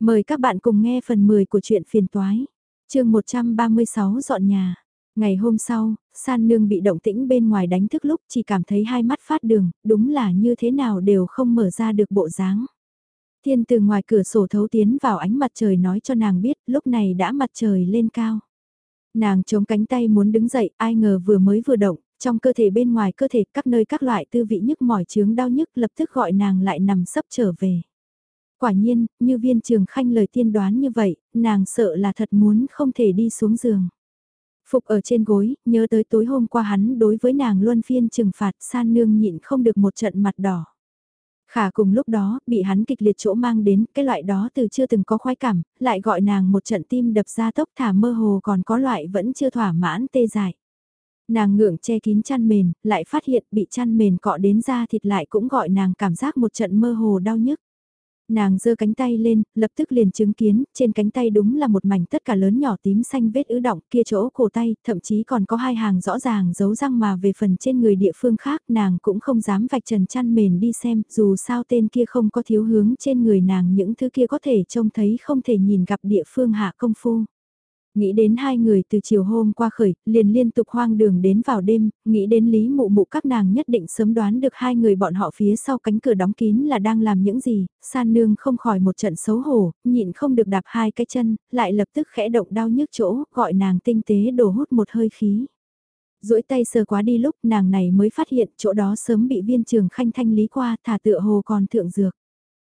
Mời các bạn cùng nghe phần 10 của truyện phiền toái. chương 136 dọn nhà. Ngày hôm sau, san nương bị động tĩnh bên ngoài đánh thức lúc chỉ cảm thấy hai mắt phát đường, đúng là như thế nào đều không mở ra được bộ dáng. Thiên từ ngoài cửa sổ thấu tiến vào ánh mặt trời nói cho nàng biết lúc này đã mặt trời lên cao. Nàng chống cánh tay muốn đứng dậy, ai ngờ vừa mới vừa động, trong cơ thể bên ngoài cơ thể các nơi các loại tư vị nhức mỏi chướng đau nhức lập tức gọi nàng lại nằm sấp trở về. Quả nhiên, như viên trường khanh lời tiên đoán như vậy, nàng sợ là thật muốn không thể đi xuống giường. Phục ở trên gối, nhớ tới tối hôm qua hắn đối với nàng luân phiên trừng phạt san nương nhịn không được một trận mặt đỏ. Khả cùng lúc đó, bị hắn kịch liệt chỗ mang đến, cái loại đó từ chưa từng có khoái cảm, lại gọi nàng một trận tim đập ra tốc thả mơ hồ còn có loại vẫn chưa thỏa mãn tê dại. Nàng ngượng che kín chăn mền, lại phát hiện bị chăn mền cọ đến da thịt lại cũng gọi nàng cảm giác một trận mơ hồ đau nhức. Nàng giơ cánh tay lên, lập tức liền chứng kiến, trên cánh tay đúng là một mảnh tất cả lớn nhỏ tím xanh vết ứ động kia chỗ cổ tay, thậm chí còn có hai hàng rõ ràng dấu răng mà về phần trên người địa phương khác nàng cũng không dám vạch trần chăn mền đi xem, dù sao tên kia không có thiếu hướng trên người nàng những thứ kia có thể trông thấy không thể nhìn gặp địa phương hạ công phu. Nghĩ đến hai người từ chiều hôm qua khởi, liền liên tục hoang đường đến vào đêm, nghĩ đến lý mụ mụ các nàng nhất định sớm đoán được hai người bọn họ phía sau cánh cửa đóng kín là đang làm những gì, san nương không khỏi một trận xấu hổ, nhịn không được đạp hai cái chân, lại lập tức khẽ động đau nhức chỗ, gọi nàng tinh tế đổ hút một hơi khí. duỗi tay sờ quá đi lúc nàng này mới phát hiện chỗ đó sớm bị viên trường khanh thanh lý qua thả tựa hồ còn thượng dược.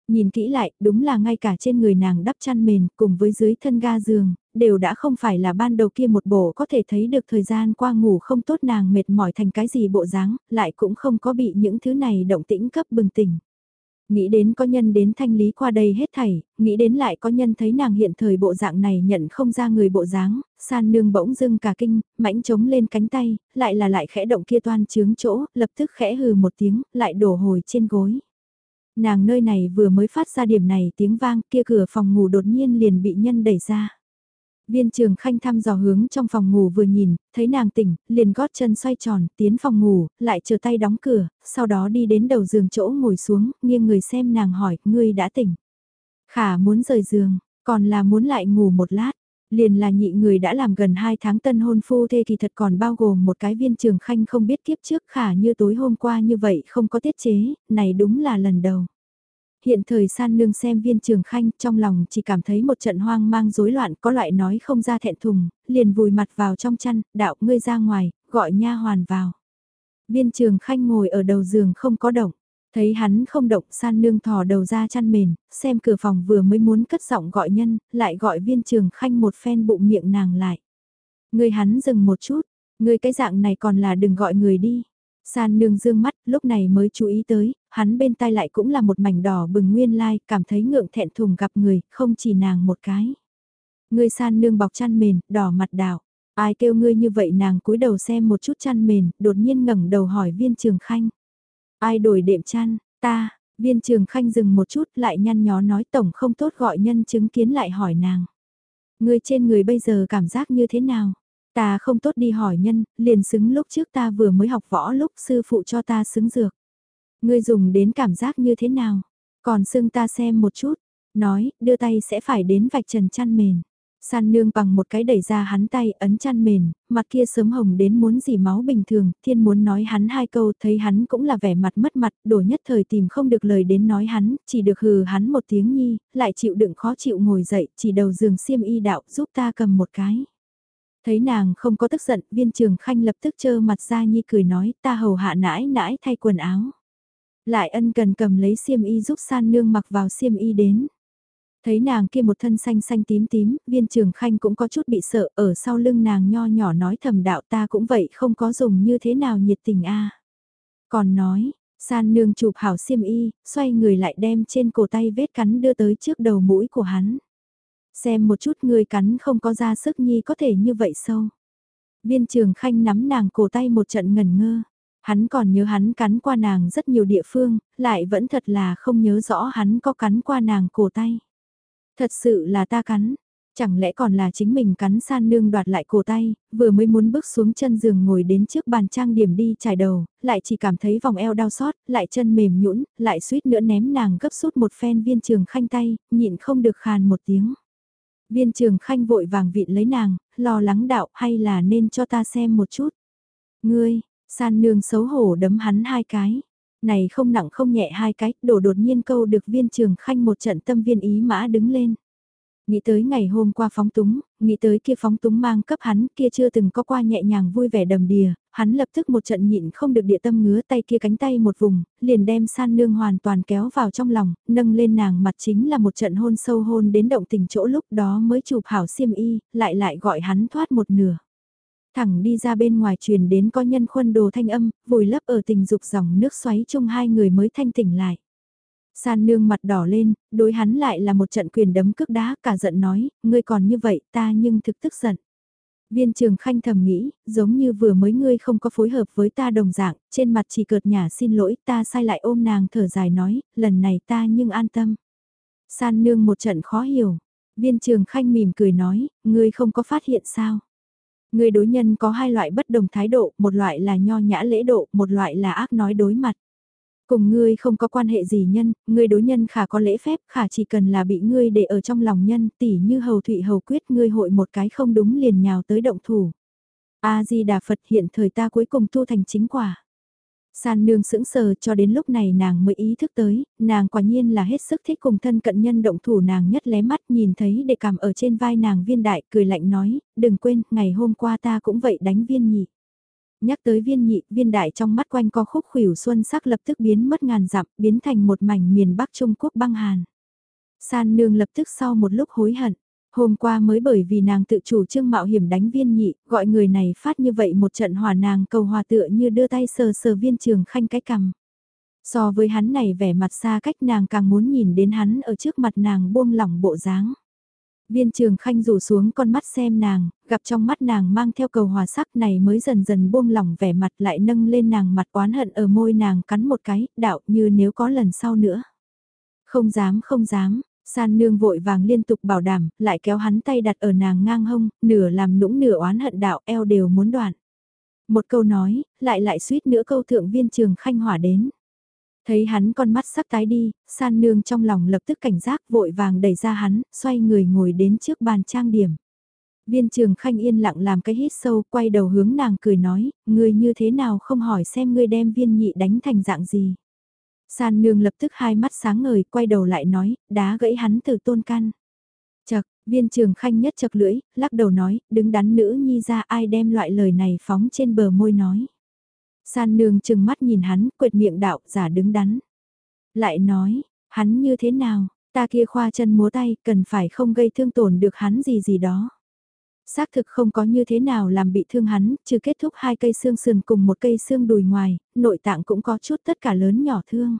Nhìn kỹ lại, đúng là ngay cả trên người nàng đắp chăn mền cùng với dưới thân ga giường, đều đã không phải là ban đầu kia một bộ có thể thấy được thời gian qua ngủ không tốt nàng mệt mỏi thành cái gì bộ dáng, lại cũng không có bị những thứ này động tĩnh cấp bừng tỉnh. Nghĩ đến có nhân đến thanh lý qua đây hết thảy, nghĩ đến lại có nhân thấy nàng hiện thời bộ dạng này nhận không ra người bộ dáng, san nương bỗng dưng cả kinh, mãnh trống lên cánh tay, lại là lại khẽ động kia toan chướng chỗ, lập tức khẽ hừ một tiếng, lại đổ hồi trên gối. Nàng nơi này vừa mới phát ra điểm này tiếng vang kia cửa phòng ngủ đột nhiên liền bị nhân đẩy ra. Viên trường khanh thăm dò hướng trong phòng ngủ vừa nhìn, thấy nàng tỉnh, liền gót chân xoay tròn, tiến phòng ngủ, lại chờ tay đóng cửa, sau đó đi đến đầu giường chỗ ngồi xuống, nghiêng người xem nàng hỏi, ngươi đã tỉnh. Khả muốn rời giường, còn là muốn lại ngủ một lát. Liền là nhị người đã làm gần 2 tháng tân hôn phu thê kỳ thật còn bao gồm một cái viên trường khanh không biết kiếp trước khả như tối hôm qua như vậy không có tiết chế, này đúng là lần đầu. Hiện thời san nương xem viên trường khanh trong lòng chỉ cảm thấy một trận hoang mang rối loạn có loại nói không ra thẹn thùng, liền vùi mặt vào trong chăn, đạo ngươi ra ngoài, gọi nha hoàn vào. Viên trường khanh ngồi ở đầu giường không có động, thấy hắn không động san nương thò đầu ra chăn mền, xem cửa phòng vừa mới muốn cất giọng gọi nhân, lại gọi viên trường khanh một phen bụng miệng nàng lại. Ngươi hắn dừng một chút, ngươi cái dạng này còn là đừng gọi người đi. San nương dương mắt, lúc này mới chú ý tới, hắn bên tai lại cũng là một mảnh đỏ bừng nguyên lai, cảm thấy ngượng thẹn thùng gặp người, không chỉ nàng một cái. Ngươi san nương bọc chăn mền, đỏ mặt đảo. Ai kêu ngươi như vậy nàng cúi đầu xem một chút chăn mền, đột nhiên ngẩng đầu hỏi viên trường khanh. Ai đổi đệm chăn, ta, viên trường khanh dừng một chút lại nhăn nhó nói tổng không tốt gọi nhân chứng kiến lại hỏi nàng. người trên người bây giờ cảm giác như thế nào? Ta không tốt đi hỏi nhân, liền xứng lúc trước ta vừa mới học võ lúc sư phụ cho ta xứng dược. Ngươi dùng đến cảm giác như thế nào? Còn xưng ta xem một chút. Nói, đưa tay sẽ phải đến vạch trần chăn mền. San nương bằng một cái đẩy ra hắn tay ấn chăn mền, mặt kia sớm hồng đến muốn dì máu bình thường, thiên muốn nói hắn hai câu thấy hắn cũng là vẻ mặt mất mặt, đổ nhất thời tìm không được lời đến nói hắn, chỉ được hừ hắn một tiếng nhi, lại chịu đựng khó chịu ngồi dậy, chỉ đầu giường xiêm y đạo giúp ta cầm một cái. Thấy nàng không có tức giận, viên trường khanh lập tức trơ mặt ra nhi cười nói ta hầu hạ nãi nãi thay quần áo. Lại ân cần cầm lấy xiêm y giúp san nương mặc vào xiêm y đến. Thấy nàng kia một thân xanh xanh tím tím, viên trường khanh cũng có chút bị sợ, ở sau lưng nàng nho nhỏ nói thầm đạo ta cũng vậy không có dùng như thế nào nhiệt tình a Còn nói, san nương chụp hảo xiêm y, xoay người lại đem trên cổ tay vết cắn đưa tới trước đầu mũi của hắn. Xem một chút người cắn không có ra sức nhi có thể như vậy sâu. Viên trường khanh nắm nàng cổ tay một trận ngẩn ngơ. Hắn còn nhớ hắn cắn qua nàng rất nhiều địa phương, lại vẫn thật là không nhớ rõ hắn có cắn qua nàng cổ tay. Thật sự là ta cắn. Chẳng lẽ còn là chính mình cắn san nương đoạt lại cổ tay, vừa mới muốn bước xuống chân giường ngồi đến trước bàn trang điểm đi trải đầu, lại chỉ cảm thấy vòng eo đau xót, lại chân mềm nhũn, lại suýt nữa ném nàng gấp rút một phen viên trường khanh tay, nhịn không được khàn một tiếng. Viên trường khanh vội vàng vịn lấy nàng, lo lắng đạo hay là nên cho ta xem một chút. Ngươi, san nương xấu hổ đấm hắn hai cái. Này không nặng không nhẹ hai cái, đổ đột nhiên câu được viên trường khanh một trận tâm viên ý mã đứng lên. Nghĩ tới ngày hôm qua phóng túng, nghĩ tới kia phóng túng mang cấp hắn kia chưa từng có qua nhẹ nhàng vui vẻ đầm đìa, hắn lập tức một trận nhịn không được địa tâm ngứa tay kia cánh tay một vùng, liền đem san nương hoàn toàn kéo vào trong lòng, nâng lên nàng mặt chính là một trận hôn sâu hôn đến động tình chỗ lúc đó mới chụp hảo xiêm y, lại lại gọi hắn thoát một nửa. Thẳng đi ra bên ngoài truyền đến có nhân khuân đồ thanh âm, vùi lấp ở tình dục dòng nước xoáy chung hai người mới thanh tỉnh lại. San nương mặt đỏ lên, đối hắn lại là một trận quyền đấm cước đá, cả giận nói, ngươi còn như vậy ta nhưng thực tức giận. Viên trường khanh thầm nghĩ, giống như vừa mới ngươi không có phối hợp với ta đồng dạng, trên mặt chỉ cợt nhả xin lỗi, ta sai lại ôm nàng thở dài nói, lần này ta nhưng an tâm. San nương một trận khó hiểu, viên trường khanh mỉm cười nói, ngươi không có phát hiện sao. Ngươi đối nhân có hai loại bất đồng thái độ, một loại là nho nhã lễ độ, một loại là ác nói đối mặt. Cùng ngươi không có quan hệ gì nhân, ngươi đối nhân khả có lễ phép, khả chỉ cần là bị ngươi để ở trong lòng nhân, tỉ như hầu thụy hầu quyết ngươi hội một cái không đúng liền nhào tới động thủ. A-di-đà Phật hiện thời ta cuối cùng tu thành chính quả. San nương sững sờ cho đến lúc này nàng mới ý thức tới, nàng quả nhiên là hết sức thích cùng thân cận nhân động thủ nàng nhất lé mắt nhìn thấy đệ cầm ở trên vai nàng viên đại cười lạnh nói, đừng quên, ngày hôm qua ta cũng vậy đánh viên nhị. Nhắc tới viên nhị, viên đại trong mắt quanh co khúc khủyểu xuân sắc lập tức biến mất ngàn dặm, biến thành một mảnh miền Bắc Trung Quốc băng hàn. San nương lập tức sau một lúc hối hận. Hôm qua mới bởi vì nàng tự chủ trương mạo hiểm đánh viên nhị, gọi người này phát như vậy một trận hòa nàng cầu hòa tựa như đưa tay sờ sờ viên trường khanh cái cằm. So với hắn này vẻ mặt xa cách nàng càng muốn nhìn đến hắn ở trước mặt nàng buông lỏng bộ dáng. Viên trường khanh rủ xuống con mắt xem nàng, gặp trong mắt nàng mang theo cầu hòa sắc này mới dần dần buông lỏng vẻ mặt lại nâng lên nàng mặt oán hận ở môi nàng cắn một cái, đạo như nếu có lần sau nữa. Không dám không dám, san nương vội vàng liên tục bảo đảm, lại kéo hắn tay đặt ở nàng ngang hông, nửa làm nũng nửa oán hận đạo eo đều muốn đoạn. Một câu nói, lại lại suýt nữa câu thượng viên trường khanh hỏa đến. Thấy hắn con mắt sắc tái đi, san nương trong lòng lập tức cảnh giác vội vàng đẩy ra hắn, xoay người ngồi đến trước bàn trang điểm. Viên trường khanh yên lặng làm cái hít sâu, quay đầu hướng nàng cười nói, ngươi như thế nào không hỏi xem ngươi đem viên nhị đánh thành dạng gì. San nương lập tức hai mắt sáng ngời, quay đầu lại nói, đá gãy hắn từ tôn căn. Chật, viên trường khanh nhất chật lưỡi, lắc đầu nói, đứng đắn nữ nhi ra ai đem loại lời này phóng trên bờ môi nói. San nương chừng mắt nhìn hắn, quệt miệng đạo, giả đứng đắn. Lại nói, hắn như thế nào, ta kia khoa chân múa tay, cần phải không gây thương tổn được hắn gì gì đó. Xác thực không có như thế nào làm bị thương hắn, trừ kết thúc hai cây xương sườn cùng một cây xương đùi ngoài, nội tạng cũng có chút tất cả lớn nhỏ thương.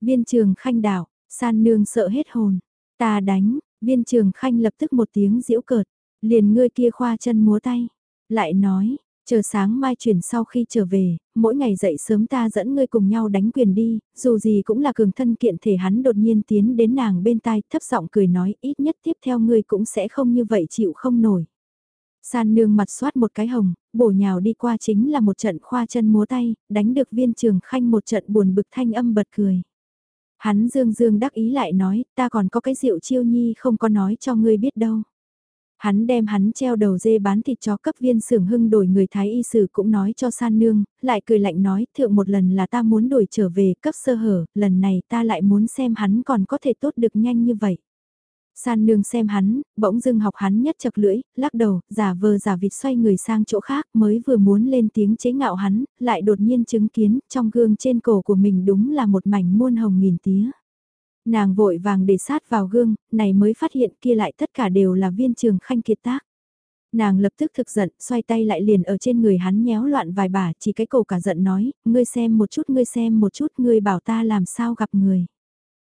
Viên trường khanh đảo, san nương sợ hết hồn, ta đánh, viên trường khanh lập tức một tiếng diễu cợt, liền ngươi kia khoa chân múa tay, lại nói, Chờ sáng mai chuyển sau khi trở về, mỗi ngày dậy sớm ta dẫn ngươi cùng nhau đánh quyền đi, dù gì cũng là cường thân kiện thể hắn đột nhiên tiến đến nàng bên tai thấp giọng cười nói ít nhất tiếp theo ngươi cũng sẽ không như vậy chịu không nổi. San nương mặt soát một cái hồng, bổ nhào đi qua chính là một trận khoa chân múa tay, đánh được viên trường khanh một trận buồn bực thanh âm bật cười. Hắn dương dương đắc ý lại nói, ta còn có cái rượu chiêu nhi không có nói cho ngươi biết đâu. Hắn đem hắn treo đầu dê bán thịt chó cấp viên sưởng hưng đổi người Thái y sử cũng nói cho san nương, lại cười lạnh nói thượng một lần là ta muốn đổi trở về cấp sơ hở, lần này ta lại muốn xem hắn còn có thể tốt được nhanh như vậy. San nương xem hắn, bỗng dưng học hắn nhất chật lưỡi, lắc đầu, giả vờ giả vịt xoay người sang chỗ khác mới vừa muốn lên tiếng chế ngạo hắn, lại đột nhiên chứng kiến trong gương trên cổ của mình đúng là một mảnh muôn hồng nghìn tía. Nàng vội vàng để sát vào gương, này mới phát hiện kia lại tất cả đều là viên trường khanh kiệt tác. Nàng lập tức thực giận, xoay tay lại liền ở trên người hắn nhéo loạn vài bà, chỉ cái cổ cả giận nói, ngươi xem một chút, ngươi xem một chút, ngươi bảo ta làm sao gặp người.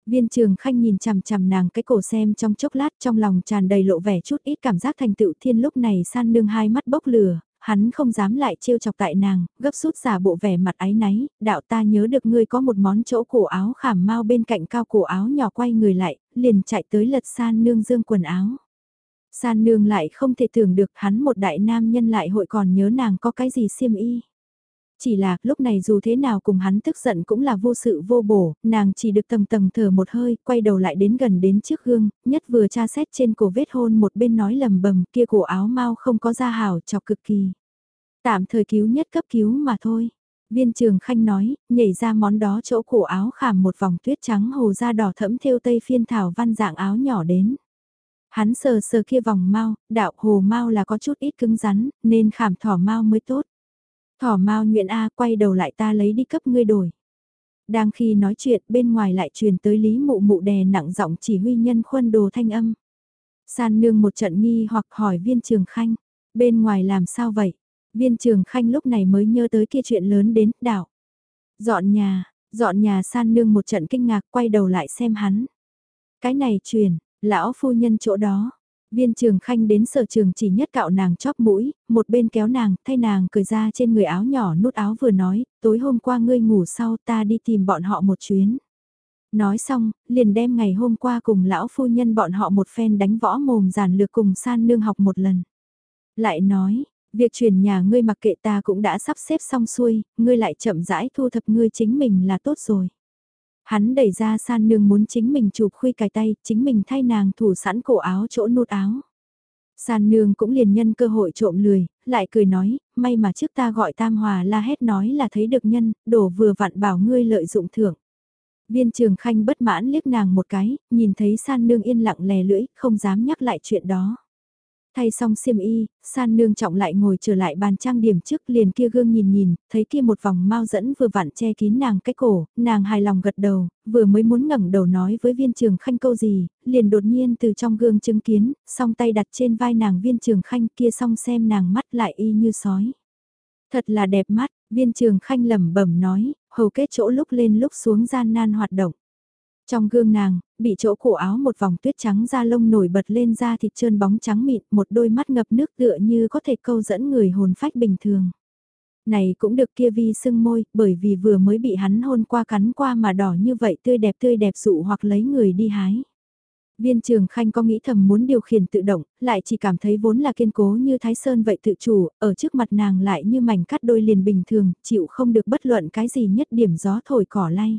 Viên trường khanh nhìn chằm chằm nàng cái cổ xem trong chốc lát trong lòng tràn đầy lộ vẻ chút ít cảm giác thành tựu thiên lúc này san nương hai mắt bốc lửa, hắn không dám lại trêu chọc tại nàng, gấp rút giả bộ vẻ mặt ái náy, đạo ta nhớ được ngươi có một món chỗ cổ áo khảm mau bên cạnh cao cổ áo nhỏ quay người lại, liền chạy tới lật san nương dương quần áo. San nương lại không thể tưởng được hắn một đại nam nhân lại hội còn nhớ nàng có cái gì xiêm y. Chỉ là lúc này dù thế nào cùng hắn tức giận cũng là vô sự vô bổ, nàng chỉ được tầng tầng thở một hơi, quay đầu lại đến gần đến trước gương, nhất vừa tra xét trên cổ vết hôn một bên nói lầm bầm kia cổ áo mau không có da hảo chọc cực kỳ. Tạm thời cứu nhất cấp cứu mà thôi. Viên trường khanh nói, nhảy ra món đó chỗ cổ áo khảm một vòng tuyết trắng hồ da đỏ thẫm theo tây phiên thảo văn dạng áo nhỏ đến. Hắn sờ sờ kia vòng mau, đạo hồ mau là có chút ít cứng rắn, nên khảm thỏ mau mới tốt. Thỏ mau nguyện A quay đầu lại ta lấy đi cấp ngươi đổi. Đang khi nói chuyện bên ngoài lại truyền tới Lý Mụ Mụ đè nặng giọng chỉ huy nhân khuân đồ thanh âm. San nương một trận nghi hoặc hỏi viên trường khanh, bên ngoài làm sao vậy? Viên trường khanh lúc này mới nhớ tới kia chuyện lớn đến, đảo. Dọn nhà, dọn nhà san nương một trận kinh ngạc quay đầu lại xem hắn. Cái này truyền, lão phu nhân chỗ đó. Viên trường khanh đến sở trường chỉ nhất cạo nàng chóp mũi, một bên kéo nàng, thay nàng cười ra trên người áo nhỏ nút áo vừa nói, tối hôm qua ngươi ngủ sau ta đi tìm bọn họ một chuyến. Nói xong, liền đem ngày hôm qua cùng lão phu nhân bọn họ một phen đánh võ mồm giản lược cùng san nương học một lần. Lại nói, Việc chuyển nhà ngươi mặc kệ ta cũng đã sắp xếp xong xuôi, ngươi lại chậm rãi thu thập ngươi chính mình là tốt rồi. Hắn đẩy ra san nương muốn chính mình chụp khuy cài tay, chính mình thay nàng thủ sẵn cổ áo chỗ nút áo. San nương cũng liền nhân cơ hội trộm lười, lại cười nói, may mà trước ta gọi tam hòa la hét nói là thấy được nhân, đổ vừa vặn bảo ngươi lợi dụng thưởng. Viên trường khanh bất mãn liếc nàng một cái, nhìn thấy san nương yên lặng lè lưỡi, không dám nhắc lại chuyện đó. Thay xong xiêm y, san nương trọng lại ngồi trở lại bàn trang điểm trước liền kia gương nhìn nhìn, thấy kia một vòng mau dẫn vừa vặn che kín nàng cái cổ, nàng hài lòng gật đầu, vừa mới muốn ngẩng đầu nói với viên trường khanh câu gì, liền đột nhiên từ trong gương chứng kiến, song tay đặt trên vai nàng viên trường khanh kia song xem nàng mắt lại y như sói. Thật là đẹp mắt, viên trường khanh lẩm bẩm nói, hầu kết chỗ lúc lên lúc xuống gian nan hoạt động. Trong gương nàng, bị chỗ cổ áo một vòng tuyết trắng da lông nổi bật lên da thịt trơn bóng trắng mịn, một đôi mắt ngập nước tựa như có thể câu dẫn người hồn phách bình thường. Này cũng được kia vi sưng môi, bởi vì vừa mới bị hắn hôn qua cắn qua mà đỏ như vậy tươi đẹp tươi đẹp dụ hoặc lấy người đi hái. Viên trường khanh có nghĩ thầm muốn điều khiển tự động, lại chỉ cảm thấy vốn là kiên cố như Thái Sơn vậy tự chủ, ở trước mặt nàng lại như mảnh cắt đôi liền bình thường, chịu không được bất luận cái gì nhất điểm gió thổi cỏ lay.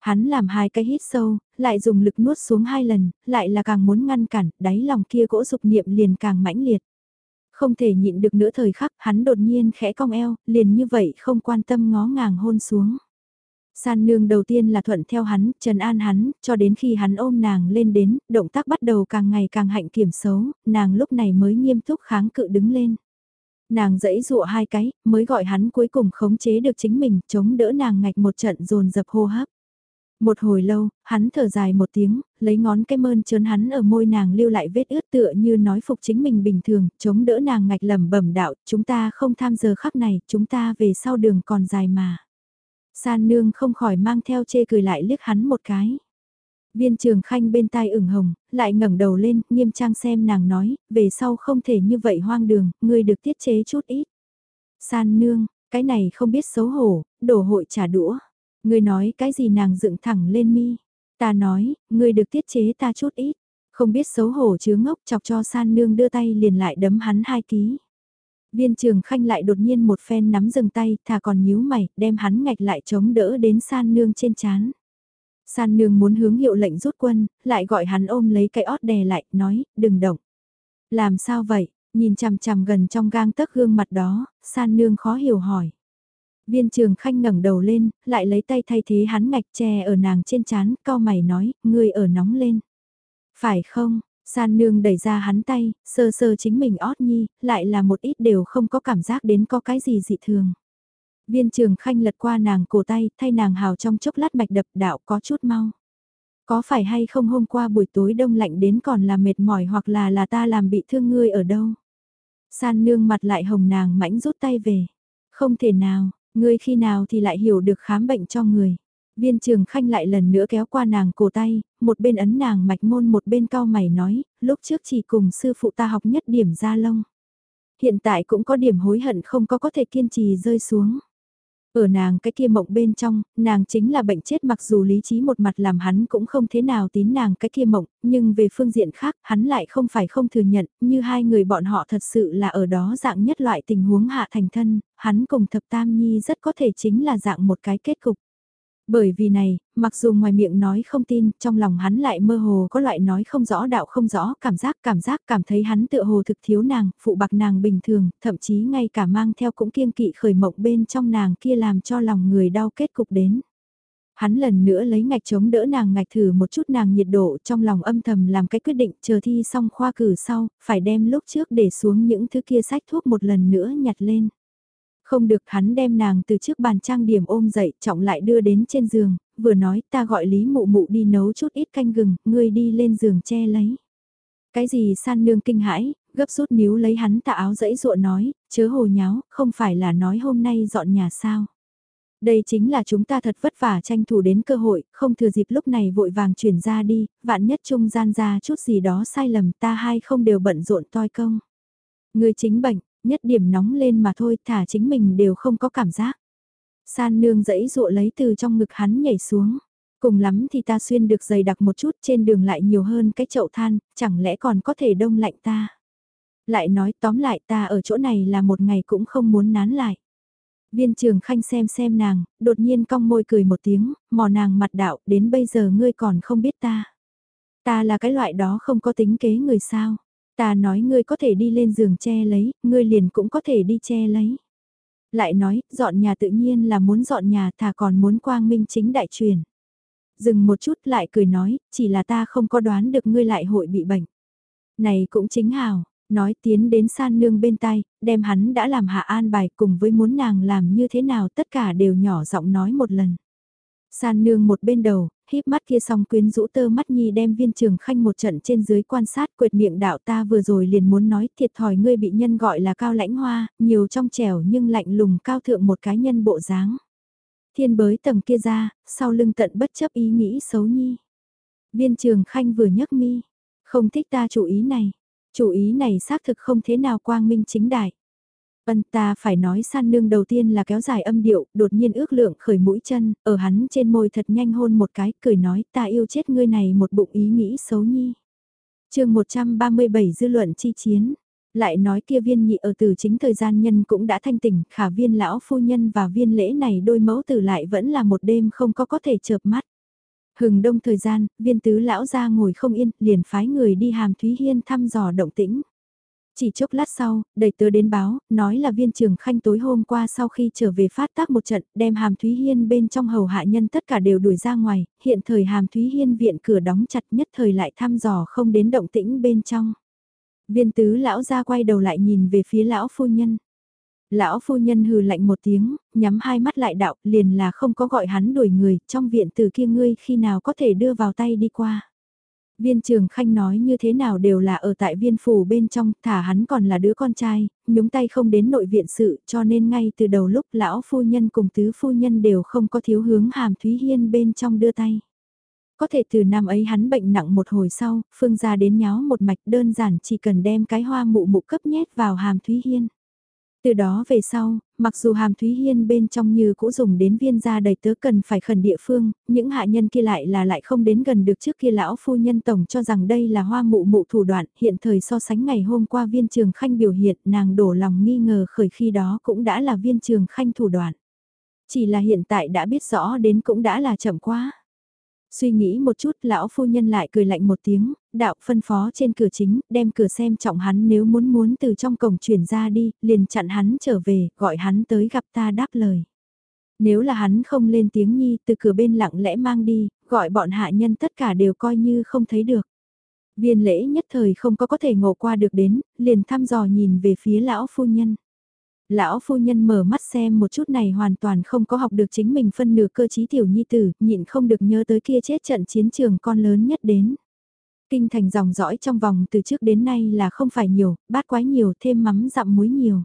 Hắn làm hai cái hít sâu, lại dùng lực nuốt xuống hai lần, lại là càng muốn ngăn cản, đáy lòng kia gỗ dục niệm liền càng mãnh liệt. Không thể nhịn được nữa thời khắc, hắn đột nhiên khẽ cong eo, liền như vậy không quan tâm ngó ngàng hôn xuống. San nương đầu tiên là thuận theo hắn, trần an hắn, cho đến khi hắn ôm nàng lên đến, động tác bắt đầu càng ngày càng hạnh kiểm xấu, nàng lúc này mới nghiêm túc kháng cự đứng lên. Nàng dẫy dụa hai cái, mới gọi hắn cuối cùng khống chế được chính mình, chống đỡ nàng ngạch một trận dồn dập hô hấp. Một hồi lâu, hắn thở dài một tiếng, lấy ngón cái mơn trớn hắn ở môi nàng lưu lại vết ướt tựa như nói phục chính mình bình thường, chống đỡ nàng ngạch lầm bẩm đạo, chúng ta không tham giờ khắc này, chúng ta về sau đường còn dài mà. San nương không khỏi mang theo chê cười lại liếc hắn một cái. Viên trường khanh bên tai ửng hồng, lại ngẩng đầu lên, nghiêm trang xem nàng nói, về sau không thể như vậy hoang đường, ngươi được tiết chế chút ít. San nương, cái này không biết xấu hổ, đổ hội trả đũa. Ngươi nói cái gì nàng dựng thẳng lên mi. Ta nói, ngươi được tiết chế ta chút ít. Không biết xấu hổ chứa ngốc chọc cho san nương đưa tay liền lại đấm hắn hai ký. Viên trường khanh lại đột nhiên một phen nắm dừng tay, thà còn nhíu mày, đem hắn ngạch lại chống đỡ đến san nương trên chán. San nương muốn hướng hiệu lệnh rút quân, lại gọi hắn ôm lấy cái ót đè lại, nói, đừng động. Làm sao vậy, nhìn chằm chằm gần trong gang tấc gương mặt đó, san nương khó hiểu hỏi. Viên trường khanh ngẩng đầu lên, lại lấy tay thay thế hắn ngạch chè ở nàng trên chán, cao mày nói, ngươi ở nóng lên. Phải không, san nương đẩy ra hắn tay, sơ sơ chính mình ót nhi, lại là một ít đều không có cảm giác đến có cái gì dị thường. Viên trường khanh lật qua nàng cổ tay, thay nàng hào trong chốc lát mạch đập đạo có chút mau. Có phải hay không hôm qua buổi tối đông lạnh đến còn là mệt mỏi hoặc là là ta làm bị thương ngươi ở đâu? San nương mặt lại hồng nàng mãnh rút tay về. Không thể nào, Ngươi khi nào thì lại hiểu được khám bệnh cho người. Viên trường khanh lại lần nữa kéo qua nàng cổ tay, một bên ấn nàng mạch môn một bên cao mày nói, lúc trước chỉ cùng sư phụ ta học nhất điểm ra lông. Hiện tại cũng có điểm hối hận không có có thể kiên trì rơi xuống. Ở nàng cái kia mộng bên trong, nàng chính là bệnh chết mặc dù lý trí một mặt làm hắn cũng không thế nào tín nàng cái kia mộng, nhưng về phương diện khác hắn lại không phải không thừa nhận, như hai người bọn họ thật sự là ở đó dạng nhất loại tình huống hạ thành thân, hắn cùng thập tam nhi rất có thể chính là dạng một cái kết cục. Bởi vì này, mặc dù ngoài miệng nói không tin, trong lòng hắn lại mơ hồ có loại nói không rõ đạo không rõ, cảm giác cảm giác cảm thấy hắn tựa hồ thực thiếu nàng, phụ bạc nàng bình thường, thậm chí ngay cả mang theo cũng kiêng kỵ khởi mộng bên trong nàng kia làm cho lòng người đau kết cục đến. Hắn lần nữa lấy ngạch chống đỡ nàng ngạch thử một chút nàng nhiệt độ trong lòng âm thầm làm cái quyết định chờ thi xong khoa cử sau, phải đem lúc trước để xuống những thứ kia sách thuốc một lần nữa nhặt lên. Không được hắn đem nàng từ trước bàn trang điểm ôm dậy, trọng lại đưa đến trên giường, vừa nói ta gọi Lý Mụ Mụ đi nấu chút ít canh gừng, ngươi đi lên giường che lấy. Cái gì san nương kinh hãi, gấp rút níu lấy hắn tà áo dẫy ruộn nói, chớ hồ nháo, không phải là nói hôm nay dọn nhà sao. Đây chính là chúng ta thật vất vả tranh thủ đến cơ hội, không thừa dịp lúc này vội vàng chuyển ra đi, vạn nhất trung gian ra chút gì đó sai lầm ta hai không đều bận rộn toi công. Người chính bệnh, nhất điểm nóng lên mà thôi thả chính mình đều không có cảm giác. San nương dẫy dụa lấy từ trong ngực hắn nhảy xuống. Cùng lắm thì ta xuyên được dày đặc một chút trên đường lại nhiều hơn cái chậu than, chẳng lẽ còn có thể đông lạnh ta. Lại nói tóm lại ta ở chỗ này là một ngày cũng không muốn nán lại. Viên trường khanh xem xem nàng, đột nhiên cong môi cười một tiếng, mò nàng mặt đạo, đến bây giờ ngươi còn không biết ta. Ta là cái loại đó không có tính kế người sao. Ta nói ngươi có thể đi lên giường che lấy, ngươi liền cũng có thể đi che lấy. Lại nói, dọn nhà tự nhiên là muốn dọn nhà thà còn muốn quang minh chính đại truyền. Dừng một chút lại cười nói, chỉ là ta không có đoán được ngươi lại hội bị bệnh. Này cũng chính hào, nói tiến đến san nương bên tay, đem hắn đã làm hạ an bài cùng với muốn nàng làm như thế nào tất cả đều nhỏ giọng nói một lần. San nương một bên đầu, híp mắt kia xong quyến rũ tơ mắt nhi đem viên trường khanh một trận trên dưới quan sát quệt miệng đạo ta vừa rồi liền muốn nói thiệt thòi ngươi bị nhân gọi là cao lãnh hoa, nhiều trong trẻo nhưng lạnh lùng cao thượng một cái nhân bộ dáng. Thiên bới tầng kia ra, sau lưng tận bất chấp ý nghĩ xấu nhi. Viên trường khanh vừa nhấc mi, không thích ta chủ ý này, chủ ý này xác thực không thế nào quang minh chính đại. Ân ta phải nói san nương đầu tiên là kéo dài âm điệu, đột nhiên ước lượng khởi mũi chân, ở hắn trên môi thật nhanh hôn một cái, cười nói ta yêu chết ngươi này một bụng ý nghĩ xấu nhi. chương 137 dư luận chi chiến. Lại nói kia viên nhị ở từ chính thời gian nhân cũng đã thanh tỉnh, khả viên lão phu nhân và viên lễ này đôi mẫu tử lại vẫn là một đêm không có có thể chợp mắt. Hừng đông thời gian, viên tứ lão ra ngồi không yên, liền phái người đi hàm Thúy Hiên thăm dò động tĩnh. Chỉ chốc lát sau, đầy tớ đến báo, nói là viên trường khanh tối hôm qua sau khi trở về phát tác một trận, đem hàm Thúy Hiên bên trong hầu hạ nhân tất cả đều đuổi ra ngoài, hiện thời hàm Thúy Hiên viện cửa đóng chặt nhất thời lại thăm dò không đến động tĩnh bên trong. Viên tứ lão ra quay đầu lại nhìn về phía lão phu nhân. Lão phu nhân hừ lạnh một tiếng, nhắm hai mắt lại đạo, liền là không có gọi hắn đuổi người, trong viện từ kia ngươi khi nào có thể đưa vào tay đi qua. Viên trường khanh nói như thế nào đều là ở tại viên phủ bên trong, thả hắn còn là đứa con trai, nhúng tay không đến nội viện sự cho nên ngay từ đầu lúc lão phu nhân cùng tứ phu nhân đều không có thiếu hướng hàm Thúy Hiên bên trong đưa tay. Có thể từ năm ấy hắn bệnh nặng một hồi sau, phương ra đến nháo một mạch đơn giản chỉ cần đem cái hoa mụ mụ cấp nhét vào hàm Thúy Hiên. Từ đó về sau, mặc dù hàm Thúy Hiên bên trong như cũ dùng đến viên gia đầy tớ cần phải khẩn địa phương, những hạ nhân kia lại là lại không đến gần được trước kia lão phu nhân tổng cho rằng đây là hoa mụ mụ thủ đoạn, hiện thời so sánh ngày hôm qua viên trường khanh biểu hiện nàng đổ lòng nghi ngờ khởi khi đó cũng đã là viên trường khanh thủ đoạn. Chỉ là hiện tại đã biết rõ đến cũng đã là chậm quá. Suy nghĩ một chút lão phu nhân lại cười lạnh một tiếng, đạo phân phó trên cửa chính, đem cửa xem trọng hắn nếu muốn muốn từ trong cổng chuyển ra đi, liền chặn hắn trở về, gọi hắn tới gặp ta đáp lời. Nếu là hắn không lên tiếng nhi từ cửa bên lặng lẽ mang đi, gọi bọn hạ nhân tất cả đều coi như không thấy được. Viên lễ nhất thời không có có thể ngộ qua được đến, liền thăm dò nhìn về phía lão phu nhân. Lão phu nhân mở mắt xem một chút này hoàn toàn không có học được chính mình phân nửa cơ trí tiểu nhi tử, nhịn không được nhớ tới kia chết trận chiến trường con lớn nhất đến. Kinh thành dòng dõi trong vòng từ trước đến nay là không phải nhiều, bát quái nhiều thêm mắm dặm muối nhiều.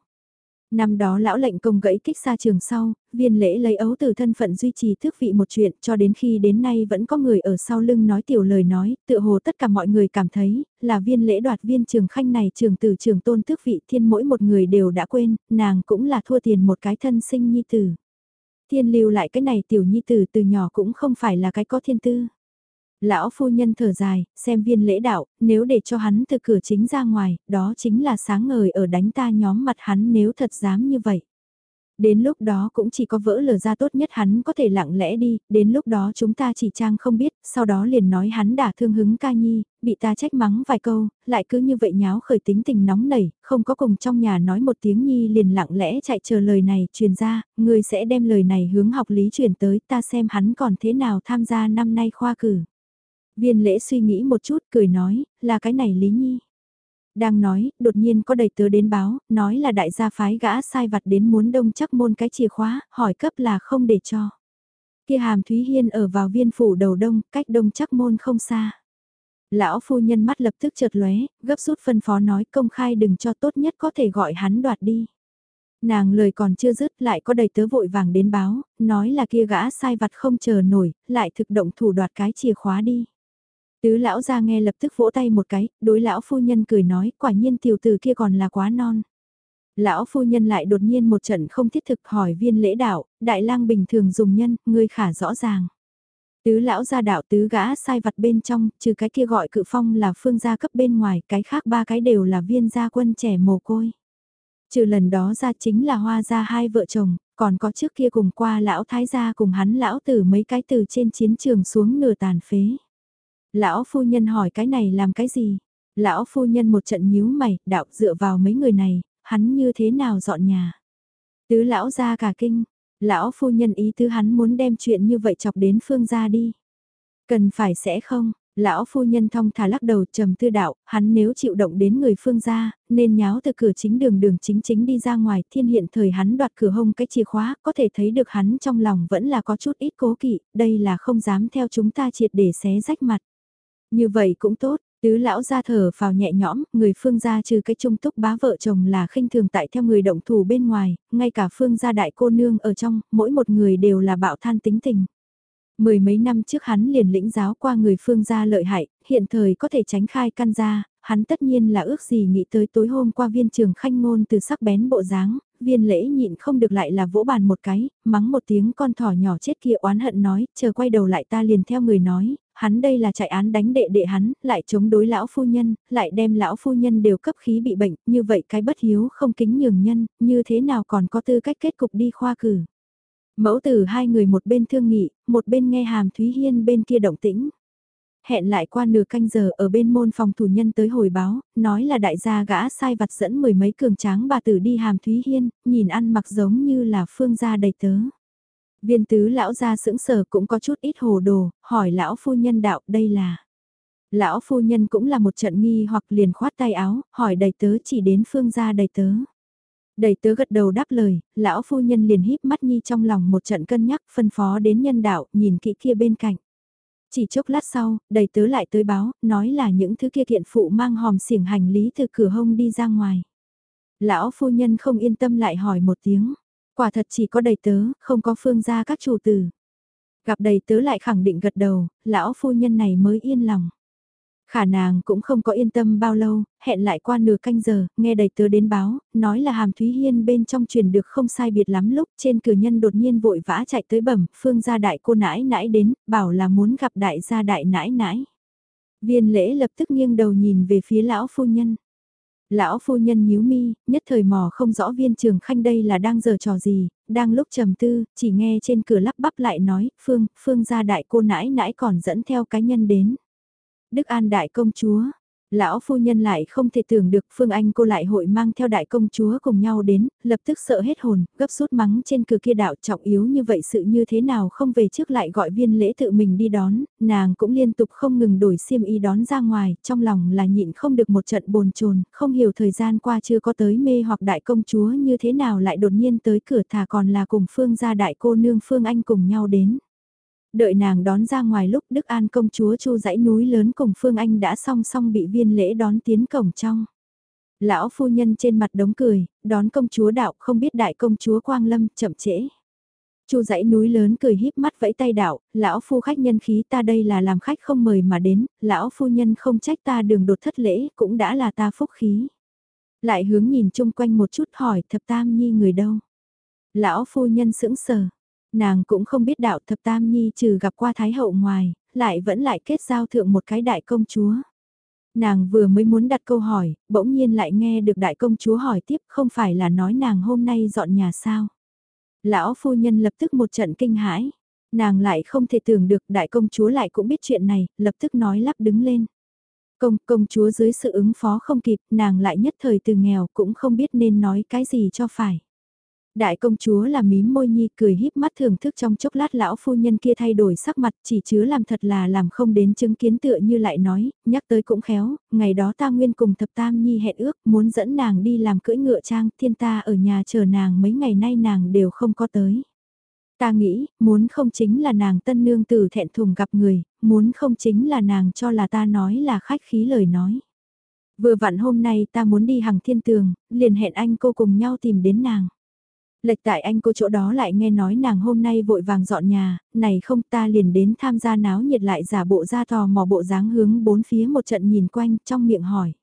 Năm đó lão lệnh công gãy kích xa trường sau, viên lễ lấy ấu từ thân phận duy trì thước vị một chuyện cho đến khi đến nay vẫn có người ở sau lưng nói tiểu lời nói, tựa hồ tất cả mọi người cảm thấy, là viên lễ đoạt viên trường khanh này trường từ trường tôn thước vị thiên mỗi một người đều đã quên, nàng cũng là thua tiền một cái thân sinh nhi tử. Thiên lưu lại cái này tiểu nhi tử từ nhỏ cũng không phải là cái có thiên tư. Lão phu nhân thở dài, xem viên lễ đạo, nếu để cho hắn từ cửa chính ra ngoài, đó chính là sáng ngời ở đánh ta nhóm mặt hắn nếu thật dám như vậy. Đến lúc đó cũng chỉ có vỡ lở ra tốt nhất hắn có thể lặng lẽ đi, đến lúc đó chúng ta chỉ trang không biết, sau đó liền nói hắn đã thương hứng ca nhi, bị ta trách mắng vài câu, lại cứ như vậy nháo khởi tính tình nóng nảy, không có cùng trong nhà nói một tiếng nhi liền lặng lẽ chạy chờ lời này truyền ra, người sẽ đem lời này hướng học lý truyền tới ta xem hắn còn thế nào tham gia năm nay khoa cử. Viên lễ suy nghĩ một chút cười nói, là cái này Lý Nhi. Đang nói, đột nhiên có đầy tớ đến báo, nói là đại gia phái gã sai vặt đến muốn đông chắc môn cái chìa khóa, hỏi cấp là không để cho. Kia hàm Thúy Hiên ở vào viên phủ đầu đông, cách đông chắc môn không xa. Lão phu nhân mắt lập tức chợt lóe, gấp rút phân phó nói công khai đừng cho tốt nhất có thể gọi hắn đoạt đi. Nàng lời còn chưa dứt lại có đầy tớ vội vàng đến báo, nói là kia gã sai vặt không chờ nổi, lại thực động thủ đoạt cái chìa khóa đi. Tứ lão ra nghe lập tức vỗ tay một cái, đối lão phu nhân cười nói, quả nhiên tiểu tử kia còn là quá non. Lão phu nhân lại đột nhiên một trận không thiết thực hỏi viên lễ đạo, đại lang bình thường dùng nhân, ngươi khả rõ ràng. Tứ lão gia đạo tứ gã sai vặt bên trong, trừ cái kia gọi cự phong là phương gia cấp bên ngoài, cái khác ba cái đều là viên gia quân trẻ mồ côi. Trừ lần đó ra chính là hoa gia hai vợ chồng, còn có trước kia cùng qua lão thái gia cùng hắn lão tử mấy cái từ trên chiến trường xuống nửa tàn phế. Lão phu nhân hỏi cái này làm cái gì? Lão phu nhân một trận nhíu mày, đạo dựa vào mấy người này, hắn như thế nào dọn nhà? Tứ lão ra cả kinh, lão phu nhân ý tứ hắn muốn đem chuyện như vậy chọc đến phương gia đi. Cần phải sẽ không, lão phu nhân thong thả lắc đầu trầm tư đạo, hắn nếu chịu động đến người phương gia, nên nháo từ cửa chính đường đường chính chính đi ra ngoài, thiên hiện thời hắn đoạt cửa hông cái chìa khóa, có thể thấy được hắn trong lòng vẫn là có chút ít cố kỵ, đây là không dám theo chúng ta triệt để xé rách mặt. Như vậy cũng tốt, tứ lão ra thở vào nhẹ nhõm, người phương gia trừ cái trung túc bá vợ chồng là khinh thường tại theo người động thủ bên ngoài, ngay cả phương gia đại cô nương ở trong, mỗi một người đều là bạo than tính tình. Mười mấy năm trước hắn liền lĩnh giáo qua người phương gia lợi hại, hiện thời có thể tránh khai căn gia, hắn tất nhiên là ước gì nghĩ tới tối hôm qua viên trường khanh ngôn từ sắc bén bộ dáng, viên lễ nhịn không được lại là vỗ bàn một cái, mắng một tiếng con thỏ nhỏ chết kia oán hận nói, chờ quay đầu lại ta liền theo người nói, hắn đây là chạy án đánh đệ đệ hắn, lại chống đối lão phu nhân, lại đem lão phu nhân đều cấp khí bị bệnh, như vậy cái bất hiếu không kính nhường nhân, như thế nào còn có tư cách kết cục đi khoa cử. Mẫu tử hai người một bên thương nghị, một bên nghe hàm Thúy Hiên bên kia động tĩnh. Hẹn lại qua nửa canh giờ ở bên môn phòng thủ nhân tới hồi báo, nói là đại gia gã sai vặt dẫn mười mấy cường tráng bà tử đi hàm Thúy Hiên, nhìn ăn mặc giống như là phương gia đầy tớ. Viên tứ lão ra sững sờ cũng có chút ít hồ đồ, hỏi lão phu nhân đạo đây là. Lão phu nhân cũng là một trận nghi hoặc liền khoát tay áo, hỏi đầy tớ chỉ đến phương gia đầy tớ. Đầy tớ gật đầu đáp lời, lão phu nhân liền híp mắt nhi trong lòng một trận cân nhắc phân phó đến nhân đạo, nhìn kỹ kia bên cạnh. Chỉ chốc lát sau, đầy tớ lại tới báo, nói là những thứ kia kiện phụ mang hòm xiển hành lý từ cửa hông đi ra ngoài. Lão phu nhân không yên tâm lại hỏi một tiếng, quả thật chỉ có đầy tớ, không có phương gia các chủ tử. Gặp đầy tớ lại khẳng định gật đầu, lão phu nhân này mới yên lòng. Khả nàng cũng không có yên tâm bao lâu, hẹn lại qua nửa canh giờ, nghe đầy tớ đến báo, nói là hàm Thúy Hiên bên trong truyền được không sai biệt lắm lúc trên cửa nhân đột nhiên vội vã chạy tới bẩm, phương gia đại cô nãi nãi đến, bảo là muốn gặp đại gia đại nãi nãi. Viên lễ lập tức nghiêng đầu nhìn về phía lão phu nhân. Lão phu nhân nhíu mi, nhất thời mò không rõ viên trường khanh đây là đang giờ trò gì, đang lúc trầm tư, chỉ nghe trên cửa lắp bắp lại nói, phương, phương gia đại cô nãi nãi còn dẫn theo cá nhân đến. Đức An đại công chúa, lão phu nhân lại không thể tưởng được Phương Anh cô lại hội mang theo đại công chúa cùng nhau đến, lập tức sợ hết hồn, gấp rút mắng trên cửa kia đạo trọng yếu như vậy sự như thế nào không về trước lại gọi viên lễ tự mình đi đón, nàng cũng liên tục không ngừng đổi xiêm y đón ra ngoài, trong lòng là nhịn không được một trận bồn chồn không hiểu thời gian qua chưa có tới mê hoặc đại công chúa như thế nào lại đột nhiên tới cửa thả còn là cùng Phương gia đại cô nương Phương Anh cùng nhau đến. Đợi nàng đón ra ngoài lúc Đức An công chúa chu dãy núi lớn cùng Phương Anh đã song song bị viên lễ đón tiến cổng trong. Lão phu nhân trên mặt đống cười, đón công chúa đạo không biết đại công chúa Quang Lâm chậm trễ. Chu dãy núi lớn cười híp mắt vẫy tay đạo, lão phu khách nhân khí ta đây là làm khách không mời mà đến, lão phu nhân không trách ta đường đột thất lễ cũng đã là ta phúc khí. Lại hướng nhìn chung quanh một chút hỏi thập tam nhi người đâu. Lão phu nhân sững sờ, Nàng cũng không biết đạo thập tam nhi trừ gặp qua Thái Hậu ngoài, lại vẫn lại kết giao thượng một cái đại công chúa. Nàng vừa mới muốn đặt câu hỏi, bỗng nhiên lại nghe được đại công chúa hỏi tiếp không phải là nói nàng hôm nay dọn nhà sao. Lão phu nhân lập tức một trận kinh hãi, nàng lại không thể tưởng được đại công chúa lại cũng biết chuyện này, lập tức nói lắp đứng lên. Công, công chúa dưới sự ứng phó không kịp, nàng lại nhất thời từ nghèo cũng không biết nên nói cái gì cho phải. Đại công chúa là mím môi nhi cười híp mắt thưởng thức trong chốc lát lão phu nhân kia thay đổi sắc mặt chỉ chứa làm thật là làm không đến chứng kiến tựa như lại nói, nhắc tới cũng khéo, ngày đó ta nguyên cùng thập tam nhi hẹn ước muốn dẫn nàng đi làm cưỡi ngựa trang thiên ta ở nhà chờ nàng mấy ngày nay nàng đều không có tới. Ta nghĩ, muốn không chính là nàng tân nương tử thẹn thùng gặp người, muốn không chính là nàng cho là ta nói là khách khí lời nói. Vừa vặn hôm nay ta muốn đi hàng thiên tường, liền hẹn anh cô cùng nhau tìm đến nàng. Lệch tại anh cô chỗ đó lại nghe nói nàng hôm nay vội vàng dọn nhà, này không ta liền đến tham gia náo nhiệt lại giả bộ ra tò mò bộ dáng hướng bốn phía một trận nhìn quanh trong miệng hỏi.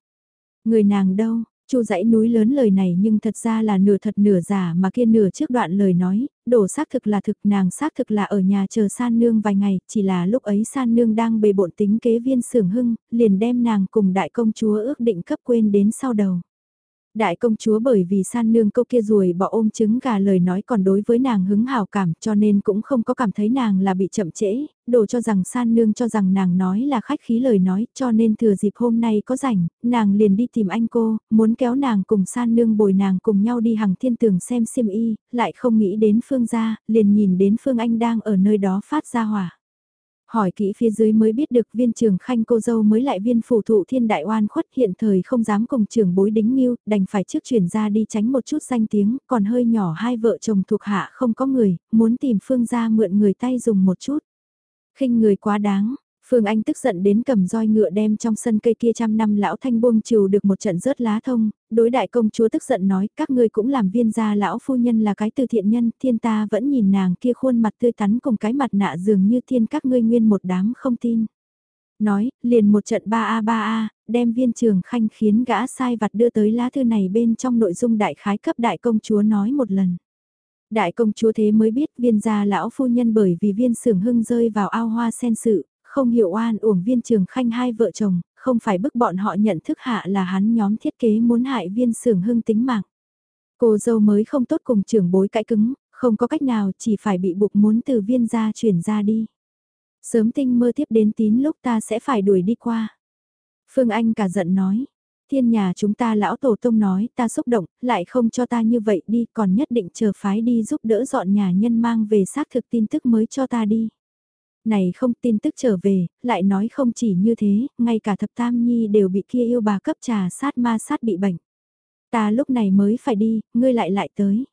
Người nàng đâu, Chu dãy núi lớn lời này nhưng thật ra là nửa thật nửa giả mà kia nửa trước đoạn lời nói, đổ xác thực là thực nàng xác thực là ở nhà chờ san nương vài ngày, chỉ là lúc ấy san nương đang bề bộn tính kế viên sưởng hưng, liền đem nàng cùng đại công chúa ước định cấp quên đến sau đầu. Đại công chúa bởi vì san nương câu kia ruồi bỏ ôm trứng gà lời nói còn đối với nàng hứng hào cảm cho nên cũng không có cảm thấy nàng là bị chậm trễ, đồ cho rằng san nương cho rằng nàng nói là khách khí lời nói cho nên thừa dịp hôm nay có rảnh, nàng liền đi tìm anh cô, muốn kéo nàng cùng san nương bồi nàng cùng nhau đi hàng thiên tường xem xiêm y, lại không nghĩ đến phương gia, liền nhìn đến phương anh đang ở nơi đó phát ra hỏa. Hỏi kỹ phía dưới mới biết được viên trường khanh cô dâu mới lại viên phủ thụ thiên đại oan khuất hiện thời không dám cùng trưởng bối đính nghiêu, đành phải trước chuyển ra đi tránh một chút danh tiếng, còn hơi nhỏ hai vợ chồng thuộc hạ không có người, muốn tìm phương gia mượn người tay dùng một chút. khinh người quá đáng, Phương Anh tức giận đến cầm roi ngựa đem trong sân cây kia trăm năm lão thanh buông trừ được một trận rớt lá thông, đối đại công chúa tức giận nói các ngươi cũng làm viên gia lão phu nhân là cái từ thiện nhân, thiên ta vẫn nhìn nàng kia khuôn mặt tươi tắn cùng cái mặt nạ dường như thiên các ngươi nguyên một đám không tin. Nói, liền một trận 3A3A, đem viên trường khanh khiến gã sai vặt đưa tới lá thư này bên trong nội dung đại khái cấp đại công chúa nói một lần. Đại công chúa thế mới biết viên gia lão phu nhân bởi vì viên sưởng hưng rơi vào ao hoa sen sự, không hiểu oan uổng viên trường khanh hai vợ chồng, không phải bức bọn họ nhận thức hạ là hắn nhóm thiết kế muốn hại viên sưởng hưng tính mạng. Cô dâu mới không tốt cùng trưởng bối cãi cứng, không có cách nào chỉ phải bị buộc muốn từ viên gia chuyển ra đi. Sớm tinh mơ tiếp đến tín lúc ta sẽ phải đuổi đi qua. Phương Anh cả giận nói, thiên nhà chúng ta lão tổ tông nói ta xúc động, lại không cho ta như vậy đi còn nhất định chờ phái đi giúp đỡ dọn nhà nhân mang về xác thực tin tức mới cho ta đi này không tin tức trở về, lại nói không chỉ như thế, ngay cả thập tam nhi đều bị kia yêu bà cấp trà sát ma sát bị bệnh. Ta lúc này mới phải đi, ngươi lại lại tới.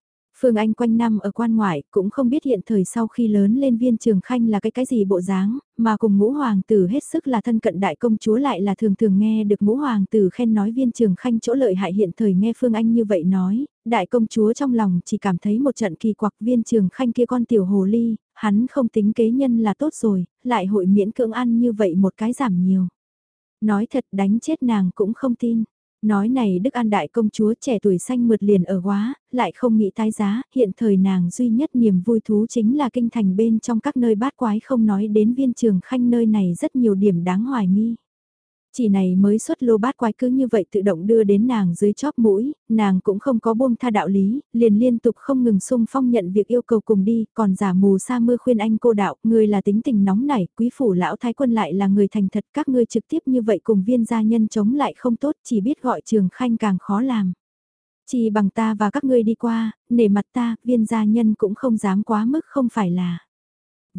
Phương Anh quanh năm ở quan ngoại cũng không biết hiện thời sau khi lớn lên viên trường khanh là cái cái gì bộ dáng, mà cùng ngũ hoàng tử hết sức là thân cận đại công chúa lại là thường thường nghe được ngũ hoàng tử khen nói viên trường khanh chỗ lợi hại hiện thời nghe Phương Anh như vậy nói, đại công chúa trong lòng chỉ cảm thấy một trận kỳ quặc viên trường khanh kia con tiểu hồ ly, hắn không tính kế nhân là tốt rồi, lại hội miễn cưỡng ăn như vậy một cái giảm nhiều. Nói thật đánh chết nàng cũng không tin. Nói này Đức An Đại công chúa trẻ tuổi xanh mượt liền ở quá, lại không nghĩ tái giá, hiện thời nàng duy nhất niềm vui thú chính là kinh thành bên trong các nơi bát quái không nói đến viên trường khanh nơi này rất nhiều điểm đáng hoài nghi. Chỉ này mới xuất lô bát quái cứ như vậy tự động đưa đến nàng dưới chóp mũi, nàng cũng không có buông tha đạo lý, liền liên tục không ngừng sung phong nhận việc yêu cầu cùng đi, còn giả mù sa mưa khuyên anh cô đạo, người là tính tình nóng nảy, quý phủ lão thái quân lại là người thành thật, các ngươi trực tiếp như vậy cùng viên gia nhân chống lại không tốt, chỉ biết gọi trường khanh càng khó làm. Chỉ bằng ta và các ngươi đi qua, nể mặt ta, viên gia nhân cũng không dám quá mức không phải là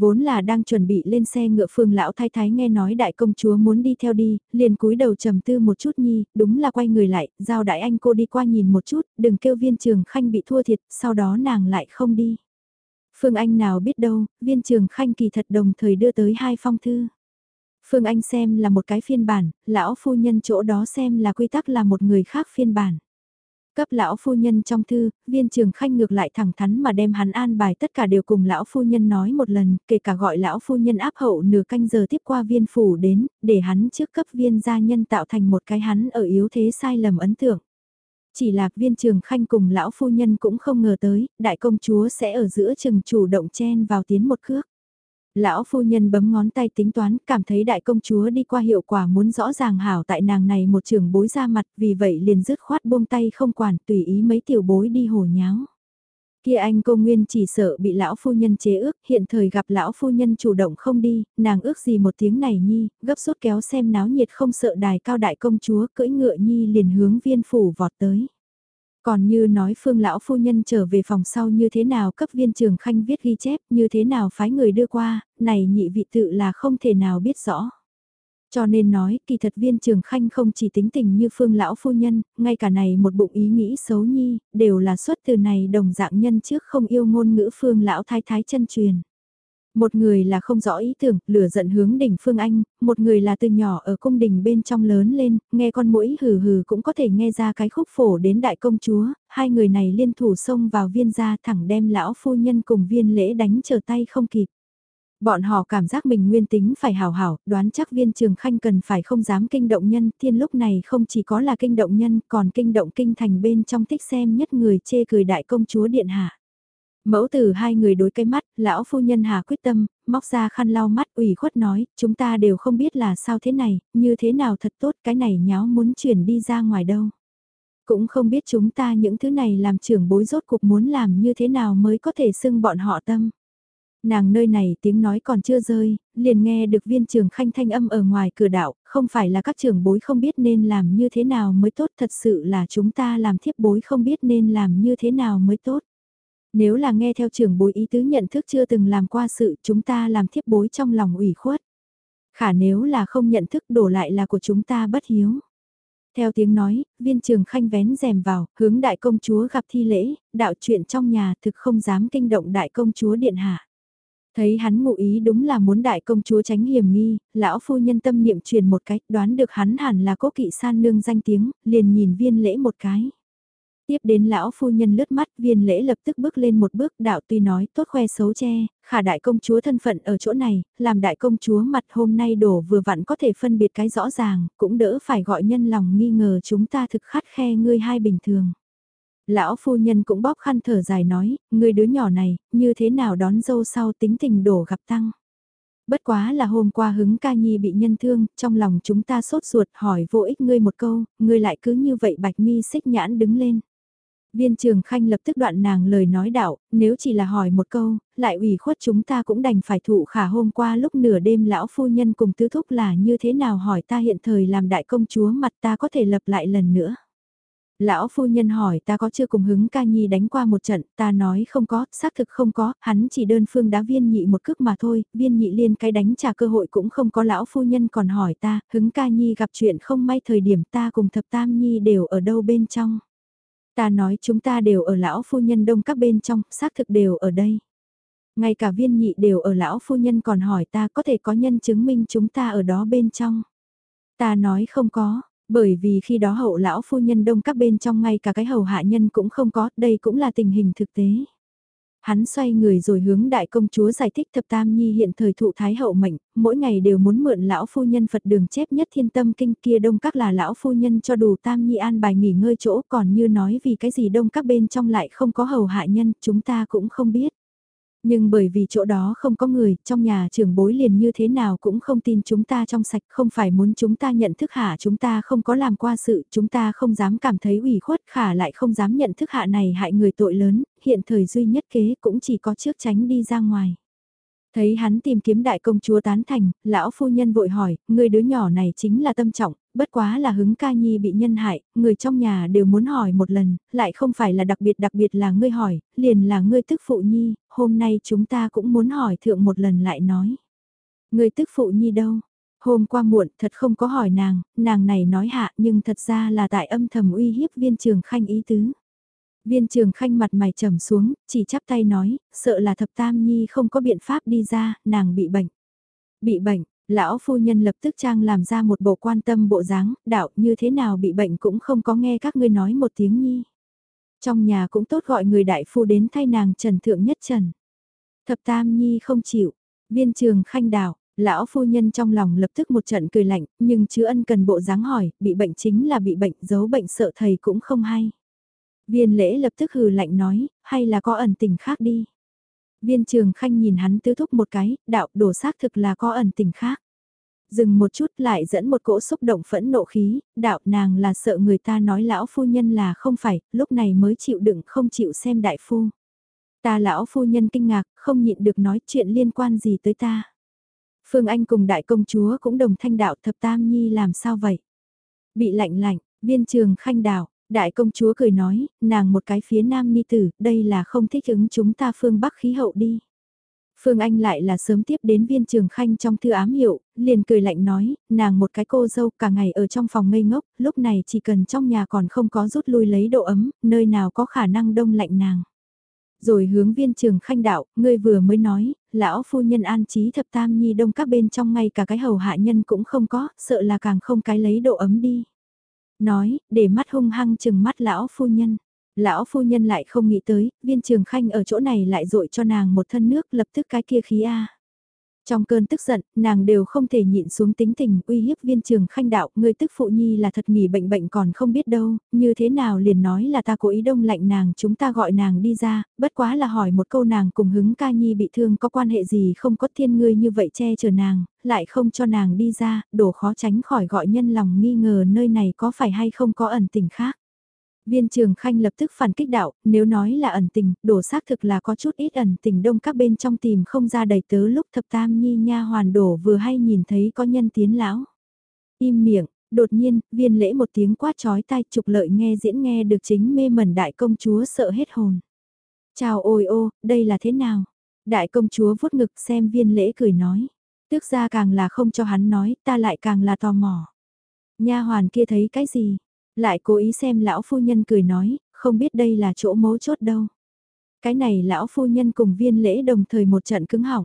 vốn là đang chuẩn bị lên xe ngựa phương lão thái thái nghe nói đại công chúa muốn đi theo đi, liền cúi đầu trầm tư một chút nhi, đúng là quay người lại, giao đại anh cô đi qua nhìn một chút, đừng kêu viên trường khanh bị thua thiệt, sau đó nàng lại không đi. Phương Anh nào biết đâu, viên trường khanh kỳ thật đồng thời đưa tới hai phong thư. Phương Anh xem là một cái phiên bản, lão phu nhân chỗ đó xem là quy tắc là một người khác phiên bản. Cấp lão phu nhân trong thư, viên trường khanh ngược lại thẳng thắn mà đem hắn an bài tất cả đều cùng lão phu nhân nói một lần, kể cả gọi lão phu nhân áp hậu nửa canh giờ tiếp qua viên phủ đến, để hắn trước cấp viên gia nhân tạo thành một cái hắn ở yếu thế sai lầm ấn tượng. Chỉ là viên trường khanh cùng lão phu nhân cũng không ngờ tới, đại công chúa sẽ ở giữa trường chủ động chen vào tiến một cước. Lão phu nhân bấm ngón tay tính toán, cảm thấy đại công chúa đi qua hiệu quả muốn rõ ràng hảo tại nàng này một trường bối ra mặt, vì vậy liền dứt khoát buông tay không quản, tùy ý mấy tiểu bối đi hồ nháo. Kia anh cô Nguyên chỉ sợ bị lão phu nhân chế ước, hiện thời gặp lão phu nhân chủ động không đi, nàng ước gì một tiếng này nhi, gấp rút kéo xem náo nhiệt không sợ đài cao đại công chúa cưỡi ngựa nhi liền hướng viên phủ vọt tới. Còn như nói phương lão phu nhân trở về phòng sau như thế nào cấp viên trường khanh viết ghi chép, như thế nào phái người đưa qua, này nhị vị tự là không thể nào biết rõ. Cho nên nói, kỳ thật viên trường khanh không chỉ tính tình như phương lão phu nhân, ngay cả này một bụng ý nghĩ xấu nhi, đều là xuất từ này đồng dạng nhân trước không yêu ngôn ngữ phương lão thái thái chân truyền. Một người là không rõ ý tưởng, lửa giận hướng đỉnh Phương Anh, một người là từ nhỏ ở cung đình bên trong lớn lên, nghe con mũi hừ hừ cũng có thể nghe ra cái khúc phổ đến đại công chúa, hai người này liên thủ xông vào viên gia thẳng đem lão phu nhân cùng viên lễ đánh trở tay không kịp. Bọn họ cảm giác mình nguyên tính phải hào hảo, đoán chắc viên trường khanh cần phải không dám kinh động nhân, thiên lúc này không chỉ có là kinh động nhân, còn kinh động kinh thành bên trong thích xem nhất người chê cười đại công chúa điện hạ. Mẫu tử hai người đối cái mắt, lão phu nhân hà quyết tâm, móc ra khăn lau mắt ủy khuất nói, chúng ta đều không biết là sao thế này, như thế nào thật tốt, cái này nháo muốn chuyển đi ra ngoài đâu. Cũng không biết chúng ta những thứ này làm trưởng bối rốt cục muốn làm như thế nào mới có thể xưng bọn họ tâm. Nàng nơi này tiếng nói còn chưa rơi, liền nghe được viên trường khanh thanh âm ở ngoài cửa đạo, không phải là các trưởng bối không biết nên làm như thế nào mới tốt thật sự là chúng ta làm thiếp bối không biết nên làm như thế nào mới tốt. Nếu là nghe theo trưởng bối ý tứ nhận thức chưa từng làm qua sự chúng ta làm thiếp bối trong lòng ủy khuất. Khả nếu là không nhận thức đổ lại là của chúng ta bất hiếu. Theo tiếng nói, viên trường khanh vén rèm vào, hướng đại công chúa gặp thi lễ, đạo chuyện trong nhà thực không dám kinh động đại công chúa điện hạ. Thấy hắn ngụ ý đúng là muốn đại công chúa tránh hiểm nghi, lão phu nhân tâm niệm truyền một cách đoán được hắn hẳn là cố kỵ san nương danh tiếng, liền nhìn viên lễ một cái. Tiếp đến lão phu nhân lướt mắt viên lễ lập tức bước lên một bước đạo tuy nói tốt khoe xấu che, khả đại công chúa thân phận ở chỗ này, làm đại công chúa mặt hôm nay đổ vừa vặn có thể phân biệt cái rõ ràng, cũng đỡ phải gọi nhân lòng nghi ngờ chúng ta thực khát khe ngươi hai bình thường. Lão phu nhân cũng bóp khăn thở dài nói, người đứa nhỏ này, như thế nào đón dâu sau tính tình đổ gặp tăng. Bất quá là hôm qua hứng ca nhi bị nhân thương, trong lòng chúng ta sốt ruột hỏi vô ích ngươi một câu, ngươi lại cứ như vậy bạch mi xích nhãn đứng lên. Viên trường khanh lập tức đoạn nàng lời nói đạo, nếu chỉ là hỏi một câu, lại ủy khuất chúng ta cũng đành phải thụ khả hôm qua lúc nửa đêm lão phu nhân cùng tứ thúc là như thế nào hỏi ta hiện thời làm đại công chúa mặt ta có thể lập lại lần nữa. Lão phu nhân hỏi ta có chưa cùng hứng ca nhi đánh qua một trận, ta nói không có, xác thực không có, hắn chỉ đơn phương đá viên nhị một cước mà thôi, viên nhị liên cái đánh trả cơ hội cũng không có lão phu nhân còn hỏi ta, hứng ca nhi gặp chuyện không may thời điểm ta cùng thập tam nhi đều ở đâu bên trong. Ta nói chúng ta đều ở lão phu nhân đông các bên trong, xác thực đều ở đây. Ngay cả viên nhị đều ở lão phu nhân còn hỏi ta có thể có nhân chứng minh chúng ta ở đó bên trong. Ta nói không có, bởi vì khi đó hậu lão phu nhân đông các bên trong ngay cả cái hầu hạ nhân cũng không có, đây cũng là tình hình thực tế. Hắn xoay người rồi hướng đại công chúa giải thích thập tam nhi hiện thời thụ thái hậu mệnh, mỗi ngày đều muốn mượn lão phu nhân Phật đường chép nhất thiên tâm kinh kia đông các là lão phu nhân cho đủ tam nhi an bài nghỉ ngơi chỗ còn như nói vì cái gì đông các bên trong lại không có hầu hạ nhân chúng ta cũng không biết. Nhưng bởi vì chỗ đó không có người, trong nhà trưởng bối liền như thế nào cũng không tin chúng ta trong sạch, không phải muốn chúng ta nhận thức hạ chúng ta không có làm qua sự, chúng ta không dám cảm thấy ủy khuất khả lại không dám nhận thức hạ này hại người tội lớn, hiện thời duy nhất kế cũng chỉ có trước tránh đi ra ngoài. Thấy hắn tìm kiếm đại công chúa tán thành, lão phu nhân vội hỏi, người đứa nhỏ này chính là tâm trọng, bất quá là hứng ca nhi bị nhân hại, người trong nhà đều muốn hỏi một lần, lại không phải là đặc biệt đặc biệt là ngươi hỏi, liền là ngươi tức phụ nhi, hôm nay chúng ta cũng muốn hỏi thượng một lần lại nói. Ngươi tức phụ nhi đâu? Hôm qua muộn thật không có hỏi nàng, nàng này nói hạ nhưng thật ra là tại âm thầm uy hiếp viên trường khanh ý tứ. Viên trường khanh mặt mày trầm xuống, chỉ chắp tay nói, sợ là thập tam nhi không có biện pháp đi ra, nàng bị bệnh. Bị bệnh, lão phu nhân lập tức trang làm ra một bộ quan tâm bộ dáng, đạo như thế nào bị bệnh cũng không có nghe các ngươi nói một tiếng nhi. Trong nhà cũng tốt gọi người đại phu đến thay nàng trần thượng nhất trần. Thập tam nhi không chịu, viên trường khanh đạo, lão phu nhân trong lòng lập tức một trận cười lạnh, nhưng chứ ân cần bộ dáng hỏi, bị bệnh chính là bị bệnh, giấu bệnh sợ thầy cũng không hay. Viên lễ lập tức hừ lạnh nói, hay là có ẩn tình khác đi. Viên trường khanh nhìn hắn tứ thúc một cái, đạo đổ xác thực là có ẩn tình khác. Dừng một chút lại dẫn một cỗ xúc động phẫn nộ khí, đạo nàng là sợ người ta nói lão phu nhân là không phải, lúc này mới chịu đựng không chịu xem đại phu. Ta lão phu nhân kinh ngạc, không nhịn được nói chuyện liên quan gì tới ta. Phương Anh cùng đại công chúa cũng đồng thanh đạo thập tam nhi làm sao vậy? Bị lạnh lạnh, viên trường khanh đạo, đại công chúa cười nói, nàng một cái phía nam ni tử, đây là không thích ứng chúng ta phương bắc khí hậu đi. Phương Anh lại là sớm tiếp đến viên trường khanh trong thư ám hiệu, liền cười lạnh nói, nàng một cái cô dâu cả ngày ở trong phòng ngây ngốc, lúc này chỉ cần trong nhà còn không có rút lui lấy độ ấm, nơi nào có khả năng đông lạnh nàng. Rồi hướng viên trường khanh đạo, ngươi vừa mới nói, lão phu nhân an trí thập tam nhi đông các bên trong ngay cả cái hầu hạ nhân cũng không có, sợ là càng không cái lấy độ ấm đi. Nói, để mắt hung hăng chừng mắt lão phu nhân. Lão phu nhân lại không nghĩ tới, viên trường khanh ở chỗ này lại dội cho nàng một thân nước lập tức cái kia khí A. Trong cơn tức giận, nàng đều không thể nhịn xuống tính tình uy hiếp viên trường khanh đạo, người tức phụ nhi là thật nghỉ bệnh bệnh còn không biết đâu, như thế nào liền nói là ta cố ý đông lạnh nàng chúng ta gọi nàng đi ra, bất quá là hỏi một câu nàng cùng hứng ca nhi bị thương có quan hệ gì không có thiên ngươi như vậy che chở nàng, lại không cho nàng đi ra, đổ khó tránh khỏi gọi nhân lòng nghi ngờ nơi này có phải hay không có ẩn tình khác. Viên trường khanh lập tức phản kích đạo, nếu nói là ẩn tình, đổ xác thực là có chút ít ẩn tình đông các bên trong tìm không ra đầy tớ lúc thập tam nhi nha hoàn đổ vừa hay nhìn thấy có nhân tiến lão. Im miệng, đột nhiên, viên lễ một tiếng quát chói tai trục lợi nghe diễn nghe được chính mê mẩn đại công chúa sợ hết hồn. Chào ôi ô, đây là thế nào? Đại công chúa vuốt ngực xem viên lễ cười nói. Tước ra càng là không cho hắn nói, ta lại càng là tò mò. Nha hoàn kia thấy cái gì? Lại cố ý xem lão phu nhân cười nói, không biết đây là chỗ mấu chốt đâu. Cái này lão phu nhân cùng viên lễ đồng thời một trận cứng họng.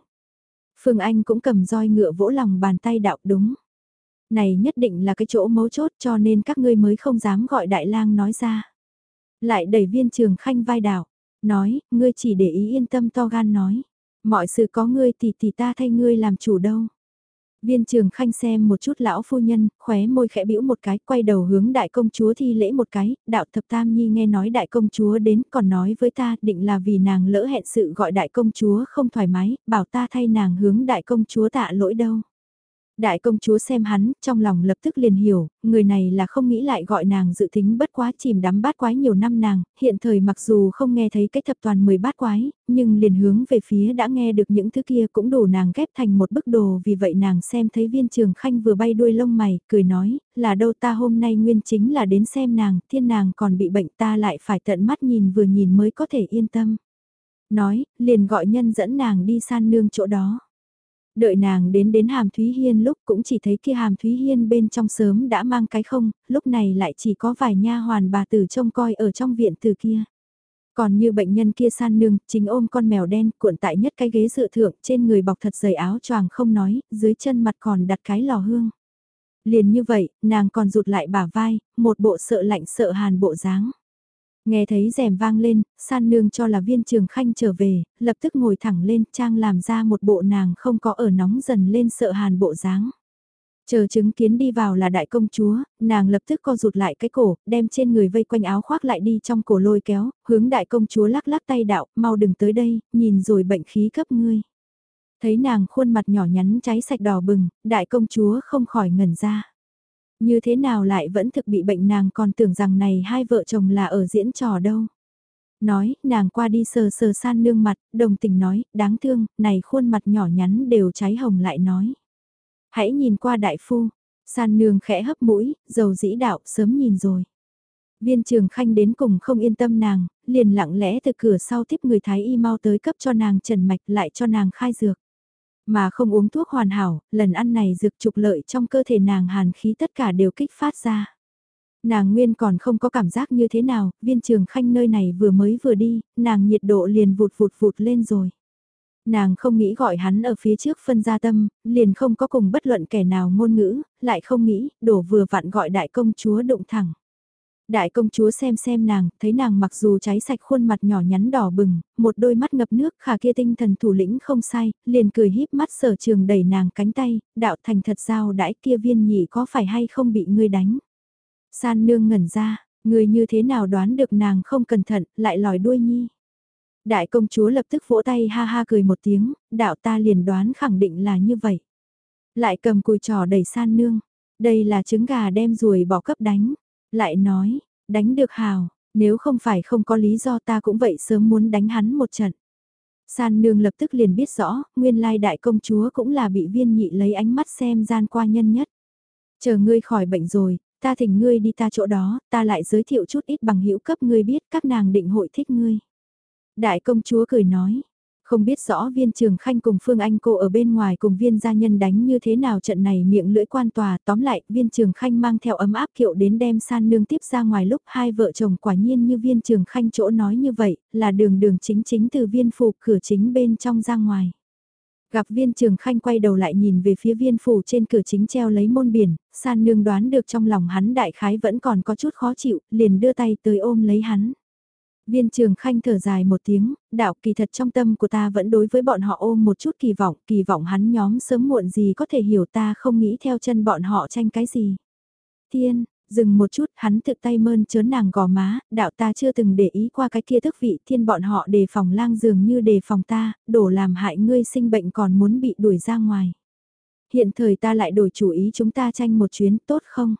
Phương Anh cũng cầm roi ngựa vỗ lòng bàn tay đạo đúng. Này nhất định là cái chỗ mấu chốt cho nên các ngươi mới không dám gọi đại lang nói ra. Lại đẩy viên trường khanh vai đạo, nói, ngươi chỉ để ý yên tâm to gan nói. Mọi sự có ngươi thì thì ta thay ngươi làm chủ đâu. Viên trường khanh xem một chút lão phu nhân, khóe môi khẽ bĩu một cái, quay đầu hướng đại công chúa thi lễ một cái, đạo thập tam nhi nghe nói đại công chúa đến còn nói với ta định là vì nàng lỡ hẹn sự gọi đại công chúa không thoải mái, bảo ta thay nàng hướng đại công chúa tạ lỗi đâu. Đại công chúa xem hắn, trong lòng lập tức liền hiểu, người này là không nghĩ lại gọi nàng dự tính bất quá chìm đắm bát quái nhiều năm nàng, hiện thời mặc dù không nghe thấy cái thập toàn 10 bát quái, nhưng liền hướng về phía đã nghe được những thứ kia cũng đủ nàng ghép thành một bức đồ vì vậy nàng xem thấy viên trường khanh vừa bay đuôi lông mày, cười nói, là đâu ta hôm nay nguyên chính là đến xem nàng, thiên nàng còn bị bệnh ta lại phải tận mắt nhìn vừa nhìn mới có thể yên tâm. Nói, liền gọi nhân dẫn nàng đi san nương chỗ đó. Đợi nàng đến đến hàm Thúy Hiên lúc cũng chỉ thấy kia hàm Thúy Hiên bên trong sớm đã mang cái không, lúc này lại chỉ có vài nha hoàn bà tử trông coi ở trong viện từ kia. Còn như bệnh nhân kia san nương, chính ôm con mèo đen cuộn tại nhất cái ghế dựa thượng trên người bọc thật dày áo choàng không nói, dưới chân mặt còn đặt cái lò hương. Liền như vậy, nàng còn rụt lại bả vai, một bộ sợ lạnh sợ hàn bộ dáng. Nghe thấy rèm vang lên, san nương cho là viên trường khanh trở về, lập tức ngồi thẳng lên trang làm ra một bộ nàng không có ở nóng dần lên sợ hàn bộ dáng. Chờ chứng kiến đi vào là đại công chúa, nàng lập tức co rụt lại cái cổ, đem trên người vây quanh áo khoác lại đi trong cổ lôi kéo, hướng đại công chúa lắc lắc tay đạo, mau đừng tới đây, nhìn rồi bệnh khí cấp ngươi. Thấy nàng khuôn mặt nhỏ nhắn cháy sạch đỏ bừng, đại công chúa không khỏi ngẩn ra. Như thế nào lại vẫn thực bị bệnh nàng còn tưởng rằng này hai vợ chồng là ở diễn trò đâu. Nói, nàng qua đi sờ sờ san nương mặt, đồng tình nói, đáng thương, này khuôn mặt nhỏ nhắn đều cháy hồng lại nói. Hãy nhìn qua đại phu, san nương khẽ hấp mũi, dầu dĩ đạo, sớm nhìn rồi. Viên trường khanh đến cùng không yên tâm nàng, liền lặng lẽ từ cửa sau tiếp người thái y mau tới cấp cho nàng trần mạch lại cho nàng khai dược. Mà không uống thuốc hoàn hảo, lần ăn này dược trục lợi trong cơ thể nàng hàn khí tất cả đều kích phát ra. Nàng nguyên còn không có cảm giác như thế nào, viên trường khanh nơi này vừa mới vừa đi, nàng nhiệt độ liền vụt vụt vụt lên rồi. Nàng không nghĩ gọi hắn ở phía trước phân gia tâm, liền không có cùng bất luận kẻ nào ngôn ngữ, lại không nghĩ, đổ vừa vặn gọi đại công chúa đụng thẳng. Đại công chúa xem xem nàng, thấy nàng mặc dù cháy sạch khuôn mặt nhỏ nhắn đỏ bừng, một đôi mắt ngập nước khả kia tinh thần thủ lĩnh không sai, liền cười híp mắt sở trường đẩy nàng cánh tay, đạo thành thật giao đãi kia viên nhị có phải hay không bị ngươi đánh. San nương ngẩn ra, Người như thế nào đoán được nàng không cẩn thận, lại lòi đuôi nhi. Đại công chúa lập tức vỗ tay ha ha cười một tiếng, đạo ta liền đoán khẳng định là như vậy. Lại cầm cùi trò đẩy san nương, đây là trứng gà đem ruồi bỏ cấp đánh. Lại nói, đánh được hào, nếu không phải không có lý do ta cũng vậy sớm muốn đánh hắn một trận. San nương lập tức liền biết rõ, nguyên lai đại công chúa cũng là bị viên nhị lấy ánh mắt xem gian qua nhân nhất. Chờ ngươi khỏi bệnh rồi, ta thỉnh ngươi đi ta chỗ đó, ta lại giới thiệu chút ít bằng hữu cấp ngươi biết các nàng định hội thích ngươi. Đại công chúa cười nói, không biết rõ viên trường khanh cùng Phương Anh cô ở bên ngoài cùng viên gia nhân đánh như thế nào trận này miệng lưỡi quan tòa tóm lại viên trường khanh mang theo ấm áp kiệu đến đem san nương tiếp ra ngoài lúc hai vợ chồng quả nhiên như viên trường khanh chỗ nói như vậy là đường đường chính chính từ viên phủ cửa chính bên trong ra ngoài. Gặp viên trường khanh quay đầu lại nhìn về phía viên phủ trên cửa chính treo lấy môn biển, san nương đoán được trong lòng hắn đại khái vẫn còn có chút khó chịu, liền đưa tay tới ôm lấy hắn. Viên trường khanh thở dài một tiếng, đạo kỳ thật trong tâm của ta vẫn đối với bọn họ ôm một chút kỳ vọng, kỳ vọng hắn nhóm sớm muộn gì có thể hiểu ta không nghĩ theo chân bọn họ tranh cái gì. Thiên, dừng một chút, hắn thực tay mơn chớn nàng gò má, đạo ta chưa từng để ý qua cái kia thức vị thiên bọn họ đề phòng lang dường như đề phòng ta, đổ làm hại ngươi sinh bệnh còn muốn bị đuổi ra ngoài. Hiện thời ta lại đổi chủ ý chúng ta tranh một chuyến tốt không?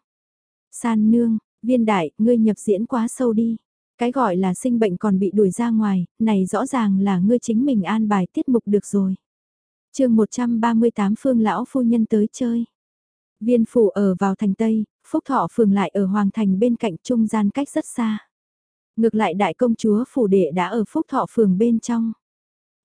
San nương, viên đại, ngươi nhập diễn quá sâu đi. Cái gọi là sinh bệnh còn bị đuổi ra ngoài, này rõ ràng là ngươi chính mình an bài tiết mục được rồi. chương 138 phương lão phu nhân tới chơi. Viên phủ ở vào thành Tây, Phúc Thọ phường lại ở Hoàng Thành bên cạnh trung gian cách rất xa. Ngược lại đại công chúa phủ đệ đã ở Phúc Thọ phường bên trong.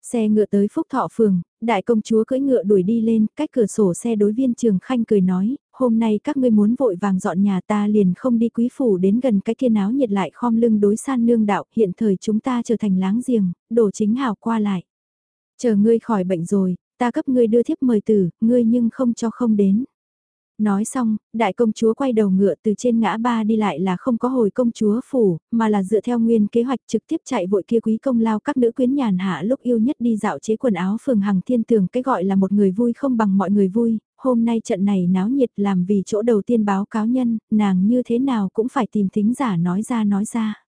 Xe ngựa tới Phúc Thọ phường, đại công chúa cưỡi ngựa đuổi đi lên, cách cửa sổ xe đối viên trường khanh cười nói, hôm nay các ngươi muốn vội vàng dọn nhà ta liền không đi quý phủ đến gần cái kia náo nhiệt lại khom lưng đối san nương đạo, hiện thời chúng ta trở thành láng giềng, đổ chính hào qua lại. Chờ ngươi khỏi bệnh rồi, ta cấp ngươi đưa thiếp mời tử, ngươi nhưng không cho không đến. Nói xong, đại công chúa quay đầu ngựa từ trên ngã ba đi lại là không có hồi công chúa phủ, mà là dựa theo nguyên kế hoạch trực tiếp chạy vội kia quý công lao các nữ quyến nhàn hạ lúc yêu nhất đi dạo chế quần áo phường hằng thiên tường cái gọi là một người vui không bằng mọi người vui, hôm nay trận này náo nhiệt làm vì chỗ đầu tiên báo cáo nhân, nàng như thế nào cũng phải tìm thính giả nói ra nói ra.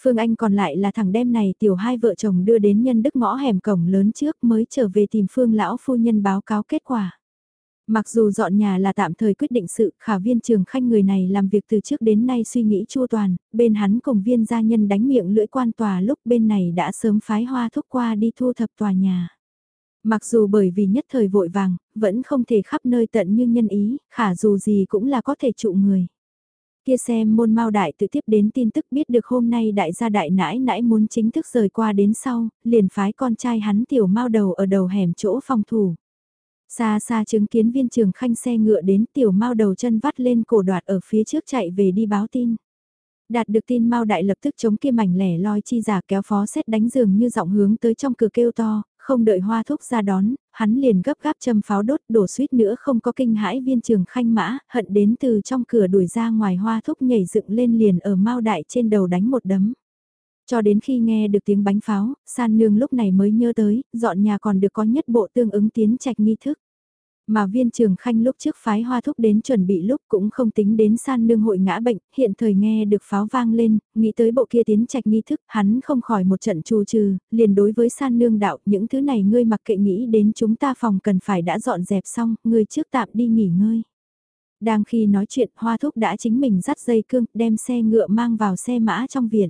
Phương Anh còn lại là thằng đem này tiểu hai vợ chồng đưa đến nhân đức ngõ hẻm cổng lớn trước mới trở về tìm Phương lão phu nhân báo cáo kết quả. Mặc dù dọn nhà là tạm thời quyết định sự, khả viên trường khanh người này làm việc từ trước đến nay suy nghĩ chua toàn, bên hắn cùng viên gia nhân đánh miệng lưỡi quan tòa lúc bên này đã sớm phái hoa thúc qua đi thu thập tòa nhà. Mặc dù bởi vì nhất thời vội vàng, vẫn không thể khắp nơi tận như nhân ý, khả dù gì cũng là có thể trụ người. Kia xem môn mau đại tự tiếp đến tin tức biết được hôm nay đại gia đại nãi nãi muốn chính thức rời qua đến sau, liền phái con trai hắn tiểu mau đầu ở đầu hẻm chỗ phòng thủ. Xa xa chứng kiến viên trường khanh xe ngựa đến tiểu mau đầu chân vắt lên cổ đoạt ở phía trước chạy về đi báo tin. Đạt được tin Mao Đại lập tức chống kia mảnh lẻ loi chi giả kéo phó xét đánh giường như giọng hướng tới trong cửa kêu to, không đợi hoa thúc ra đón, hắn liền gấp gáp châm pháo đốt đổ suýt nữa không có kinh hãi viên trường khanh mã, hận đến từ trong cửa đuổi ra ngoài hoa thúc nhảy dựng lên liền ở Mao Đại trên đầu đánh một đấm. Cho đến khi nghe được tiếng bánh pháo, san nương lúc này mới nhớ tới, dọn nhà còn được có nhất bộ tương ứng tiến trạch nghi thức. Mà viên trường khanh lúc trước phái hoa thúc đến chuẩn bị lúc cũng không tính đến san nương hội ngã bệnh, hiện thời nghe được pháo vang lên, nghĩ tới bộ kia tiến trạch nghi thức, hắn không khỏi một trận trù trừ, liền đối với san nương đạo, những thứ này ngươi mặc kệ nghĩ đến chúng ta phòng cần phải đã dọn dẹp xong, ngươi trước tạm đi nghỉ ngơi. Đang khi nói chuyện, hoa thúc đã chính mình dắt dây cương, đem xe ngựa mang vào xe mã trong viện.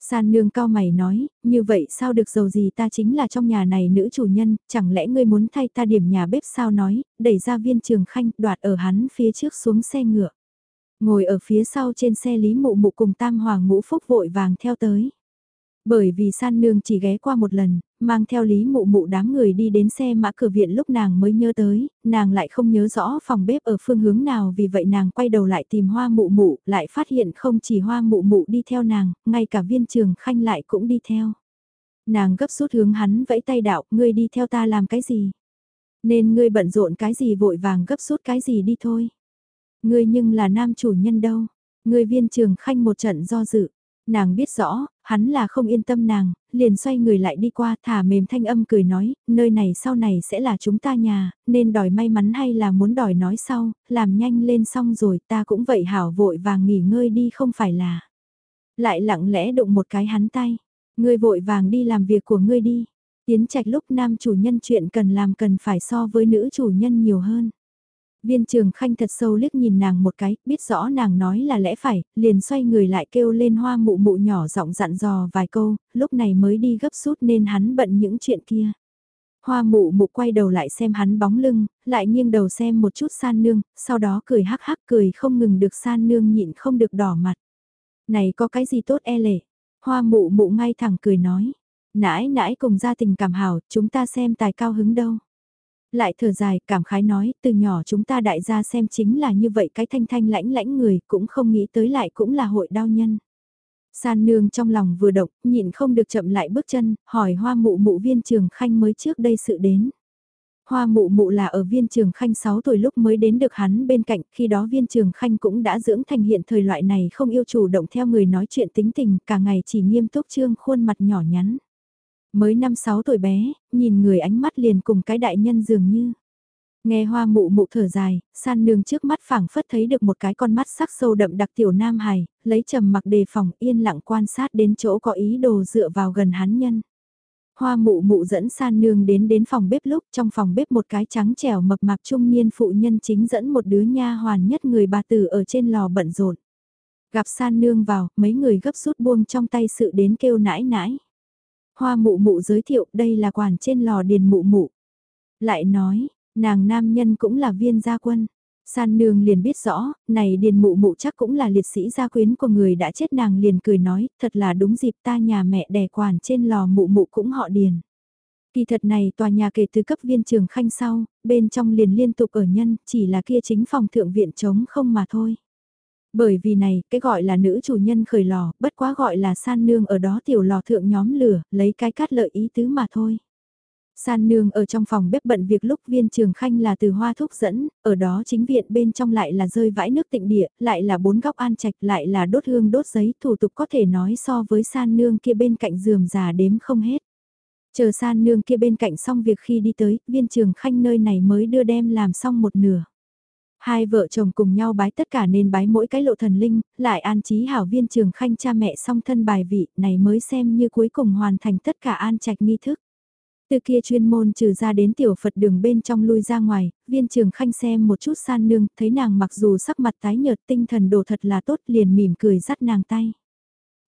San nương cao mày nói, như vậy sao được giàu gì ta chính là trong nhà này nữ chủ nhân, chẳng lẽ ngươi muốn thay ta điểm nhà bếp sao nói, đẩy ra viên trường khanh đoạt ở hắn phía trước xuống xe ngựa. Ngồi ở phía sau trên xe Lý Mụ Mụ cùng Tam Hoàng Ngũ Phúc vội vàng theo tới. Bởi vì san nương chỉ ghé qua một lần, mang theo lý mụ mụ đám người đi đến xe mã cửa viện lúc nàng mới nhớ tới, nàng lại không nhớ rõ phòng bếp ở phương hướng nào vì vậy nàng quay đầu lại tìm hoa mụ mụ, lại phát hiện không chỉ hoa mụ mụ đi theo nàng, ngay cả viên trường khanh lại cũng đi theo. Nàng gấp rút hướng hắn vẫy tay đạo, ngươi đi theo ta làm cái gì? Nên ngươi bận rộn cái gì vội vàng gấp rút cái gì đi thôi. Ngươi nhưng là nam chủ nhân đâu, ngươi viên trường khanh một trận do dự nàng biết rõ, hắn là không yên tâm nàng, liền xoay người lại đi qua thả mềm thanh âm cười nói, nơi này sau này sẽ là chúng ta nhà, nên đòi may mắn hay là muốn đòi nói sau, làm nhanh lên xong rồi ta cũng vậy hảo vội vàng nghỉ ngơi đi không phải là. Lại lặng lẽ đụng một cái hắn tay. Ngươi vội vàng đi làm việc của ngươi đi. Tiến trạch lúc nam chủ nhân chuyện cần làm cần phải so với nữ chủ nhân nhiều hơn. Viên trường khanh thật sâu liếc nhìn nàng một cái, biết rõ nàng nói là lẽ phải, liền xoay người lại kêu lên hoa mụ mụ nhỏ giọng dặn dò vài câu, lúc này mới đi gấp rút nên hắn bận những chuyện kia. Hoa mụ mụ quay đầu lại xem hắn bóng lưng, lại nghiêng đầu xem một chút san nương, sau đó cười hắc hắc cười không ngừng được san nương nhịn không được đỏ mặt. Này có cái gì tốt e lệ? Hoa mụ mụ ngay thẳng cười nói. Nãi nãi cùng gia tình cảm hảo, chúng ta xem tài cao hứng đâu. Lại thở dài, cảm khái nói, từ nhỏ chúng ta đại gia xem chính là như vậy cái thanh thanh lãnh lãnh người, cũng không nghĩ tới lại cũng là hội đau nhân. San nương trong lòng vừa động, nhịn không được chậm lại bước chân, hỏi hoa mụ mụ viên trường khanh mới trước đây sự đến. Hoa mụ mụ là ở viên trường khanh 6 tuổi lúc mới đến được hắn bên cạnh, khi đó viên trường khanh cũng đã dưỡng thành hiện thời loại này không yêu chủ động theo người nói chuyện tính tình, cả ngày chỉ nghiêm túc trương khuôn mặt nhỏ nhắn. Mới năm 6 tuổi bé, nhìn người ánh mắt liền cùng cái đại nhân dường như. Nghe hoa mụ mụ thở dài, san nương trước mắt phảng phất thấy được một cái con mắt sắc sâu đậm đặc tiểu nam hài, lấy trầm mặc đề phòng yên lặng quan sát đến chỗ có ý đồ dựa vào gần hắn nhân. Hoa mụ mụ dẫn san nương đến đến phòng bếp lúc trong phòng bếp một cái trắng trẻo mập mạp trung niên phụ nhân chính dẫn một đứa nha hoàn nhất người bà tử ở trên lò bận rộn. Gặp san nương vào, mấy người gấp rút buông trong tay sự đến kêu nãi nãi. Hoa mụ mụ giới thiệu đây là quản trên lò điền mụ mụ. Lại nói, nàng nam nhân cũng là viên gia quân. San nương liền biết rõ, này điền mụ mụ chắc cũng là liệt sĩ gia quyến của người đã chết nàng liền cười nói, thật là đúng dịp ta nhà mẹ đẻ quản trên lò mụ mụ cũng họ điền. Kỳ thật này tòa nhà kể từ cấp viên trường khanh sau, bên trong liền liên tục ở nhân, chỉ là kia chính phòng thượng viện trống không mà thôi. Bởi vì này, cái gọi là nữ chủ nhân khởi lò, bất quá gọi là san nương ở đó tiểu lò thượng nhóm lửa, lấy cái cát lợi ý tứ mà thôi. San nương ở trong phòng bếp bận việc lúc viên trường khanh là từ hoa thúc dẫn, ở đó chính viện bên trong lại là rơi vãi nước tịnh địa, lại là bốn góc an trạch, lại là đốt hương đốt giấy, thủ tục có thể nói so với san nương kia bên cạnh giường già đếm không hết. Chờ san nương kia bên cạnh xong việc khi đi tới, viên trường khanh nơi này mới đưa đem làm xong một nửa. Hai vợ chồng cùng nhau bái tất cả nên bái mỗi cái lộ thần linh, lại an trí hảo viên trường khanh cha mẹ song thân bài vị này mới xem như cuối cùng hoàn thành tất cả an trạch nghi thức. Từ kia chuyên môn trừ ra đến tiểu Phật đường bên trong lui ra ngoài, viên trường khanh xem một chút san nương, thấy nàng mặc dù sắc mặt tái nhợt tinh thần đồ thật là tốt liền mỉm cười dắt nàng tay.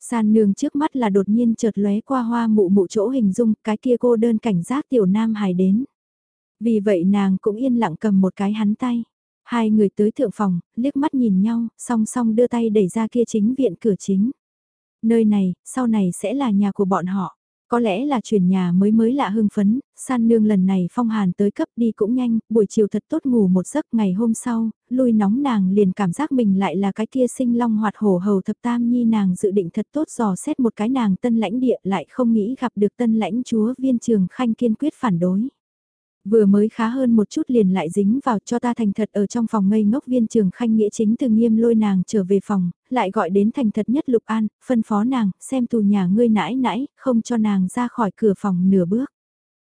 San nương trước mắt là đột nhiên chợt lóe qua hoa mụ mụ chỗ hình dung, cái kia cô đơn cảnh giác tiểu nam hài đến. Vì vậy nàng cũng yên lặng cầm một cái hắn tay. Hai người tới thượng phòng, liếc mắt nhìn nhau, song song đưa tay đẩy ra kia chính viện cửa chính. Nơi này, sau này sẽ là nhà của bọn họ. Có lẽ là chuyển nhà mới mới lạ hưng phấn, san nương lần này phong hàn tới cấp đi cũng nhanh, buổi chiều thật tốt ngủ một giấc ngày hôm sau, lui nóng nàng liền cảm giác mình lại là cái kia sinh long hoạt hổ hầu thập tam nhi nàng dự định thật tốt dò xét một cái nàng tân lãnh địa lại không nghĩ gặp được tân lãnh chúa viên trường khanh kiên quyết phản đối. Vừa mới khá hơn một chút liền lại dính vào cho ta thành thật ở trong phòng ngây ngốc viên trường khanh nghĩa chính từ nghiêm lôi nàng trở về phòng, lại gọi đến thành thật nhất Lục An, phân phó nàng, xem tù nhà ngươi nãi nãi, không cho nàng ra khỏi cửa phòng nửa bước.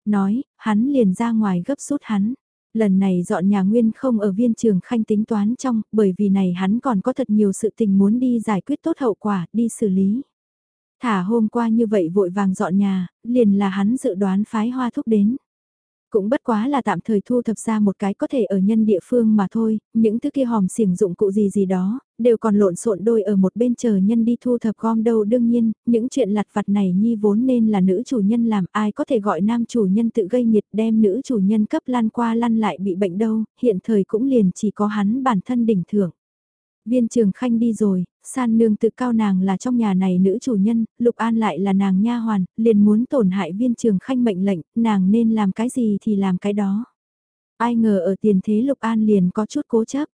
Nói, hắn liền ra ngoài gấp rút hắn. Lần này dọn nhà nguyên không ở viên trường khanh tính toán trong, bởi vì này hắn còn có thật nhiều sự tình muốn đi giải quyết tốt hậu quả, đi xử lý. Thả hôm qua như vậy vội vàng dọn nhà, liền là hắn dự đoán phái hoa thúc đến. Cũng bất quá là tạm thời thu thập ra một cái có thể ở nhân địa phương mà thôi, những thứ kia hòm xiềng dụng cụ gì gì đó, đều còn lộn xộn đôi ở một bên chờ nhân đi thu thập gom đâu đương nhiên, những chuyện lặt vặt này nhi vốn nên là nữ chủ nhân làm ai có thể gọi nam chủ nhân tự gây nhiệt đem nữ chủ nhân cấp lan qua lăn lại bị bệnh đâu, hiện thời cũng liền chỉ có hắn bản thân đỉnh thưởng. Viên trường khanh đi rồi, san nương tự cao nàng là trong nhà này nữ chủ nhân, lục an lại là nàng nha hoàn, liền muốn tổn hại viên trường khanh mệnh lệnh, nàng nên làm cái gì thì làm cái đó. Ai ngờ ở tiền thế lục an liền có chút cố chấp.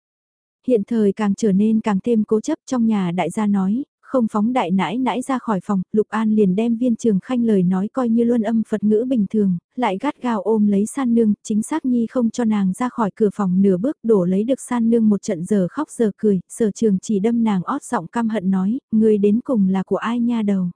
Hiện thời càng trở nên càng thêm cố chấp trong nhà đại gia nói, không phóng đại nãi nãi ra khỏi phòng, Lục An liền đem viên trường khanh lời nói coi như luân âm Phật ngữ bình thường, lại gắt gao ôm lấy san nương, chính xác nhi không cho nàng ra khỏi cửa phòng nửa bước đổ lấy được san nương một trận giờ khóc giờ cười, sở trường chỉ đâm nàng ót giọng căm hận nói, người đến cùng là của ai nha đầu.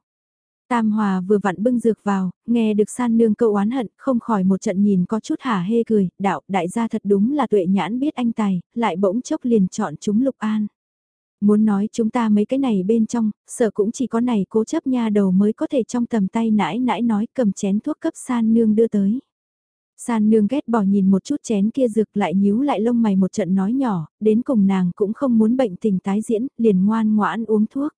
Tam Hòa vừa vặn bưng dược vào, nghe được san nương câu oán hận, không khỏi một trận nhìn có chút hả hê cười, đạo đại gia thật đúng là tuệ nhãn biết anh tài, lại bỗng chốc liền chọn chúng Lục An. Muốn nói chúng ta mấy cái này bên trong, sợ cũng chỉ có này cố chấp nha đầu mới có thể trong tầm tay nãi nãi nói cầm chén thuốc cấp san nương đưa tới. San nương ghét bỏ nhìn một chút chén kia rực lại nhíu lại lông mày một trận nói nhỏ, đến cùng nàng cũng không muốn bệnh tình tái diễn, liền ngoan ngoãn uống thuốc.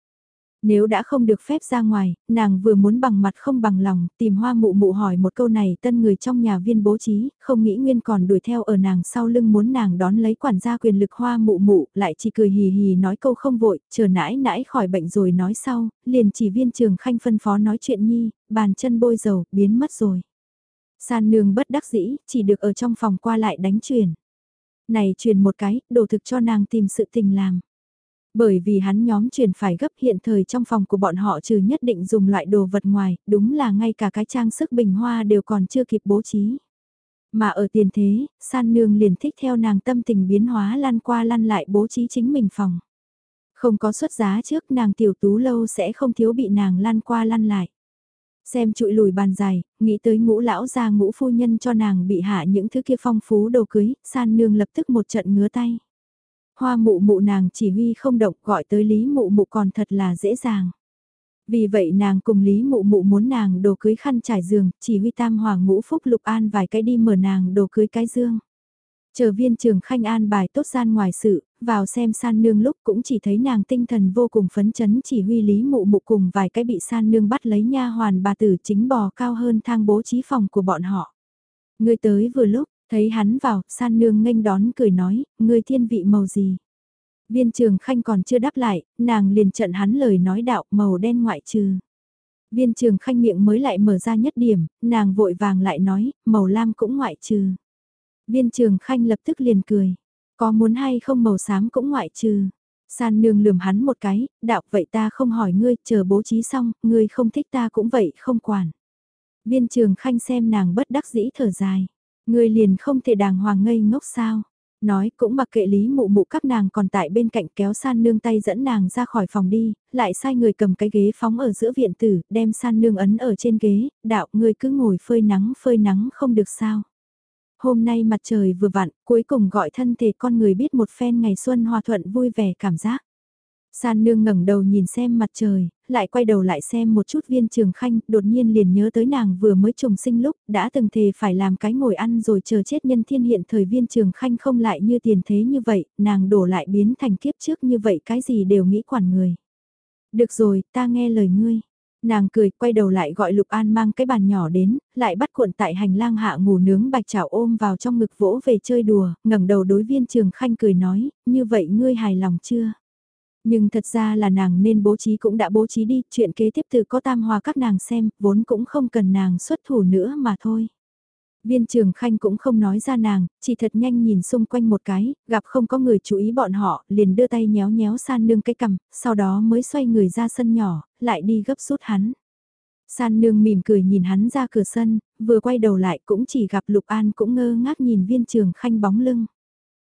Nếu đã không được phép ra ngoài, nàng vừa muốn bằng mặt không bằng lòng, tìm hoa mụ mụ hỏi một câu này tân người trong nhà viên bố trí, không nghĩ nguyên còn đuổi theo ở nàng sau lưng muốn nàng đón lấy quản gia quyền lực hoa mụ mụ, lại chỉ cười hì hì nói câu không vội, chờ nãi nãi khỏi bệnh rồi nói sau, liền chỉ viên trường khanh phân phó nói chuyện nhi, bàn chân bôi dầu, biến mất rồi. San nương bất đắc dĩ, chỉ được ở trong phòng qua lại đánh truyền. Này truyền một cái, đồ thực cho nàng tìm sự tình làm. Bởi vì hắn nhóm truyền phải gấp hiện thời trong phòng của bọn họ trừ nhất định dùng loại đồ vật ngoài, đúng là ngay cả cái trang sức bình hoa đều còn chưa kịp bố trí. Mà ở tiền thế, san nương liền thích theo nàng tâm tình biến hóa lăn qua lăn lại bố trí chính mình phòng. Không có xuất giá trước nàng tiểu tú lâu sẽ không thiếu bị nàng lăn qua lăn lại. Xem trụi lùi bàn dài, nghĩ tới ngũ lão gia ngũ phu nhân cho nàng bị hạ những thứ kia phong phú đồ cưới, san nương lập tức một trận ngứa tay. Hoa mụ mụ nàng chỉ huy không động gọi tới Lý mụ mụ còn thật là dễ dàng. Vì vậy nàng cùng Lý mụ mụ muốn nàng đồ cưới khăn trải giường, chỉ huy tam hoàng ngũ phúc lục an vài cái đi mở nàng đồ cưới cái dương. Chờ viên trường khanh an bài tốt gian ngoài sự, vào xem san nương lúc cũng chỉ thấy nàng tinh thần vô cùng phấn chấn chỉ huy lý mụ mụ cùng vài cái bị san nương bắt lấy nha hoàn bà tử chính bò cao hơn thang bố trí phòng của bọn họ. Người tới vừa lúc, thấy hắn vào, san nương nghênh đón cười nói, người thiên vị màu gì. Viên trường khanh còn chưa đáp lại, nàng liền trận hắn lời nói đạo màu đen ngoại trừ. Viên trường khanh miệng mới lại mở ra nhất điểm, nàng vội vàng lại nói, màu lam cũng ngoại trừ. Viên trường khanh lập tức liền cười. Có muốn hay không màu xám cũng ngoại trừ. San nương lườm hắn một cái, đạo vậy ta không hỏi ngươi, chờ bố trí xong, ngươi không thích ta cũng vậy, không quản. Viên trường khanh xem nàng bất đắc dĩ thở dài. Ngươi liền không thể đàng hoàng ngây ngốc sao. Nói cũng mặc kệ lý mụ mụ các nàng còn tại bên cạnh kéo san nương tay dẫn nàng ra khỏi phòng đi, lại sai người cầm cái ghế phóng ở giữa viện tử, đem san nương ấn ở trên ghế, đạo người cứ ngồi phơi nắng phơi nắng không được sao. Hôm nay mặt trời vừa vặn, cuối cùng gọi thân thể con người biết một phen ngày xuân hòa thuận vui vẻ cảm giác. San nương ngẩng đầu nhìn xem mặt trời, lại quay đầu lại xem một chút viên trường khanh, đột nhiên liền nhớ tới nàng vừa mới trùng sinh lúc, đã từng thề phải làm cái ngồi ăn rồi chờ chết nhân thiên hiện thời viên trường khanh không lại như tiền thế như vậy, nàng đổ lại biến thành kiếp trước như vậy cái gì đều nghĩ quản người. Được rồi, ta nghe lời ngươi. Nàng cười, quay đầu lại gọi Lục An mang cái bàn nhỏ đến, lại bắt cuộn tại hành lang hạ ngủ nướng bạch chảo ôm vào trong ngực vỗ về chơi đùa, ngẩng đầu đối viên trường khanh cười nói, như vậy ngươi hài lòng chưa? Nhưng thật ra là nàng nên bố trí cũng đã bố trí đi, chuyện kế tiếp từ có tam hòa các nàng xem, vốn cũng không cần nàng xuất thủ nữa mà thôi. Viên trường khanh cũng không nói ra nàng, chỉ thật nhanh nhìn xung quanh một cái, gặp không có người chú ý bọn họ, liền đưa tay nhéo nhéo san nương cái cầm, sau đó mới xoay người ra sân nhỏ, lại đi gấp rút hắn. San nương mỉm cười nhìn hắn ra cửa sân, vừa quay đầu lại cũng chỉ gặp Lục An cũng ngơ ngác nhìn viên trường khanh bóng lưng.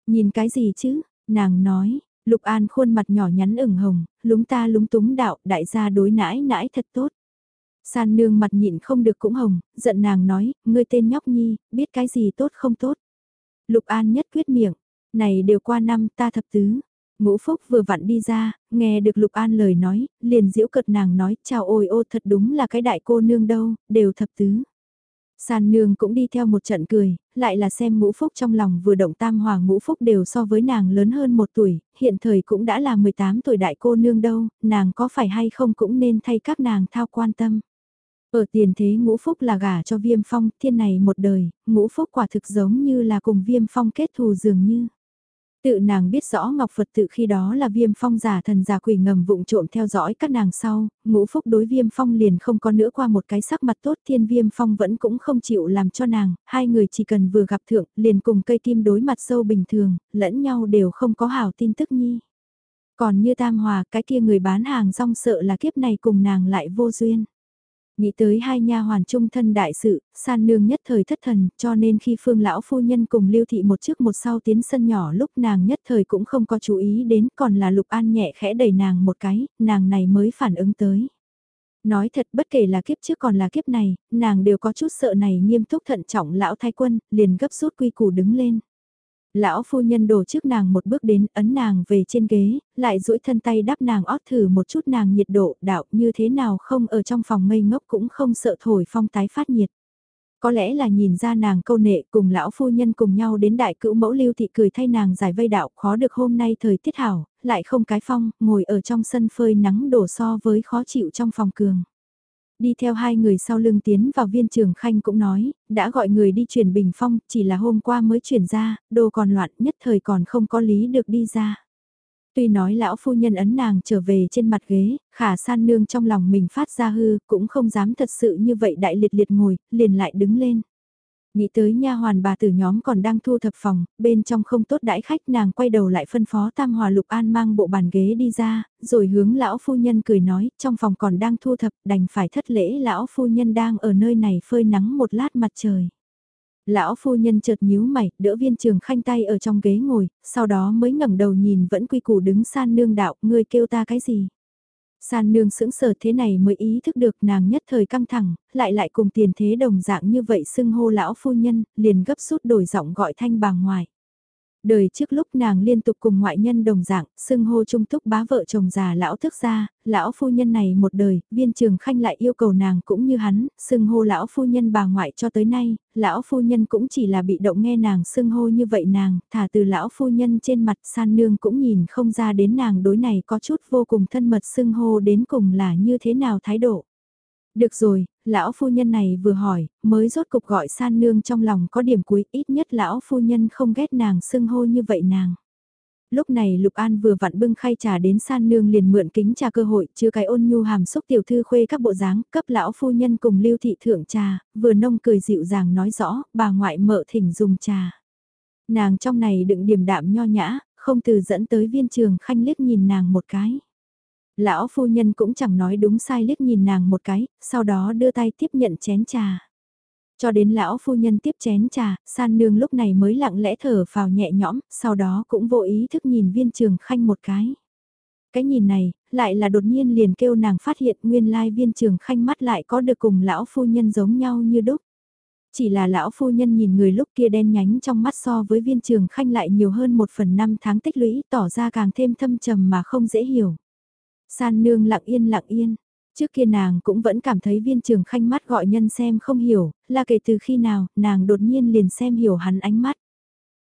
Nhìn cái gì chứ, nàng nói, Lục An khuôn mặt nhỏ nhắn ửng hồng, lúng ta lúng túng đạo, đại gia đối nãi nãi thật tốt. San nương mặt nhịn không được cũng hồng, giận nàng nói, ngươi tên nhóc nhi, biết cái gì tốt không tốt. Lục An nhất quyết miệng, này đều qua năm ta thập tứ. Ngũ Phúc vừa vặn đi ra, nghe được Lục An lời nói, liền diễu cợt nàng nói, chào ôi ô thật đúng là cái đại cô nương đâu, đều thập tứ. San nương cũng đi theo một trận cười, lại là xem ngũ phúc trong lòng vừa động tam hòa ngũ phúc đều so với nàng lớn hơn một tuổi, hiện thời cũng đã là 18 tuổi đại cô nương đâu, nàng có phải hay không cũng nên thay các nàng thao quan tâm. Ở tiền thế ngũ phúc là gả cho viêm phong, thiên này một đời, ngũ phúc quả thực giống như là cùng viêm phong kết thù dường như. Tự nàng biết rõ Ngọc Phật tự khi đó là viêm phong giả thần giả quỷ ngầm vụng trộm theo dõi các nàng sau, ngũ phúc đối viêm phong liền không có nữa qua một cái sắc mặt tốt thiên viêm phong vẫn cũng không chịu làm cho nàng, hai người chỉ cần vừa gặp thượng liền cùng cây kim đối mặt sâu bình thường, lẫn nhau đều không có hảo tin tức nhi. Còn như tam hòa cái kia người bán hàng rong sợ là kiếp này cùng nàng lại vô duyên. Nghĩ tới hai nha hoàn trung thân đại sự, san nương nhất thời thất thần, cho nên khi phương lão phu nhân cùng lưu thị một trước một sau tiến sân nhỏ lúc nàng nhất thời cũng không có chú ý đến, còn là lục an nhẹ khẽ đẩy nàng một cái, nàng này mới phản ứng tới. Nói thật bất kể là kiếp trước còn là kiếp này, nàng đều có chút sợ này nghiêm túc thận trọng lão thái quân, liền gấp rút quy củ đứng lên. Lão phu nhân đổ trước nàng một bước đến, ấn nàng về trên ghế, lại duỗi thân tay đắp nàng ót thử một chút nàng nhiệt độ, đạo như thế nào không ở trong phòng ngây ngốc cũng không sợ thổi phong tái phát nhiệt. Có lẽ là nhìn ra nàng câu nệ cùng lão phu nhân cùng nhau đến đại cữu mẫu lưu thị cười thay nàng giải vây đạo khó được hôm nay thời tiết hảo, lại không cái phong, ngồi ở trong sân phơi nắng đổ so với khó chịu trong phòng cường. Đi theo hai người sau lưng tiến vào viên trường khanh cũng nói, đã gọi người đi chuyển bình phong, chỉ là hôm qua mới chuyển ra, đồ còn loạn nhất thời còn không có lý được đi ra. Tuy nói lão phu nhân ấn nàng trở về trên mặt ghế, khả san nương trong lòng mình phát ra hư, cũng không dám thật sự như vậy đại liệt liệt ngồi, liền lại đứng lên. Nghĩ tới nha hoàn bà tử nhóm còn đang thu thập phòng, bên trong không tốt đãi khách nàng quay đầu lại phân phó Tam Hòa Lục An mang bộ bàn ghế đi ra, rồi hướng lão phu nhân cười nói, trong phòng còn đang thu thập, đành phải thất lễ lão phu nhân đang ở nơi này phơi nắng một lát mặt trời. Lão phu nhân chợt nhíu mày, đỡ viên trường khanh tay ở trong ghế ngồi, sau đó mới ngẩng đầu nhìn vẫn quy củ đứng san nương đạo, ngươi kêu ta cái gì? San nương sững sờ thế này mới ý thức được nàng nhất thời căng thẳng, lại lại cùng tiền thế đồng dạng như vậy xưng hô lão phu nhân, liền gấp rút đổi giọng gọi thanh bà ngoại. Đời trước lúc nàng liên tục cùng ngoại nhân đồng dạng, xưng hô trung túc bá vợ chồng già lão thức gia, lão phu nhân này một đời, viên trường khanh lại yêu cầu nàng cũng như hắn, xưng hô lão phu nhân bà ngoại cho tới nay, lão phu nhân cũng chỉ là bị động nghe nàng xưng hô như vậy nàng, thả từ lão phu nhân trên mặt san nương cũng nhìn không ra đến nàng đối này có chút vô cùng thân mật xưng hô đến cùng là như thế nào thái độ. Được rồi, lão phu nhân này vừa hỏi, mới rốt cục gọi san nương trong lòng có điểm cuối, ít nhất lão phu nhân không ghét nàng xưng hô như vậy nàng. Lúc này Lục An vừa vặn bưng khay trà đến san nương liền mượn kính trà cơ hội, chứa cái ôn nhu hàm xúc tiểu thư khuê các bộ dáng, cấp lão phu nhân cùng lưu thị thượng trà, vừa nông cười dịu dàng nói rõ, bà ngoại mợ thỉnh dùng trà. Nàng trong này đựng điểm đạm nho nhã, không từ dẫn tới viên trường khanh liếc nhìn nàng một cái. Lão phu nhân cũng chẳng nói đúng sai liếc nhìn nàng một cái, sau đó đưa tay tiếp nhận chén trà. Cho đến lão phu nhân tiếp chén trà, san nương lúc này mới lặng lẽ thở vào nhẹ nhõm, sau đó cũng vô ý thức nhìn viên trường khanh một cái. Cái nhìn này, lại là đột nhiên liền kêu nàng phát hiện nguyên lai viên trường khanh mắt lại có được cùng lão phu nhân giống nhau như đúc. Chỉ là lão phu nhân nhìn người lúc kia đen nhánh trong mắt so với viên trường khanh lại nhiều hơn một phần năm tháng tích lũy tỏ ra càng thêm thâm trầm mà không dễ hiểu. San nương lặng yên lặng yên. Trước kia nàng cũng vẫn cảm thấy viên trường khanh mắt gọi nhân xem không hiểu, là kể từ khi nào nàng đột nhiên liền xem hiểu hắn ánh mắt.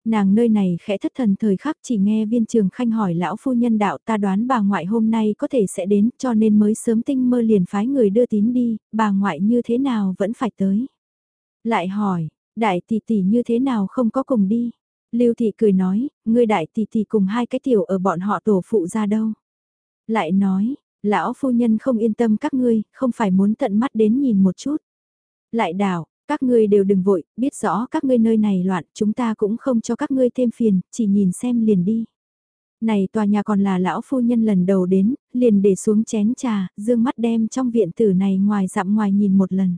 Nàng nơi này khẽ thất thần thời khắc chỉ nghe viên trường khanh hỏi lão phu nhân đạo ta đoán bà ngoại hôm nay có thể sẽ đến cho nên mới sớm tinh mơ liền phái người đưa tín đi, bà ngoại như thế nào vẫn phải tới. Lại hỏi, đại tỷ tỷ như thế nào không có cùng đi. Lưu thị cười nói, ngươi đại tỷ tỷ cùng hai cái tiểu ở bọn họ tổ phụ ra đâu. Lại nói, lão phu nhân không yên tâm các ngươi, không phải muốn tận mắt đến nhìn một chút. Lại đảo, các ngươi đều đừng vội, biết rõ các ngươi nơi này loạn, chúng ta cũng không cho các ngươi thêm phiền, chỉ nhìn xem liền đi. Này tòa nhà còn là lão phu nhân lần đầu đến, liền để xuống chén trà, dương mắt đem trong viện tử này ngoài dặm ngoài nhìn một lần.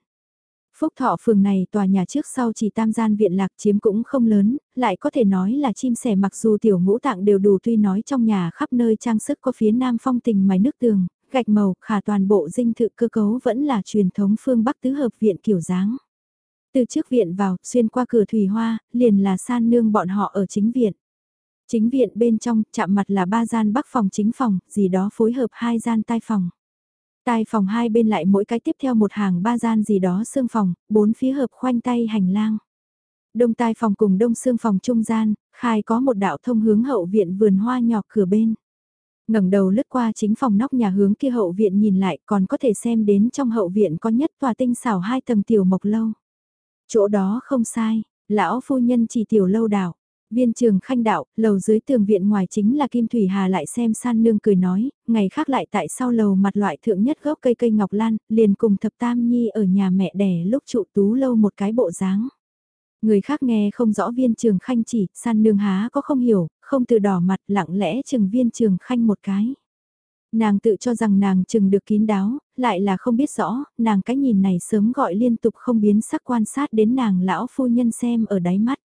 Phúc thọ phường này tòa nhà trước sau chỉ tam gian viện lạc chiếm cũng không lớn, lại có thể nói là chim sẻ mặc dù tiểu ngũ tạng đều đủ tuy nói trong nhà khắp nơi trang sức có phía nam phong tình mái nước tường, gạch màu, khả toàn bộ dinh thự cơ cấu vẫn là truyền thống phương Bắc tứ hợp viện kiểu dáng. Từ trước viện vào, xuyên qua cửa thủy hoa, liền là san nương bọn họ ở chính viện. Chính viện bên trong, chạm mặt là ba gian bắc phòng chính phòng, gì đó phối hợp hai gian tai phòng. Tai phòng hai bên lại mỗi cái tiếp theo một hàng ba gian gì đó xương phòng, bốn phía hợp khoanh tay hành lang. Đông tai phòng cùng đông xương phòng trung gian, khai có một đạo thông hướng hậu viện vườn hoa nhỏ cửa bên. ngẩng đầu lướt qua chính phòng nóc nhà hướng kia hậu viện nhìn lại còn có thể xem đến trong hậu viện có nhất tòa tinh xảo hai tầng tiểu mộc lâu. Chỗ đó không sai, lão phu nhân chỉ tiểu lâu đảo. Viên trường khanh đạo, lầu dưới tường viện ngoài chính là Kim Thủy Hà lại xem san nương cười nói, ngày khác lại tại sau lầu mặt loại thượng nhất gốc cây cây ngọc lan, liền cùng thập tam nhi ở nhà mẹ đẻ lúc trụ tú lâu một cái bộ dáng. Người khác nghe không rõ viên trường khanh chỉ, san nương há có không hiểu, không từ đỏ mặt lặng lẽ chừng viên trường khanh một cái. Nàng tự cho rằng nàng chừng được kín đáo, lại là không biết rõ, nàng cái nhìn này sớm gọi liên tục không biến sắc quan sát đến nàng lão phu nhân xem ở đáy mắt.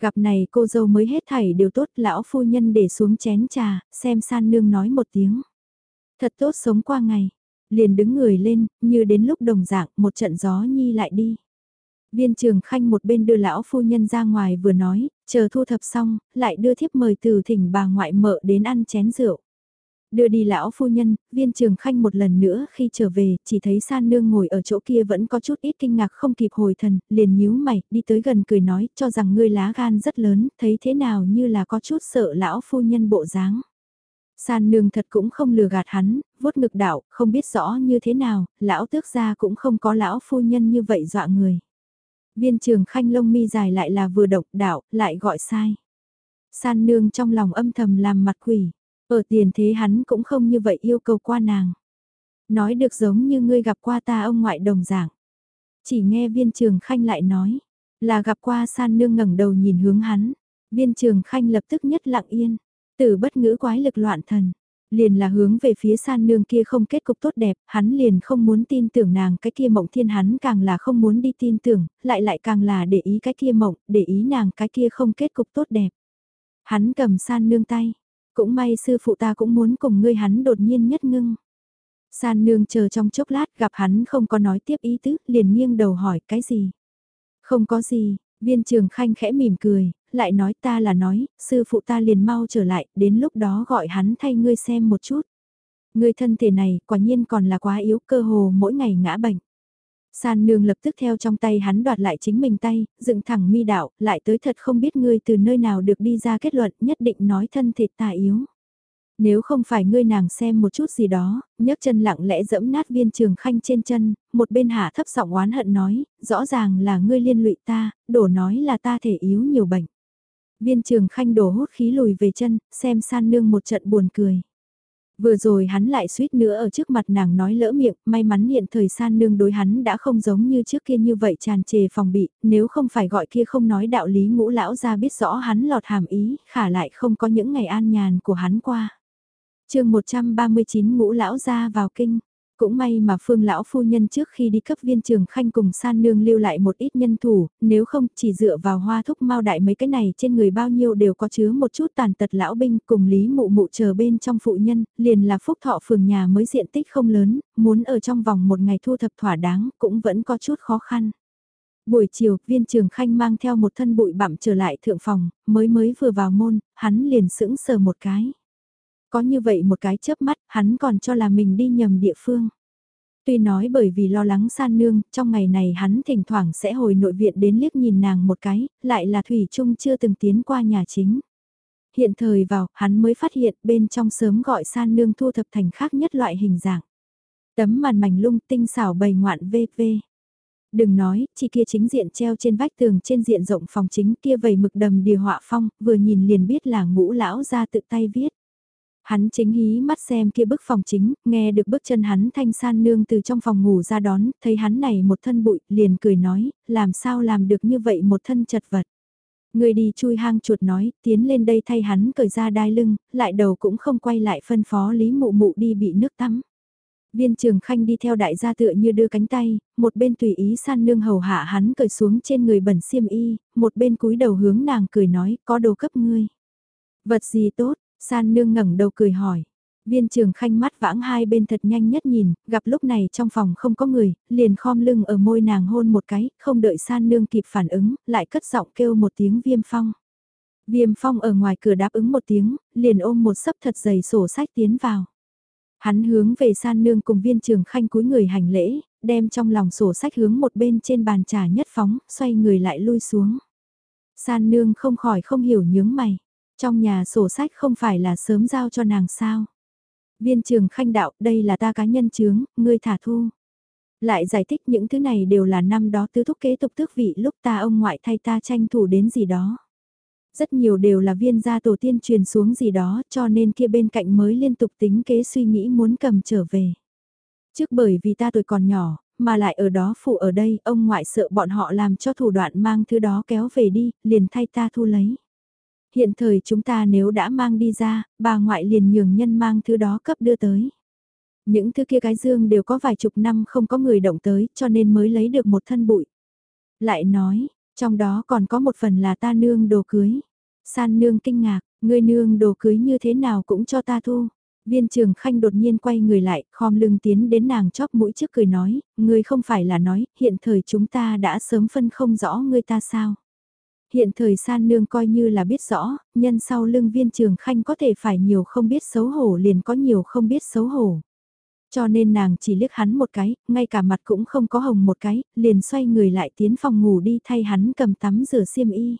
Gặp này cô dâu mới hết thảy đều tốt, lão phu nhân để xuống chén trà, xem san nương nói một tiếng. Thật tốt sống qua ngày, liền đứng người lên, như đến lúc đồng dạng, một trận gió nhi lại đi. Viên trường khanh một bên đưa lão phu nhân ra ngoài vừa nói, chờ thu thập xong, lại đưa thiếp mời từ thỉnh bà ngoại mợ đến ăn chén rượu. Đưa đi lão phu nhân, viên trường khanh một lần nữa khi trở về, chỉ thấy san nương ngồi ở chỗ kia vẫn có chút ít kinh ngạc không kịp hồi thần, liền nhíu mày, đi tới gần cười nói, cho rằng ngươi lá gan rất lớn, thấy thế nào như là có chút sợ lão phu nhân bộ dáng. San nương thật cũng không lừa gạt hắn, vuốt ngực đạo, không biết rõ như thế nào, lão tước gia cũng không có lão phu nhân như vậy dọa người. Viên trường khanh lông mi dài lại là vừa độc đạo, lại gọi sai. San nương trong lòng âm thầm làm mặt quỷ, ở tiền thế hắn cũng không như vậy yêu cầu qua nàng. Nói được giống như ngươi gặp qua ta ông ngoại đồng giảng. Chỉ nghe viên trường khanh lại nói, là gặp qua san nương ngẩng đầu nhìn hướng hắn. Viên trường khanh lập tức nhất lặng yên, từ bất ngữ quái lực loạn thần. Liền là hướng về phía san nương kia không kết cục tốt đẹp, hắn liền không muốn tin tưởng nàng cái kia mộng thiên hắn càng là không muốn đi tin tưởng, lại lại càng là để ý cái kia mộng, để ý nàng cái kia không kết cục tốt đẹp. Hắn cầm san nương tay, cũng may sư phụ ta cũng muốn cùng ngươi hắn đột nhiên nhất ngưng. San nương chờ trong chốc lát gặp hắn không có nói tiếp ý tứ, liền nghiêng đầu hỏi cái gì. Không có gì, viên trường khanh khẽ mỉm cười, lại nói ta là nói, sư phụ ta liền mau trở lại, đến lúc đó gọi hắn thay ngươi xem một chút. Ngươi thân thể này quả nhiên còn là quá yếu cơ hồ mỗi ngày ngã bệnh. San nương lập tức theo trong tay hắn đoạt lại chính mình tay, dựng thẳng mi đạo, lại tới thật không biết ngươi từ nơi nào được đi ra kết luận nhất định nói thân thể tà yếu. Nếu không phải ngươi nàng xem một chút gì đó, nhấc chân lặng lẽ dẫm nát viên trường khanh trên chân, một bên hạ thấp giọng oán hận nói, rõ ràng là ngươi liên lụy ta, đổ nói là ta thể yếu nhiều bệnh. Viên trường khanh đổ hút khí lùi về chân, xem san nương một trận buồn cười. Vừa rồi hắn lại suýt nữa ở trước mặt nàng nói lỡ miệng, may mắn hiện thời san nương đối hắn đã không giống như trước kia như vậy tràn trề phòng bị, nếu không phải gọi kia không nói đạo lý ngũ lão ra biết rõ hắn lọt hàm ý, khả lại không có những ngày an nhàn của hắn qua. chương 139 ngũ lão ra vào kinh, cũng may mà phương lão phu nhân trước khi đi cấp viên trường khanh cùng san nương lưu lại một ít nhân thủ, nếu không chỉ dựa vào hoa thúc mau đại mấy cái này trên người bao nhiêu đều có chứa một chút tàn tật lão binh cùng lý mụ mụ chờ bên trong phụ nhân, liền là phúc thọ phường nhà mới diện tích không lớn, muốn ở trong vòng một ngày thu thập thỏa đáng cũng vẫn có chút khó khăn. Buổi chiều, viên trường khanh mang theo một thân bụi bặm trở lại thượng phòng, mới mới vừa vào môn, hắn liền sững sờ một cái. Có như vậy một cái chớp mắt, hắn còn cho là mình đi nhầm địa phương. Tuy nói bởi vì lo lắng san nương, trong ngày này hắn thỉnh thoảng sẽ hồi nội viện đến liếc nhìn nàng một cái, lại là Thủy Trung chưa từng tiến qua nhà chính. Hiện thời vào, hắn mới phát hiện bên trong sớm gọi san nương thu thập thành khác nhất loại hình dạng. Tấm màn mảnh lung tinh xảo bầy ngoạn VV. Đừng nói, chỉ kia chính diện treo trên vách tường trên diện rộng phòng chính kia vầy mực đầm điều họa phong, vừa nhìn liền biết là ngũ lão ra tự tay viết. Hắn chính hí mắt xem kia bức phòng chính, nghe được bước chân hắn thanh san nương từ trong phòng ngủ ra đón, thấy hắn này một thân bụi, liền cười nói, làm sao làm được như vậy một thân chật vật. Người đi chui hang chuột nói, tiến lên đây thay hắn cởi ra đai lưng, lại đầu cũng không quay lại phân phó Lý Mụ Mụ đi bị nước tắm. Viên trường khanh đi theo đại gia tựa như đưa cánh tay, một bên tùy ý san nương hầu hạ hắn cởi xuống trên người bẩn xiêm y, một bên cúi đầu hướng nàng cười nói, có đồ cấp ngươi. Vật gì tốt, San nương ngẩng đầu cười hỏi. Viên trường khanh mắt vãng hai bên thật nhanh nhất nhìn, gặp lúc này trong phòng không có người, liền khom lưng ở môi nàng hôn một cái, không đợi san nương kịp phản ứng, lại cất giọng kêu một tiếng viêm phong. Viêm phong ở ngoài cửa đáp ứng một tiếng, liền ôm một sấp thật dày sổ sách tiến vào. Hắn hướng về san nương cùng viên trường khanh cúi người hành lễ, đem trong lòng sổ sách hướng một bên trên bàn trà nhất phóng, xoay người lại lui xuống. San nương không khỏi không hiểu nhướng mày. Trong nhà sổ sách không phải là sớm giao cho nàng sao. Viên trường khanh đạo, đây là ta cá nhân chướng, ngươi thả thu. Lại giải thích những thứ này đều là năm đó tứ thúc kế tục tước vị lúc ta ông ngoại thay ta tranh thủ đến gì đó. Rất nhiều đều là viên gia tổ tiên truyền xuống gì đó cho nên kia bên cạnh mới liên tục tính kế suy nghĩ muốn cầm trở về. Trước bởi vì ta tuổi còn nhỏ, mà lại ở đó phụ ở đây, ông ngoại sợ bọn họ làm cho thủ đoạn mang thứ đó kéo về đi, liền thay ta thu lấy. Hiện thời chúng ta nếu đã mang đi ra, bà ngoại liền nhường nhân mang thứ đó cấp đưa tới. Những thứ kia cái dương đều có vài chục năm không có người động tới cho nên mới lấy được một thân bụi. Lại nói, trong đó còn có một phần là ta nương đồ cưới. San nương kinh ngạc, ngươi nương đồ cưới như thế nào cũng cho ta thu. Viên trường khanh đột nhiên quay người lại, khom lưng tiến đến nàng chóp mũi trước cười nói, ngươi không phải là nói, hiện thời chúng ta đã sớm phân không rõ ngươi ta sao. Hiện thời san nương coi như là biết rõ, nhân sau lưng viên trường khanh có thể phải nhiều không biết xấu hổ liền có nhiều không biết xấu hổ. Cho nên nàng chỉ liếc hắn một cái, ngay cả mặt cũng không có hồng một cái, liền xoay người lại tiến phòng ngủ đi thay hắn cầm tắm rửa xiêm y.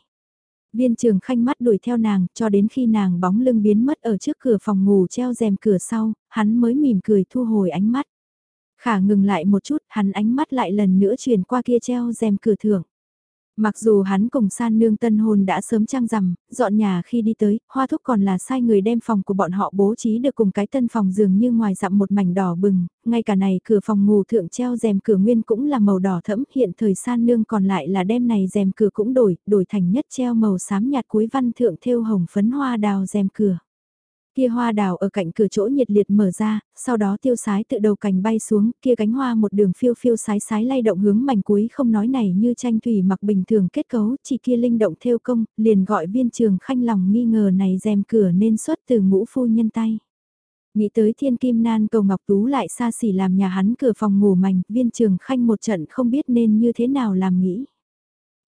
Viên trường khanh mắt đuổi theo nàng, cho đến khi nàng bóng lưng biến mất ở trước cửa phòng ngủ treo rèm cửa sau, hắn mới mỉm cười thu hồi ánh mắt. Khả ngừng lại một chút, hắn ánh mắt lại lần nữa truyền qua kia treo rèm cửa thưởng. Mặc dù hắn cùng san nương tân hôn đã sớm trang rằm, dọn nhà khi đi tới, hoa thúc còn là sai người đem phòng của bọn họ bố trí được cùng cái tân phòng dường như ngoài dặm một mảnh đỏ bừng, ngay cả này cửa phòng ngủ thượng treo rèm cửa nguyên cũng là màu đỏ thẫm, hiện thời san nương còn lại là đem này rèm cửa cũng đổi, đổi thành nhất treo màu xám nhạt cuối văn thượng thêu hồng phấn hoa đào rèm cửa. Kia hoa đào ở cạnh cửa chỗ nhiệt liệt mở ra, sau đó tiêu sái tự đầu cành bay xuống, kia cánh hoa một đường phiêu phiêu sái sái lay động hướng mảnh cuối không nói này như tranh thủy mặc bình thường kết cấu, chỉ kia linh động theo công, liền gọi viên trường khanh lòng nghi ngờ này rèm cửa nên xuất từ ngũ phu nhân tay. Nghĩ tới thiên kim nan cầu ngọc tú lại xa xỉ làm nhà hắn cửa phòng ngủ mảnh, viên trường khanh một trận không biết nên như thế nào làm nghĩ.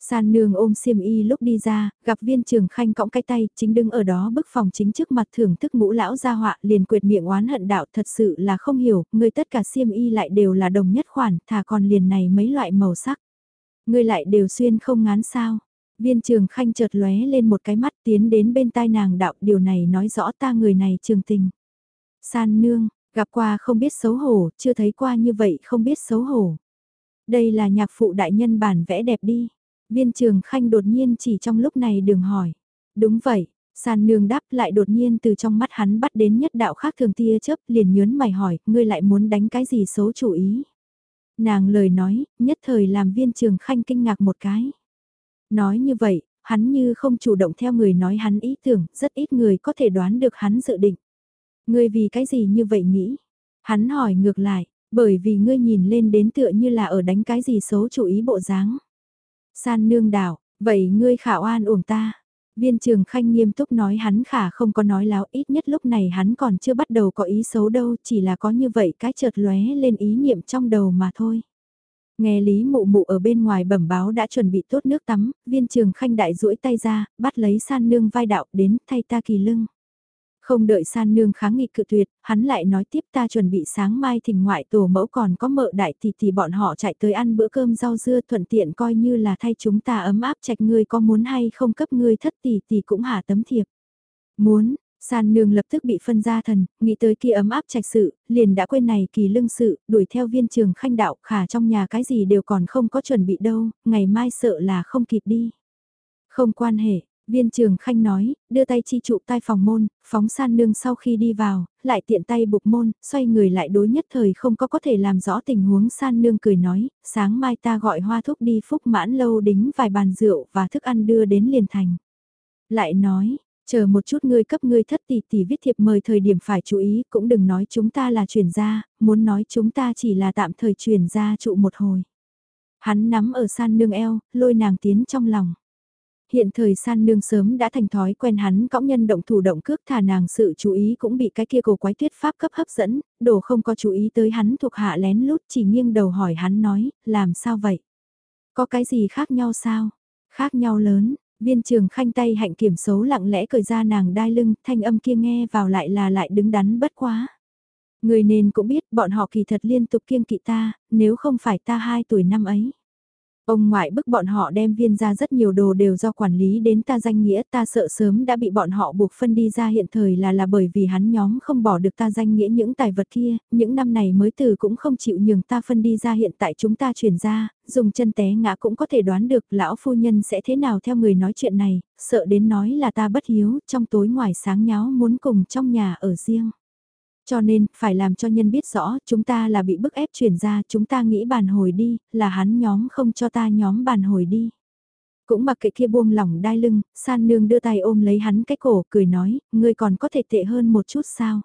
San nương ôm xiêm y lúc đi ra, gặp viên trường khanh cõng cái tay, chính đứng ở đó bức phòng chính trước mặt thưởng thức ngũ lão gia họa liền quyệt miệng oán hận đạo thật sự là không hiểu, người tất cả xiêm y lại đều là đồng nhất khoản, thà còn liền này mấy loại màu sắc. Người lại đều xuyên không ngán sao. Viên trường khanh chợt lóe lên một cái mắt tiến đến bên tai nàng đạo điều này nói rõ ta người này trường tình. San nương, gặp qua không biết xấu hổ, chưa thấy qua như vậy không biết xấu hổ. Đây là nhạc phụ đại nhân bản vẽ đẹp đi. Viên trường khanh đột nhiên chỉ trong lúc này đường hỏi. Đúng vậy, san nương đáp lại đột nhiên từ trong mắt hắn bắt đến nhất đạo khác thường tia chớp liền nhớn mày hỏi, ngươi lại muốn đánh cái gì xấu chủ ý. Nàng lời nói, nhất thời làm viên trường khanh kinh ngạc một cái. Nói như vậy, hắn như không chủ động theo người nói hắn ý tưởng, rất ít người có thể đoán được hắn dự định. Ngươi vì cái gì như vậy nghĩ? Hắn hỏi ngược lại, bởi vì ngươi nhìn lên đến tựa như là ở đánh cái gì xấu chủ ý bộ dáng. San nương đảo, vậy ngươi khả oan uổng ta. Viên trường khanh nghiêm túc nói hắn khả không có nói láo ít nhất lúc này hắn còn chưa bắt đầu có ý xấu đâu chỉ là có như vậy cái chợt lóe lên ý niệm trong đầu mà thôi. Nghe Lý Mụ Mụ ở bên ngoài bẩm báo đã chuẩn bị tốt nước tắm, viên trường khanh đại duỗi tay ra, bắt lấy san nương vai đạo đến thay ta kỳ lưng. Không đợi san nương kháng nghị cự tuyệt, hắn lại nói tiếp ta chuẩn bị sáng mai thỉnh ngoại tổ mẫu còn có mợ đại thì thì bọn họ chạy tới ăn bữa cơm rau dưa thuận tiện coi như là thay chúng ta ấm áp trạch ngươi có muốn hay không cấp ngươi thất tỷ tỷ cũng hả tấm thiệp. Muốn, San nương lập tức bị phân ra thần, nghĩ tới kia ấm áp trạch sự, liền đã quên này kỳ lưng sự, đuổi theo viên trường khanh đạo khả trong nhà cái gì đều còn không có chuẩn bị đâu, ngày mai sợ là không kịp đi. Không quan hệ, Viên trường khanh nói, đưa tay chi trụ tai phòng môn, phóng san nương sau khi đi vào, lại tiện tay bục môn, xoay người lại đối nhất thời không có có thể làm rõ tình huống san nương cười nói, sáng mai ta gọi hoa thúc đi phúc mãn lâu đính vài bàn rượu và thức ăn đưa đến liền thành. Lại nói, chờ một chút ngươi cấp ngươi thất tỷ tỷ viết thiệp mời thời điểm phải chú ý, cũng đừng nói chúng ta là chuyển gia, muốn nói chúng ta chỉ là tạm thời chuyển gia trụ một hồi. Hắn nắm ở san nương eo, lôi nàng tiến trong lòng hiện thời san nương sớm đã thành thói quen hắn cõng nhân động thủ động cước thả nàng sự chú ý cũng bị cái kia cổ quái tuyết pháp cấp hấp dẫn, đồ không có chú ý tới hắn thuộc hạ lén lút chỉ nghiêng đầu hỏi hắn nói, làm sao vậy? Có cái gì khác nhau sao? Khác nhau lớn, viên trường khanh tay hạnh kiểm xấu lặng lẽ cởi ra nàng đai lưng, thanh âm kia nghe vào lại là lại đứng đắn bất quá. Người nên cũng biết bọn họ kỳ thật liên tục kiêng kỵ ta, nếu không phải ta hai tuổi năm ấy. Ông ngoại bức bọn họ đem viên ra rất nhiều đồ đều do quản lý đến ta danh nghĩa ta sợ sớm đã bị bọn họ buộc phân đi ra hiện thời là là bởi vì hắn nhóm không bỏ được ta danh nghĩa những tài vật kia, những năm này mới từ cũng không chịu nhường ta phân đi ra hiện tại chúng ta chuyển ra, dùng chân té ngã cũng có thể đoán được lão phu nhân sẽ thế nào theo người nói chuyện này, sợ đến nói là ta bất hiếu, trong tối ngoài sáng nháo muốn cùng trong nhà ở riêng. Cho nên, phải làm cho nhân biết rõ, chúng ta là bị bức ép chuyển ra, chúng ta nghĩ bàn hồi đi, là hắn nhóm không cho ta nhóm bàn hồi đi. Cũng mặc kệ kia buông lỏng đai lưng, san nương đưa tay ôm lấy hắn cái cổ, cười nói, ngươi còn có thể tệ hơn một chút sao?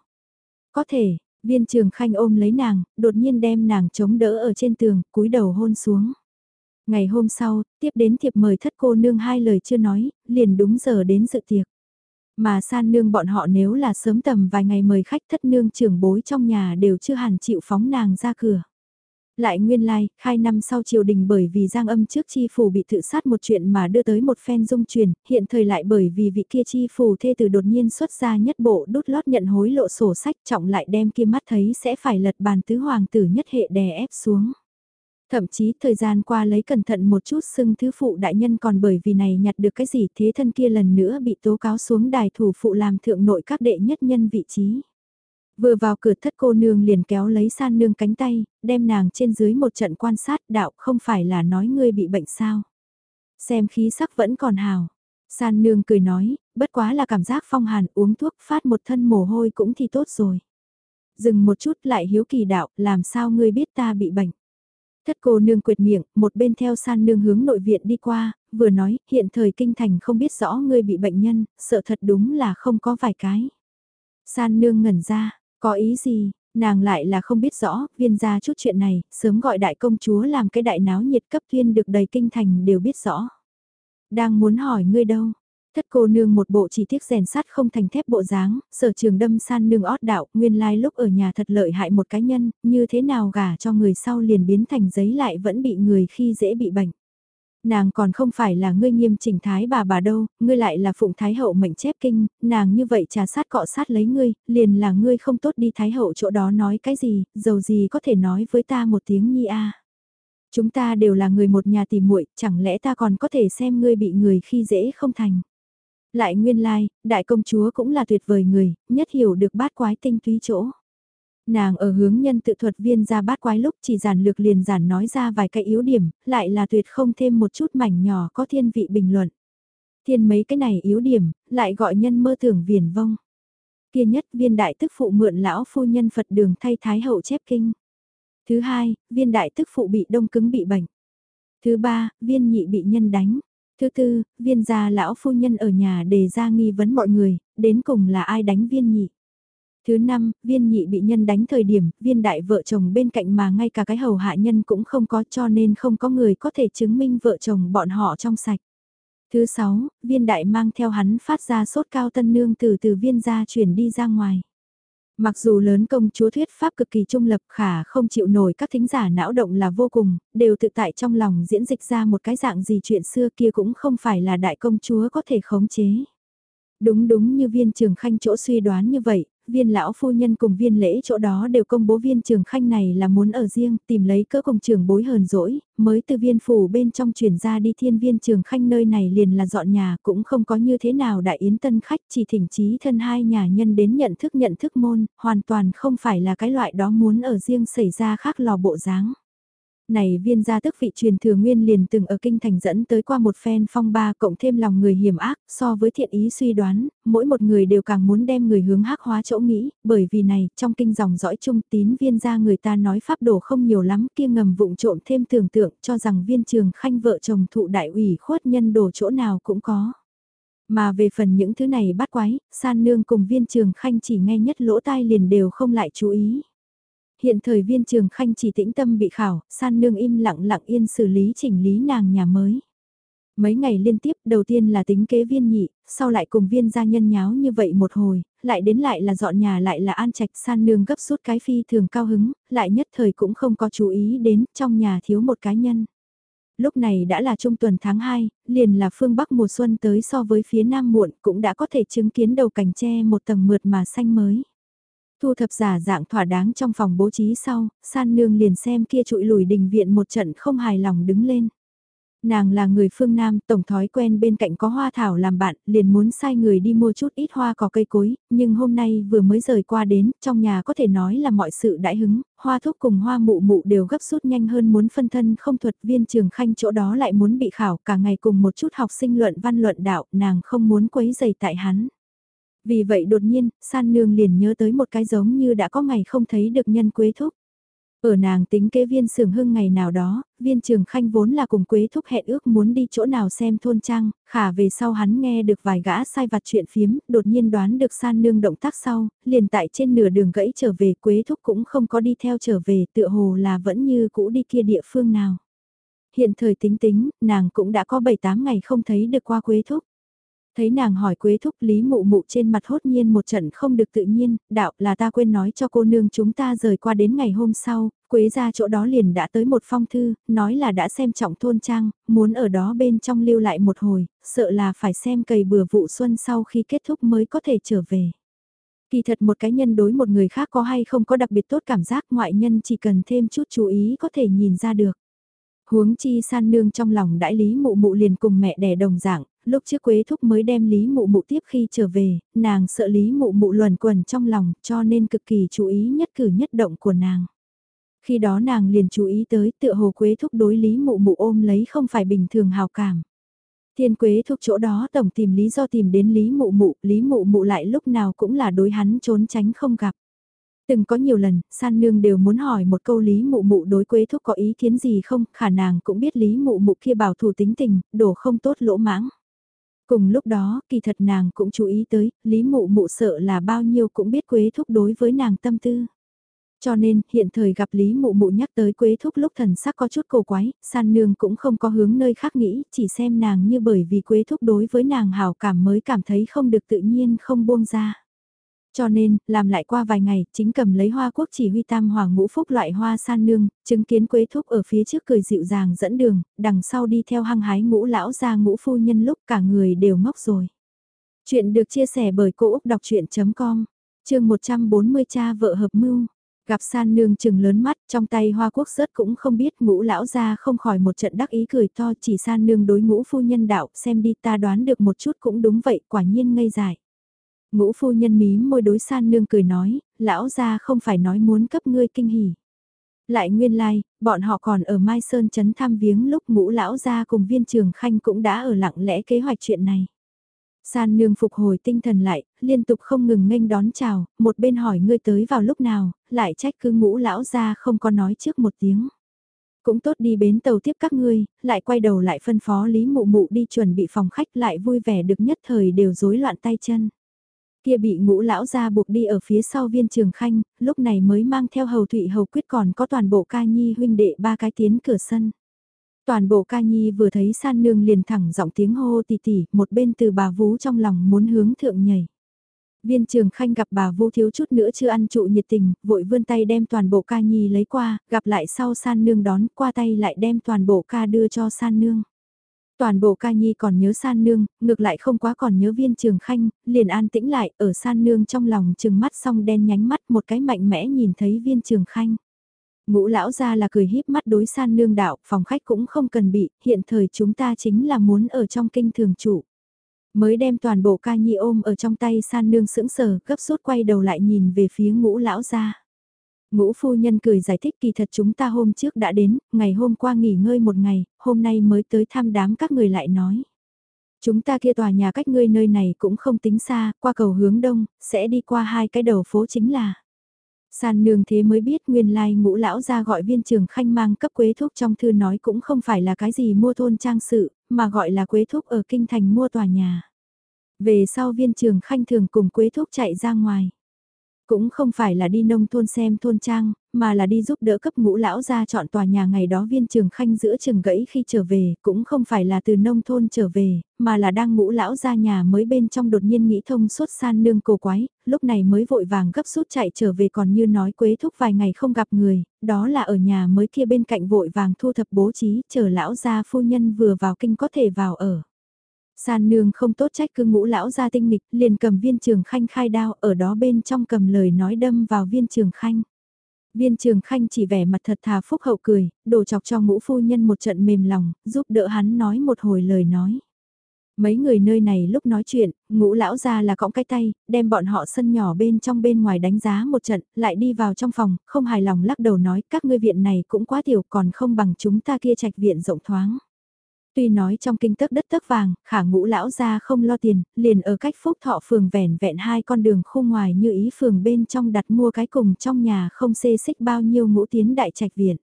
Có thể, viên trường khanh ôm lấy nàng, đột nhiên đem nàng chống đỡ ở trên tường, cúi đầu hôn xuống. Ngày hôm sau, tiếp đến thiệp mời thất cô nương hai lời chưa nói, liền đúng giờ đến dự tiệc. Mà san nương bọn họ nếu là sớm tầm vài ngày mời khách thất nương trưởng bối trong nhà đều chưa hẳn chịu phóng nàng ra cửa. Lại nguyên lai, like, khai năm sau triều đình bởi vì giang âm trước chi phủ bị tự sát một chuyện mà đưa tới một phen dung truyền, hiện thời lại bởi vì vị kia chi phủ thê từ đột nhiên xuất ra nhất bộ đút lót nhận hối lộ sổ sách trọng lại đem kia mắt thấy sẽ phải lật bàn tứ hoàng tử nhất hệ đè ép xuống. Thậm chí thời gian qua lấy cẩn thận một chút xưng thứ phụ đại nhân còn bởi vì này nhặt được cái gì thế thân kia lần nữa bị tố cáo xuống đài thủ phụ làm thượng nội các đệ nhất nhân vị trí. Vừa vào cửa thất cô nương liền kéo lấy san nương cánh tay, đem nàng trên dưới một trận quan sát đạo không phải là nói ngươi bị bệnh sao. Xem khí sắc vẫn còn hào. San nương cười nói, bất quá là cảm giác phong hàn uống thuốc phát một thân mồ hôi cũng thì tốt rồi. Dừng một chút lại hiếu kỳ đạo, làm sao ngươi biết ta bị bệnh. Thất cô nương quyệt miệng, một bên theo san nương hướng nội viện đi qua, vừa nói, hiện thời kinh thành không biết rõ ngươi bị bệnh nhân, sợ thật đúng là không có vài cái. San nương ngẩn ra, có ý gì, nàng lại là không biết rõ, viên ra chút chuyện này, sớm gọi đại công chúa làm cái đại náo nhiệt cấp thiên được đầy kinh thành đều biết rõ. Đang muốn hỏi ngươi đâu, Thất cô nương một bộ chỉ tiếc rèn sắt không thành thép bộ dáng, sở trường đâm san nương ót đạo, nguyên lai lúc ở nhà thật lợi hại một cá nhân, như thế nào gả cho người sau liền biến thành giấy lại vẫn bị người khi dễ bị bệnh. Nàng còn không phải là ngươi nghiêm chỉnh thái bà bà đâu, ngươi lại là phụng thái hậu mệnh chép kinh, nàng như vậy trà sát cọ sát lấy ngươi, liền là ngươi không tốt đi thái hậu chỗ đó nói cái gì, dầu gì có thể nói với ta một tiếng nhi a. Chúng ta đều là người một nhà tìm muội, chẳng lẽ ta còn có thể xem ngươi bị người khi dễ không thành. Lại nguyên lai, like, đại công chúa cũng là tuyệt vời người, nhất hiểu được bát quái tinh túy chỗ. Nàng ở hướng nhân tự thuật viên ra bát quái lúc chỉ giản lược liền giản nói ra vài cái yếu điểm, lại là tuyệt không thêm một chút mảnh nhỏ có thiên vị bình luận. Thiên mấy cái này yếu điểm, lại gọi nhân mơ tưởng viền vông. Kia nhất viên đại tức phụ mượn lão phu nhân Phật đường thay thái hậu chép kinh. Thứ hai, viên đại tức phụ bị đông cứng bị bệnh. Thứ ba, viên nhị bị nhân đánh. Thứ tư, viên gia lão phu nhân ở nhà đề ra nghi vấn mọi người, đến cùng là ai đánh viên nhị. Thứ năm, viên nhị bị nhân đánh thời điểm, viên đại vợ chồng bên cạnh mà ngay cả cái hầu hạ nhân cũng không có cho nên không có người có thể chứng minh vợ chồng bọn họ trong sạch. Thứ sáu, viên đại mang theo hắn phát ra sốt cao tân nương từ từ viên gia chuyển đi ra ngoài. Mặc dù lớn công chúa thuyết pháp cực kỳ trung lập khả không chịu nổi các thính giả não động là vô cùng, đều tự tại trong lòng diễn dịch ra một cái dạng gì chuyện xưa kia cũng không phải là đại công chúa có thể khống chế. Đúng đúng như viên trường khanh chỗ suy đoán như vậy, viên lão phu nhân cùng viên lễ chỗ đó đều công bố viên trường khanh này là muốn ở riêng tìm lấy cỡ cùng trường bối hờn dỗi, mới từ viên phủ bên trong chuyển ra đi thiên viên trường khanh nơi này liền là dọn nhà cũng không có như thế nào đại yến tân khách chỉ thỉnh trí thân hai nhà nhân đến nhận thức nhận thức môn, hoàn toàn không phải là cái loại đó muốn ở riêng xảy ra khác lò bộ dáng. Này viên gia tức vị truyền thừa nguyên liền từng ở kinh thành dẫn tới qua một phen phong ba cộng thêm lòng người hiểm ác, so với thiện ý suy đoán, mỗi một người đều càng muốn đem người hướng hắc hóa chỗ nghĩ, bởi vì này, trong kinh dòng dõi trung tín viên gia người ta nói pháp đồ không nhiều lắm kia ngầm vụng trộm thêm tưởng tượng cho rằng viên trường khanh vợ chồng thụ đại ủy khuất nhân đồ chỗ nào cũng có. Mà về phần những thứ này bắt quái, san nương cùng viên trường khanh chỉ nghe nhất lỗ tai liền đều không lại chú ý. Hiện thời viên trường khanh chỉ tĩnh tâm bị khảo, san nương im lặng lặng yên xử lý chỉnh lý nàng nhà mới. Mấy ngày liên tiếp đầu tiên là tính kế viên nhị, sau lại cùng viên gia nhân nháo như vậy một hồi, lại đến lại là dọn nhà lại là an trạch san nương gấp rút cái phi thường cao hứng, lại nhất thời cũng không có chú ý đến trong nhà thiếu một cá nhân. Lúc này đã là trung tuần tháng 2, liền là phương Bắc mùa xuân tới so với phía Nam muộn cũng đã có thể chứng kiến đầu cành tre một tầng mượt mà xanh mới. Thu thập giả dạng thỏa đáng trong phòng bố trí sau, san nương liền xem kia trụi lùi đình viện một trận không hài lòng đứng lên. Nàng là người phương Nam, tổng thói quen bên cạnh có hoa thảo làm bạn, liền muốn sai người đi mua chút ít hoa cỏ cây cối, nhưng hôm nay vừa mới rời qua đến, trong nhà có thể nói là mọi sự đại hứng, hoa thúc cùng hoa mụ mụ đều gấp rút nhanh hơn muốn phân thân không thuật viên trường khanh chỗ đó lại muốn bị khảo cả ngày cùng một chút học sinh luận văn luận đạo, nàng không muốn quấy dày tại hắn. Vì vậy đột nhiên, san nương liền nhớ tới một cái giống như đã có ngày không thấy được nhân quế thúc. Ở nàng tính kế viên sưởng hưng ngày nào đó, viên trường khanh vốn là cùng quế thúc hẹn ước muốn đi chỗ nào xem thôn trang, khả về sau hắn nghe được vài gã sai vặt chuyện phiếm, đột nhiên đoán được san nương động tác sau, liền tại trên nửa đường gãy trở về quế thúc cũng không có đi theo trở về tựa hồ là vẫn như cũ đi kia địa phương nào. Hiện thời tính tính, nàng cũng đã có 7-8 ngày không thấy được qua quế thúc. Thấy nàng hỏi Quế Thúc Lý Mụ Mụ trên mặt hốt nhiên một trận không được tự nhiên, đạo là ta quên nói cho cô nương chúng ta rời qua đến ngày hôm sau, Quế ra chỗ đó liền đã tới một phong thư, nói là đã xem trọng thôn trang, muốn ở đó bên trong lưu lại một hồi, sợ là phải xem cày bừa vụ xuân sau khi kết thúc mới có thể trở về. Kỳ thật một cái nhân đối một người khác có hay không có đặc biệt tốt cảm giác ngoại nhân chỉ cần thêm chút chú ý có thể nhìn ra được. Huống chi san nương trong lòng đãi lý mụ mụ liền cùng mẹ đẻ đồng dạng, lúc trước Quế Thúc mới đem Lý Mụ Mụ tiếp khi trở về, nàng sợ Lý Mụ Mụ luẩn quẩn trong lòng cho nên cực kỳ chú ý nhất cử nhất động của nàng. Khi đó nàng liền chú ý tới tựa hồ Quế Thúc đối Lý Mụ Mụ ôm lấy không phải bình thường hào cảm. Thiên Quế Thúc chỗ đó tổng tìm lý do tìm đến Lý Mụ Mụ, Lý Mụ Mụ lại lúc nào cũng là đối hắn trốn tránh không gặp. Từng có nhiều lần, san nương đều muốn hỏi một câu Lý Mụ Mụ đối Quế Thúc có ý kiến gì không, khả nàng cũng biết Lý Mụ Mụ kia bảo thủ tính tình, đổ không tốt lỗ mãng. Cùng lúc đó, kỳ thật nàng cũng chú ý tới, Lý Mụ Mụ sợ là bao nhiêu cũng biết Quế Thúc đối với nàng tâm tư. Cho nên, hiện thời gặp Lý Mụ Mụ nhắc tới Quế Thúc lúc thần sắc có chút cổ quái, san nương cũng không có hướng nơi khác nghĩ, chỉ xem nàng như bởi vì Quế Thúc đối với nàng hào cảm mới cảm thấy không được tự nhiên không buông ra. Cho nên, làm lại qua vài ngày, chính cầm lấy hoa quốc chỉ huy tam hoàng ngũ phúc loại hoa san nương, chứng kiến quế thúc ở phía trước cười dịu dàng dẫn đường, đằng sau đi theo hăng hái ngũ lão ra ngũ phu nhân lúc cả người đều ngốc rồi. Chuyện được chia sẻ bởi Cô Úc Đọc Chuyện.com, chương 140 cha vợ hợp mưu. Gặp san nương chừng lớn mắt, trong tay hoa quốc rớt cũng không biết ngũ lão ra không khỏi một trận đắc ý cười to chỉ san nương đối ngũ phu nhân đạo, xem đi ta đoán được một chút cũng đúng vậy, quả nhiên ngây dài. Ngũ phu nhân mí môi đối san nương cười nói, lão gia không phải nói muốn cấp ngươi kinh hỉ. Lại nguyên lai, like, bọn họ còn ở Mai Sơn chấn thăm viếng lúc ngũ lão gia cùng viên trường khanh cũng đã ở lặng lẽ kế hoạch chuyện này. San nương phục hồi tinh thần lại, liên tục không ngừng nghênh đón chào, một bên hỏi ngươi tới vào lúc nào, lại trách cứ ngũ lão gia không có nói trước một tiếng. Cũng tốt đi bến tàu tiếp các ngươi, lại quay đầu lại phân phó Lý Mụ Mụ đi chuẩn bị phòng khách lại vui vẻ được nhất thời đều rối loạn tay chân. Kia bị ngũ lão ra buộc đi ở phía sau viên trường khanh, lúc này mới mang theo hầu thụy hầu quyết còn có toàn bộ ca nhi huynh đệ ba cái tiến cửa sân. Toàn bộ ca nhi vừa thấy san nương liền thẳng giọng tiếng hô tỉ tỉ, một bên từ bà vú trong lòng muốn hướng thượng nhảy. Viên trường khanh gặp bà vô thiếu chút nữa chưa ăn trụ nhiệt tình, vội vươn tay đem toàn bộ ca nhi lấy qua, gặp lại sau san nương đón qua tay lại đem toàn bộ ca đưa cho san nương. Toàn bộ ca nhi còn nhớ san nương, ngược lại không quá còn nhớ viên trường khanh, liền an tĩnh lại, ở san nương trong lòng trừng mắt xong đen nhánh mắt một cái mạnh mẽ nhìn thấy viên trường khanh. Ngũ lão ra là cười híp mắt đối san nương đạo, phòng khách cũng không cần bị, hiện thời chúng ta chính là muốn ở trong kinh thường trụ. Mới đem toàn bộ ca nhi ôm ở trong tay san nương sững sờ, gấp rút quay đầu lại nhìn về phía ngũ lão ra. Ngũ phu nhân cười giải thích kỳ thật chúng ta hôm trước đã đến, ngày hôm qua nghỉ ngơi một ngày, hôm nay mới tới thăm đám các người lại nói. Chúng ta kia tòa nhà cách ngươi nơi này cũng không tính xa, qua cầu hướng đông, sẽ đi qua hai cái đầu phố chính là. San nương thế mới biết nguyên lai ngũ lão ra gọi viên trường khanh mang cấp quế thuốc trong thư nói cũng không phải là cái gì mua thôn trang sự, mà gọi là quế thuốc ở kinh thành mua tòa nhà. Về sau viên trường khanh thường cùng quế thuốc chạy ra ngoài. Cũng không phải là đi nông thôn xem thôn trang, mà là đi giúp đỡ cấp ngũ lão ra chọn tòa nhà ngày đó viên trường khanh giữa trường gãy khi trở về, cũng không phải là từ nông thôn trở về, mà là đang ngũ lão ra nhà mới bên trong đột nhiên nghĩ thông suốt san nương cổ quái, lúc này mới vội vàng gấp rút chạy trở về còn như nói quế thúc vài ngày không gặp người, đó là ở nhà mới kia bên cạnh vội vàng thu thập bố trí, chờ lão gia phu nhân vừa vào kinh có thể vào ở. San nương không tốt trách cứ ngũ lão ra tinh nghịch, liền cầm viên trường khanh khai đao, ở đó bên trong cầm lời nói đâm vào viên trường khanh. Viên trường khanh chỉ vẻ mặt thật thà phúc hậu cười, đổ chọc cho ngũ phu nhân một trận mềm lòng, giúp đỡ hắn nói một hồi lời nói. Mấy người nơi này lúc nói chuyện, ngũ lão ra là cõng cái tay, đem bọn họ sân nhỏ bên trong bên ngoài đánh giá một trận, lại đi vào trong phòng, không hài lòng lắc đầu nói các ngươi viện này cũng quá tiểu còn không bằng chúng ta kia trạch viện rộng thoáng. Tuy nói trong kinh tấc đất tấc vàng, khả ngũ lão ra không lo tiền, liền ở cách phúc thọ phường vẻn vẹn hai con đường khu ngoài như ý phường bên trong đặt mua cái cùng trong nhà không xê xích bao nhiêu ngũ tiến đại trạch viện.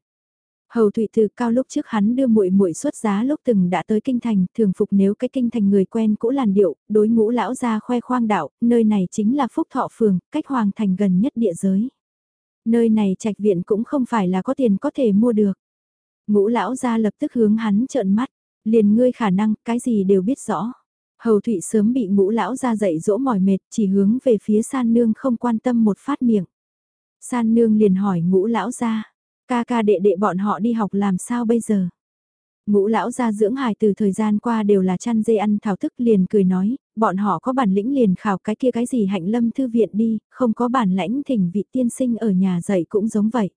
Hầu Thụy từ cao lúc trước hắn đưa muội muội xuất giá lúc từng đã tới kinh thành, thường phục nếu cái kinh thành người quen cũ làn điệu, đối ngũ lão ra khoe khoang đạo, nơi này chính là phúc thọ phường, cách hoàng thành gần nhất địa giới. Nơi này trạch viện cũng không phải là có tiền có thể mua được. Ngũ lão ra lập tức hướng hắn trợn mắt, Liền ngươi khả năng, cái gì đều biết rõ. Hầu Thụy sớm bị ngũ lão ra dậy dỗ mỏi mệt, chỉ hướng về phía san nương không quan tâm một phát miệng. San nương liền hỏi ngũ lão ra, ca ca đệ đệ bọn họ đi học làm sao bây giờ? Ngũ lão gia dưỡng hài từ thời gian qua đều là chăn dê ăn thảo thức liền cười nói, bọn họ có bản lĩnh liền khảo cái kia cái gì hạnh lâm thư viện đi, không có bản lãnh thỉnh vị tiên sinh ở nhà dạy cũng giống vậy.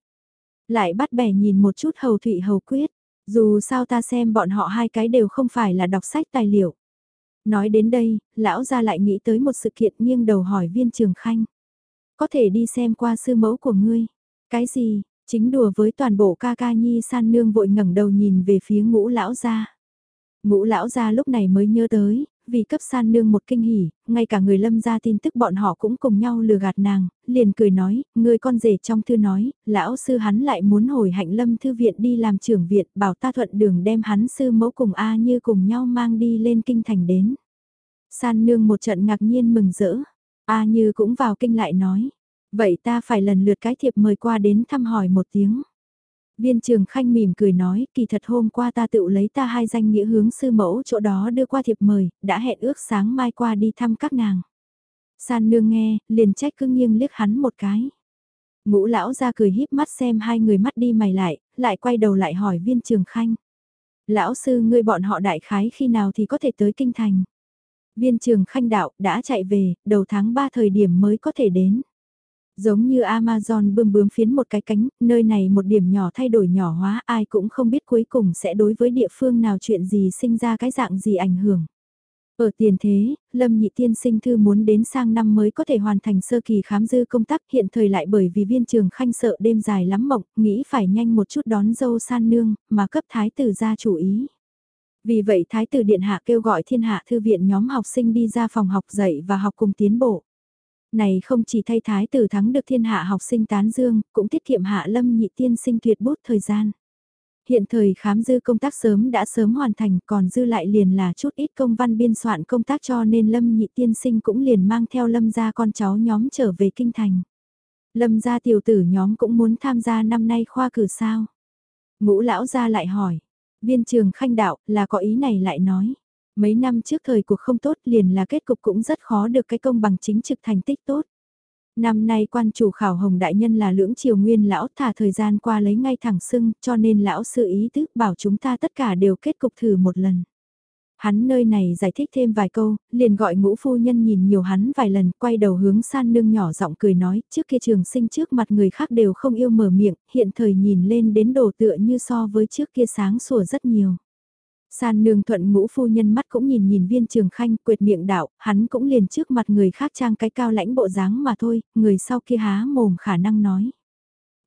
Lại bắt bẻ nhìn một chút hầu thụy hầu quyết, dù sao ta xem bọn họ hai cái đều không phải là đọc sách tài liệu. Nói đến đây, lão gia lại nghĩ tới một sự kiện nghiêng đầu hỏi viên trường khanh. Có thể đi xem qua sư mẫu của ngươi. Cái gì, chính đùa với toàn bộ ca ca nhi san nương vội ngẩng đầu nhìn về phía ngũ lão gia. Ngũ lão gia lúc này mới nhớ tới, vì cấp san nương một kinh hỉ, ngay cả người lâm gia tin tức bọn họ cũng cùng nhau lừa gạt nàng, liền cười nói, người con rể trong thư nói, lão sư hắn lại muốn hồi hạnh lâm thư viện đi làm trưởng viện, bảo ta thuận đường đem hắn sư mẫu cùng A như cùng nhau mang đi lên kinh thành đến. San nương một trận ngạc nhiên mừng rỡ, A như cũng vào kinh lại nói, vậy ta phải lần lượt cái thiệp mời qua đến thăm hỏi một tiếng. Viên trường khanh mỉm cười nói, kỳ thật hôm qua ta tự lấy ta hai danh nghĩa hướng sư mẫu chỗ đó đưa qua thiệp mời, đã hẹn ước sáng mai qua đi thăm các nàng. San nương nghe, liền trách cứ nghiêng liếc hắn một cái. Ngũ lão ra cười híp mắt xem hai người mắt đi mày lại, lại quay đầu lại hỏi viên trường khanh. Lão sư ngươi bọn họ đại khái khi nào thì có thể tới kinh thành. Viên trường khanh đạo đã chạy về, đầu tháng 3 thời điểm mới có thể đến. Giống như Amazon bươm bướm phiến một cái cánh, nơi này một điểm nhỏ thay đổi nhỏ hóa ai cũng không biết cuối cùng sẽ đối với địa phương nào chuyện gì sinh ra cái dạng gì ảnh hưởng. Ở tiền thế, Lâm Nhị Tiên sinh thư muốn đến sang năm mới có thể hoàn thành sơ kỳ khám dư công tác hiện thời lại bởi vì viên trường khanh sợ đêm dài lắm mộng, nghĩ phải nhanh một chút đón dâu san nương, mà cấp thái tử ra chủ ý. Vì vậy Thái tử Điện Hạ kêu gọi thiên hạ thư viện nhóm học sinh đi ra phòng học dạy và học cùng tiến bộ này không chỉ thay thái tử thắng được thiên hạ học sinh tán dương, cũng tiết kiệm hạ lâm nhị tiên sinh tuyệt bút thời gian. Hiện thời khám dư công tác sớm đã sớm hoàn thành còn dư lại liền là chút ít công văn biên soạn công tác cho nên lâm nhị tiên sinh cũng liền mang theo lâm gia con cháu nhóm trở về kinh thành. Lâm gia tiểu tử nhóm cũng muốn tham gia năm nay khoa cử sao. Ngũ lão gia lại hỏi, viên trường khanh đạo là có ý này lại nói. Mấy năm trước thời cuộc không tốt liền là kết cục cũng rất khó được cái công bằng chính trực thành tích tốt. Năm nay quan chủ khảo hồng đại nhân là lưỡng triều nguyên lão thả thời gian qua lấy ngay thẳng sưng cho nên lão sư ý tứ bảo chúng ta tất cả đều kết cục thử một lần. Hắn nơi này giải thích thêm vài câu, liền gọi ngũ phu nhân nhìn nhiều hắn vài lần, quay đầu hướng san nương nhỏ giọng cười nói, trước kia trường sinh trước mặt người khác đều không yêu mở miệng, hiện thời nhìn lên đến đồ tựa như so với trước kia sáng sủa rất nhiều. San nương thuận ngũ phu nhân mắt cũng nhìn nhìn viên trường khanh quyệt miệng đạo, hắn cũng liền trước mặt người khác trang cái cao lãnh bộ dáng mà thôi, người sau kia há mồm khả năng nói.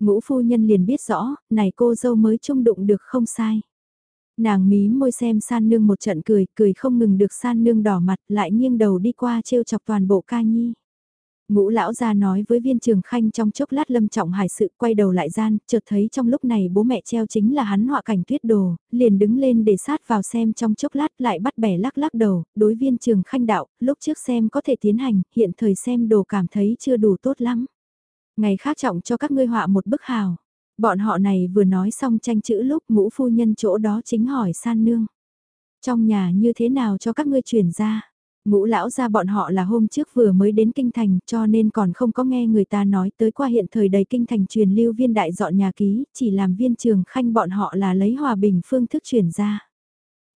Ngũ phu nhân liền biết rõ, này cô dâu mới trung đụng được không sai. Nàng mí môi xem san nương một trận cười, cười không ngừng được san nương đỏ mặt lại nghiêng đầu đi qua trêu chọc toàn bộ ca nhi. Ngũ lão ra nói với viên trường khanh trong chốc lát lâm trọng hải sự quay đầu lại gian, chợt thấy trong lúc này bố mẹ treo chính là hắn họa cảnh tuyết đồ, liền đứng lên để sát vào xem trong chốc lát lại bắt bẻ lắc lắc đầu, đối viên trường khanh đạo, lúc trước xem có thể tiến hành, hiện thời xem đồ cảm thấy chưa đủ tốt lắm. Ngày khác trọng cho các ngươi họa một bức hào. Bọn họ này vừa nói xong tranh chữ lúc ngũ phu nhân chỗ đó chính hỏi san nương. Trong nhà như thế nào cho các ngươi chuyển ra? Ngũ lão ra bọn họ là hôm trước vừa mới đến kinh thành cho nên còn không có nghe người ta nói tới qua hiện thời đầy kinh thành truyền lưu viên đại dọn nhà ký, chỉ làm viên trường khanh bọn họ là lấy hòa bình phương thức truyền ra.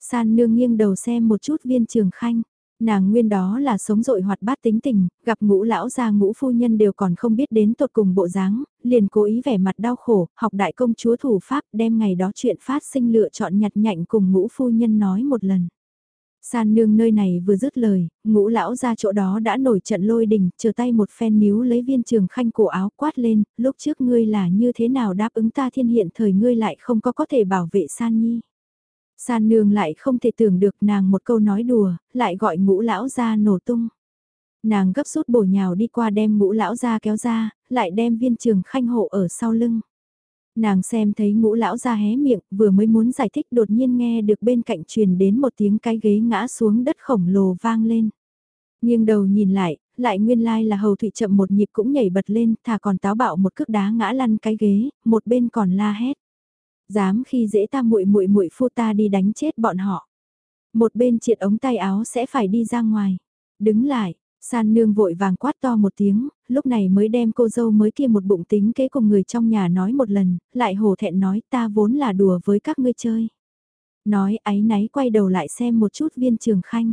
San nương nghiêng đầu xem một chút viên trường khanh, nàng nguyên đó là sống dội hoạt bát tính tình, gặp ngũ lão gia ngũ phu nhân đều còn không biết đến tột cùng bộ dáng, liền cố ý vẻ mặt đau khổ, học đại công chúa thủ pháp đem ngày đó chuyện phát sinh lựa chọn nhặt nhạnh cùng ngũ phu nhân nói một lần. San nương nơi này vừa dứt lời, ngũ lão ra chỗ đó đã nổi trận lôi đình, chờ tay một phen níu lấy viên trường khanh cổ áo quát lên, lúc trước ngươi là như thế nào đáp ứng ta thiên hiện thời ngươi lại không có có thể bảo vệ San Nhi. San nương lại không thể tưởng được nàng một câu nói đùa, lại gọi ngũ lão ra nổ tung. Nàng gấp rút bổ nhào đi qua đem ngũ lão ra kéo ra, lại đem viên trường khanh hộ ở sau lưng. Nàng xem thấy ngũ lão ra hé miệng, vừa mới muốn giải thích đột nhiên nghe được bên cạnh truyền đến một tiếng cái ghế ngã xuống đất khổng lồ vang lên. Nhưng đầu nhìn lại, lại nguyên lai là hầu thụy chậm một nhịp cũng nhảy bật lên, thà còn táo bạo một cước đá ngã lăn cái ghế, một bên còn la hét. Dám khi dễ ta muội muội muội phu ta đi đánh chết bọn họ. Một bên triệt ống tay áo sẽ phải đi ra ngoài. Đứng lại, San nương vội vàng quát to một tiếng, lúc này mới đem cô dâu mới kia một bụng tính kế cùng người trong nhà nói một lần, lại hổ thẹn nói ta vốn là đùa với các ngươi chơi. Nói áy náy quay đầu lại xem một chút viên trường khanh.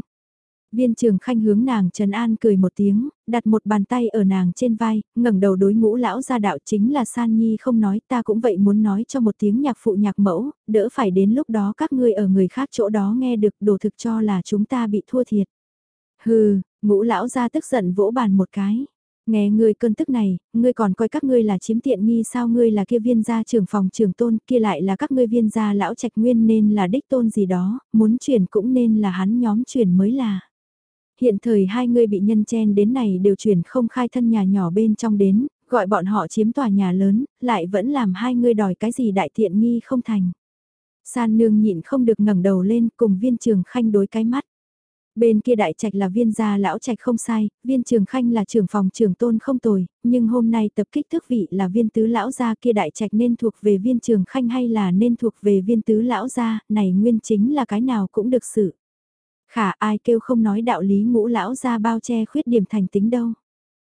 Viên trường khanh hướng nàng Trần An cười một tiếng, đặt một bàn tay ở nàng trên vai, ngẩng đầu đối ngũ lão gia đạo chính là San Nhi không nói ta cũng vậy muốn nói cho một tiếng nhạc phụ nhạc mẫu, đỡ phải đến lúc đó các ngươi ở người khác chỗ đó nghe được đồ thực cho là chúng ta bị thua thiệt. Hừ, ngũ lão ra tức giận vỗ bàn một cái. Nghe ngươi cơn tức này, ngươi còn coi các ngươi là chiếm tiện nghi sao ngươi là kia viên gia trưởng phòng trưởng tôn kia lại là các ngươi viên gia lão trạch nguyên nên là đích tôn gì đó, muốn chuyển cũng nên là hắn nhóm chuyển mới là hiện thời hai ngươi bị nhân chen đến này đều chuyển không khai thân nhà nhỏ bên trong đến, gọi bọn họ chiếm tòa nhà lớn, lại vẫn làm hai ngươi đòi cái gì đại tiện nghi không thành. San nương nhịn không được ngẩng đầu lên cùng viên trường khanh đối cái mắt. Bên kia đại trạch là viên gia lão trạch không sai, viên trường khanh là trưởng phòng trưởng tôn không tồi, nhưng hôm nay tập kích thước vị là viên tứ lão gia kia đại trạch nên thuộc về viên trường khanh hay là nên thuộc về viên tứ lão gia, này nguyên chính là cái nào cũng được xử. Khả ai kêu không nói đạo lý ngũ lão gia bao che khuyết điểm thành tính đâu.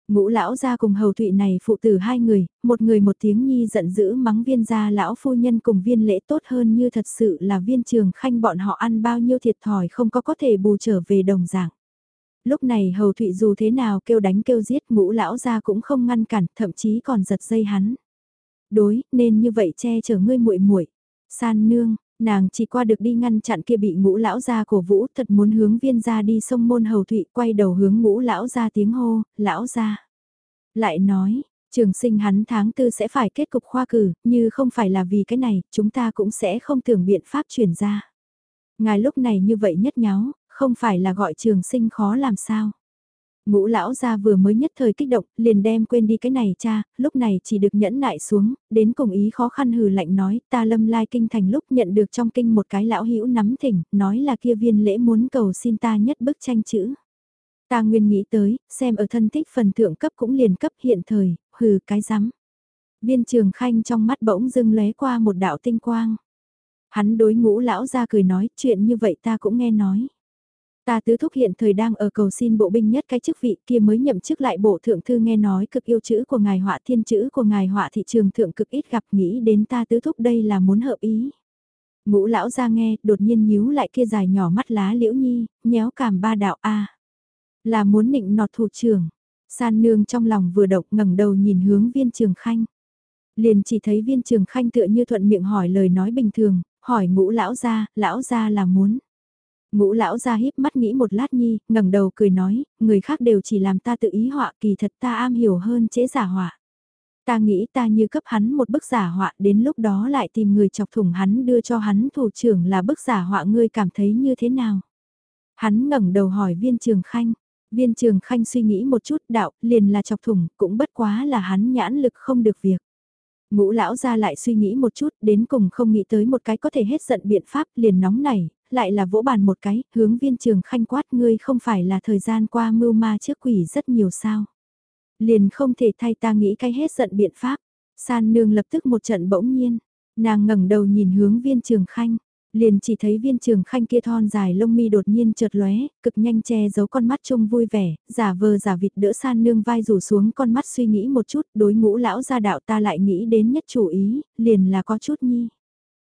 Ngũ lão ra cùng hầu thụy này phụ tử hai người, một người một tiếng nhi giận dữ mắng viên gia lão phu nhân cùng viên lễ tốt hơn như thật sự là viên trường khanh bọn họ ăn bao nhiêu thiệt thòi không có có thể bù trở về đồng dạng. Lúc này hầu thụy dù thế nào kêu đánh kêu giết ngũ lão ra cũng không ngăn cản, thậm chí còn giật dây hắn. Đối, nên như vậy che chở ngươi muội muội San nương, Nàng chỉ qua được đi ngăn chặn kia bị ngũ lão ra cổ vũ thật muốn hướng viên ra đi sông môn hầu thụy quay đầu hướng ngũ lão ra tiếng hô, lão ra. Lại nói, trường sinh hắn tháng tư sẽ phải kết cục khoa cử, như không phải là vì cái này, chúng ta cũng sẽ không tưởng biện pháp chuyển ra. Ngài lúc này như vậy nhất nháo, không phải là gọi trường sinh khó làm sao. Ngũ lão gia vừa mới nhất thời kích động, liền đem quên đi cái này cha, lúc này chỉ được nhẫn nại xuống, đến cùng ý khó khăn hừ lạnh nói, ta lâm lai kinh thành lúc nhận được trong kinh một cái lão hữu nắm thỉnh, nói là kia viên lễ muốn cầu xin ta nhất bức tranh chữ. Ta nguyên nghĩ tới, xem ở thân thích phần thượng cấp cũng liền cấp hiện thời, hừ cái rắm. Viên trường khanh trong mắt bỗng dưng lóe qua một đạo tinh quang. Hắn đối ngũ lão ra cười nói, chuyện như vậy ta cũng nghe nói. Ta tứ thúc hiện thời đang ở cầu xin bộ binh nhất cái chức vị kia mới nhậm chức lại bộ thượng thư nghe nói cực yêu chữ của ngài họa thiên chữ của ngài họa thị trường thượng cực ít gặp nghĩ đến ta tứ thúc đây là muốn hợp ý. Ngũ lão ra nghe, đột nhiên nhíu lại kia dài nhỏ mắt lá liễu nhi, nhéo cảm ba đạo A. Là muốn nịnh nọt thủ trưởng. San nương trong lòng vừa động ngẩng đầu nhìn hướng viên trường khanh. Liền chỉ thấy viên trường khanh tựa như thuận miệng hỏi lời nói bình thường, hỏi ngũ lão ra, lão ra là muốn. Ngũ lão ra híp mắt nghĩ một lát nhi, ngẩng đầu cười nói, người khác đều chỉ làm ta tự ý họa kỳ thật ta am hiểu hơn chế giả họa. Ta nghĩ ta như cấp hắn một bức giả họa đến lúc đó lại tìm người chọc thủng hắn đưa cho hắn thủ trưởng là bức giả họa ngươi cảm thấy như thế nào. Hắn ngẩng đầu hỏi viên trường khanh, viên trường khanh suy nghĩ một chút đạo liền là chọc thủng cũng bất quá là hắn nhãn lực không được việc. Ngũ lão ra lại suy nghĩ một chút, đến cùng không nghĩ tới một cái có thể hết giận biện pháp liền nóng nảy, lại là vỗ bàn một cái, hướng viên trường khanh quát ngươi không phải là thời gian qua mưu ma trước quỷ rất nhiều sao. Liền không thể thay ta nghĩ cái hết giận biện pháp. San nương lập tức một trận bỗng nhiên, nàng ngẩng đầu nhìn hướng viên trường khanh. Liền chỉ thấy viên trường khanh kia thon dài lông mi đột nhiên chợt lóe, cực nhanh che giấu con mắt trông vui vẻ, giả vờ giả vịt đỡ san nương vai rủ xuống con mắt suy nghĩ một chút, đối ngũ lão gia đạo ta lại nghĩ đến nhất chủ ý, liền là có chút nhi.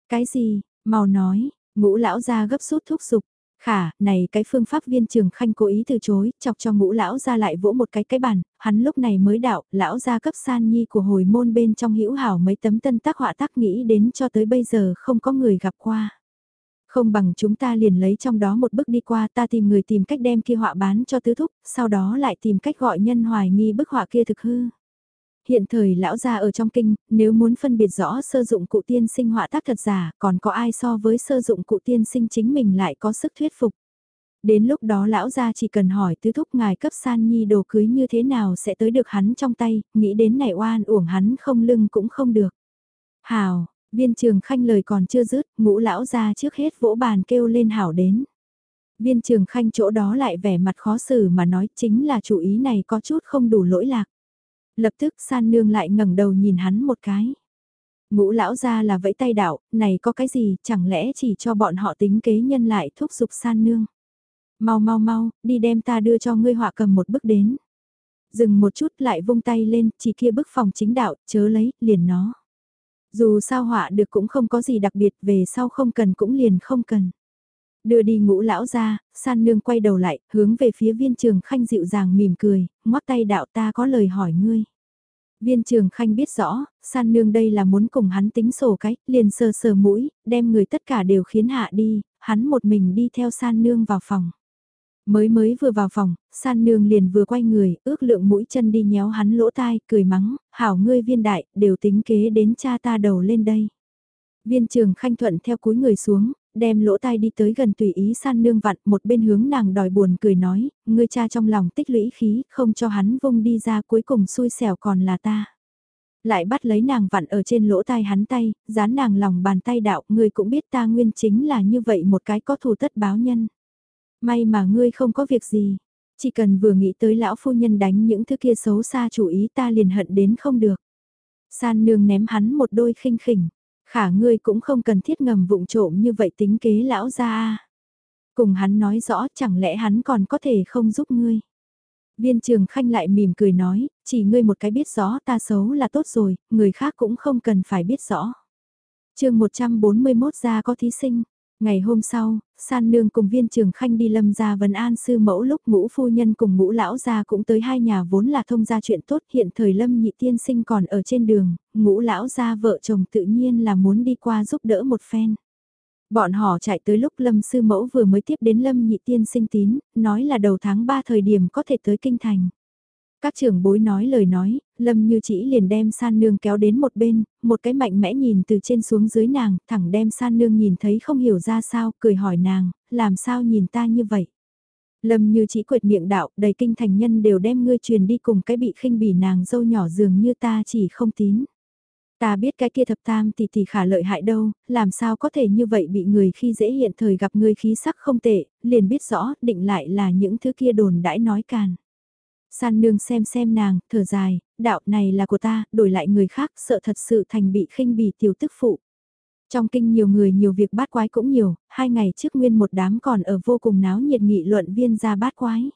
Cái gì, mau nói, Ngũ lão ra gấp rút thúc giục. Khả, này cái phương pháp viên trường khanh cố ý từ chối, chọc cho ngũ lão ra lại vỗ một cái cái bàn, hắn lúc này mới đạo, lão ra cấp san nhi của hồi môn bên trong hữu hảo mấy tấm tân tác họa tác nghĩ đến cho tới bây giờ không có người gặp qua. Không bằng chúng ta liền lấy trong đó một bước đi qua ta tìm người tìm cách đem kia họa bán cho tứ thúc, sau đó lại tìm cách gọi nhân hoài nghi bức họa kia thực hư. Hiện thời lão gia ở trong kinh, nếu muốn phân biệt rõ sơ dụng cụ tiên sinh họa tác thật giả, còn có ai so với sơ dụng cụ tiên sinh chính mình lại có sức thuyết phục. Đến lúc đó lão gia chỉ cần hỏi tứ thúc ngài cấp san nhi đồ cưới như thế nào sẽ tới được hắn trong tay, nghĩ đến này oan uổng hắn không lưng cũng không được. Hào, viên trường khanh lời còn chưa dứt, ngũ lão gia trước hết vỗ bàn kêu lên hảo đến. Viên trường khanh chỗ đó lại vẻ mặt khó xử mà nói chính là chủ ý này có chút không đủ lỗi lạc. Lập tức san nương lại ngẩng đầu nhìn hắn một cái. Ngũ lão ra là vẫy tay đạo, này có cái gì, chẳng lẽ chỉ cho bọn họ tính kế nhân lại thúc giục san nương. Mau mau mau, đi đem ta đưa cho ngươi họa cầm một bức đến. Dừng một chút lại vung tay lên, chỉ kia bức phòng chính đạo, chớ lấy, liền nó. Dù sao họa được cũng không có gì đặc biệt, về sau không cần cũng liền không cần. Đưa đi ngũ lão ra, san nương quay đầu lại, hướng về phía viên trường khanh dịu dàng mỉm cười, ngoắc tay đạo ta có lời hỏi ngươi. Viên trường khanh biết rõ, san nương đây là muốn cùng hắn tính sổ cái, liền sờ sờ mũi, đem người tất cả đều khiến hạ đi, hắn một mình đi theo san nương vào phòng. Mới mới vừa vào phòng, san nương liền vừa quay người, ước lượng mũi chân đi nhéo hắn lỗ tai, cười mắng, hảo ngươi viên đại, đều tính kế đến cha ta đầu lên đây. Viên trường khanh thuận theo cúi người xuống, đem lỗ tai đi tới gần tùy ý san nương vặn một bên hướng nàng đòi buồn cười nói, ngươi cha trong lòng tích lũy khí, không cho hắn vung đi ra cuối cùng xui xẻo còn là ta. Lại bắt lấy nàng vặn ở trên lỗ tai hắn tay, dán nàng lòng bàn tay đạo, ngươi cũng biết ta nguyên chính là như vậy một cái có thù tất báo nhân. May mà ngươi không có việc gì, chỉ cần vừa nghĩ tới lão phu nhân đánh những thứ kia xấu xa chủ ý ta liền hận đến không được. San nương ném hắn một đôi khinh khỉnh Khả ngươi cũng không cần thiết ngầm vụng trộm như vậy tính kế lão ra Cùng hắn nói rõ chẳng lẽ hắn còn có thể không giúp ngươi. Viên trường khanh lại mỉm cười nói, chỉ ngươi một cái biết rõ ta xấu là tốt rồi, người khác cũng không cần phải biết rõ. chương 141 ra có thí sinh, Ngày hôm sau, san nương cùng viên trường khanh đi lâm gia vấn an sư mẫu lúc ngũ phu nhân cùng ngũ lão gia cũng tới hai nhà vốn là thông gia chuyện tốt hiện thời lâm nhị tiên sinh còn ở trên đường, ngũ lão gia vợ chồng tự nhiên là muốn đi qua giúp đỡ một phen. Bọn họ chạy tới lúc lâm sư mẫu vừa mới tiếp đến lâm nhị tiên sinh tín, nói là đầu tháng 3 thời điểm có thể tới kinh thành. Các trưởng bối nói lời nói, Lâm Như Chỉ liền đem san nương kéo đến một bên, một cái mạnh mẽ nhìn từ trên xuống dưới nàng, thẳng đem san nương nhìn thấy không hiểu ra sao, cười hỏi nàng, làm sao nhìn ta như vậy. Lâm Như Chỉ quệt miệng đạo, đầy kinh thành nhân đều đem ngươi truyền đi cùng cái bị khinh bỉ nàng dâu nhỏ dường như ta chỉ không tín. Ta biết cái kia thập tam tỷ tỷ khả lợi hại đâu, làm sao có thể như vậy bị người khi dễ hiện thời gặp người khí sắc không tệ, liền biết rõ định lại là những thứ kia đồn đãi nói càn. San nương xem xem nàng, thở dài, đạo này là của ta, đổi lại người khác sợ thật sự thành bị khinh bỉ tiểu tức phụ. Trong kinh nhiều người nhiều việc bát quái cũng nhiều, hai ngày trước nguyên một đám còn ở vô cùng náo nhiệt nghị luận viên ra bát quái.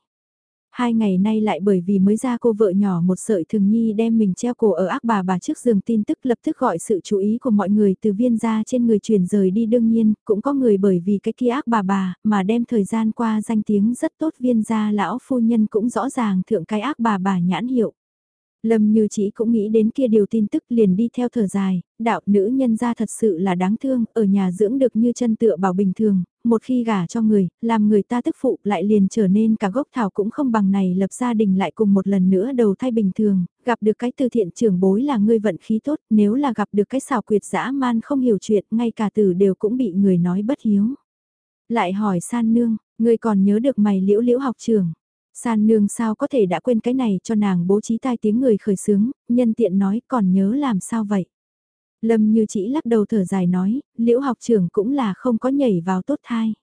Hai ngày nay lại bởi vì mới ra cô vợ nhỏ một sợi thường nhi đem mình treo cổ ở ác bà bà trước giường tin tức lập tức gọi sự chú ý của mọi người từ viên ra trên người chuyển rời đi đương nhiên, cũng có người bởi vì cái kia ác bà bà mà đem thời gian qua danh tiếng rất tốt viên gia lão phu nhân cũng rõ ràng thượng cái ác bà bà nhãn hiệu. Lâm như chỉ cũng nghĩ đến kia điều tin tức liền đi theo thở dài, đạo nữ nhân ra thật sự là đáng thương, ở nhà dưỡng được như chân tựa bảo bình thường, một khi gả cho người, làm người ta tức phụ lại liền trở nên cả gốc thảo cũng không bằng này lập gia đình lại cùng một lần nữa đầu thay bình thường, gặp được cái từ thiện trưởng bối là ngươi vận khí tốt, nếu là gặp được cái xào quyệt dã man không hiểu chuyện, ngay cả từ đều cũng bị người nói bất hiếu. Lại hỏi san nương, ngươi còn nhớ được mày liễu liễu học trường. San nương sao có thể đã quên cái này cho nàng bố trí tai tiếng người khởi sướng, nhân tiện nói còn nhớ làm sao vậy. Lâm như chỉ lắc đầu thở dài nói, liễu học trưởng cũng là không có nhảy vào tốt thai.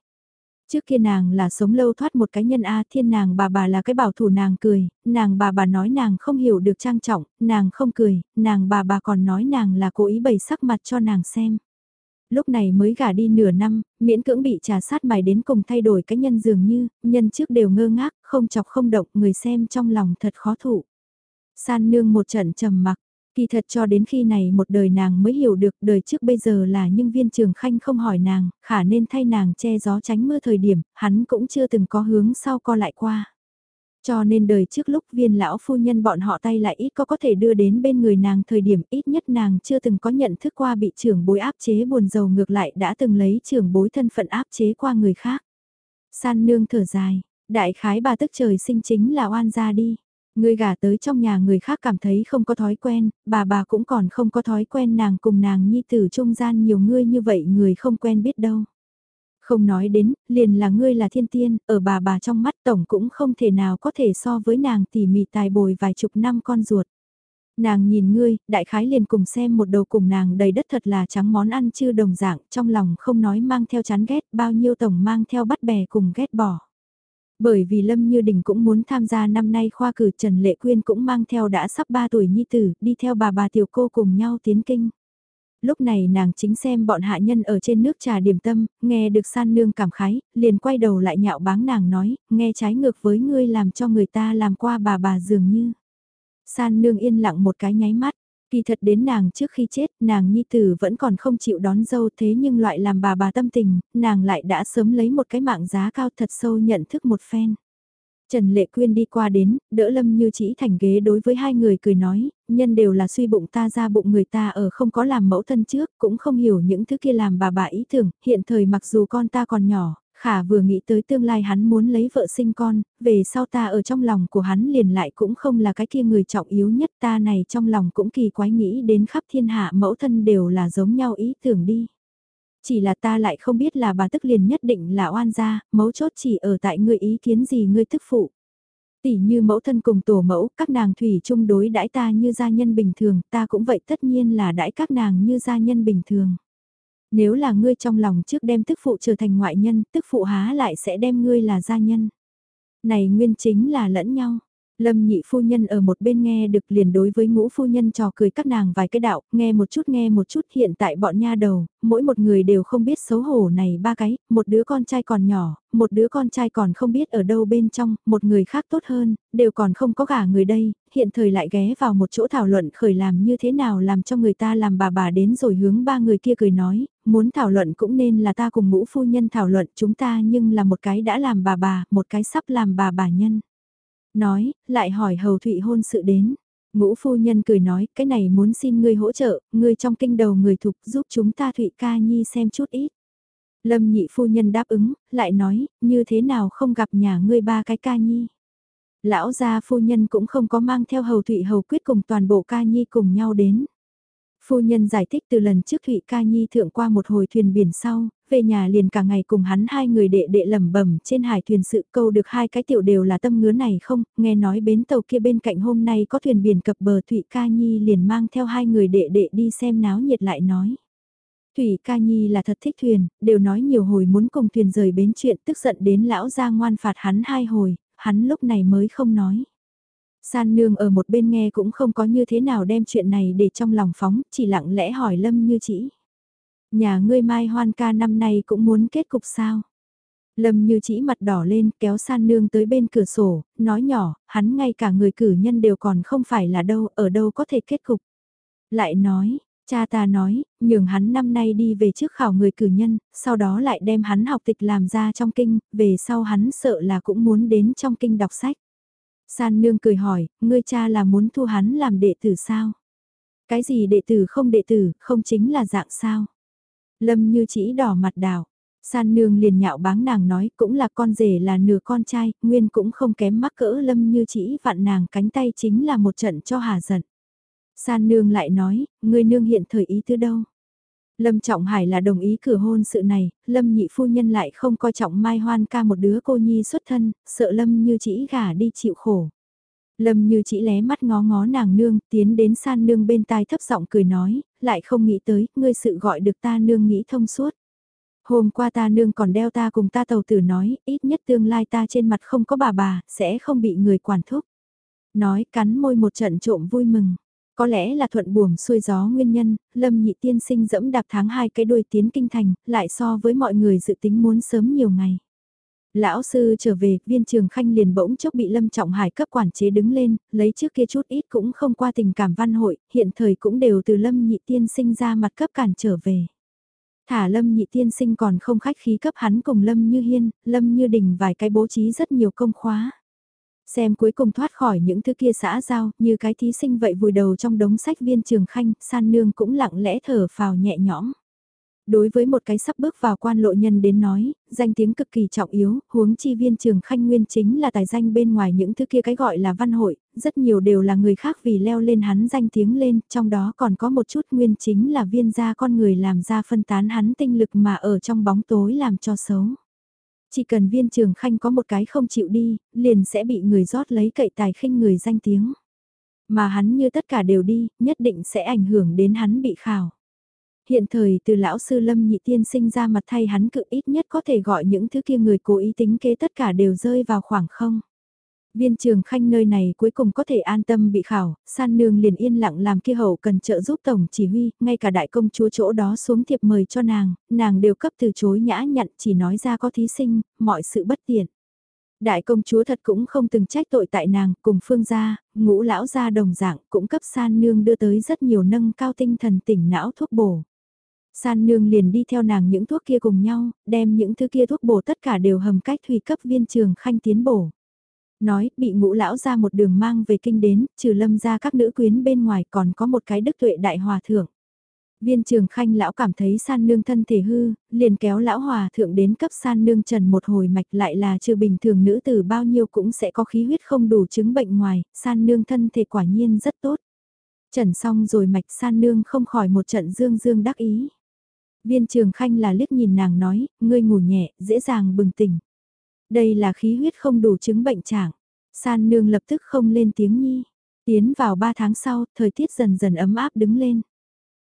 Trước kia nàng là sống lâu thoát một cái nhân A thiên nàng bà bà là cái bảo thủ nàng cười, nàng bà bà nói nàng không hiểu được trang trọng, nàng không cười, nàng bà bà còn nói nàng là cố ý bày sắc mặt cho nàng xem lúc này mới gả đi nửa năm, miễn cưỡng bị trà sát mài đến cùng thay đổi cái nhân dường như, nhân trước đều ngơ ngác, không chọc không động, người xem trong lòng thật khó thụ. San nương một trận trầm mặc, kỳ thật cho đến khi này một đời nàng mới hiểu được đời trước bây giờ là nhưng viên trường khanh không hỏi nàng, khả nên thay nàng che gió tránh mưa thời điểm, hắn cũng chưa từng có hướng sau co lại qua. Cho nên đời trước lúc viên lão phu nhân bọn họ tay lại ít có có thể đưa đến bên người nàng thời điểm ít nhất nàng chưa từng có nhận thức qua bị trưởng bối áp chế buồn giàu ngược lại đã từng lấy trưởng bối thân phận áp chế qua người khác. San nương thở dài, đại khái bà tức trời sinh chính là oan gia đi. Người gả tới trong nhà người khác cảm thấy không có thói quen, bà bà cũng còn không có thói quen nàng cùng nàng nhi tử trung gian nhiều người như vậy người không quen biết đâu. Không nói đến, liền là ngươi là thiên tiên, ở bà bà trong mắt tổng cũng không thể nào có thể so với nàng tỉ mỉ tài bồi vài chục năm con ruột. Nàng nhìn ngươi, đại khái liền cùng xem một đầu cùng nàng đầy đất thật là trắng món ăn chưa đồng dạng, trong lòng không nói mang theo chán ghét, bao nhiêu tổng mang theo bắt bè cùng ghét bỏ. Bởi vì Lâm Như Đình cũng muốn tham gia năm nay khoa cử Trần Lệ Quyên cũng mang theo đã sắp 3 tuổi nhi tử, đi theo bà bà tiểu cô cùng nhau tiến kinh. Lúc này nàng chính xem bọn hạ nhân ở trên nước trà điểm tâm, nghe được san nương cảm khái, liền quay đầu lại nhạo báng nàng nói, nghe trái ngược với ngươi làm cho người ta làm qua bà bà dường như. San nương yên lặng một cái nháy mắt, Kỳ thật đến nàng trước khi chết, nàng nhi tử vẫn còn không chịu đón dâu thế nhưng loại làm bà bà tâm tình, nàng lại đã sớm lấy một cái mạng giá cao thật sâu nhận thức một phen. Trần Lệ Quyên đi qua đến, đỡ Lâm Như Chỉ thành ghế đối với hai người cười nói, nhân đều là suy bụng ta ra bụng người ta ở không có làm mẫu thân trước, cũng không hiểu những thứ kia làm bà bà ý tưởng, hiện thời mặc dù con ta còn nhỏ, khả vừa nghĩ tới tương lai hắn muốn lấy vợ sinh con, về sau ta ở trong lòng của hắn liền lại cũng không là cái kia người trọng yếu nhất ta này trong lòng cũng kỳ quái nghĩ đến khắp thiên hạ mẫu thân đều là giống nhau ý tưởng đi. Chỉ là ta lại không biết là bà tức liền nhất định là oan gia, mấu chốt chỉ ở tại ngươi ý kiến gì ngươi tức phụ. Tỷ như mẫu thân cùng tổ mẫu, các nàng thủy chung đối đãi ta như gia nhân bình thường, ta cũng vậy tất nhiên là đãi các nàng như gia nhân bình thường. Nếu là ngươi trong lòng trước đem tức phụ trở thành ngoại nhân, tức phụ há lại sẽ đem ngươi là gia nhân. Này nguyên chính là lẫn nhau. Lâm nhị phu nhân ở một bên nghe được liền đối với ngũ phu nhân trò cười các nàng vài cái đạo, nghe một chút nghe một chút hiện tại bọn nha đầu, mỗi một người đều không biết xấu hổ này ba cái, một đứa con trai còn nhỏ, một đứa con trai còn không biết ở đâu bên trong, một người khác tốt hơn, đều còn không có gả người đây, hiện thời lại ghé vào một chỗ thảo luận khởi làm như thế nào làm cho người ta làm bà bà đến rồi hướng ba người kia cười nói, muốn thảo luận cũng nên là ta cùng ngũ phu nhân thảo luận chúng ta nhưng là một cái đã làm bà bà, một cái sắp làm bà bà nhân. Nói, lại hỏi hầu thụy hôn sự đến. Ngũ phu nhân cười nói, cái này muốn xin ngươi hỗ trợ, ngươi trong kinh đầu người thục giúp chúng ta thụy ca nhi xem chút ít. Lâm nhị phu nhân đáp ứng, lại nói, như thế nào không gặp nhà ngươi ba cái ca nhi. Lão gia phu nhân cũng không có mang theo hầu thụy hầu quyết cùng toàn bộ ca nhi cùng nhau đến. Phu nhân giải thích từ lần trước Thụy Ca Nhi thượng qua một hồi thuyền biển sau, về nhà liền cả ngày cùng hắn hai người đệ đệ lẩm bẩm trên hải thuyền sự câu được hai cái tiểu đều là tâm ngứa này không, nghe nói bến tàu kia bên cạnh hôm nay có thuyền biển cập bờ Thụy Ca Nhi liền mang theo hai người đệ đệ đi xem náo nhiệt lại nói. Thủy Ca Nhi là thật thích thuyền, đều nói nhiều hồi muốn cùng thuyền rời bến chuyện tức giận đến lão ra ngoan phạt hắn hai hồi, hắn lúc này mới không nói. San nương ở một bên nghe cũng không có như thế nào đem chuyện này để trong lòng phóng, chỉ lặng lẽ hỏi Lâm như chỉ. Nhà ngươi mai hoan ca năm nay cũng muốn kết cục sao? Lâm như chỉ mặt đỏ lên kéo san nương tới bên cửa sổ, nói nhỏ, hắn ngay cả người cử nhân đều còn không phải là đâu, ở đâu có thể kết cục. Lại nói, cha ta nói, nhường hắn năm nay đi về trước khảo người cử nhân, sau đó lại đem hắn học tịch làm ra trong kinh, về sau hắn sợ là cũng muốn đến trong kinh đọc sách. San nương cười hỏi, ngươi cha là muốn thu hắn làm đệ tử sao? Cái gì đệ tử không đệ tử, không chính là dạng sao? Lâm như chỉ đỏ mặt đào, San nương liền nhạo báng nàng nói cũng là con rể là nửa con trai, nguyên cũng không kém mắc cỡ lâm như chỉ vặn nàng cánh tay chính là một trận cho hà giận. San nương lại nói, ngươi nương hiện thời ý thứ đâu? Lâm Trọng Hải là đồng ý cử hôn sự này, Lâm nhị phu nhân lại không coi trọng Mai Hoan ca một đứa cô nhi xuất thân, sợ Lâm như chỉ gả đi chịu khổ. Lâm như chỉ lé mắt ngó ngó nàng nương, tiến đến san nương bên tai thấp giọng cười nói, lại không nghĩ tới, ngươi sự gọi được ta nương nghĩ thông suốt. Hôm qua ta nương còn đeo ta cùng ta tàu tử nói, ít nhất tương lai ta trên mặt không có bà bà, sẽ không bị người quản thúc. Nói cắn môi một trận trộm vui mừng. Có lẽ là thuận buồm xuôi gió nguyên nhân, Lâm Nhị Tiên sinh dẫm đạp tháng hai cái đuôi tiến kinh thành, lại so với mọi người dự tính muốn sớm nhiều ngày. Lão sư trở về, viên trường khanh liền bỗng chốc bị Lâm Trọng Hải cấp quản chế đứng lên, lấy trước kia chút ít cũng không qua tình cảm văn hội, hiện thời cũng đều từ Lâm Nhị Tiên sinh ra mặt cấp cản trở về. Thả Lâm Nhị Tiên sinh còn không khách khí cấp hắn cùng Lâm Như Hiên, Lâm Như Đình vài cái bố trí rất nhiều công khóa. Xem cuối cùng thoát khỏi những thứ kia xã giao, như cái thí sinh vậy vùi đầu trong đống sách viên trường khanh, san nương cũng lặng lẽ thở phào nhẹ nhõm. Đối với một cái sắp bước vào quan lộ nhân đến nói, danh tiếng cực kỳ trọng yếu, huống chi viên trường khanh nguyên chính là tài danh bên ngoài những thứ kia cái gọi là văn hội, rất nhiều đều là người khác vì leo lên hắn danh tiếng lên, trong đó còn có một chút nguyên chính là viên gia con người làm ra phân tán hắn tinh lực mà ở trong bóng tối làm cho xấu. Chỉ cần viên trường khanh có một cái không chịu đi, liền sẽ bị người rót lấy cậy tài khinh người danh tiếng. Mà hắn như tất cả đều đi, nhất định sẽ ảnh hưởng đến hắn bị khảo. Hiện thời từ lão sư lâm nhị tiên sinh ra mặt thay hắn cự ít nhất có thể gọi những thứ kia người cố ý tính kế tất cả đều rơi vào khoảng không. Viên trường khanh nơi này cuối cùng có thể an tâm bị khảo, san nương liền yên lặng làm kia hậu cần trợ giúp tổng chỉ huy, ngay cả đại công chúa chỗ đó xuống thiệp mời cho nàng, nàng đều cấp từ chối nhã nhặn chỉ nói ra có thí sinh, mọi sự bất tiện. Đại công chúa thật cũng không từng trách tội tại nàng, cùng phương gia, ngũ lão gia đồng dạng cũng cấp san nương đưa tới rất nhiều nâng cao tinh thần tỉnh não thuốc bổ. San nương liền đi theo nàng những thuốc kia cùng nhau, đem những thứ kia thuốc bổ tất cả đều hầm cách thủy cấp viên trường khanh tiến bổ. Nói, bị ngũ lão ra một đường mang về kinh đến, trừ lâm ra các nữ quyến bên ngoài còn có một cái đức tuệ đại hòa thượng. Viên trường khanh lão cảm thấy san nương thân thể hư, liền kéo lão hòa thượng đến cấp san nương trần một hồi mạch lại là trừ bình thường nữ tử bao nhiêu cũng sẽ có khí huyết không đủ chứng bệnh ngoài, san nương thân thể quả nhiên rất tốt. Trần xong rồi mạch san nương không khỏi một trận dương dương đắc ý. Viên trường khanh là liếc nhìn nàng nói, ngươi ngủ nhẹ, dễ dàng bừng tỉnh. Đây là khí huyết không đủ chứng bệnh trạng. San nương lập tức không lên tiếng nhi. Tiến vào 3 tháng sau, thời tiết dần dần ấm áp đứng lên.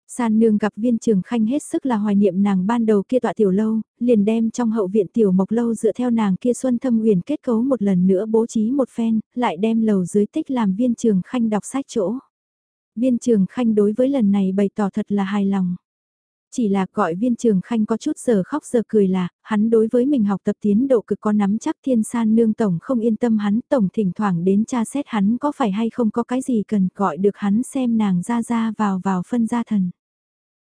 San nương gặp viên trường khanh hết sức là hoài niệm nàng ban đầu kia tọa tiểu lâu, liền đem trong hậu viện tiểu mộc lâu dựa theo nàng kia xuân thâm huyền kết cấu một lần nữa bố trí một phen, lại đem lầu dưới tích làm viên trường khanh đọc sách chỗ. Viên trường khanh đối với lần này bày tỏ thật là hài lòng. Chỉ là gọi viên trường khanh có chút giờ khóc giờ cười là, hắn đối với mình học tập tiến độ cực có nắm chắc thiên san nương tổng không yên tâm hắn tổng thỉnh thoảng đến tra xét hắn có phải hay không có cái gì cần gọi được hắn xem nàng ra ra vào vào phân gia thần.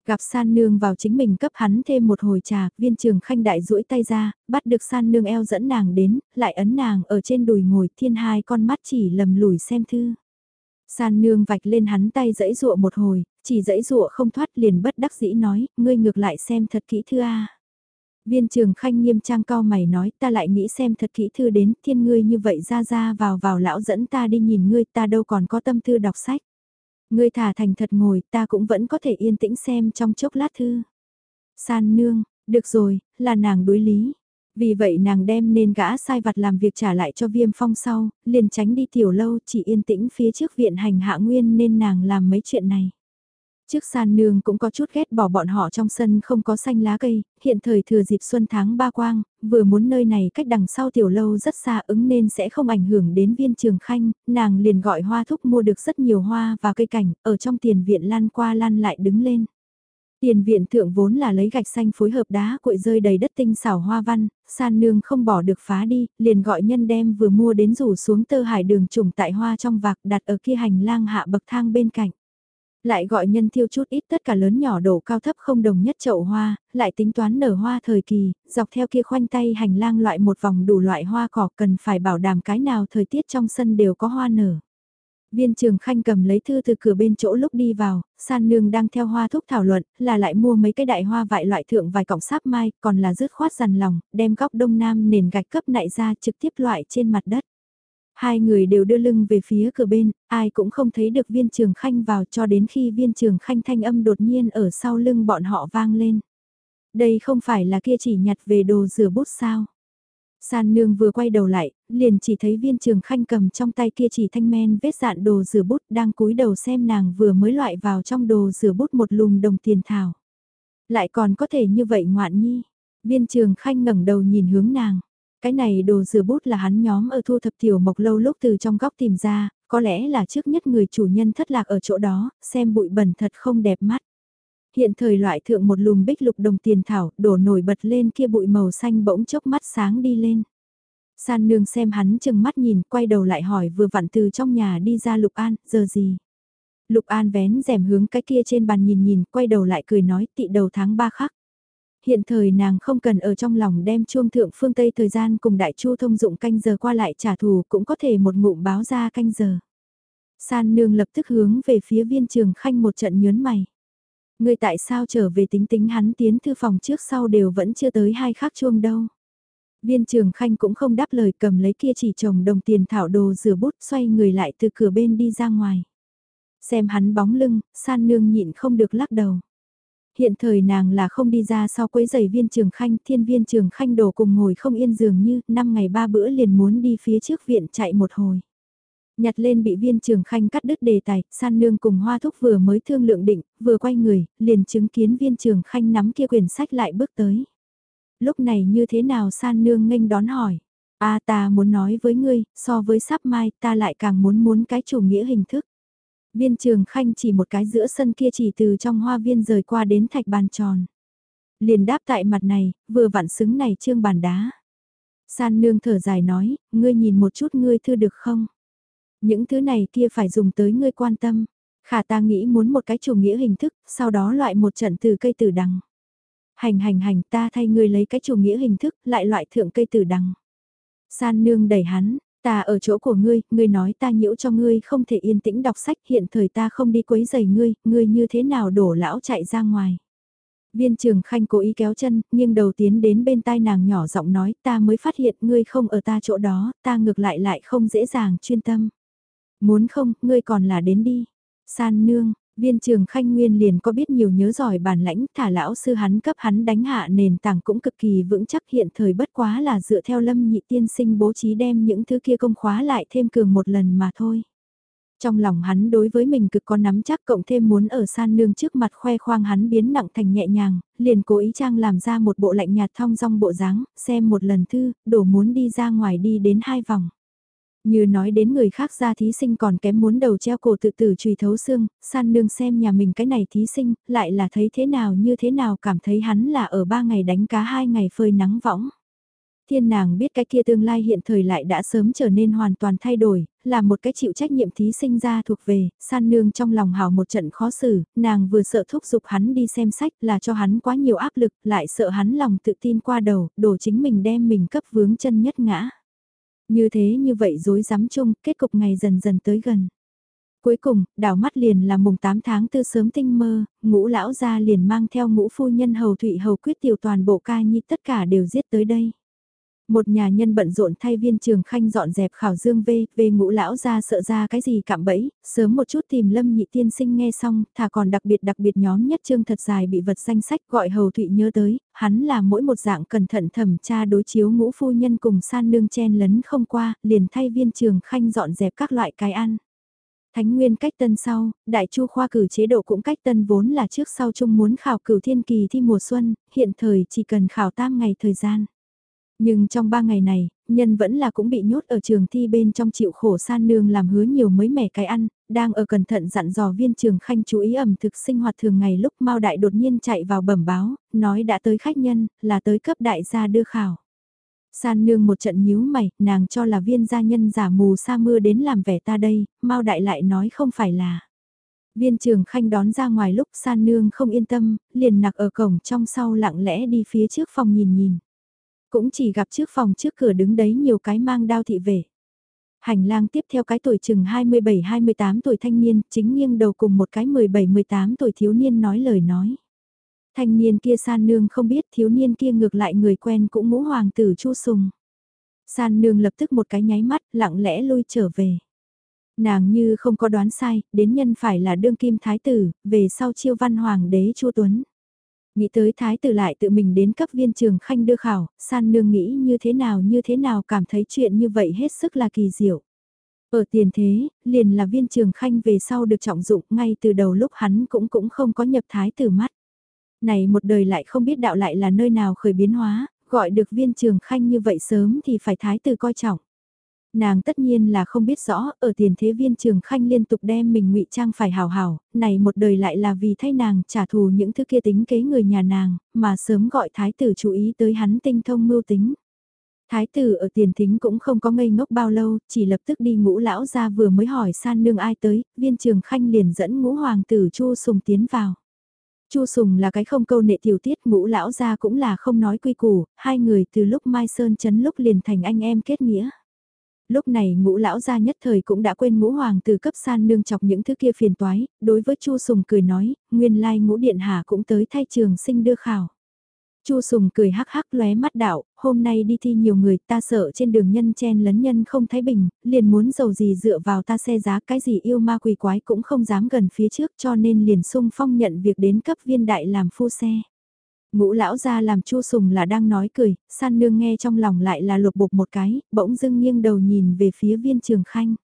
Gặp san nương vào chính mình cấp hắn thêm một hồi trà, viên trường khanh đại duỗi tay ra, bắt được san nương eo dẫn nàng đến, lại ấn nàng ở trên đùi ngồi thiên hai con mắt chỉ lầm lùi xem thư. San nương vạch lên hắn tay dẫy dụa một hồi, chỉ dẫy dụa không thoát liền bất đắc dĩ nói, ngươi ngược lại xem thật kỹ thư a. Viên trường khanh nghiêm trang cao mày nói ta lại nghĩ xem thật kỹ thư đến thiên ngươi như vậy ra ra vào vào lão dẫn ta đi nhìn ngươi ta đâu còn có tâm thư đọc sách. Ngươi thả thành thật ngồi ta cũng vẫn có thể yên tĩnh xem trong chốc lát thư. San nương, được rồi, là nàng đối lý. Vì vậy nàng đem nên gã sai vặt làm việc trả lại cho viêm phong sau, liền tránh đi tiểu lâu chỉ yên tĩnh phía trước viện hành hạ nguyên nên nàng làm mấy chuyện này. Trước san nương cũng có chút ghét bỏ bọn họ trong sân không có xanh lá cây, hiện thời thừa dịp xuân tháng ba quang, vừa muốn nơi này cách đằng sau tiểu lâu rất xa ứng nên sẽ không ảnh hưởng đến viên trường khanh, nàng liền gọi hoa thúc mua được rất nhiều hoa và cây cảnh, ở trong tiền viện lan qua lan lại đứng lên. Tiền viện thượng vốn là lấy gạch xanh phối hợp đá cuội rơi đầy đất tinh xảo hoa văn, san nương không bỏ được phá đi, liền gọi nhân đem vừa mua đến rủ xuống tơ hải đường trùng tại hoa trong vạc đặt ở kia hành lang hạ bậc thang bên cạnh. Lại gọi nhân thiêu chút ít tất cả lớn nhỏ đổ cao thấp không đồng nhất chậu hoa, lại tính toán nở hoa thời kỳ, dọc theo kia khoanh tay hành lang loại một vòng đủ loại hoa cỏ cần phải bảo đảm cái nào thời tiết trong sân đều có hoa nở. Viên trường khanh cầm lấy thư từ cửa bên chỗ lúc đi vào, san nương đang theo hoa thúc thảo luận, là lại mua mấy cái đại hoa vại loại thượng vài cọng sáp mai, còn là rứt khoát dằn lòng, đem góc đông nam nền gạch cấp nại ra trực tiếp loại trên mặt đất. Hai người đều đưa lưng về phía cửa bên, ai cũng không thấy được viên trường khanh vào cho đến khi viên trường khanh thanh âm đột nhiên ở sau lưng bọn họ vang lên. Đây không phải là kia chỉ nhặt về đồ rửa bút sao. San nương vừa quay đầu lại, liền chỉ thấy viên trường khanh cầm trong tay kia chỉ thanh men vết dạn đồ rửa bút đang cúi đầu xem nàng vừa mới loại vào trong đồ rửa bút một lùm đồng tiền thảo. Lại còn có thể như vậy ngoạn nhi. Viên trường khanh ngẩng đầu nhìn hướng nàng. Cái này đồ rửa bút là hắn nhóm ở thu thập tiểu mộc lâu lúc từ trong góc tìm ra, có lẽ là trước nhất người chủ nhân thất lạc ở chỗ đó, xem bụi bẩn thật không đẹp mắt. Hiện thời loại thượng một lùm bích lục đồng tiền thảo, đổ nổi bật lên kia bụi màu xanh bỗng chốc mắt sáng đi lên. San nương xem hắn chừng mắt nhìn, quay đầu lại hỏi vừa vặn từ trong nhà đi ra Lục An, giờ gì? Lục An vén rèm hướng cái kia trên bàn nhìn nhìn, quay đầu lại cười nói tị đầu tháng ba khắc hiện thời nàng không cần ở trong lòng đem chuông thượng phương Tây thời gian cùng đại chu thông dụng canh giờ qua lại trả thù cũng có thể một ngụm báo ra canh giờ. San nương lập tức hướng về phía viên trường khanh một trận nhớn mày. Người tại sao trở về tính tính hắn tiến thư phòng trước sau đều vẫn chưa tới hai khắc chuông đâu. Viên trường khanh cũng không đáp lời cầm lấy kia chỉ chồng đồng tiền thảo đồ rửa bút xoay người lại từ cửa bên đi ra ngoài. Xem hắn bóng lưng, san nương nhịn không được lắc đầu hiện thời nàng là không đi ra sau quấy giày viên trường khanh, thiên viên trường khanh đồ cùng ngồi không yên dường như, năm ngày ba bữa liền muốn đi phía trước viện chạy một hồi. Nhặt lên bị viên trường khanh cắt đứt đề tài, san nương cùng hoa thúc vừa mới thương lượng định, vừa quay người, liền chứng kiến viên trường khanh nắm kia quyển sách lại bước tới. Lúc này như thế nào san nương nghênh đón hỏi. A ta muốn nói với ngươi, so với sắp mai ta lại càng muốn muốn cái chủ nghĩa hình thức. Viên trường khanh chỉ một cái giữa sân kia chỉ từ trong hoa viên rời qua đến thạch bàn tròn. Liền đáp tại mặt này, vừa vặn xứng này trương bàn đá. San nương thở dài nói, ngươi nhìn một chút ngươi thư được không? Những thứ này kia phải dùng tới ngươi quan tâm. Khả ta nghĩ muốn một cái chủ nghĩa hình thức, sau đó loại một trận từ cây tử đằng. Hành hành hành ta thay ngươi lấy cái chủ nghĩa hình thức, lại loại thượng cây tử đằng. San nương đẩy hắn, ta ở chỗ của ngươi, ngươi nói ta nhiễu cho ngươi không thể yên tĩnh đọc sách hiện thời ta không đi quấy giày ngươi, ngươi như thế nào đổ lão chạy ra ngoài. Viên trường khanh cố ý kéo chân, nhưng đầu tiến đến bên tai nàng nhỏ giọng nói ta mới phát hiện ngươi không ở ta chỗ đó, ta ngược lại lại không dễ dàng chuyên tâm. Muốn không, ngươi còn là đến đi. San nương, viên trường khanh nguyên liền có biết nhiều nhớ giỏi bản lãnh thả lão sư hắn cấp hắn đánh hạ nền tảng cũng cực kỳ vững chắc hiện thời bất quá là dựa theo lâm nhị tiên sinh bố trí đem những thứ kia công khóa lại thêm cường một lần mà thôi. Trong lòng hắn đối với mình cực có nắm chắc cộng thêm muốn ở san nương trước mặt khoe khoang hắn biến nặng thành nhẹ nhàng, liền cố ý trang làm ra một bộ lạnh nhạt thong dong bộ dáng, xem một lần thư, đổ muốn đi ra ngoài đi đến hai vòng. Như nói đến người khác ra thí sinh còn kém muốn đầu treo cổ tự tử trùy thấu xương, san nương xem nhà mình cái này thí sinh, lại là thấy thế nào như thế nào cảm thấy hắn là ở ba ngày đánh cá hai ngày phơi nắng võng. Thiên nàng biết cái kia tương lai hiện thời lại đã sớm trở nên hoàn toàn thay đổi, là một cái chịu trách nhiệm thí sinh ra thuộc về, san nương trong lòng hào một trận khó xử, nàng vừa sợ thúc giục hắn đi xem sách là cho hắn quá nhiều áp lực, lại sợ hắn lòng tự tin qua đầu, đổ chính mình đem mình cấp vướng chân nhất ngã. Như thế như vậy dối rắm chung, kết cục ngày dần dần tới gần. Cuối cùng, đảo mắt liền là mùng 8 tháng tư sớm tinh mơ, ngũ lão gia liền mang theo ngũ phu nhân hầu thụy hầu quyết tiểu toàn bộ ca nhi tất cả đều giết tới đây. Một nhà nhân bận rộn thay viên trường khanh dọn dẹp khảo dương về, về ngũ lão ra sợ ra cái gì cạm bẫy, sớm một chút tìm lâm nhị tiên sinh nghe xong, thà còn đặc biệt đặc biệt nhóm nhất trương thật dài bị vật danh sách gọi hầu thụy nhớ tới, hắn là mỗi một dạng cẩn thận thẩm tra đối chiếu ngũ phu nhân cùng san nương chen lấn không qua, liền thay viên trường khanh dọn dẹp các loại cái ăn. Thánh Nguyên cách tân sau, Đại Chu khoa cử chế độ cũng cách tân vốn là trước sau chung muốn khảo cửu thiên kỳ thi mùa xuân, hiện thời chỉ cần khảo tam ngày thời gian. Nhưng trong ba ngày này, nhân vẫn là cũng bị nhốt ở trường thi bên trong chịu khổ san nương làm hứa nhiều mới mẻ cái ăn, đang ở cẩn thận dặn dò viên trường khanh chú ý ẩm thực sinh hoạt thường ngày lúc Mao Đại đột nhiên chạy vào bẩm báo, nói đã tới khách nhân, là tới cấp đại gia đưa khảo. San nương một trận nhíu mày, nàng cho là viên gia nhân giả mù sa mưa đến làm vẻ ta đây, Mao Đại lại nói không phải là. Viên trường khanh đón ra ngoài lúc san nương không yên tâm, liền nặc ở cổng trong sau lặng lẽ đi phía trước phòng nhìn nhìn. Cũng chỉ gặp trước phòng trước cửa đứng đấy nhiều cái mang đao thị vệ. Hành lang tiếp theo cái tuổi chừng 27-28 tuổi thanh niên, chính nghiêng đầu cùng một cái 17-18 tuổi thiếu niên nói lời nói. Thanh niên kia san nương không biết thiếu niên kia ngược lại người quen cũng ngũ hoàng tử chu sùng. San nương lập tức một cái nháy mắt, lặng lẽ lui trở về. Nàng như không có đoán sai, đến nhân phải là đương kim thái tử, về sau chiêu văn hoàng đế chu tuấn. Nghĩ tới thái tử lại tự mình đến cấp viên trường khanh đưa khảo, san nương nghĩ như thế nào như thế nào cảm thấy chuyện như vậy hết sức là kỳ diệu. Ở tiền thế, liền là viên trường khanh về sau được trọng dụng ngay từ đầu lúc hắn cũng cũng không có nhập thái tử mắt. Này một đời lại không biết đạo lại là nơi nào khởi biến hóa, gọi được viên trường khanh như vậy sớm thì phải thái tử coi trọng. Nàng tất nhiên là không biết rõ, ở tiền thế viên trường khanh liên tục đem mình ngụy trang phải hào hào này một đời lại là vì thay nàng trả thù những thứ kia tính kế người nhà nàng, mà sớm gọi thái tử chú ý tới hắn tinh thông mưu tính. Thái tử ở tiền thính cũng không có ngây ngốc bao lâu, chỉ lập tức đi ngũ lão ra vừa mới hỏi san nương ai tới, viên trường khanh liền dẫn ngũ hoàng tử chu sùng tiến vào. Chu Sùng là cái không câu nệ tiểu tiết ngũ lão ra cũng là không nói quy củ, hai người từ lúc Mai Sơn chấn lúc liền thành anh em kết nghĩa. Lúc này ngũ lão gia nhất thời cũng đã quên ngũ hoàng từ cấp san nương chọc những thứ kia phiền toái, đối với Chu Sùng cười nói, nguyên lai ngũ điện hạ cũng tới thay trường sinh đưa khảo. Chu Sùng cười hắc hắc lóe mắt đạo, hôm nay đi thi nhiều người ta sợ trên đường nhân chen lấn nhân không thấy bình, liền muốn dầu gì dựa vào ta xe giá cái gì yêu ma quỷ quái cũng không dám gần phía trước cho nên liền sung phong nhận việc đến cấp viên đại làm phu xe. Ngũ lão ra làm chu sùng là đang nói cười, san nương nghe trong lòng lại là lột bục một cái, bỗng dưng nghiêng đầu nhìn về phía viên trường khanh.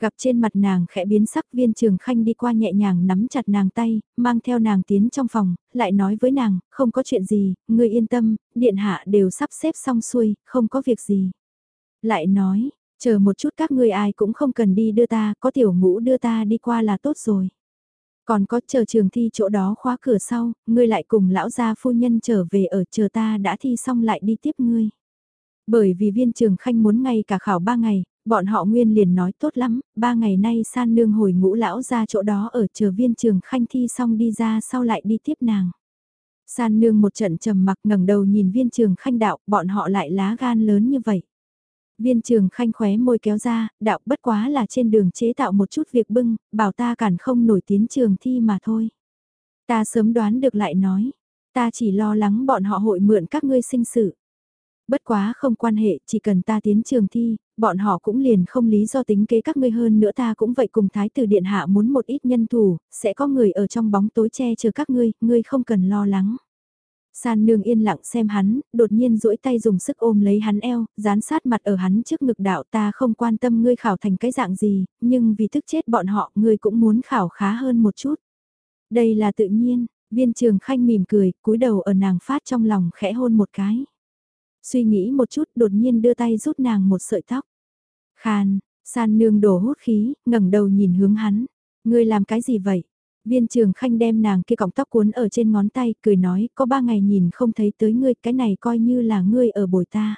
Gặp trên mặt nàng khẽ biến sắc viên trường khanh đi qua nhẹ nhàng nắm chặt nàng tay, mang theo nàng tiến trong phòng, lại nói với nàng, không có chuyện gì, ngươi yên tâm, điện hạ đều sắp xếp xong xuôi, không có việc gì. Lại nói, chờ một chút các ngươi ai cũng không cần đi đưa ta, có tiểu ngũ đưa ta đi qua là tốt rồi. Còn có chờ trường thi chỗ đó khóa cửa sau, ngươi lại cùng lão gia phu nhân trở về ở chờ ta đã thi xong lại đi tiếp ngươi. Bởi vì viên trường khanh muốn ngay cả khảo ba ngày, bọn họ nguyên liền nói tốt lắm, ba ngày nay san nương hồi ngũ lão ra chỗ đó ở chờ viên trường khanh thi xong đi ra sau lại đi tiếp nàng. San nương một trận trầm mặc ngẩng đầu nhìn viên trường khanh đạo, bọn họ lại lá gan lớn như vậy. Viên trường khanh khóe môi kéo ra, đạo bất quá là trên đường chế tạo một chút việc bưng, bảo ta cản không nổi tiến trường thi mà thôi. Ta sớm đoán được lại nói, ta chỉ lo lắng bọn họ hội mượn các ngươi sinh sự. Bất quá không quan hệ, chỉ cần ta tiến trường thi, bọn họ cũng liền không lý do tính kế các ngươi hơn nữa ta cũng vậy cùng thái tử điện hạ muốn một ít nhân thủ, sẽ có người ở trong bóng tối che chờ các ngươi, ngươi không cần lo lắng. San nương yên lặng xem hắn, đột nhiên duỗi tay dùng sức ôm lấy hắn eo, dán sát mặt ở hắn trước ngực đạo ta không quan tâm ngươi khảo thành cái dạng gì, nhưng vì thức chết bọn họ ngươi cũng muốn khảo khá hơn một chút. Đây là tự nhiên, viên trường khanh mỉm cười, cúi đầu ở nàng phát trong lòng khẽ hôn một cái. Suy nghĩ một chút đột nhiên đưa tay rút nàng một sợi tóc. Khàn, san nương đổ hút khí, ngẩng đầu nhìn hướng hắn. Ngươi làm cái gì vậy? Viên trường khanh đem nàng kia cọng tóc cuốn ở trên ngón tay, cười nói, có ba ngày nhìn không thấy tới ngươi, cái này coi như là ngươi ở bồi ta.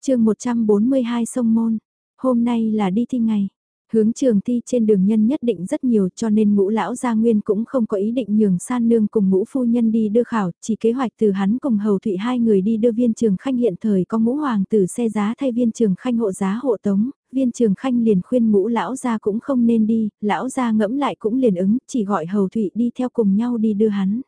chương 142 sông môn, hôm nay là đi thi ngày. Hướng trường thi trên đường nhân nhất định rất nhiều cho nên ngũ lão gia nguyên cũng không có ý định nhường san nương cùng ngũ phu nhân đi đưa khảo, chỉ kế hoạch từ hắn cùng hầu thụy hai người đi đưa viên trường khanh hiện thời có ngũ hoàng tử xe giá thay viên trường khanh hộ giá hộ tống, viên trường khanh liền khuyên ngũ lão gia cũng không nên đi, lão gia ngẫm lại cũng liền ứng, chỉ gọi hầu thụy đi theo cùng nhau đi đưa hắn.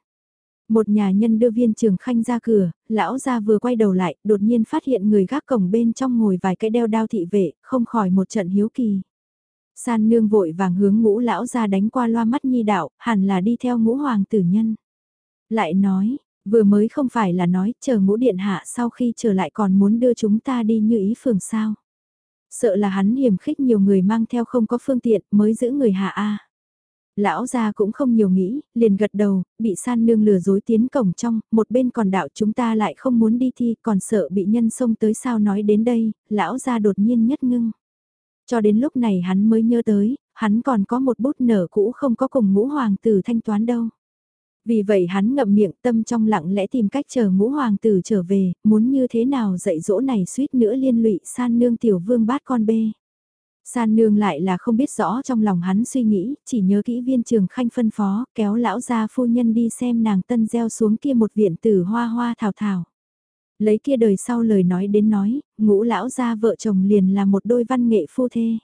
Một nhà nhân đưa viên trường khanh ra cửa, lão gia vừa quay đầu lại, đột nhiên phát hiện người gác cổng bên trong ngồi vài cái đeo đao thị vệ, không khỏi một trận hiếu kỳ. San nương vội vàng hướng ngũ lão ra đánh qua loa mắt nhi đạo, hẳn là đi theo ngũ hoàng tử nhân. Lại nói, vừa mới không phải là nói chờ ngũ điện hạ sau khi trở lại còn muốn đưa chúng ta đi như ý phường sao. Sợ là hắn hiểm khích nhiều người mang theo không có phương tiện mới giữ người hạ A. Lão gia cũng không nhiều nghĩ, liền gật đầu, bị san nương lừa dối tiến cổng trong, một bên còn đạo chúng ta lại không muốn đi thi, còn sợ bị nhân xông tới sao nói đến đây, lão gia đột nhiên nhất ngưng. Cho đến lúc này hắn mới nhớ tới, hắn còn có một bút nở cũ không có cùng ngũ hoàng tử thanh toán đâu. Vì vậy hắn ngậm miệng tâm trong lặng lẽ tìm cách chờ ngũ hoàng tử trở về, muốn như thế nào dạy dỗ này suýt nữa liên lụy san nương tiểu vương bát con bê. San nương lại là không biết rõ trong lòng hắn suy nghĩ, chỉ nhớ kỹ viên trường khanh phân phó, kéo lão gia phu nhân đi xem nàng tân gieo xuống kia một viện tử hoa hoa thảo thảo. Lấy kia đời sau lời nói đến nói, ngũ lão gia vợ chồng liền là một đôi văn nghệ phu thê.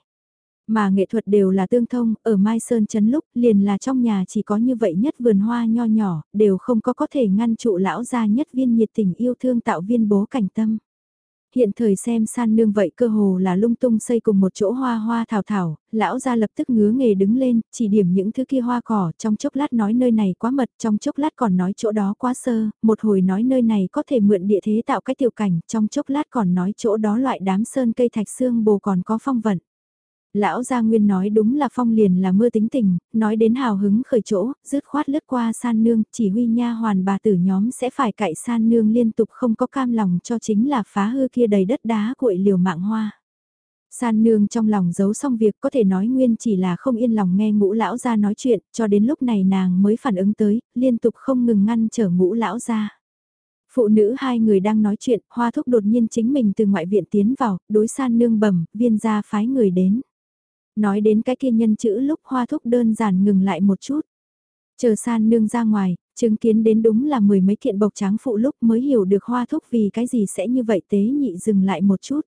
Mà nghệ thuật đều là tương thông, ở Mai Sơn Trấn lúc liền là trong nhà chỉ có như vậy nhất vườn hoa nho nhỏ, đều không có có thể ngăn trụ lão gia nhất viên nhiệt tình yêu thương tạo viên bố cảnh tâm. Hiện thời xem san nương vậy cơ hồ là lung tung xây cùng một chỗ hoa hoa thảo thảo, lão ra lập tức ngứa nghề đứng lên, chỉ điểm những thứ kia hoa cỏ, trong chốc lát nói nơi này quá mật, trong chốc lát còn nói chỗ đó quá sơ, một hồi nói nơi này có thể mượn địa thế tạo cái tiểu cảnh, trong chốc lát còn nói chỗ đó loại đám sơn cây thạch xương bồ còn có phong vận. Lão Gia Nguyên nói đúng là phong liền là mưa tính tình, nói đến hào hứng khởi chỗ, dứt khoát lướt qua san nương, chỉ huy nha hoàn bà tử nhóm sẽ phải cậy san nương liên tục không có cam lòng cho chính là phá hư kia đầy đất đá cuội liều mạng hoa. San nương trong lòng giấu xong việc có thể nói nguyên chỉ là không yên lòng nghe ngũ lão gia nói chuyện, cho đến lúc này nàng mới phản ứng tới, liên tục không ngừng ngăn trở ngũ lão gia Phụ nữ hai người đang nói chuyện, hoa thúc đột nhiên chính mình từ ngoại viện tiến vào, đối san nương bẩm, viên gia phái người đến. Nói đến cái kia nhân chữ lúc hoa thúc đơn giản ngừng lại một chút. Chờ san nương ra ngoài, chứng kiến đến đúng là mười mấy kiện bộc tráng phụ lúc mới hiểu được hoa thúc vì cái gì sẽ như vậy tế nhị dừng lại một chút.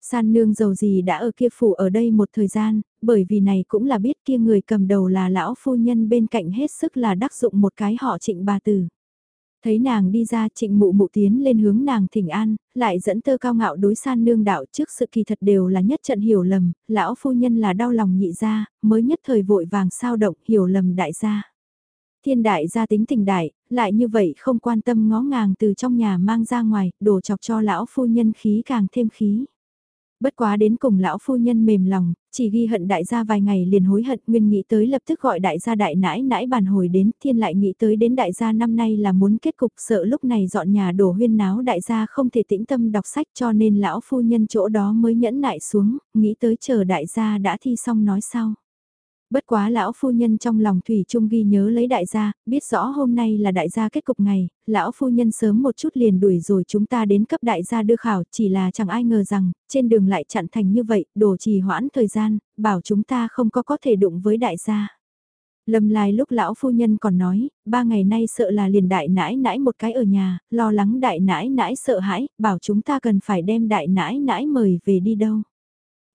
San nương giàu gì đã ở kia phủ ở đây một thời gian, bởi vì này cũng là biết kia người cầm đầu là lão phu nhân bên cạnh hết sức là đắc dụng một cái họ trịnh bà tử. Thấy nàng đi ra trịnh mụ mụ tiến lên hướng nàng thỉnh an, lại dẫn tơ cao ngạo đối san nương đạo trước sự kỳ thật đều là nhất trận hiểu lầm, lão phu nhân là đau lòng nhị ra, mới nhất thời vội vàng sao động hiểu lầm đại gia. Thiên đại gia tính tình đại, lại như vậy không quan tâm ngó ngàng từ trong nhà mang ra ngoài, đổ chọc cho lão phu nhân khí càng thêm khí. Bất quá đến cùng lão phu nhân mềm lòng, chỉ ghi hận đại gia vài ngày liền hối hận nguyên nghĩ tới lập tức gọi đại gia đại nãi nãi bàn hồi đến thiên lại nghĩ tới đến đại gia năm nay là muốn kết cục sợ lúc này dọn nhà đổ huyên náo đại gia không thể tĩnh tâm đọc sách cho nên lão phu nhân chỗ đó mới nhẫn nại xuống, nghĩ tới chờ đại gia đã thi xong nói sau. Bất quá lão phu nhân trong lòng Thủy Trung ghi nhớ lấy đại gia, biết rõ hôm nay là đại gia kết cục ngày, lão phu nhân sớm một chút liền đuổi rồi chúng ta đến cấp đại gia đưa khảo, chỉ là chẳng ai ngờ rằng, trên đường lại chặn thành như vậy, đổ trì hoãn thời gian, bảo chúng ta không có có thể đụng với đại gia. Lâm lai lúc lão phu nhân còn nói, ba ngày nay sợ là liền đại nãi nãi một cái ở nhà, lo lắng đại nãi nãi sợ hãi, bảo chúng ta cần phải đem đại nãi nãi mời về đi đâu.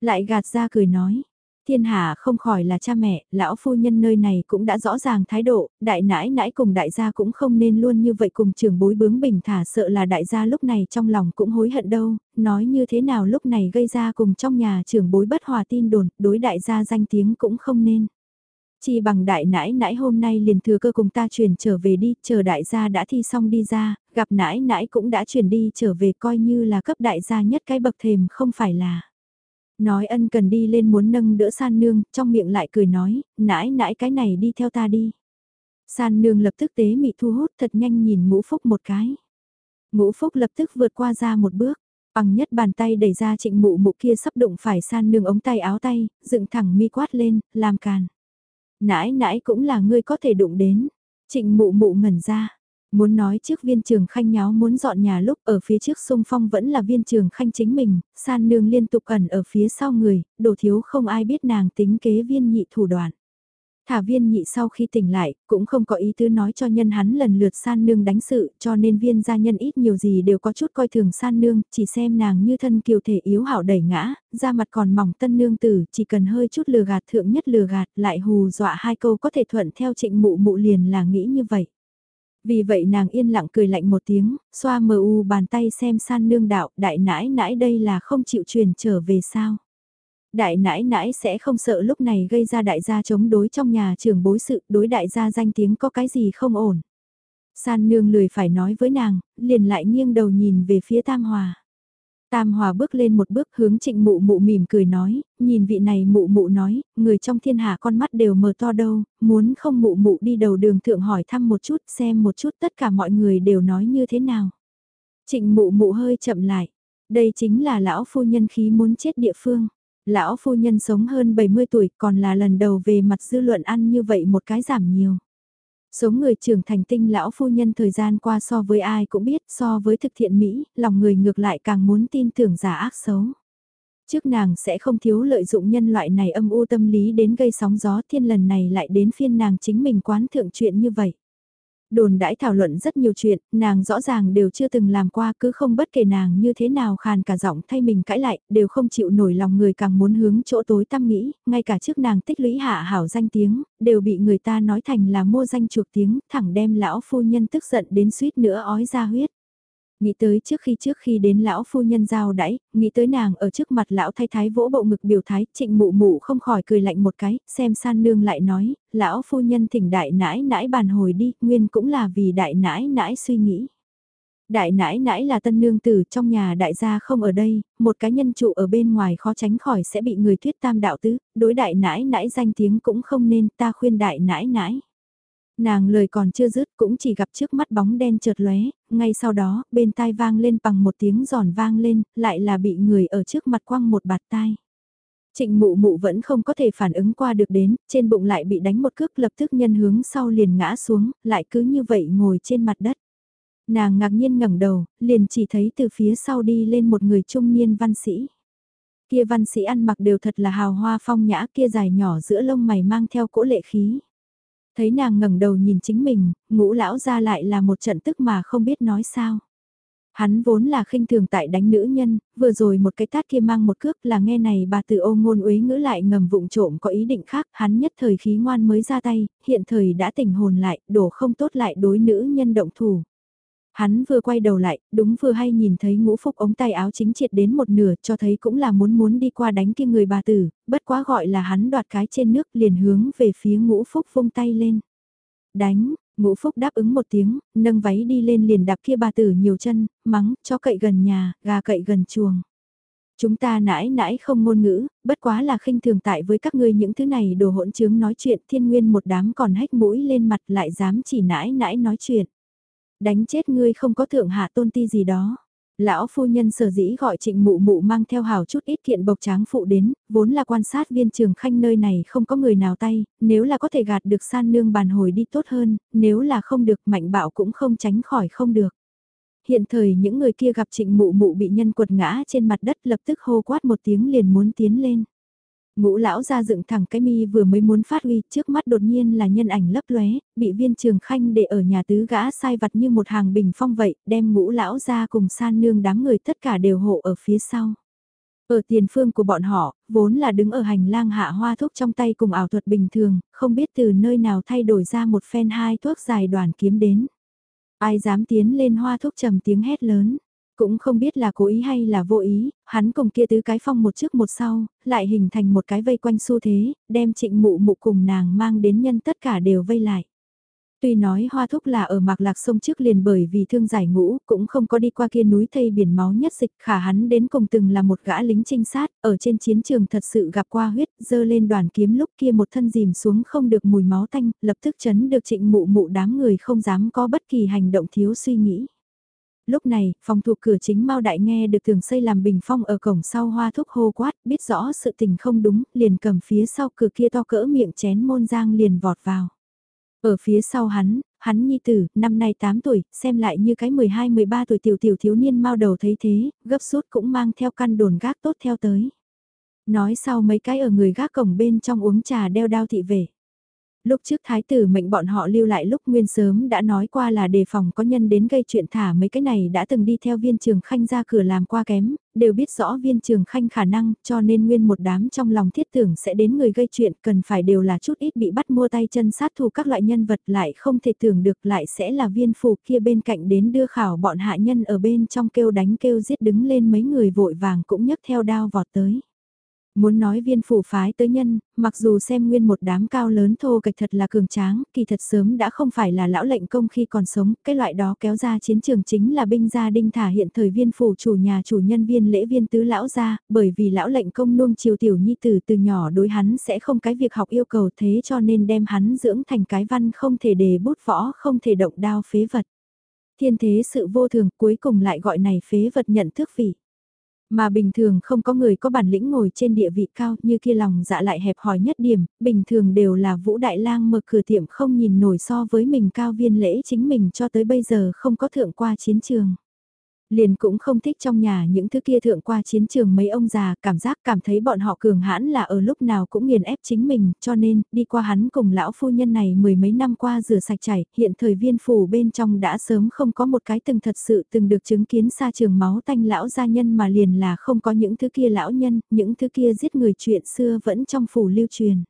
Lại gạt ra cười nói, thiên hạ không khỏi là cha mẹ, lão phu nhân nơi này cũng đã rõ ràng thái độ, đại nãi nãi cùng đại gia cũng không nên luôn như vậy cùng trường bối bướng bình thả sợ là đại gia lúc này trong lòng cũng hối hận đâu, nói như thế nào lúc này gây ra cùng trong nhà trường bối bất hòa tin đồn, đối đại gia danh tiếng cũng không nên. Chỉ bằng đại nãi nãi hôm nay liền thừa cơ cùng ta chuyển trở về đi, chờ đại gia đã thi xong đi ra, gặp nãi nãi cũng đã chuyển đi trở về coi như là cấp đại gia nhất cái bậc thềm không phải là. Nói ân cần đi lên muốn nâng đỡ san nương, trong miệng lại cười nói, nãi nãi cái này đi theo ta đi. San nương lập tức tế mị thu hút thật nhanh nhìn ngũ phúc một cái. Ngũ phúc lập tức vượt qua ra một bước, bằng nhất bàn tay đẩy ra trịnh mụ mụ kia sắp đụng phải san nương ống tay áo tay, dựng thẳng mi quát lên, làm càn. Nãi nãi cũng là ngươi có thể đụng đến. Trịnh mụ mụ ngẩn ra, Muốn nói trước viên trường khanh nháo muốn dọn nhà lúc ở phía trước sung phong vẫn là viên trường khanh chính mình, san nương liên tục ẩn ở phía sau người, đồ thiếu không ai biết nàng tính kế viên nhị thủ đoạn. Thả viên nhị sau khi tỉnh lại, cũng không có ý tứ nói cho nhân hắn lần lượt san nương đánh sự, cho nên viên gia nhân ít nhiều gì đều có chút coi thường san nương, chỉ xem nàng như thân kiều thể yếu hảo đẩy ngã, da mặt còn mỏng tân nương tử, chỉ cần hơi chút lừa gạt thượng nhất lừa gạt, lại hù dọa hai câu có thể thuận theo trịnh mụ mụ liền là nghĩ như vậy. Vì vậy nàng yên lặng cười lạnh một tiếng, xoa mờ u bàn tay xem san nương đạo, đại nãi nãi đây là không chịu truyền trở về sao. Đại nãi nãi sẽ không sợ lúc này gây ra đại gia chống đối trong nhà trường bối sự, đối đại gia danh tiếng có cái gì không ổn. San nương lười phải nói với nàng, liền lại nghiêng đầu nhìn về phía Tam Hòa. Tam Hòa bước lên một bước hướng trịnh mụ mụ mỉm cười nói, nhìn vị này mụ mụ nói, người trong thiên hạ con mắt đều mở to đâu, muốn không mụ mụ đi đầu đường thượng hỏi thăm một chút xem một chút tất cả mọi người đều nói như thế nào. Trịnh mụ mụ hơi chậm lại, đây chính là lão phu nhân khí muốn chết địa phương. Lão phu nhân sống hơn 70 tuổi còn là lần đầu về mặt dư luận ăn như vậy một cái giảm nhiều. Số người trưởng thành tinh lão phu nhân thời gian qua so với ai cũng biết so với thực thiện Mỹ, lòng người ngược lại càng muốn tin tưởng giả ác xấu. Trước nàng sẽ không thiếu lợi dụng nhân loại này âm u tâm lý đến gây sóng gió thiên lần này lại đến phiên nàng chính mình quán thượng chuyện như vậy đồn đãi thảo luận rất nhiều chuyện, nàng rõ ràng đều chưa từng làm qua cứ không bất kể nàng như thế nào khàn cả giọng thay mình cãi lại, đều không chịu nổi lòng người càng muốn hướng chỗ tối tăm nghĩ, ngay cả trước nàng tích lũy hạ hảo danh tiếng, đều bị người ta nói thành là mua danh chuộc tiếng, thẳng đem lão phu nhân tức giận đến suýt nữa ói ra huyết. Nghĩ tới trước khi trước khi đến lão phu nhân giao đãi, nghĩ tới nàng ở trước mặt lão thái thái vỗ bộ ngực biểu thái, trịnh mụ mụ không khỏi cười lạnh một cái, xem san nương lại nói, lão phu nhân thỉnh đại nãi nãi bàn hồi đi, nguyên cũng là vì đại nãi nãi suy nghĩ. Đại nãi nãi là tân nương tử trong nhà đại gia không ở đây, một cá nhân trụ ở bên ngoài khó tránh khỏi sẽ bị người thuyết tam đạo tứ, đối đại nãi nãi danh tiếng cũng không nên ta khuyên đại nãi nãi. Nàng lời còn chưa dứt cũng chỉ gặp trước mắt bóng đen chợt lóe, ngay sau đó, bên tai vang lên bằng một tiếng giòn vang lên, lại là bị người ở trước mặt quăng một bạt tai. Trịnh mụ mụ vẫn không có thể phản ứng qua được đến, trên bụng lại bị đánh một cước lập tức nhân hướng sau liền ngã xuống, lại cứ như vậy ngồi trên mặt đất. Nàng ngạc nhiên ngẩng đầu, liền chỉ thấy từ phía sau đi lên một người trung niên văn sĩ. Kia văn sĩ ăn mặc đều thật là hào hoa phong nhã kia dài nhỏ giữa lông mày mang theo cỗ lệ khí. Thấy nàng ngẩng đầu nhìn chính mình, ngũ lão ra lại là một trận tức mà không biết nói sao. Hắn vốn là khinh thường tại đánh nữ nhân, vừa rồi một cái tát kia mang một cước là nghe này bà tự ô ngôn uế ngữ lại ngầm vụng trộm có ý định khác, hắn nhất thời khí ngoan mới ra tay, hiện thời đã tỉnh hồn lại, đổ không tốt lại đối nữ nhân động thủ. Hắn vừa quay đầu lại, đúng vừa hay nhìn thấy ngũ phúc ống tay áo chính triệt đến một nửa cho thấy cũng là muốn muốn đi qua đánh kia người bà tử, bất quá gọi là hắn đoạt cái trên nước liền hướng về phía ngũ phúc vung tay lên. Đánh, ngũ phúc đáp ứng một tiếng, nâng váy đi lên liền đạp kia bà tử nhiều chân, mắng, cho cậy gần nhà, gà cậy gần chuồng. Chúng ta nãi nãi không ngôn ngữ, bất quá là khinh thường tại với các ngươi những thứ này đồ hỗn chứng nói chuyện thiên nguyên một đám còn hách mũi lên mặt lại dám chỉ nãi nãi nói chuyện. Đánh chết ngươi không có thượng hạ tôn ti gì đó. Lão phu nhân sở dĩ gọi trịnh mụ mụ mang theo hào chút ít kiện bộc tráng phụ đến, vốn là quan sát viên trường khanh nơi này không có người nào tay, nếu là có thể gạt được san nương bàn hồi đi tốt hơn, nếu là không được mạnh bạo cũng không tránh khỏi không được. Hiện thời những người kia gặp trịnh mụ mụ bị nhân quật ngã trên mặt đất lập tức hô quát một tiếng liền muốn tiến lên. Ngũ lão ra dựng thẳng cái mi vừa mới muốn phát huy, trước mắt đột nhiên là nhân ảnh lấp lóe, bị viên trường khanh để ở nhà tứ gã sai vặt như một hàng bình phong vậy, đem ngũ lão ra cùng san nương đám người tất cả đều hộ ở phía sau. Ở tiền phương của bọn họ, vốn là đứng ở hành lang hạ hoa thuốc trong tay cùng ảo thuật bình thường, không biết từ nơi nào thay đổi ra một phen hai thuốc dài đoàn kiếm đến. Ai dám tiến lên hoa thuốc trầm tiếng hét lớn. Cũng không biết là cố ý hay là vô ý, hắn cùng kia tứ cái phong một trước một sau, lại hình thành một cái vây quanh xu thế, đem trịnh mụ mụ cùng nàng mang đến nhân tất cả đều vây lại. Tuy nói hoa thúc là ở mạc lạc sông trước liền bởi vì thương giải ngũ, cũng không có đi qua kia núi thây biển máu nhất dịch khả hắn đến cùng từng là một gã lính trinh sát, ở trên chiến trường thật sự gặp qua huyết, dơ lên đoàn kiếm lúc kia một thân dìm xuống không được mùi máu tanh, lập tức chấn được trịnh mụ mụ đám người không dám có bất kỳ hành động thiếu suy nghĩ. Lúc này, phòng thuộc cửa chính Mao Đại nghe được tường xây làm bình phong ở cổng sau hoa thúc hô quát, biết rõ sự tình không đúng, liền cầm phía sau cửa kia to cỡ miệng chén môn giang liền vọt vào. Ở phía sau hắn, hắn nhi tử, năm nay 8 tuổi, xem lại như cái 12-13 tuổi tiểu tiểu thiếu niên mau đầu thấy thế, gấp rút cũng mang theo căn đồn gác tốt theo tới. Nói sau mấy cái ở người gác cổng bên trong uống trà đeo đao thị về. Lúc trước thái tử mệnh bọn họ lưu lại lúc nguyên sớm đã nói qua là đề phòng có nhân đến gây chuyện thả mấy cái này đã từng đi theo viên trường khanh ra cửa làm qua kém, đều biết rõ viên trường khanh khả năng cho nên nguyên một đám trong lòng thiết tưởng sẽ đến người gây chuyện cần phải đều là chút ít bị bắt mua tay chân sát thủ các loại nhân vật lại không thể tưởng được lại sẽ là viên phủ kia bên cạnh đến đưa khảo bọn hạ nhân ở bên trong kêu đánh kêu giết đứng lên mấy người vội vàng cũng nhấc theo đao vọt tới. Muốn nói viên phủ phái tới nhân, mặc dù xem nguyên một đám cao lớn thô kịch thật là cường tráng, kỳ thật sớm đã không phải là lão lệnh công khi còn sống, cái loại đó kéo ra chiến trường chính là binh gia đinh thả hiện thời viên phủ chủ nhà chủ nhân viên lễ viên tứ lão gia, bởi vì lão lệnh công nuông chiều tiểu nhi tử từ nhỏ đối hắn sẽ không cái việc học yêu cầu thế cho nên đem hắn dưỡng thành cái văn không thể đề bút võ không thể động đao phế vật. Thiên thế sự vô thường cuối cùng lại gọi này phế vật nhận thức vị. Mà bình thường không có người có bản lĩnh ngồi trên địa vị cao như kia lòng dạ lại hẹp hòi nhất điểm, bình thường đều là Vũ Đại Lang mở cửa tiệm không nhìn nổi so với mình cao viên lễ chính mình cho tới bây giờ không có thượng qua chiến trường. Liền cũng không thích trong nhà những thứ kia thượng qua chiến trường mấy ông già, cảm giác cảm thấy bọn họ cường hãn là ở lúc nào cũng nghiền ép chính mình, cho nên, đi qua hắn cùng lão phu nhân này mười mấy năm qua rửa sạch chảy, hiện thời viên phủ bên trong đã sớm không có một cái từng thật sự từng được chứng kiến xa trường máu tanh lão gia nhân mà liền là không có những thứ kia lão nhân, những thứ kia giết người chuyện xưa vẫn trong phủ lưu truyền.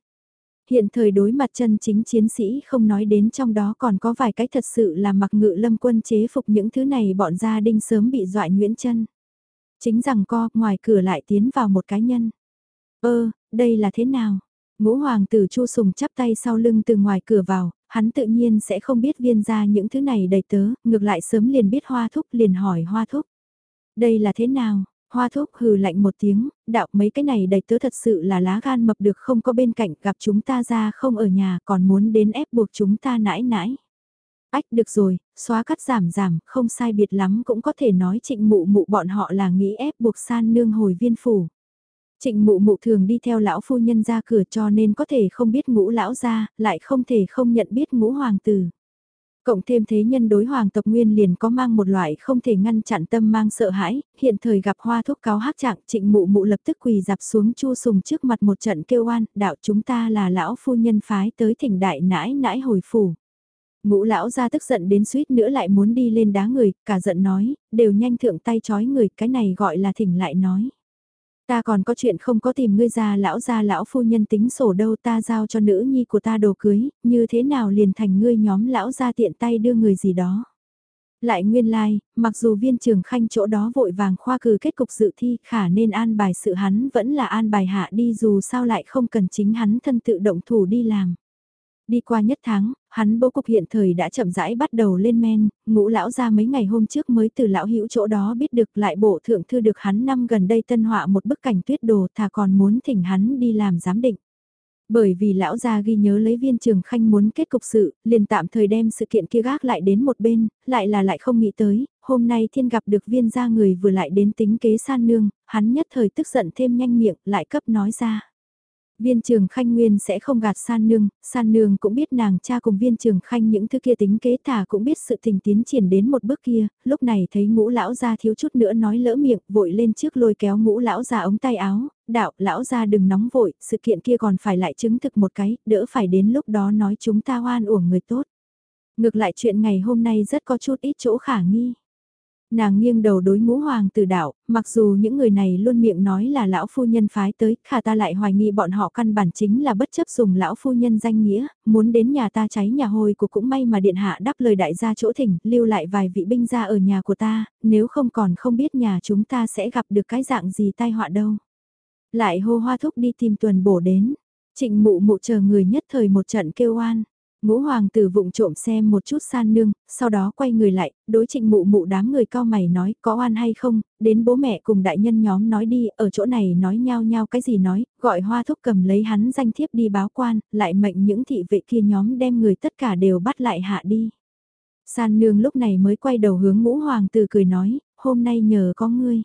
Hiện thời đối mặt chân chính chiến sĩ không nói đến trong đó còn có vài cái thật sự là mặc ngự lâm quân chế phục những thứ này bọn gia đinh sớm bị dọa nguyễn chân. Chính rằng co, ngoài cửa lại tiến vào một cá nhân. Ơ, đây là thế nào? Ngũ hoàng tử Chu Sùng chắp tay sau lưng từ ngoài cửa vào, hắn tự nhiên sẽ không biết viên ra những thứ này đầy tớ, ngược lại sớm liền biết hoa thúc liền hỏi hoa thúc. Đây là thế nào? Hoa thúc hừ lạnh một tiếng, đạo mấy cái này đầy tớ thật sự là lá gan mập được không có bên cạnh gặp chúng ta ra không ở nhà còn muốn đến ép buộc chúng ta nãi nãi. Ách được rồi, xóa cắt giảm giảm, không sai biệt lắm cũng có thể nói trịnh mụ mụ bọn họ là nghĩ ép buộc san nương hồi viên phủ. Trịnh mụ mụ thường đi theo lão phu nhân ra cửa cho nên có thể không biết ngũ lão ra, lại không thể không nhận biết ngũ hoàng tử. Cộng thêm thế nhân đối hoàng tộc nguyên liền có mang một loại không thể ngăn chặn tâm mang sợ hãi, hiện thời gặp hoa thuốc cáo hắc trạng trịnh mụ mụ lập tức quỳ dạp xuống chu sùng trước mặt một trận kêu oan, đạo chúng ta là lão phu nhân phái tới thỉnh đại nãi nãi hồi phủ. Ngũ lão ra tức giận đến suýt nữa lại muốn đi lên đá người, cả giận nói, đều nhanh thượng tay chói người, cái này gọi là thỉnh lại nói. Ta còn có chuyện không có tìm ngươi già lão gia lão phu nhân tính sổ đâu ta giao cho nữ nhi của ta đồ cưới, như thế nào liền thành ngươi nhóm lão ra tiện tay đưa người gì đó. Lại nguyên lai, like, mặc dù viên trường khanh chỗ đó vội vàng khoa cử kết cục dự thi khả nên an bài sự hắn vẫn là an bài hạ đi dù sao lại không cần chính hắn thân tự động thủ đi làm. Đi qua nhất tháng, hắn bố cục hiện thời đã chậm rãi bắt đầu lên men, ngũ lão ra mấy ngày hôm trước mới từ lão hữu chỗ đó biết được lại bộ thượng thư được hắn năm gần đây tân họa một bức cảnh tuyết đồ thà còn muốn thỉnh hắn đi làm giám định. Bởi vì lão gia ghi nhớ lấy viên trường khanh muốn kết cục sự, liền tạm thời đem sự kiện kia gác lại đến một bên, lại là lại không nghĩ tới, hôm nay thiên gặp được viên gia người vừa lại đến tính kế san nương, hắn nhất thời tức giận thêm nhanh miệng, lại cấp nói ra. Viên trường khanh nguyên sẽ không gạt san nương, san nương cũng biết nàng cha cùng viên trường khanh những thứ kia tính kế thả cũng biết sự tình tiến triển đến một bước kia, lúc này thấy ngũ lão ra thiếu chút nữa nói lỡ miệng, vội lên trước lôi kéo ngũ lão ra ống tay áo, đạo lão ra đừng nóng vội, sự kiện kia còn phải lại chứng thực một cái, đỡ phải đến lúc đó nói chúng ta hoan uổng người tốt. Ngược lại chuyện ngày hôm nay rất có chút ít chỗ khả nghi. Nàng nghiêng đầu đối ngũ hoàng tử đạo, mặc dù những người này luôn miệng nói là lão phu nhân phái tới, khả ta lại hoài nghi bọn họ căn bản chính là bất chấp dùng lão phu nhân danh nghĩa, muốn đến nhà ta cháy nhà hồi của cũng may mà điện hạ đáp lời đại gia chỗ thỉnh, lưu lại vài vị binh gia ở nhà của ta, nếu không còn không biết nhà chúng ta sẽ gặp được cái dạng gì tai họa đâu. Lại hô hoa thúc đi tìm tuần bổ đến, trịnh mụ mụ chờ người nhất thời một trận kêu oan. Ngũ hoàng tử vụng trộm xem một chút san nương, sau đó quay người lại, đối trịnh mụ mụ đám người cao mày nói có oan hay không, đến bố mẹ cùng đại nhân nhóm nói đi, ở chỗ này nói nhau nhau cái gì nói, gọi hoa thúc cầm lấy hắn danh thiếp đi báo quan, lại mệnh những thị vệ kia nhóm đem người tất cả đều bắt lại hạ đi. San nương lúc này mới quay đầu hướng ngũ hoàng tử cười nói, hôm nay nhờ có ngươi.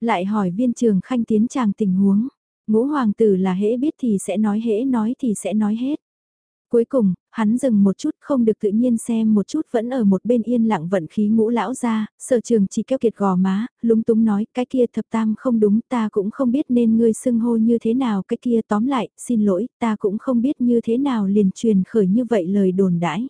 Lại hỏi viên trường khanh tiến chàng tình huống, ngũ hoàng tử là hễ biết thì sẽ nói hễ nói thì sẽ nói hết. Cuối cùng, hắn dừng một chút không được tự nhiên xem một chút vẫn ở một bên yên lặng vận khí ngũ lão ra, sở trường chỉ keo kiệt gò má, lúng túng nói cái kia thập tam không đúng ta cũng không biết nên ngươi xưng hô như thế nào cái kia tóm lại, xin lỗi, ta cũng không biết như thế nào liền truyền khởi như vậy lời đồn đãi.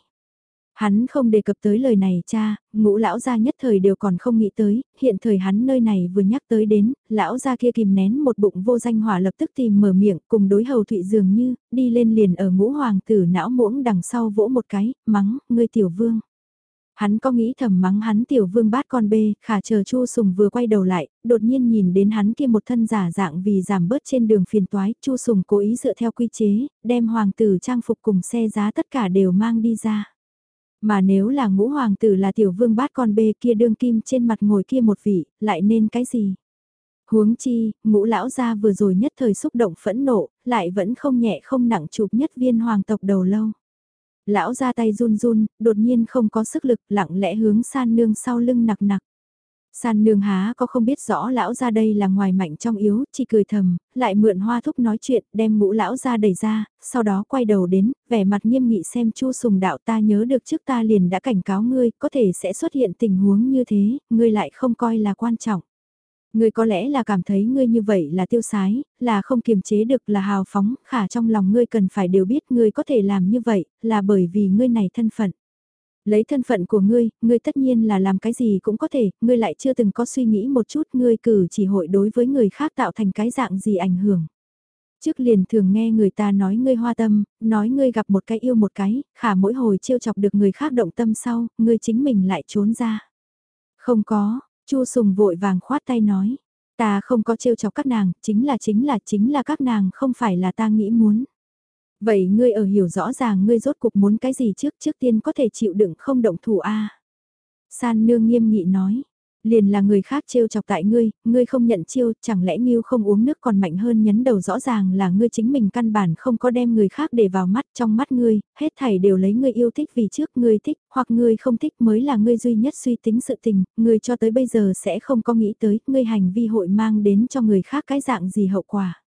Hắn không đề cập tới lời này cha, ngũ lão gia nhất thời đều còn không nghĩ tới, hiện thời hắn nơi này vừa nhắc tới đến, lão gia kia kìm nén một bụng vô danh hỏa lập tức tìm mở miệng cùng đối hầu thụy dường như, đi lên liền ở ngũ hoàng tử não muỗng đằng sau vỗ một cái, mắng, ngươi tiểu vương. Hắn có nghĩ thầm mắng hắn tiểu vương bát con bê, khả chờ chu sùng vừa quay đầu lại, đột nhiên nhìn đến hắn kia một thân giả dạng vì giảm bớt trên đường phiền toái, chu sùng cố ý dựa theo quy chế, đem hoàng tử trang phục cùng xe giá tất cả đều mang đi ra. Mà nếu là ngũ hoàng tử là tiểu vương bát con bê kia đương kim trên mặt ngồi kia một vị, lại nên cái gì? Huống chi, ngũ lão gia vừa rồi nhất thời xúc động phẫn nộ, lại vẫn không nhẹ không nặng chụp nhất viên hoàng tộc đầu lâu. Lão ra tay run run, đột nhiên không có sức lực lặng lẽ hướng san nương sau lưng nặc nặc. San nương há có không biết rõ lão ra đây là ngoài mạnh trong yếu, chỉ cười thầm, lại mượn hoa thúc nói chuyện, đem ngũ lão ra đẩy ra, sau đó quay đầu đến, vẻ mặt nghiêm nghị xem chu sùng đạo ta nhớ được trước ta liền đã cảnh cáo ngươi, có thể sẽ xuất hiện tình huống như thế, ngươi lại không coi là quan trọng. Ngươi có lẽ là cảm thấy ngươi như vậy là tiêu sái, là không kiềm chế được là hào phóng, khả trong lòng ngươi cần phải đều biết ngươi có thể làm như vậy, là bởi vì ngươi này thân phận. Lấy thân phận của ngươi, ngươi tất nhiên là làm cái gì cũng có thể, ngươi lại chưa từng có suy nghĩ một chút ngươi cử chỉ hội đối với người khác tạo thành cái dạng gì ảnh hưởng. Trước liền thường nghe người ta nói ngươi hoa tâm, nói ngươi gặp một cái yêu một cái, khả mỗi hồi trêu chọc được người khác động tâm sau, ngươi chính mình lại trốn ra. Không có, Chu Sùng vội vàng khoát tay nói, ta không có trêu chọc các nàng, chính là chính là chính là các nàng không phải là ta nghĩ muốn. Vậy ngươi ở hiểu rõ ràng ngươi rốt cuộc muốn cái gì trước trước tiên có thể chịu đựng không động thủ a San nương nghiêm nghị nói, liền là người khác trêu chọc tại ngươi, ngươi không nhận chiêu, chẳng lẽ Nghiêu không uống nước còn mạnh hơn nhấn đầu rõ ràng là ngươi chính mình căn bản không có đem người khác để vào mắt trong mắt ngươi, hết thảy đều lấy ngươi yêu thích vì trước ngươi thích, hoặc ngươi không thích mới là ngươi duy nhất suy tính sự tình, ngươi cho tới bây giờ sẽ không có nghĩ tới, ngươi hành vi hội mang đến cho người khác cái dạng gì hậu quả.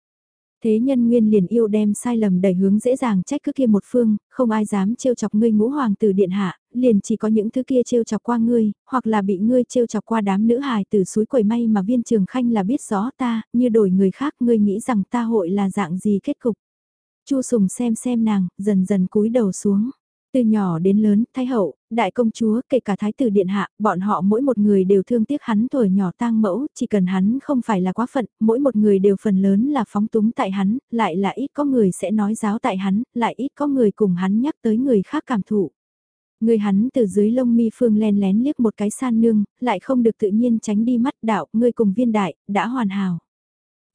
Thế nhân nguyên liền yêu đem sai lầm đẩy hướng dễ dàng trách cứ kia một phương, không ai dám trêu chọc ngươi ngũ hoàng tử điện hạ, liền chỉ có những thứ kia trêu chọc qua ngươi, hoặc là bị ngươi trêu chọc qua đám nữ hài từ suối quẩy may mà viên trường khanh là biết rõ ta, như đổi người khác ngươi nghĩ rằng ta hội là dạng gì kết cục. Chu sùng xem xem nàng, dần dần cúi đầu xuống. Từ nhỏ đến lớn, thái hậu, đại công chúa, kể cả thái tử điện hạ, bọn họ mỗi một người đều thương tiếc hắn tuổi nhỏ tang mẫu, chỉ cần hắn không phải là quá phận, mỗi một người đều phần lớn là phóng túng tại hắn, lại là ít có người sẽ nói giáo tại hắn, lại ít có người cùng hắn nhắc tới người khác cảm thụ. Người hắn từ dưới lông mi phương len lén liếc một cái san nương, lại không được tự nhiên tránh đi mắt đạo, người cùng viên đại, đã hoàn hảo.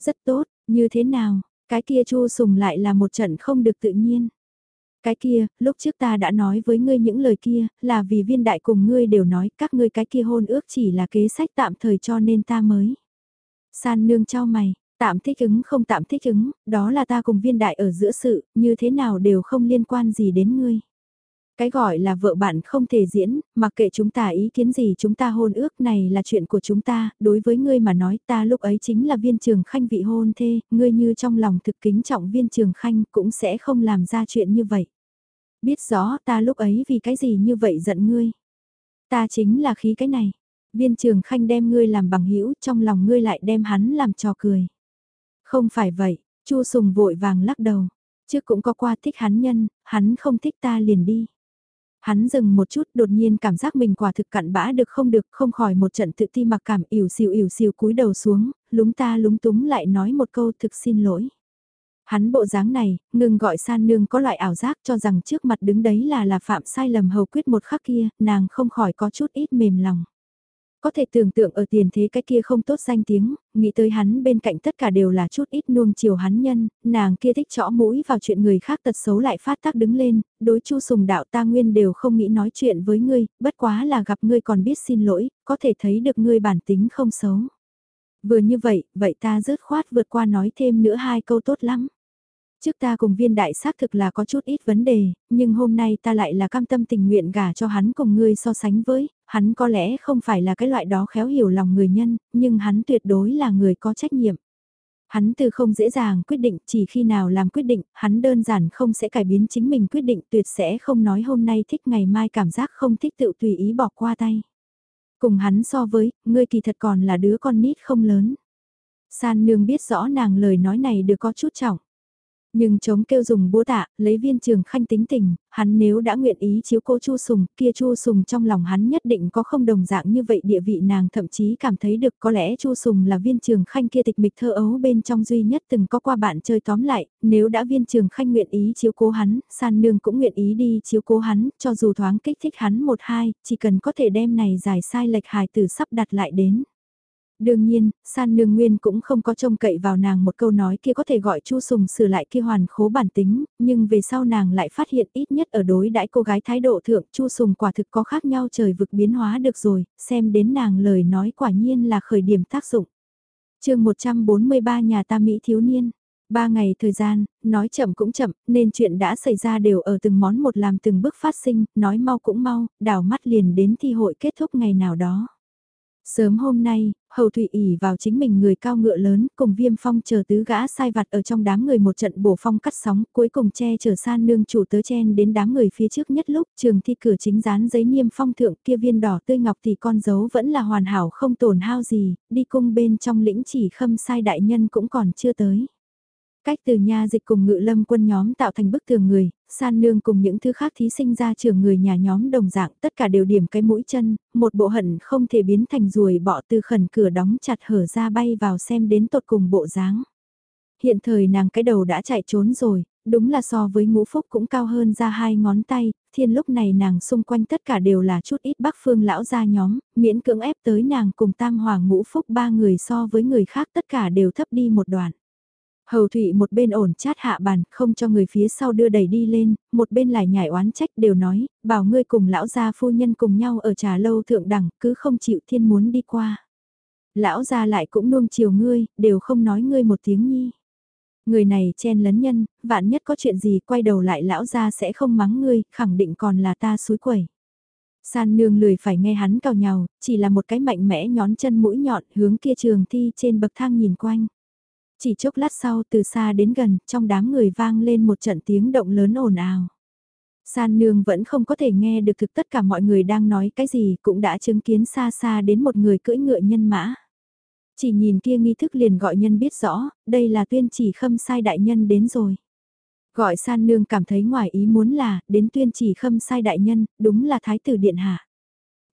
Rất tốt, như thế nào, cái kia chu sùng lại là một trận không được tự nhiên. Cái kia, lúc trước ta đã nói với ngươi những lời kia, là vì viên đại cùng ngươi đều nói các ngươi cái kia hôn ước chỉ là kế sách tạm thời cho nên ta mới. San nương cho mày, tạm thích ứng không tạm thích ứng, đó là ta cùng viên đại ở giữa sự, như thế nào đều không liên quan gì đến ngươi. Cái gọi là vợ bạn không thể diễn, mặc kệ chúng ta ý kiến gì chúng ta hôn ước này là chuyện của chúng ta, đối với ngươi mà nói ta lúc ấy chính là viên trường khanh vị hôn thê, ngươi như trong lòng thực kính trọng viên trường khanh cũng sẽ không làm ra chuyện như vậy. Biết rõ ta lúc ấy vì cái gì như vậy giận ngươi. Ta chính là khí cái này. Viên trường khanh đem ngươi làm bằng hữu trong lòng ngươi lại đem hắn làm trò cười. Không phải vậy, Chu Sùng vội vàng lắc đầu. Trước cũng có qua thích hắn nhân, hắn không thích ta liền đi. Hắn dừng một chút đột nhiên cảm giác mình quả thực cặn bã được không được không khỏi một trận tự ti mặc cảm ỉu xìu ỉu xìu cúi đầu xuống, lúng ta lúng túng lại nói một câu thực xin lỗi. Hắn bộ dáng này, ngừng gọi san nương có loại ảo giác cho rằng trước mặt đứng đấy là là phạm sai lầm hầu quyết một khắc kia, nàng không khỏi có chút ít mềm lòng. Có thể tưởng tượng ở tiền thế cái kia không tốt danh tiếng, nghĩ tới hắn bên cạnh tất cả đều là chút ít nuông chiều hắn nhân, nàng kia thích chõ mũi vào chuyện người khác tật xấu lại phát tác đứng lên, đối chu sùng đạo ta nguyên đều không nghĩ nói chuyện với ngươi, bất quá là gặp ngươi còn biết xin lỗi, có thể thấy được ngươi bản tính không xấu. Vừa như vậy, vậy ta rớt khoát vượt qua nói thêm nữa hai câu tốt lắm. Trước ta cùng viên đại xác thực là có chút ít vấn đề, nhưng hôm nay ta lại là cam tâm tình nguyện gả cho hắn cùng ngươi so sánh với, hắn có lẽ không phải là cái loại đó khéo hiểu lòng người nhân, nhưng hắn tuyệt đối là người có trách nhiệm. Hắn từ không dễ dàng quyết định, chỉ khi nào làm quyết định, hắn đơn giản không sẽ cải biến chính mình quyết định tuyệt sẽ không nói hôm nay thích ngày mai cảm giác không thích tự tùy ý bỏ qua tay. Cùng hắn so với, ngươi kỳ thật còn là đứa con nít không lớn. San nương biết rõ nàng lời nói này được có chút trọng. Nhưng chống kêu dùng búa tạ, lấy viên trường khanh tính tình, hắn nếu đã nguyện ý chiếu cố Chu Sùng, kia Chu Sùng trong lòng hắn nhất định có không đồng dạng như vậy địa vị nàng thậm chí cảm thấy được có lẽ Chu Sùng là viên trường khanh kia tịch mịch thơ ấu bên trong duy nhất từng có qua bạn chơi tóm lại, nếu đã viên trường khanh nguyện ý chiếu cố hắn, san nương cũng nguyện ý đi chiếu cố hắn, cho dù thoáng kích thích hắn một hai, chỉ cần có thể đem này giải sai lệch hài từ sắp đặt lại đến. Đương nhiên, san nương nguyên cũng không có trông cậy vào nàng một câu nói kia có thể gọi chu sùng sửa lại kia hoàn khố bản tính, nhưng về sau nàng lại phát hiện ít nhất ở đối đãi cô gái thái độ thượng chu sùng quả thực có khác nhau trời vực biến hóa được rồi, xem đến nàng lời nói quả nhiên là khởi điểm tác dụng. chương 143 nhà ta Mỹ thiếu niên. Ba ngày thời gian, nói chậm cũng chậm, nên chuyện đã xảy ra đều ở từng món một làm từng bước phát sinh, nói mau cũng mau, đảo mắt liền đến thi hội kết thúc ngày nào đó. Sớm hôm nay, Hầu Thụy ỉ vào chính mình người cao ngựa lớn cùng viêm phong chờ tứ gã sai vặt ở trong đám người một trận bổ phong cắt sóng cuối cùng che chở san nương chủ tớ chen đến đám người phía trước nhất lúc trường thi cửa chính dán giấy niêm phong thượng kia viên đỏ tươi ngọc thì con dấu vẫn là hoàn hảo không tổn hao gì, đi cung bên trong lĩnh chỉ khâm sai đại nhân cũng còn chưa tới. Cách từ nha dịch cùng ngự lâm quân nhóm tạo thành bức tường người, san nương cùng những thứ khác thí sinh ra trường người nhà nhóm đồng dạng tất cả đều điểm cái mũi chân, một bộ hận không thể biến thành ruồi bọ từ khẩn cửa đóng chặt hở ra bay vào xem đến tột cùng bộ dáng. Hiện thời nàng cái đầu đã chạy trốn rồi, đúng là so với ngũ phúc cũng cao hơn ra hai ngón tay, thiên lúc này nàng xung quanh tất cả đều là chút ít bắc phương lão gia nhóm, miễn cưỡng ép tới nàng cùng tam hoàng ngũ phúc ba người so với người khác tất cả đều thấp đi một đoạn. Hầu Thụy một bên ổn chát hạ bàn, không cho người phía sau đưa đẩy đi lên, một bên lại nhảy oán trách đều nói, bảo ngươi cùng lão gia phu nhân cùng nhau ở trà lâu thượng đẳng, cứ không chịu thiên muốn đi qua. Lão gia lại cũng nuông chiều ngươi, đều không nói ngươi một tiếng nhi. Người này chen lấn nhân, vạn nhất có chuyện gì quay đầu lại lão gia sẽ không mắng ngươi, khẳng định còn là ta suối quẩy. San nương lười phải nghe hắn cào nhào, chỉ là một cái mạnh mẽ nhón chân mũi nhọn hướng kia trường thi trên bậc thang nhìn quanh. Chỉ chốc lát sau từ xa đến gần, trong đám người vang lên một trận tiếng động lớn ồn ào. San nương vẫn không có thể nghe được thực tất cả mọi người đang nói cái gì cũng đã chứng kiến xa xa đến một người cưỡi ngựa nhân mã. Chỉ nhìn kia nghi thức liền gọi nhân biết rõ, đây là tuyên chỉ khâm sai đại nhân đến rồi. Gọi san nương cảm thấy ngoài ý muốn là, đến tuyên chỉ khâm sai đại nhân, đúng là thái tử điện hạ.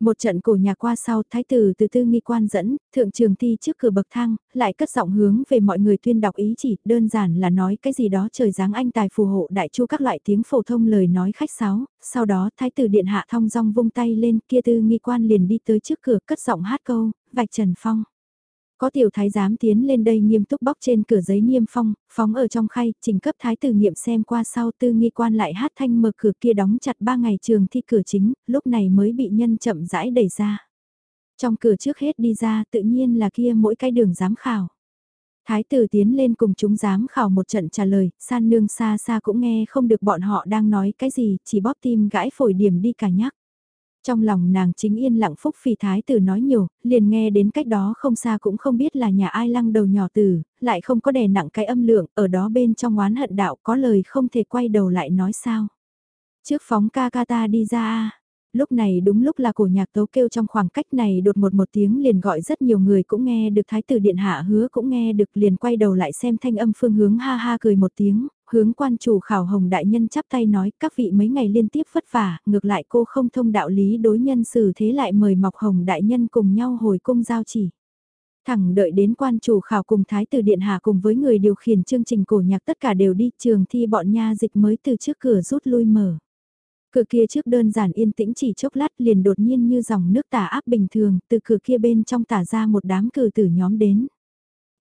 Một trận cổ nhà qua sau, thái tử từ tư nghi quan dẫn, thượng trường thi trước cửa bậc thang, lại cất giọng hướng về mọi người tuyên đọc ý chỉ, đơn giản là nói cái gì đó trời dáng anh tài phù hộ đại chu các loại tiếng phổ thông lời nói khách sáo, sau đó thái tử điện hạ thong dong vung tay lên kia tư nghi quan liền đi tới trước cửa cất giọng hát câu, vạch trần phong. Có tiểu thái giám tiến lên đây nghiêm túc bóc trên cửa giấy niêm phong, phóng ở trong khay, trình cấp thái tử nghiệm xem qua sau tư nghi quan lại hát thanh mở cửa kia đóng chặt ba ngày trường thi cửa chính, lúc này mới bị nhân chậm rãi đẩy ra. Trong cửa trước hết đi ra tự nhiên là kia mỗi cái đường giám khảo. Thái tử tiến lên cùng chúng giám khảo một trận trả lời, san nương xa xa cũng nghe không được bọn họ đang nói cái gì, chỉ bóp tim gãi phổi điểm đi cả nhắc. Trong lòng nàng chính yên lặng phúc phi thái tử nói nhiều, liền nghe đến cách đó không xa cũng không biết là nhà ai lăng đầu nhỏ tử, lại không có đè nặng cái âm lượng, ở đó bên trong oán hận đạo có lời không thể quay đầu lại nói sao. Trước phóng ca ca ta đi ra Lúc này đúng lúc là cổ nhạc tấu kêu trong khoảng cách này đột một một tiếng liền gọi rất nhiều người cũng nghe được thái tử điện hạ hứa cũng nghe được liền quay đầu lại xem thanh âm phương hướng ha ha cười một tiếng, hướng quan chủ khảo hồng đại nhân chắp tay nói các vị mấy ngày liên tiếp vất vả, ngược lại cô không thông đạo lý đối nhân xử thế lại mời mọc hồng đại nhân cùng nhau hồi cung giao chỉ. Thẳng đợi đến quan chủ khảo cùng thái tử điện hạ cùng với người điều khiển chương trình cổ nhạc tất cả đều đi trường thi bọn nha dịch mới từ trước cửa rút lui mở. Cửa kia trước đơn giản yên tĩnh chỉ chốc lát liền đột nhiên như dòng nước tả áp bình thường, từ cửa kia bên trong tả ra một đám cử tử nhóm đến.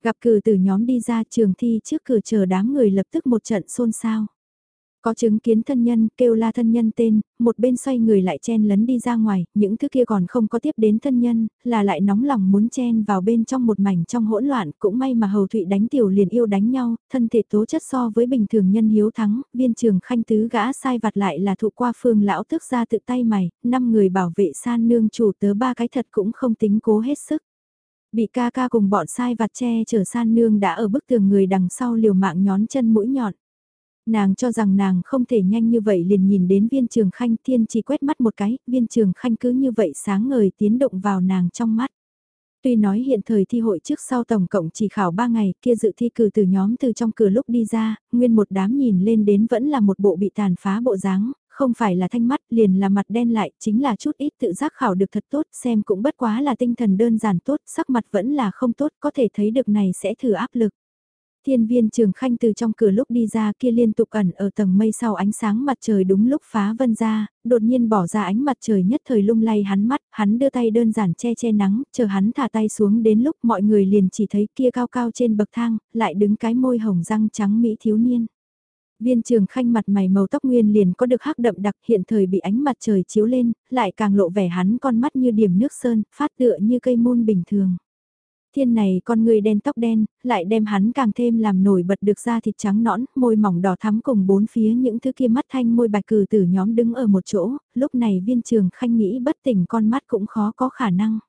Gặp cử từ nhóm đi ra trường thi trước cửa chờ đám người lập tức một trận xôn xao. Có chứng kiến thân nhân, kêu la thân nhân tên, một bên xoay người lại chen lấn đi ra ngoài, những thứ kia còn không có tiếp đến thân nhân, là lại nóng lòng muốn chen vào bên trong một mảnh trong hỗn loạn, cũng may mà hầu thụy đánh tiểu liền yêu đánh nhau, thân thể tố chất so với bình thường nhân hiếu thắng, viên trường khanh tứ gã sai vặt lại là thụ qua phương lão tức ra tự tay mày, năm người bảo vệ san nương chủ tớ ba cái thật cũng không tính cố hết sức. Bị ca ca cùng bọn sai vặt che chở san nương đã ở bức tường người đằng sau liều mạng nhón chân mũi nhọn. Nàng cho rằng nàng không thể nhanh như vậy liền nhìn đến viên trường khanh thiên chỉ quét mắt một cái, viên trường khanh cứ như vậy sáng ngời tiến động vào nàng trong mắt. Tuy nói hiện thời thi hội trước sau tổng cộng chỉ khảo 3 ngày, kia dự thi cử từ nhóm từ trong cửa lúc đi ra, nguyên một đám nhìn lên đến vẫn là một bộ bị tàn phá bộ dáng, không phải là thanh mắt liền là mặt đen lại, chính là chút ít tự giác khảo được thật tốt, xem cũng bất quá là tinh thần đơn giản tốt, sắc mặt vẫn là không tốt, có thể thấy được này sẽ thử áp lực. Thiên viên trường khanh từ trong cửa lúc đi ra kia liên tục ẩn ở tầng mây sau ánh sáng mặt trời đúng lúc phá vân ra, đột nhiên bỏ ra ánh mặt trời nhất thời lung lay hắn mắt, hắn đưa tay đơn giản che che nắng, chờ hắn thả tay xuống đến lúc mọi người liền chỉ thấy kia cao cao trên bậc thang, lại đứng cái môi hồng răng trắng mỹ thiếu niên. Viên trường khanh mặt mày màu tóc nguyên liền có được hắc đậm đặc hiện thời bị ánh mặt trời chiếu lên, lại càng lộ vẻ hắn con mắt như điểm nước sơn, phát tựa như cây môn bình thường thiên này con người đen tóc đen, lại đem hắn càng thêm làm nổi bật được da thịt trắng nõn, môi mỏng đỏ thắm cùng bốn phía những thứ kia mắt thanh môi bạch cử tử nhóm đứng ở một chỗ, lúc này viên trường khanh nghĩ bất tỉnh con mắt cũng khó có khả năng.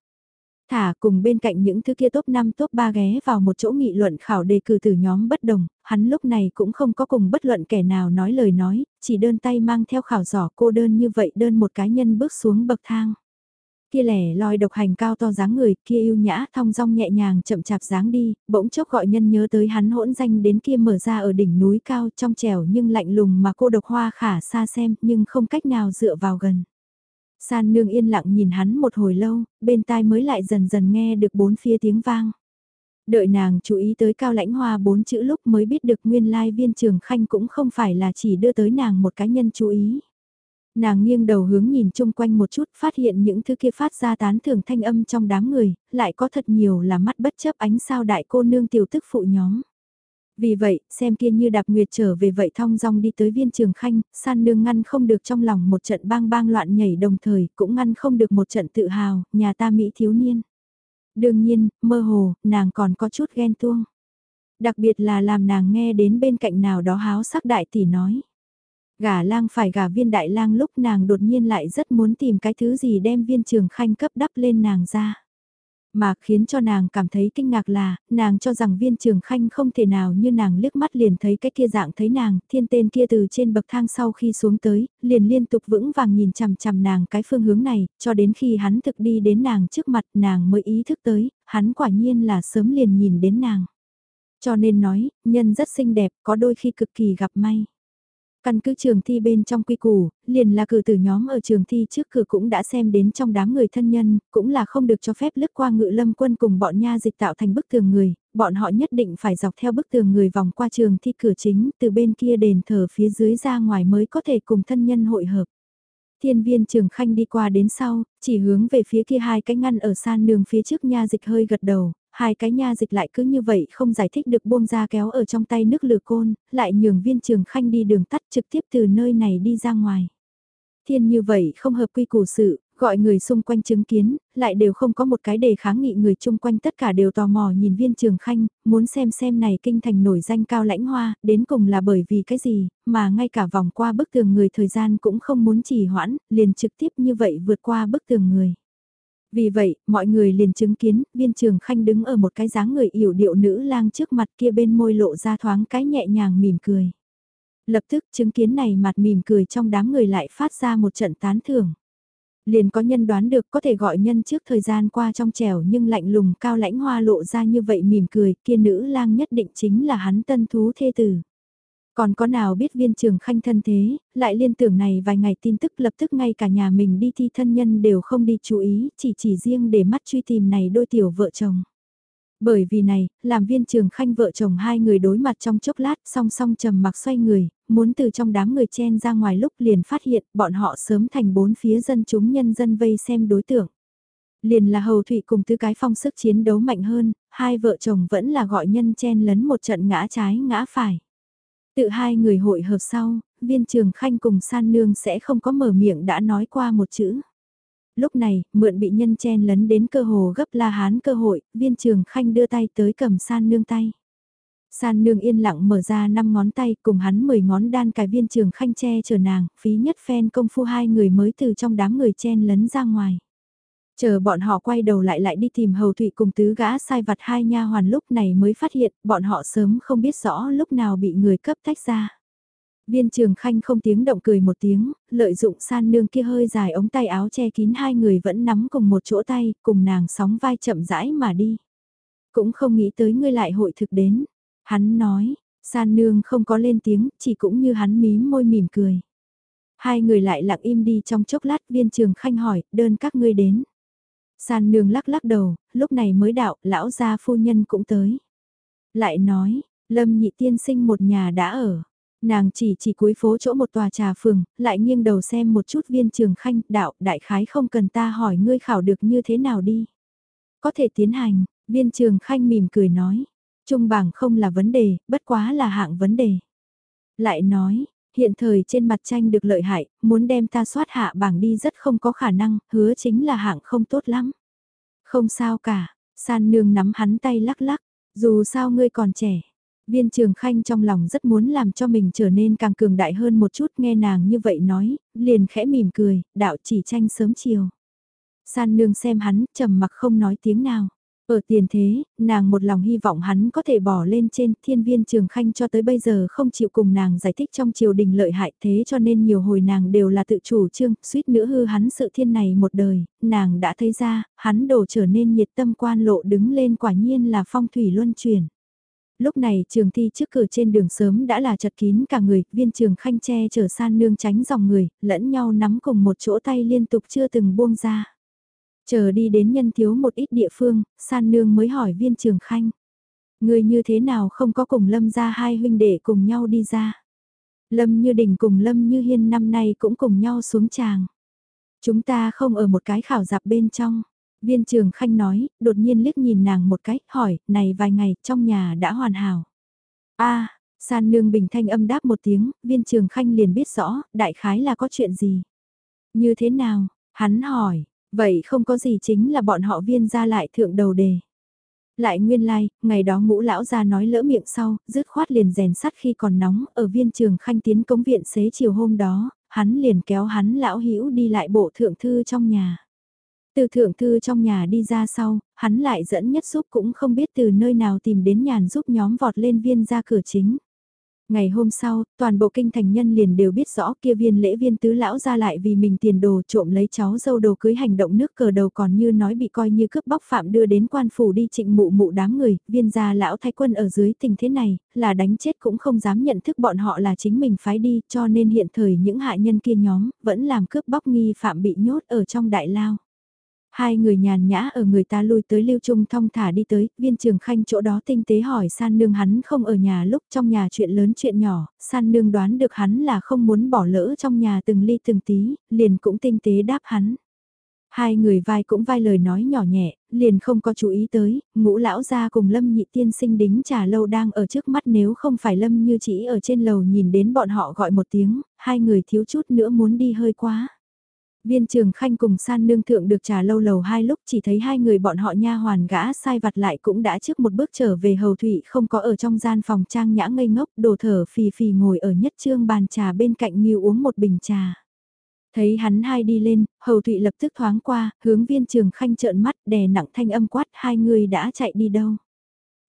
Thả cùng bên cạnh những thứ kia top 5 top 3 ghé vào một chỗ nghị luận khảo đề cử từ nhóm bất đồng, hắn lúc này cũng không có cùng bất luận kẻ nào nói lời nói, chỉ đơn tay mang theo khảo giỏ cô đơn như vậy đơn một cá nhân bước xuống bậc thang. Kia lẻ loi độc hành cao to dáng người, kia yêu nhã thong dong nhẹ nhàng chậm chạp dáng đi, bỗng chốc gọi nhân nhớ tới hắn hỗn danh đến kia mở ra ở đỉnh núi cao trong trèo nhưng lạnh lùng mà cô độc hoa khả xa xem nhưng không cách nào dựa vào gần. San nương yên lặng nhìn hắn một hồi lâu, bên tai mới lại dần dần nghe được bốn phía tiếng vang. Đợi nàng chú ý tới cao lãnh hoa bốn chữ lúc mới biết được nguyên lai viên trường khanh cũng không phải là chỉ đưa tới nàng một cá nhân chú ý. Nàng nghiêng đầu hướng nhìn chung quanh một chút phát hiện những thứ kia phát ra tán thưởng thanh âm trong đám người, lại có thật nhiều là mắt bất chấp ánh sao đại cô nương tiểu tức phụ nhóm. Vì vậy, xem kia như đạp nguyệt trở về vậy thong dong đi tới viên trường khanh, san nương ngăn không được trong lòng một trận bang bang loạn nhảy đồng thời, cũng ngăn không được một trận tự hào, nhà ta Mỹ thiếu niên. Đương nhiên, mơ hồ, nàng còn có chút ghen tuông. Đặc biệt là làm nàng nghe đến bên cạnh nào đó háo sắc đại tỷ nói. gả lang phải gả viên đại lang lúc nàng đột nhiên lại rất muốn tìm cái thứ gì đem viên trường khanh cấp đắp lên nàng ra. Mà khiến cho nàng cảm thấy kinh ngạc là, nàng cho rằng viên trường khanh không thể nào như nàng liếc mắt liền thấy cái kia dạng thấy nàng, thiên tên kia từ trên bậc thang sau khi xuống tới, liền liên tục vững vàng nhìn chằm chằm nàng cái phương hướng này, cho đến khi hắn thực đi đến nàng trước mặt nàng mới ý thức tới, hắn quả nhiên là sớm liền nhìn đến nàng. Cho nên nói, nhân rất xinh đẹp, có đôi khi cực kỳ gặp may. Căn cứ trường thi bên trong quy củ, liền là cử tử nhóm ở trường thi trước cửa cũng đã xem đến trong đám người thân nhân, cũng là không được cho phép lướt qua ngự lâm quân cùng bọn nha dịch tạo thành bức tường người, bọn họ nhất định phải dọc theo bức tường người vòng qua trường thi cửa chính từ bên kia đền thờ phía dưới ra ngoài mới có thể cùng thân nhân hội hợp. Thiên viên trường khanh đi qua đến sau, chỉ hướng về phía kia hai cái ngăn ở san nương phía trước nha dịch hơi gật đầu, Hai cái nha dịch lại cứ như vậy không giải thích được buông ra kéo ở trong tay nước lửa côn, lại nhường viên trường khanh đi đường tắt trực tiếp từ nơi này đi ra ngoài. Thiên như vậy không hợp quy củ sự, gọi người xung quanh chứng kiến, lại đều không có một cái đề kháng nghị người chung quanh tất cả đều tò mò nhìn viên trường khanh, muốn xem xem này kinh thành nổi danh cao lãnh hoa, đến cùng là bởi vì cái gì, mà ngay cả vòng qua bức tường người thời gian cũng không muốn trì hoãn, liền trực tiếp như vậy vượt qua bức tường người. Vì vậy, mọi người liền chứng kiến, viên trường khanh đứng ở một cái dáng người yểu điệu nữ lang trước mặt kia bên môi lộ ra thoáng cái nhẹ nhàng mỉm cười. Lập tức chứng kiến này mặt mỉm cười trong đám người lại phát ra một trận tán thưởng. Liền có nhân đoán được có thể gọi nhân trước thời gian qua trong trèo nhưng lạnh lùng cao lãnh hoa lộ ra như vậy mỉm cười kia nữ lang nhất định chính là hắn tân thú thê tử. Còn có nào biết viên trường khanh thân thế, lại liên tưởng này vài ngày tin tức lập tức ngay cả nhà mình đi thi thân nhân đều không đi chú ý, chỉ chỉ riêng để mắt truy tìm này đôi tiểu vợ chồng. Bởi vì này, làm viên trường khanh vợ chồng hai người đối mặt trong chốc lát song song trầm mặc xoay người, muốn từ trong đám người chen ra ngoài lúc liền phát hiện bọn họ sớm thành bốn phía dân chúng nhân dân vây xem đối tượng. Liền là hầu thủy cùng tứ cái phong sức chiến đấu mạnh hơn, hai vợ chồng vẫn là gọi nhân chen lấn một trận ngã trái ngã phải. Tự hai người hội hợp sau, viên trường khanh cùng san nương sẽ không có mở miệng đã nói qua một chữ. Lúc này, mượn bị nhân chen lấn đến cơ hồ gấp la hán cơ hội, viên trường khanh đưa tay tới cầm san nương tay. San nương yên lặng mở ra năm ngón tay cùng hắn 10 ngón đan cài viên trường khanh che chở nàng, phí nhất phen công phu hai người mới từ trong đám người chen lấn ra ngoài. Chờ bọn họ quay đầu lại lại đi tìm hầu thụy cùng tứ gã sai vặt hai nha hoàn lúc này mới phát hiện bọn họ sớm không biết rõ lúc nào bị người cấp tách ra. Viên trường khanh không tiếng động cười một tiếng, lợi dụng san nương kia hơi dài ống tay áo che kín hai người vẫn nắm cùng một chỗ tay, cùng nàng sóng vai chậm rãi mà đi. Cũng không nghĩ tới ngươi lại hội thực đến. Hắn nói, san nương không có lên tiếng, chỉ cũng như hắn mím môi mỉm cười. Hai người lại lặng im đi trong chốc lát viên trường khanh hỏi, đơn các ngươi đến. San nương lắc lắc đầu, lúc này mới đạo, lão gia phu nhân cũng tới. Lại nói, lâm nhị tiên sinh một nhà đã ở. Nàng chỉ chỉ cuối phố chỗ một tòa trà phường, lại nghiêng đầu xem một chút viên trường khanh, đạo, đại khái không cần ta hỏi ngươi khảo được như thế nào đi. Có thể tiến hành, viên trường khanh mỉm cười nói, trung bảng không là vấn đề, bất quá là hạng vấn đề. Lại nói, hiện thời trên mặt tranh được lợi hại, muốn đem ta soát hạ bảng đi rất không có khả năng, hứa chính là hạng không tốt lắm. Không sao cả, san nương nắm hắn tay lắc lắc, dù sao ngươi còn trẻ, Viên trường khanh trong lòng rất muốn làm cho mình trở nên càng cường đại hơn một chút nghe nàng như vậy nói, liền khẽ mỉm cười, đạo chỉ tranh sớm chiều. San nương xem hắn, trầm mặc không nói tiếng nào. Ở tiền thế, nàng một lòng hy vọng hắn có thể bỏ lên trên thiên viên trường khanh cho tới bây giờ không chịu cùng nàng giải thích trong triều đình lợi hại thế cho nên nhiều hồi nàng đều là tự chủ trương, suýt nữa hư hắn sự thiên này một đời, nàng đã thấy ra, hắn đổ trở nên nhiệt tâm quan lộ đứng lên quả nhiên là phong thủy luân chuyển lúc này trường thi trước cửa trên đường sớm đã là chật kín cả người, viên trường khanh che chở san nương tránh dòng người, lẫn nhau nắm cùng một chỗ tay liên tục chưa từng buông ra. Chờ đi đến nhân thiếu một ít địa phương, san nương mới hỏi viên trường khanh. Người như thế nào không có cùng lâm ra hai huynh đệ cùng nhau đi ra. Lâm như đình cùng lâm như hiên năm nay cũng cùng nhau xuống tràng. Chúng ta không ở một cái khảo dạp bên trong. Viên trường khanh nói, đột nhiên liếc nhìn nàng một cách, hỏi, này vài ngày, trong nhà đã hoàn hảo. a san nương bình thanh âm đáp một tiếng, viên trường khanh liền biết rõ, đại khái là có chuyện gì. Như thế nào, hắn hỏi, vậy không có gì chính là bọn họ viên ra lại thượng đầu đề. Lại nguyên lai, like, ngày đó ngũ lão ra nói lỡ miệng sau, dứt khoát liền rèn sắt khi còn nóng, ở viên trường khanh tiến công viện xế chiều hôm đó, hắn liền kéo hắn lão hữu đi lại bộ thượng thư trong nhà. Từ thượng thư trong nhà đi ra sau, hắn lại dẫn nhất giúp cũng không biết từ nơi nào tìm đến nhàn giúp nhóm vọt lên viên ra cửa chính. Ngày hôm sau, toàn bộ kinh thành nhân liền đều biết rõ kia viên lễ viên tứ lão ra lại vì mình tiền đồ trộm lấy cháu dâu đồ cưới hành động nước cờ đầu còn như nói bị coi như cướp bóc phạm đưa đến quan phủ đi trịnh mụ mụ đám người, viên gia lão thái quân ở dưới tình thế này, là đánh chết cũng không dám nhận thức bọn họ là chính mình phái đi cho nên hiện thời những hạ nhân kia nhóm vẫn làm cướp bóc nghi phạm bị nhốt ở trong đại lao. Hai người nhàn nhã ở người ta lui tới lưu trung thong thả đi tới, viên trường khanh chỗ đó tinh tế hỏi san nương hắn không ở nhà lúc trong nhà chuyện lớn chuyện nhỏ, san nương đoán được hắn là không muốn bỏ lỡ trong nhà từng ly từng tí, liền cũng tinh tế đáp hắn. Hai người vai cũng vai lời nói nhỏ nhẹ, liền không có chú ý tới, ngũ lão gia cùng Lâm nhị tiên sinh đính trà lâu đang ở trước mắt nếu không phải Lâm như chỉ ở trên lầu nhìn đến bọn họ gọi một tiếng, hai người thiếu chút nữa muốn đi hơi quá. Viên trường khanh cùng san nương thượng được trà lâu lầu hai lúc chỉ thấy hai người bọn họ nha hoàn gã sai vặt lại cũng đã trước một bước trở về hầu thủy không có ở trong gian phòng trang nhã ngây ngốc đồ thở phì phì ngồi ở nhất trương bàn trà bên cạnh như uống một bình trà. Thấy hắn hai đi lên, hầu thụy lập tức thoáng qua, hướng viên trường khanh trợn mắt đè nặng thanh âm quát hai người đã chạy đi đâu.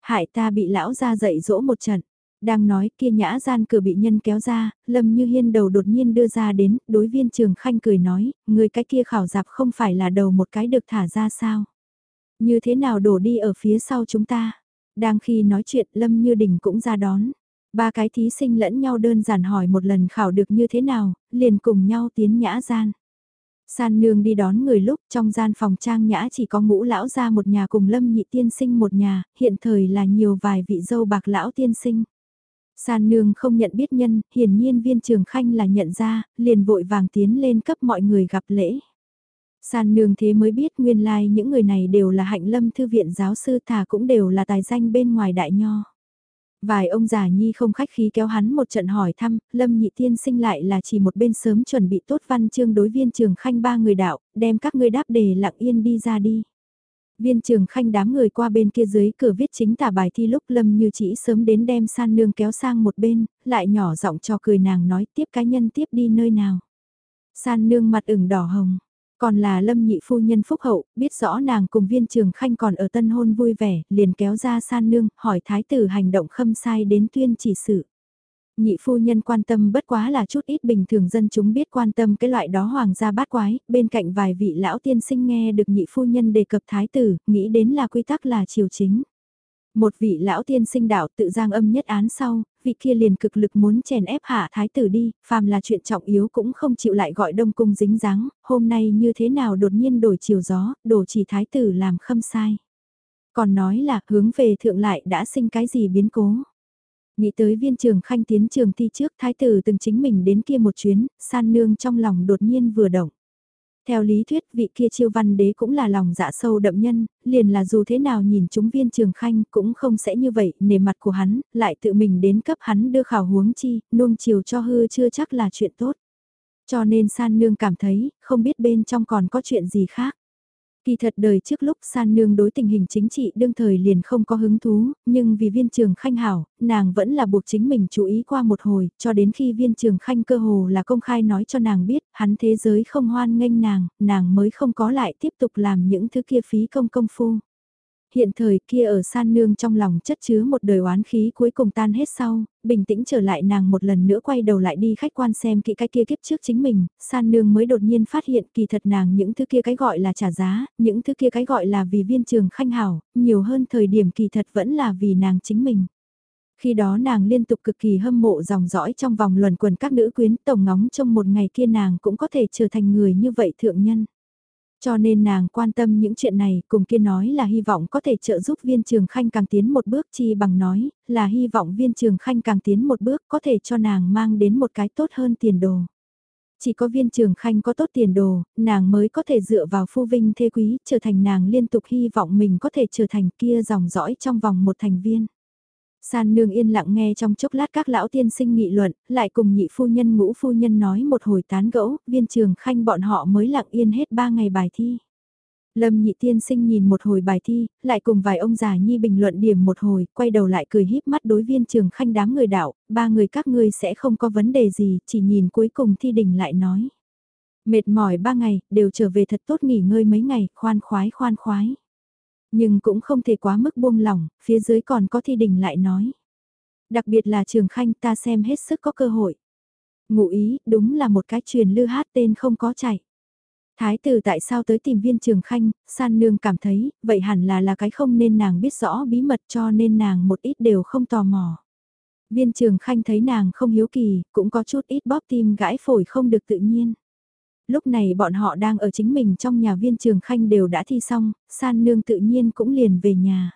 Hại ta bị lão ra dạy dỗ một trận. Đang nói kia nhã gian cửa bị nhân kéo ra, Lâm Như Hiên đầu đột nhiên đưa ra đến, đối viên trường khanh cười nói, người cái kia khảo dạp không phải là đầu một cái được thả ra sao. Như thế nào đổ đi ở phía sau chúng ta. Đang khi nói chuyện Lâm Như Đình cũng ra đón. Ba cái thí sinh lẫn nhau đơn giản hỏi một lần khảo được như thế nào, liền cùng nhau tiến nhã gian. San nương đi đón người lúc trong gian phòng trang nhã chỉ có ngũ lão ra một nhà cùng lâm nhị tiên sinh một nhà, hiện thời là nhiều vài vị dâu bạc lão tiên sinh. San nương không nhận biết nhân, hiển nhiên viên trường khanh là nhận ra, liền vội vàng tiến lên cấp mọi người gặp lễ. San nương thế mới biết nguyên lai like những người này đều là hạnh lâm thư viện giáo sư thà cũng đều là tài danh bên ngoài đại nho. Vài ông già nhi không khách khí kéo hắn một trận hỏi thăm, lâm nhị tiên sinh lại là chỉ một bên sớm chuẩn bị tốt văn chương đối viên trường khanh ba người đạo, đem các ngươi đáp đề lặng yên đi ra đi. Viên trường khanh đám người qua bên kia dưới cửa viết chính tả bài thi lúc lâm như chỉ sớm đến đem san nương kéo sang một bên, lại nhỏ giọng cho cười nàng nói tiếp cá nhân tiếp đi nơi nào. San nương mặt ửng đỏ hồng. Còn là lâm nhị phu nhân phúc hậu, biết rõ nàng cùng viên trường khanh còn ở tân hôn vui vẻ, liền kéo ra san nương, hỏi thái tử hành động khâm sai đến tuyên chỉ sự. Nhị phu nhân quan tâm bất quá là chút ít bình thường dân chúng biết quan tâm cái loại đó hoàng gia bát quái, bên cạnh vài vị lão tiên sinh nghe được nhị phu nhân đề cập thái tử, nghĩ đến là quy tắc là triều chính. Một vị lão tiên sinh đạo tự giang âm nhất án sau, vị kia liền cực lực muốn chèn ép hạ thái tử đi, phàm là chuyện trọng yếu cũng không chịu lại gọi đông cung dính dáng, hôm nay như thế nào đột nhiên đổi chiều gió, đổ chỉ thái tử làm khâm sai. Còn nói là hướng về thượng lại đã sinh cái gì biến cố. Nghĩ tới viên trường khanh tiến trường thi trước thái tử từng chính mình đến kia một chuyến, san nương trong lòng đột nhiên vừa động. Theo lý thuyết vị kia chiêu văn đế cũng là lòng dạ sâu đậm nhân, liền là dù thế nào nhìn chúng viên trường khanh cũng không sẽ như vậy, nề mặt của hắn, lại tự mình đến cấp hắn đưa khảo huống chi, nuông chiều cho hư chưa chắc là chuyện tốt. Cho nên san nương cảm thấy, không biết bên trong còn có chuyện gì khác. Kỳ thật đời trước lúc san nương đối tình hình chính trị đương thời liền không có hứng thú, nhưng vì viên trường khanh hảo, nàng vẫn là buộc chính mình chú ý qua một hồi, cho đến khi viên trường khanh cơ hồ là công khai nói cho nàng biết, hắn thế giới không hoan nghênh nàng, nàng mới không có lại tiếp tục làm những thứ kia phí công công phu hiện thời kia ở san nương trong lòng chất chứa một đời oán khí cuối cùng tan hết sau, bình tĩnh trở lại nàng một lần nữa quay đầu lại đi khách quan xem kỹ cái kia kiếp trước chính mình, san nương mới đột nhiên phát hiện kỳ thật nàng những thứ kia cái gọi là trả giá, những thứ kia cái gọi là vì viên trường khanh hảo, nhiều hơn thời điểm kỳ thật vẫn là vì nàng chính mình. Khi đó nàng liên tục cực kỳ hâm mộ dòng dõi trong vòng luẩn quần các nữ quyến tổng ngóng trong một ngày kia nàng cũng có thể trở thành người như vậy thượng nhân. Cho nên nàng quan tâm những chuyện này, cùng kia nói là hy vọng có thể trợ giúp viên trường khanh càng tiến một bước chi bằng nói, là hy vọng viên trường khanh càng tiến một bước có thể cho nàng mang đến một cái tốt hơn tiền đồ. Chỉ có viên trường khanh có tốt tiền đồ, nàng mới có thể dựa vào phu vinh thê quý, trở thành nàng liên tục hy vọng mình có thể trở thành kia dòng dõi trong vòng một thành viên. San nương yên lặng nghe trong chốc lát các lão tiên sinh nghị luận, lại cùng nhị phu nhân ngũ phu nhân nói một hồi tán gẫu, viên trường khanh bọn họ mới lặng yên hết ba ngày bài thi. Lâm nhị tiên sinh nhìn một hồi bài thi, lại cùng vài ông già nhi bình luận điểm một hồi, quay đầu lại cười híp mắt đối viên trường khanh đám người đạo, ba người các ngươi sẽ không có vấn đề gì, chỉ nhìn cuối cùng thi đình lại nói. Mệt mỏi ba ngày, đều trở về thật tốt nghỉ ngơi mấy ngày, khoan khoái khoan khoái. Nhưng cũng không thể quá mức buông lỏng, phía dưới còn có thi đình lại nói. Đặc biệt là trường khanh ta xem hết sức có cơ hội. Ngụ ý, đúng là một cái truyền lưu hát tên không có chạy. Thái tử tại sao tới tìm viên trường khanh, san nương cảm thấy, vậy hẳn là là cái không nên nàng biết rõ bí mật cho nên nàng một ít đều không tò mò. Viên trường khanh thấy nàng không hiếu kỳ, cũng có chút ít bóp tim gãi phổi không được tự nhiên lúc này bọn họ đang ở chính mình trong nhà viên trường khanh đều đã thi xong, san nương tự nhiên cũng liền về nhà.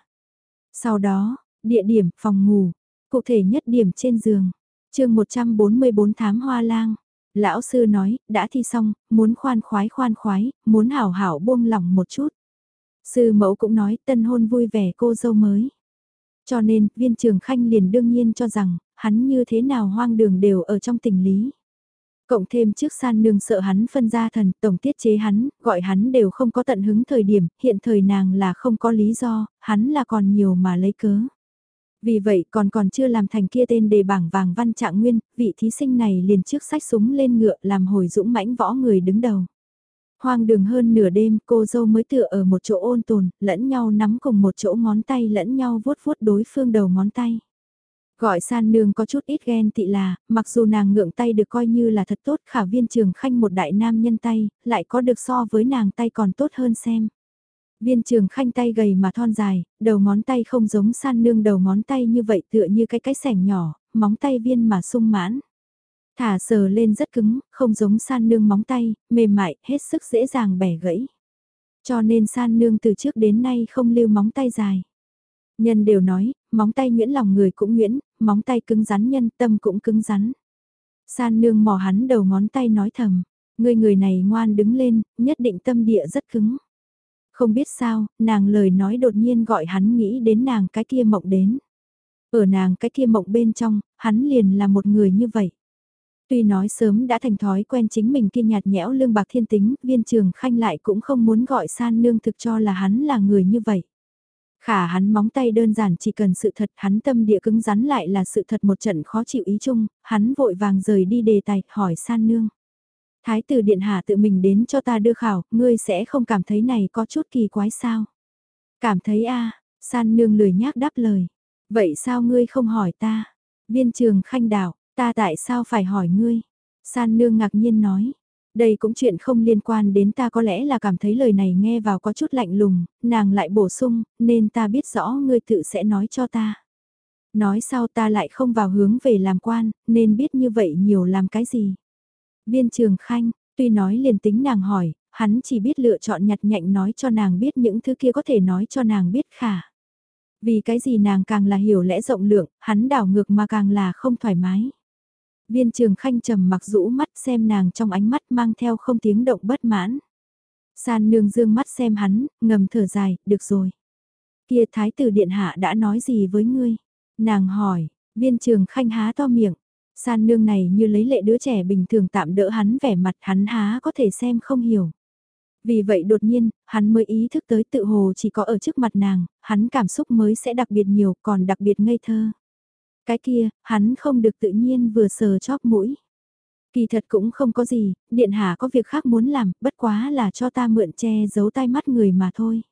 Sau đó, địa điểm, phòng ngủ, cụ thể nhất điểm trên giường, chương 144 thám hoa lang. Lão sư nói, đã thi xong, muốn khoan khoái khoan khoái, muốn hảo hảo buông lỏng một chút. Sư mẫu cũng nói tân hôn vui vẻ cô dâu mới. Cho nên, viên trường khanh liền đương nhiên cho rằng, hắn như thế nào hoang đường đều ở trong tình lý. Cộng thêm trước san nương sợ hắn phân ra thần, tổng tiết chế hắn, gọi hắn đều không có tận hứng thời điểm, hiện thời nàng là không có lý do, hắn là còn nhiều mà lấy cớ. Vì vậy còn còn chưa làm thành kia tên đề bảng vàng văn trạng nguyên, vị thí sinh này liền trước sách súng lên ngựa làm hồi dũng mãnh võ người đứng đầu. Hoang đường hơn nửa đêm cô dâu mới tựa ở một chỗ ôn tồn, lẫn nhau nắm cùng một chỗ ngón tay lẫn nhau vuốt vuốt đối phương đầu ngón tay. Gọi san nương có chút ít ghen tị là, mặc dù nàng ngượng tay được coi như là thật tốt khả viên trường khanh một đại nam nhân tay, lại có được so với nàng tay còn tốt hơn xem. Viên trường khanh tay gầy mà thon dài, đầu ngón tay không giống san nương đầu ngón tay như vậy tựa như cái cái sẻng nhỏ, móng tay viên mà sung mãn. Thả sờ lên rất cứng, không giống san nương móng tay, mềm mại, hết sức dễ dàng bẻ gãy. Cho nên san nương từ trước đến nay không lưu móng tay dài. Nhân đều nói, móng tay nhuyễn lòng người cũng nhuyễn, móng tay cứng rắn nhân tâm cũng cứng rắn. San nương mò hắn đầu ngón tay nói thầm, người người này ngoan đứng lên, nhất định tâm địa rất cứng. Không biết sao, nàng lời nói đột nhiên gọi hắn nghĩ đến nàng cái kia mộng đến. Ở nàng cái kia mộng bên trong, hắn liền là một người như vậy. Tuy nói sớm đã thành thói quen chính mình kia nhạt nhẽo lương bạc thiên tính, viên trường khanh lại cũng không muốn gọi san nương thực cho là hắn là người như vậy. Khả hắn móng tay đơn giản chỉ cần sự thật hắn tâm địa cứng rắn lại là sự thật một trận khó chịu ý chung, hắn vội vàng rời đi đề tài hỏi san nương. Thái tử điện hạ tự mình đến cho ta đưa khảo, ngươi sẽ không cảm thấy này có chút kỳ quái sao? Cảm thấy a san nương lười nhác đáp lời. Vậy sao ngươi không hỏi ta? Viên trường khanh đảo, ta tại sao phải hỏi ngươi? San nương ngạc nhiên nói. Đây cũng chuyện không liên quan đến ta có lẽ là cảm thấy lời này nghe vào có chút lạnh lùng, nàng lại bổ sung, nên ta biết rõ ngươi tự sẽ nói cho ta. Nói sao ta lại không vào hướng về làm quan, nên biết như vậy nhiều làm cái gì. Viên trường khanh, tuy nói liền tính nàng hỏi, hắn chỉ biết lựa chọn nhặt nhạnh nói cho nàng biết những thứ kia có thể nói cho nàng biết khả. Vì cái gì nàng càng là hiểu lẽ rộng lượng, hắn đảo ngược mà càng là không thoải mái. Viên trường khanh trầm mặc rũ mắt xem nàng trong ánh mắt mang theo không tiếng động bất mãn. San nương dương mắt xem hắn, ngầm thở dài, được rồi. Kia thái tử điện hạ đã nói gì với ngươi? Nàng hỏi, viên trường khanh há to miệng. San nương này như lấy lệ đứa trẻ bình thường tạm đỡ hắn vẻ mặt hắn há có thể xem không hiểu. Vì vậy đột nhiên, hắn mới ý thức tới tự hồ chỉ có ở trước mặt nàng, hắn cảm xúc mới sẽ đặc biệt nhiều còn đặc biệt ngây thơ. Cái kia, hắn không được tự nhiên vừa sờ chóp mũi. Kỳ thật cũng không có gì, điện hạ có việc khác muốn làm, bất quá là cho ta mượn che giấu tai mắt người mà thôi.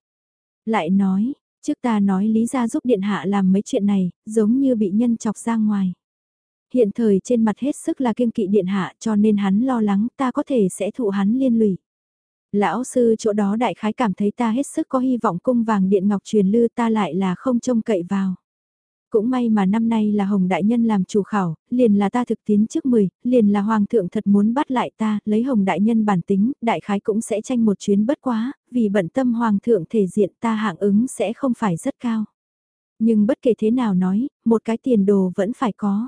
Lại nói, trước ta nói lý ra giúp điện hạ làm mấy chuyện này, giống như bị nhân chọc ra ngoài. Hiện thời trên mặt hết sức là kiêng kỵ điện hạ cho nên hắn lo lắng ta có thể sẽ thụ hắn liên lụy. Lão sư chỗ đó đại khái cảm thấy ta hết sức có hy vọng cung vàng điện ngọc truyền lư ta lại là không trông cậy vào. Cũng may mà năm nay là Hồng Đại Nhân làm chủ khảo, liền là ta thực tiến trước 10, liền là Hoàng thượng thật muốn bắt lại ta, lấy Hồng Đại Nhân bản tính, đại khái cũng sẽ tranh một chuyến bất quá, vì bận tâm Hoàng thượng thể diện ta hạng ứng sẽ không phải rất cao. Nhưng bất kể thế nào nói, một cái tiền đồ vẫn phải có.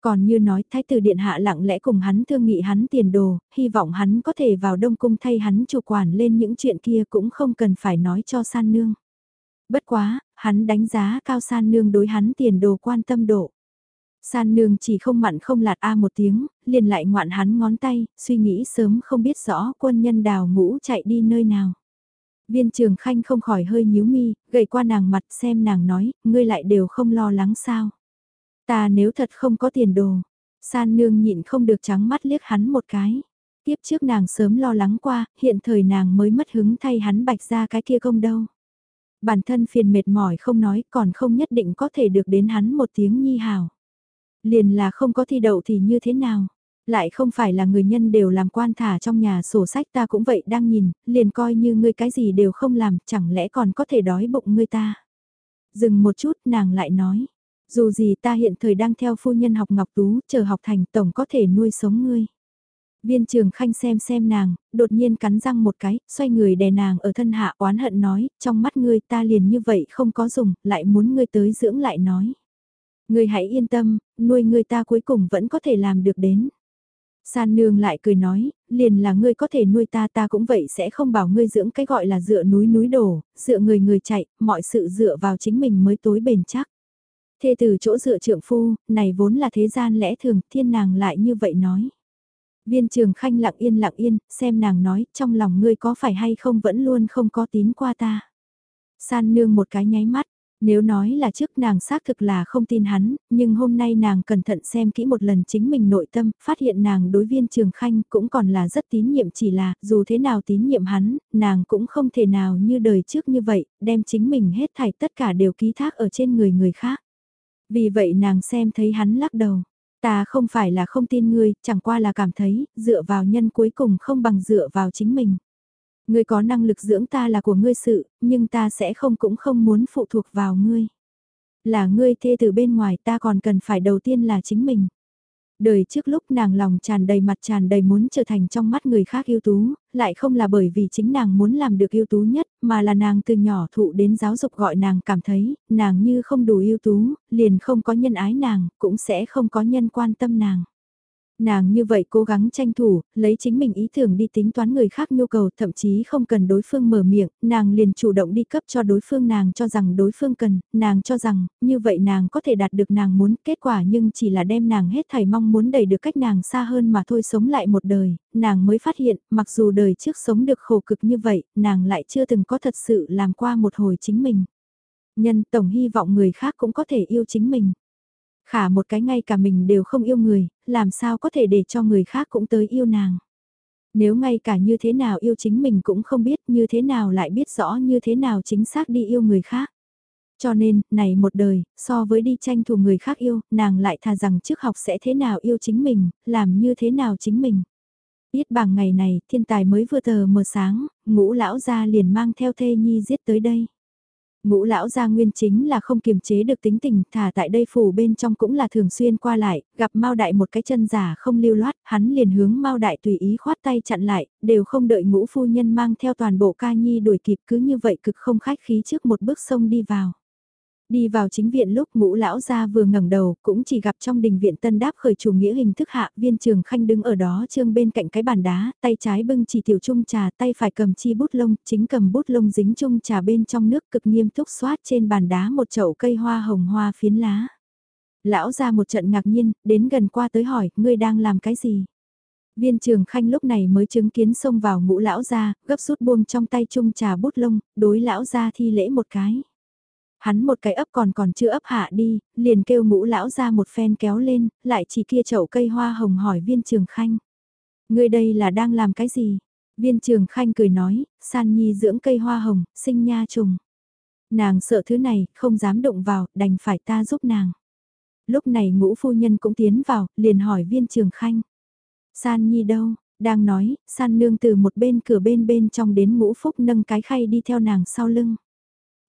Còn như nói thái tử điện hạ lặng lẽ cùng hắn thương nghị hắn tiền đồ, hy vọng hắn có thể vào đông cung thay hắn chủ quản lên những chuyện kia cũng không cần phải nói cho san nương. Bất quá, hắn đánh giá cao san nương đối hắn tiền đồ quan tâm độ. San nương chỉ không mặn không lạt a một tiếng, liền lại ngoạn hắn ngón tay, suy nghĩ sớm không biết rõ quân nhân đào ngũ chạy đi nơi nào. Viên trường khanh không khỏi hơi nhíu mi, gầy qua nàng mặt xem nàng nói, ngươi lại đều không lo lắng sao. Ta nếu thật không có tiền đồ, san nương nhịn không được trắng mắt liếc hắn một cái. Tiếp trước nàng sớm lo lắng qua, hiện thời nàng mới mất hứng thay hắn bạch ra cái kia công đâu. Bản thân phiền mệt mỏi không nói còn không nhất định có thể được đến hắn một tiếng nhi hào. Liền là không có thi đậu thì như thế nào? Lại không phải là người nhân đều làm quan thả trong nhà sổ sách ta cũng vậy đang nhìn, liền coi như ngươi cái gì đều không làm, chẳng lẽ còn có thể đói bụng ngươi ta. Dừng một chút nàng lại nói, dù gì ta hiện thời đang theo phu nhân học ngọc tú, chờ học thành tổng có thể nuôi sống ngươi. Viên trường khanh xem xem nàng, đột nhiên cắn răng một cái, xoay người đè nàng ở thân hạ oán hận nói, trong mắt ngươi ta liền như vậy không có dùng, lại muốn ngươi tới dưỡng lại nói. Ngươi hãy yên tâm, nuôi ngươi ta cuối cùng vẫn có thể làm được đến. San nương lại cười nói, liền là ngươi có thể nuôi ta ta cũng vậy sẽ không bảo ngươi dưỡng cái gọi là dựa núi núi đổ, dựa người người chạy, mọi sự dựa vào chính mình mới tối bền chắc. Thê từ chỗ dựa trượng phu, này vốn là thế gian lẽ thường, thiên nàng lại như vậy nói. Viên trường khanh lặng yên lặng yên, xem nàng nói, trong lòng ngươi có phải hay không vẫn luôn không có tín qua ta. San nương một cái nháy mắt, nếu nói là trước nàng xác thực là không tin hắn, nhưng hôm nay nàng cẩn thận xem kỹ một lần chính mình nội tâm, phát hiện nàng đối viên trường khanh cũng còn là rất tín nhiệm chỉ là, dù thế nào tín nhiệm hắn, nàng cũng không thể nào như đời trước như vậy, đem chính mình hết thảy tất cả đều ký thác ở trên người người khác. Vì vậy nàng xem thấy hắn lắc đầu. Ta không phải là không tin ngươi, chẳng qua là cảm thấy, dựa vào nhân cuối cùng không bằng dựa vào chính mình. Ngươi có năng lực dưỡng ta là của ngươi sự, nhưng ta sẽ không cũng không muốn phụ thuộc vào ngươi. Là ngươi thê từ bên ngoài ta còn cần phải đầu tiên là chính mình. Đời trước lúc nàng lòng tràn đầy mặt tràn đầy muốn trở thành trong mắt người khác ưu tú, lại không là bởi vì chính nàng muốn làm được ưu tú nhất, mà là nàng từ nhỏ thụ đến giáo dục gọi nàng cảm thấy, nàng như không đủ ưu tú, liền không có nhân ái nàng, cũng sẽ không có nhân quan tâm nàng. Nàng như vậy cố gắng tranh thủ, lấy chính mình ý tưởng đi tính toán người khác nhu cầu, thậm chí không cần đối phương mở miệng, nàng liền chủ động đi cấp cho đối phương nàng cho rằng đối phương cần, nàng cho rằng, như vậy nàng có thể đạt được nàng muốn, kết quả nhưng chỉ là đem nàng hết thảy mong muốn đẩy được cách nàng xa hơn mà thôi sống lại một đời, nàng mới phát hiện, mặc dù đời trước sống được khổ cực như vậy, nàng lại chưa từng có thật sự làm qua một hồi chính mình. Nhân tổng hy vọng người khác cũng có thể yêu chính mình. Khả một cái ngay cả mình đều không yêu người, làm sao có thể để cho người khác cũng tới yêu nàng. Nếu ngay cả như thế nào yêu chính mình cũng không biết như thế nào lại biết rõ như thế nào chính xác đi yêu người khác. Cho nên, này một đời, so với đi tranh thủ người khác yêu, nàng lại thà rằng trước học sẽ thế nào yêu chính mình, làm như thế nào chính mình. Biết bằng ngày này, thiên tài mới vừa tờ mờ sáng, ngũ lão ra liền mang theo thê nhi giết tới đây. Ngũ lão gia nguyên chính là không kiềm chế được tính tình, thả tại đây phủ bên trong cũng là thường xuyên qua lại, gặp Mao đại một cái chân giả không lưu loát, hắn liền hướng Mao đại tùy ý khoát tay chặn lại, đều không đợi ngũ phu nhân mang theo toàn bộ ca nhi đuổi kịp cứ như vậy cực không khách khí trước một bước sông đi vào. Đi vào chính viện lúc ngũ lão gia vừa ngẩng đầu, cũng chỉ gặp trong đình viện tân đáp khởi chủ nghĩa hình thức hạ, viên trường khanh đứng ở đó trương bên cạnh cái bàn đá, tay trái bưng chỉ tiểu trung trà, tay phải cầm chi bút lông, chính cầm bút lông dính trung trà bên trong nước cực nghiêm túc xoát trên bàn đá một chậu cây hoa hồng hoa phiến lá. Lão ra một trận ngạc nhiên, đến gần qua tới hỏi, ngươi đang làm cái gì? Viên trường khanh lúc này mới chứng kiến xông vào ngũ lão ra, gấp rút buông trong tay trung trà bút lông, đối lão ra thi lễ một cái. Hắn một cái ấp còn còn chưa ấp hạ đi, liền kêu ngũ lão ra một phen kéo lên, lại chỉ kia chậu cây hoa hồng hỏi viên trường khanh. Người đây là đang làm cái gì? Viên trường khanh cười nói, san nhi dưỡng cây hoa hồng, sinh nha trùng. Nàng sợ thứ này, không dám động vào, đành phải ta giúp nàng. Lúc này ngũ phu nhân cũng tiến vào, liền hỏi viên trường khanh. San nhi đâu? Đang nói, san nương từ một bên cửa bên bên trong đến ngũ phúc nâng cái khay đi theo nàng sau lưng.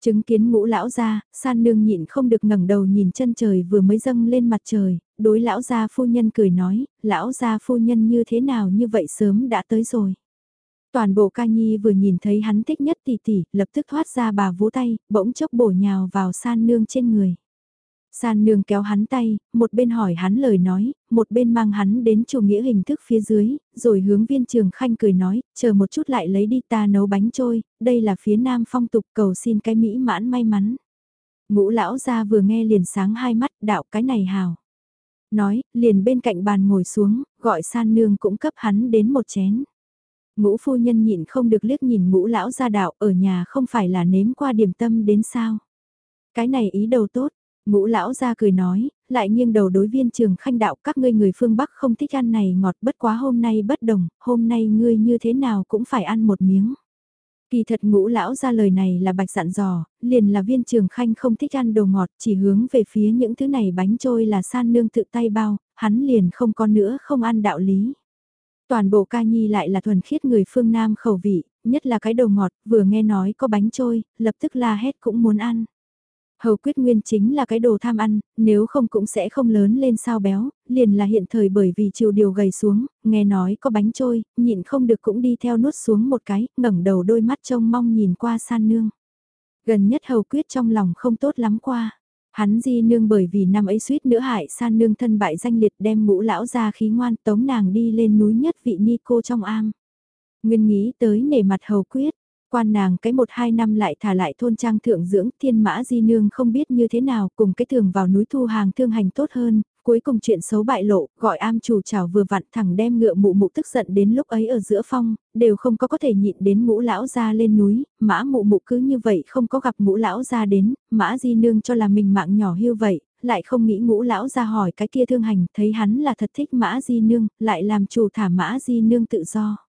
Chứng kiến ngũ lão gia, san nương nhịn không được ngẩng đầu nhìn chân trời vừa mới dâng lên mặt trời, đối lão gia phu nhân cười nói, lão gia phu nhân như thế nào như vậy sớm đã tới rồi. Toàn bộ ca nhi vừa nhìn thấy hắn thích nhất tỷ tỷ, lập tức thoát ra bà vú tay, bỗng chốc bổ nhào vào san nương trên người. San nương kéo hắn tay, một bên hỏi hắn lời nói, một bên mang hắn đến chủ nghĩa hình thức phía dưới, rồi hướng viên trường khanh cười nói, chờ một chút lại lấy đi ta nấu bánh trôi, đây là phía nam phong tục cầu xin cái mỹ mãn may mắn. Ngũ lão ra vừa nghe liền sáng hai mắt đạo cái này hào. Nói, liền bên cạnh bàn ngồi xuống, gọi san nương cũng cấp hắn đến một chén. Ngũ phu nhân nhịn không được liếc nhìn ngũ lão ra đạo ở nhà không phải là nếm qua điểm tâm đến sao. Cái này ý đầu tốt, Ngũ lão ra cười nói, lại nghiêng đầu đối viên trường khanh đạo các ngươi người phương Bắc không thích ăn này ngọt bất quá hôm nay bất đồng, hôm nay ngươi như thế nào cũng phải ăn một miếng. Kỳ thật ngũ lão ra lời này là bạch dặn dò, liền là viên trường khanh không thích ăn đồ ngọt, chỉ hướng về phía những thứ này bánh trôi là san nương tự tay bao, hắn liền không có nữa không ăn đạo lý. Toàn bộ ca nhi lại là thuần khiết người phương Nam khẩu vị, nhất là cái đồ ngọt, vừa nghe nói có bánh trôi, lập tức la hét cũng muốn ăn. Hầu quyết nguyên chính là cái đồ tham ăn, nếu không cũng sẽ không lớn lên sao béo, liền là hiện thời bởi vì chiều điều gầy xuống, nghe nói có bánh trôi, nhịn không được cũng đi theo nuốt xuống một cái, ngẩng đầu đôi mắt trông mong nhìn qua san nương. Gần nhất hầu quyết trong lòng không tốt lắm qua. Hắn di nương bởi vì năm ấy suýt nữa hại san nương thân bại danh liệt đem ngũ lão ra khí ngoan tống nàng đi lên núi nhất vị ni cô trong am. Nguyên nghĩ tới nể mặt hầu quyết, quan nàng cái một hai năm lại thả lại thôn trang thượng dưỡng thiên mã di nương không biết như thế nào cùng cái thường vào núi thu hàng thương hành tốt hơn, cuối cùng chuyện xấu bại lộ, gọi am chủ chào vừa vặn thẳng đem ngựa mụ mụ tức giận đến lúc ấy ở giữa phong, đều không có có thể nhịn đến ngũ lão ra lên núi, mã mụ mụ cứ như vậy không có gặp ngũ lão ra đến, mã di nương cho là mình mạng nhỏ hưu vậy, lại không nghĩ ngũ lão ra hỏi cái kia thương hành, thấy hắn là thật thích mã di nương, lại làm chủ thả mã di nương tự do.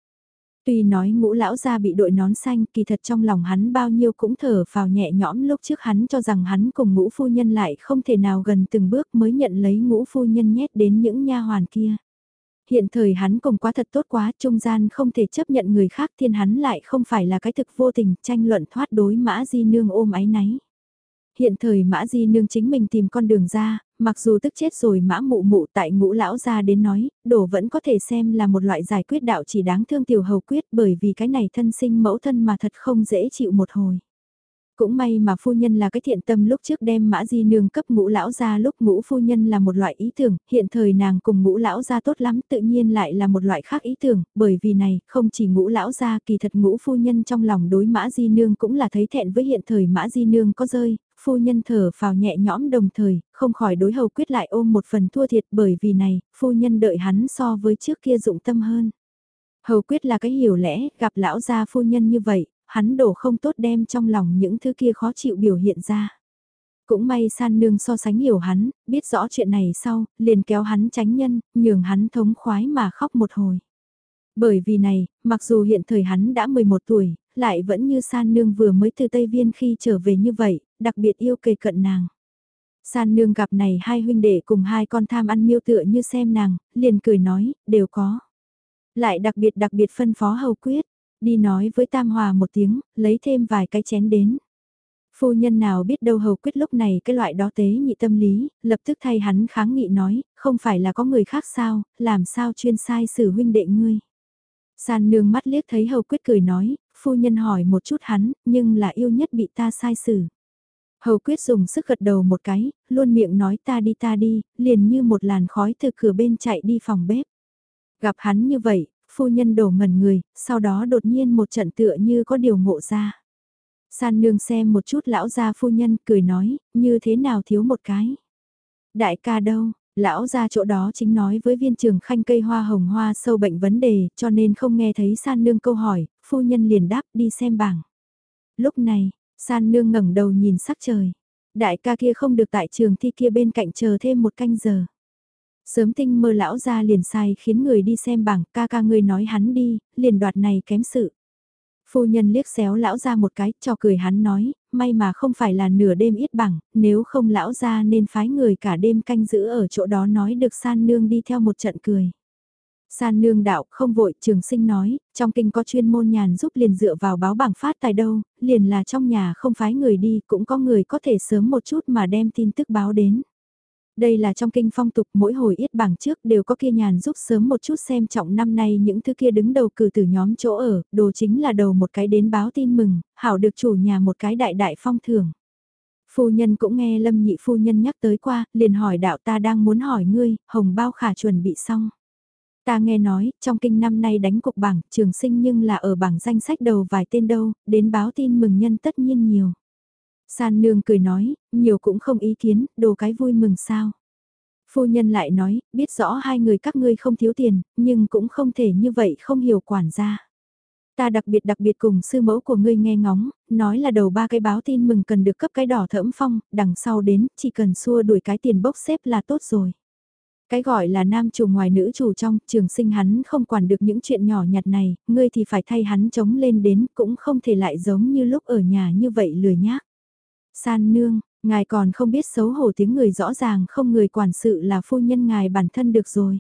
Tuy nói ngũ lão gia bị đội nón xanh kỳ thật trong lòng hắn bao nhiêu cũng thở vào nhẹ nhõm lúc trước hắn cho rằng hắn cùng ngũ phu nhân lại không thể nào gần từng bước mới nhận lấy ngũ phu nhân nhét đến những nha hoàn kia. Hiện thời hắn cùng quá thật tốt quá trung gian không thể chấp nhận người khác thiên hắn lại không phải là cái thực vô tình tranh luận thoát đối mã di nương ôm ái náy. Hiện thời mã di nương chính mình tìm con đường ra, mặc dù tức chết rồi mã mụ mụ tại ngũ lão ra đến nói, đổ vẫn có thể xem là một loại giải quyết đạo chỉ đáng thương tiểu hầu quyết bởi vì cái này thân sinh mẫu thân mà thật không dễ chịu một hồi. Cũng may mà phu nhân là cái thiện tâm lúc trước đem mã di nương cấp ngũ lão ra lúc ngũ phu nhân là một loại ý tưởng, hiện thời nàng cùng ngũ lão ra tốt lắm tự nhiên lại là một loại khác ý tưởng, bởi vì này, không chỉ ngũ lão ra kỳ thật ngũ phu nhân trong lòng đối mã di nương cũng là thấy thẹn với hiện thời mã di nương có rơi, phu nhân thở phào nhẹ nhõm đồng thời, không khỏi đối hầu quyết lại ôm một phần thua thiệt bởi vì này, phu nhân đợi hắn so với trước kia dụng tâm hơn. Hầu quyết là cái hiểu lẽ, gặp lão gia phu nhân như vậy, hắn đổ không tốt đem trong lòng những thứ kia khó chịu biểu hiện ra. Cũng may san nương so sánh hiểu hắn, biết rõ chuyện này sau, liền kéo hắn tránh nhân, nhường hắn thống khoái mà khóc một hồi. Bởi vì này, mặc dù hiện thời hắn đã 11 tuổi, lại vẫn như san nương vừa mới từ Tây Viên khi trở về như vậy, đặc biệt yêu kề cận nàng. San nương gặp này hai huynh đệ cùng hai con tham ăn miêu tựa như xem nàng, liền cười nói, đều có. Lại đặc biệt đặc biệt phân phó hầu quyết, đi nói với Tam Hòa một tiếng, lấy thêm vài cái chén đến. Phu nhân nào biết đâu hầu quyết lúc này cái loại đó tế nhị tâm lý, lập tức thay hắn kháng nghị nói, không phải là có người khác sao, làm sao chuyên sai xử huynh đệ ngươi. San nương mắt liếc thấy hầu quyết cười nói, phu nhân hỏi một chút hắn, nhưng là yêu nhất bị ta sai xử. Hầu quyết dùng sức gật đầu một cái, luôn miệng nói ta đi ta đi, liền như một làn khói từ cửa bên chạy đi phòng bếp. Gặp hắn như vậy, phu nhân đổ ngẩn người, sau đó đột nhiên một trận tựa như có điều ngộ ra. San nương xem một chút lão gia phu nhân cười nói, như thế nào thiếu một cái. Đại ca đâu, lão gia chỗ đó chính nói với viên trường khanh cây hoa hồng hoa sâu bệnh vấn đề cho nên không nghe thấy san nương câu hỏi, phu nhân liền đáp đi xem bảng. Lúc này, san nương ngẩng đầu nhìn sắc trời. Đại ca kia không được tại trường thi kia bên cạnh chờ thêm một canh giờ. Sớm tinh mơ lão ra liền sai khiến người đi xem bảng, ca ca người nói hắn đi, liền đoạt này kém sự. Phu nhân liếc xéo lão ra một cái, cho cười hắn nói, may mà không phải là nửa đêm ít bằng, nếu không lão ra nên phái người cả đêm canh giữ ở chỗ đó nói được san nương đi theo một trận cười. San nương đạo không vội trường sinh nói, trong kinh có chuyên môn nhàn giúp liền dựa vào báo bảng phát tài đâu, liền là trong nhà không phái người đi cũng có người có thể sớm một chút mà đem tin tức báo đến. Đây là trong kinh phong tục mỗi hồi ít bảng trước đều có kia nhàn giúp sớm một chút xem trọng năm nay những thứ kia đứng đầu cử từ nhóm chỗ ở, đồ chính là đầu một cái đến báo tin mừng, hảo được chủ nhà một cái đại đại phong thưởng. Phu nhân cũng nghe lâm nhị phu nhân nhắc tới qua, liền hỏi đạo ta đang muốn hỏi ngươi, hồng bao khả chuẩn bị xong. Ta nghe nói, trong kinh năm nay đánh cục bảng, trường sinh nhưng là ở bảng danh sách đầu vài tên đâu, đến báo tin mừng nhân tất nhiên nhiều. San nương cười nói, nhiều cũng không ý kiến, đồ cái vui mừng sao. Phu nhân lại nói, biết rõ hai người các ngươi không thiếu tiền, nhưng cũng không thể như vậy không hiểu quản gia. Ta đặc biệt đặc biệt cùng sư mẫu của ngươi nghe ngóng, nói là đầu ba cái báo tin mừng cần được cấp cái đỏ thẫm phong, đằng sau đến, chỉ cần xua đuổi cái tiền bốc xếp là tốt rồi. Cái gọi là nam chủ ngoài nữ chủ trong, trường sinh hắn không quản được những chuyện nhỏ nhặt này, ngươi thì phải thay hắn chống lên đến, cũng không thể lại giống như lúc ở nhà như vậy lười nhác. San nương, ngài còn không biết xấu hổ tiếng người rõ ràng không người quản sự là phu nhân ngài bản thân được rồi.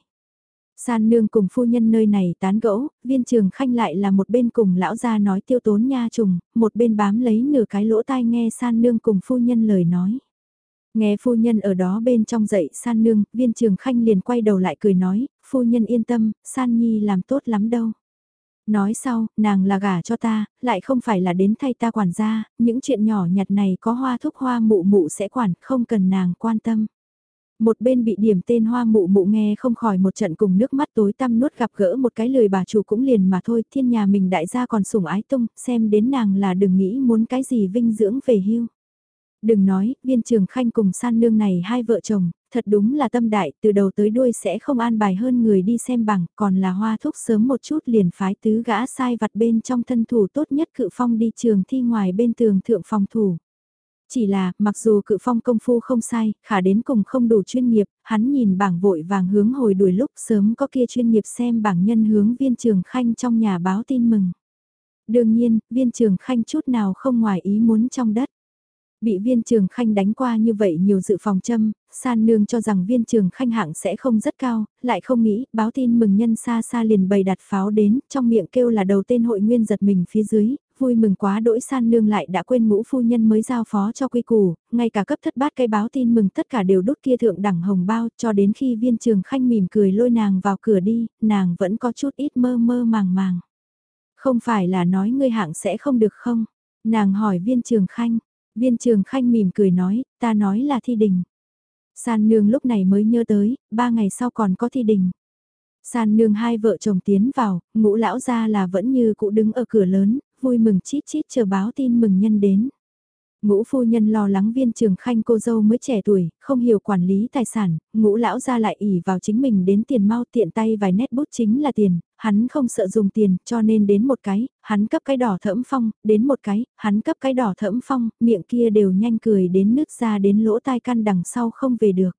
San nương cùng phu nhân nơi này tán gẫu, viên trường khanh lại là một bên cùng lão gia nói tiêu tốn nha trùng, một bên bám lấy nửa cái lỗ tai nghe san nương cùng phu nhân lời nói. Nghe phu nhân ở đó bên trong dậy san nương, viên trường khanh liền quay đầu lại cười nói, phu nhân yên tâm, san nhi làm tốt lắm đâu. Nói sau, nàng là gả cho ta, lại không phải là đến thay ta quản gia, những chuyện nhỏ nhặt này có hoa thúc hoa mụ mụ sẽ quản, không cần nàng quan tâm. Một bên bị điểm tên hoa mụ mụ nghe không khỏi một trận cùng nước mắt tối tăm nuốt gặp gỡ một cái lời bà chủ cũng liền mà thôi, thiên nhà mình đại gia còn sủng ái tung, xem đến nàng là đừng nghĩ muốn cái gì vinh dưỡng về hưu. Đừng nói, viên trường khanh cùng san nương này hai vợ chồng, thật đúng là tâm đại, từ đầu tới đuôi sẽ không an bài hơn người đi xem bằng, còn là hoa thúc sớm một chút liền phái tứ gã sai vặt bên trong thân thủ tốt nhất cự phong đi trường thi ngoài bên tường thượng phòng thủ. Chỉ là, mặc dù cự phong công phu không sai, khả đến cùng không đủ chuyên nghiệp, hắn nhìn bảng vội vàng hướng hồi đuổi lúc sớm có kia chuyên nghiệp xem bảng nhân hướng viên trường khanh trong nhà báo tin mừng. Đương nhiên, viên trường khanh chút nào không ngoài ý muốn trong đất. Bị viên trường khanh đánh qua như vậy nhiều dự phòng châm, san nương cho rằng viên trường khanh hạng sẽ không rất cao, lại không nghĩ, báo tin mừng nhân xa xa liền bày đặt pháo đến, trong miệng kêu là đầu tên hội nguyên giật mình phía dưới, vui mừng quá đỗi san nương lại đã quên ngũ phu nhân mới giao phó cho quy củ, ngay cả cấp thất bát cái báo tin mừng tất cả đều đốt kia thượng đẳng hồng bao cho đến khi viên trường khanh mỉm cười lôi nàng vào cửa đi, nàng vẫn có chút ít mơ mơ màng màng. Không phải là nói ngươi hạng sẽ không được không? Nàng hỏi viên trường khanh, viên trường khanh mỉm cười nói, ta nói là thi đình. San nương lúc này mới nhớ tới, ba ngày sau còn có thi đình. San nương hai vợ chồng tiến vào, ngũ lão ra là vẫn như cụ đứng ở cửa lớn, vui mừng chít chít chờ báo tin mừng nhân đến. Ngũ phu nhân lo lắng viên trường khanh cô dâu mới trẻ tuổi, không hiểu quản lý tài sản, ngũ lão ra lại ỉ vào chính mình đến tiền mau tiện tay vài nét bút chính là tiền, hắn không sợ dùng tiền cho nên đến một cái, hắn cấp cái đỏ thẫm phong, đến một cái, hắn cấp cái đỏ thẫm phong, miệng kia đều nhanh cười đến nước ra đến lỗ tai căn đằng sau không về được.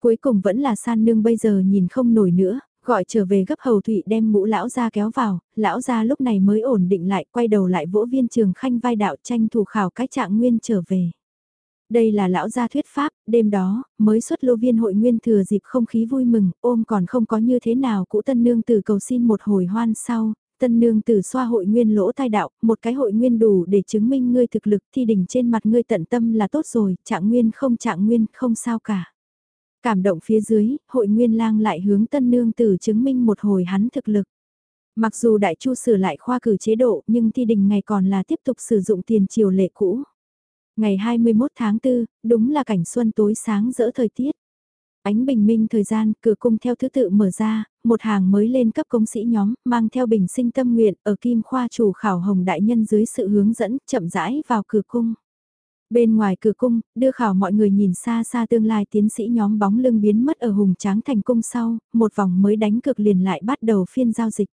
Cuối cùng vẫn là san nương bây giờ nhìn không nổi nữa, gọi trở về gấp hầu thụy đem mũ lão ra kéo vào, lão ra lúc này mới ổn định lại, quay đầu lại vỗ viên trường khanh vai đạo tranh thủ khảo cái trạng nguyên trở về. Đây là lão gia thuyết pháp, đêm đó, mới xuất lô viên hội nguyên thừa dịp không khí vui mừng, ôm còn không có như thế nào cũ tân nương tử cầu xin một hồi hoan sau, tân nương tử xoa hội nguyên lỗ tai đạo, một cái hội nguyên đủ để chứng minh ngươi thực lực thi đỉnh trên mặt ngươi tận tâm là tốt rồi, trạng nguyên không trạng nguyên không sao cả. Cảm động phía dưới, hội nguyên lang lại hướng tân nương tử chứng minh một hồi hắn thực lực. Mặc dù đại chu sửa lại khoa cử chế độ nhưng thi đình ngày còn là tiếp tục sử dụng tiền triều lệ cũ. Ngày 21 tháng 4, đúng là cảnh xuân tối sáng rỡ thời tiết. Ánh bình minh thời gian, cửa cung theo thứ tự mở ra, một hàng mới lên cấp công sĩ nhóm, mang theo bình sinh tâm nguyện, ở kim khoa chủ khảo hồng đại nhân dưới sự hướng dẫn, chậm rãi vào cửa cung. Bên ngoài cửa cung, đưa khảo mọi người nhìn xa xa tương lai tiến sĩ nhóm bóng lưng biến mất ở hùng tráng thành cung sau, một vòng mới đánh cực liền lại bắt đầu phiên giao dịch.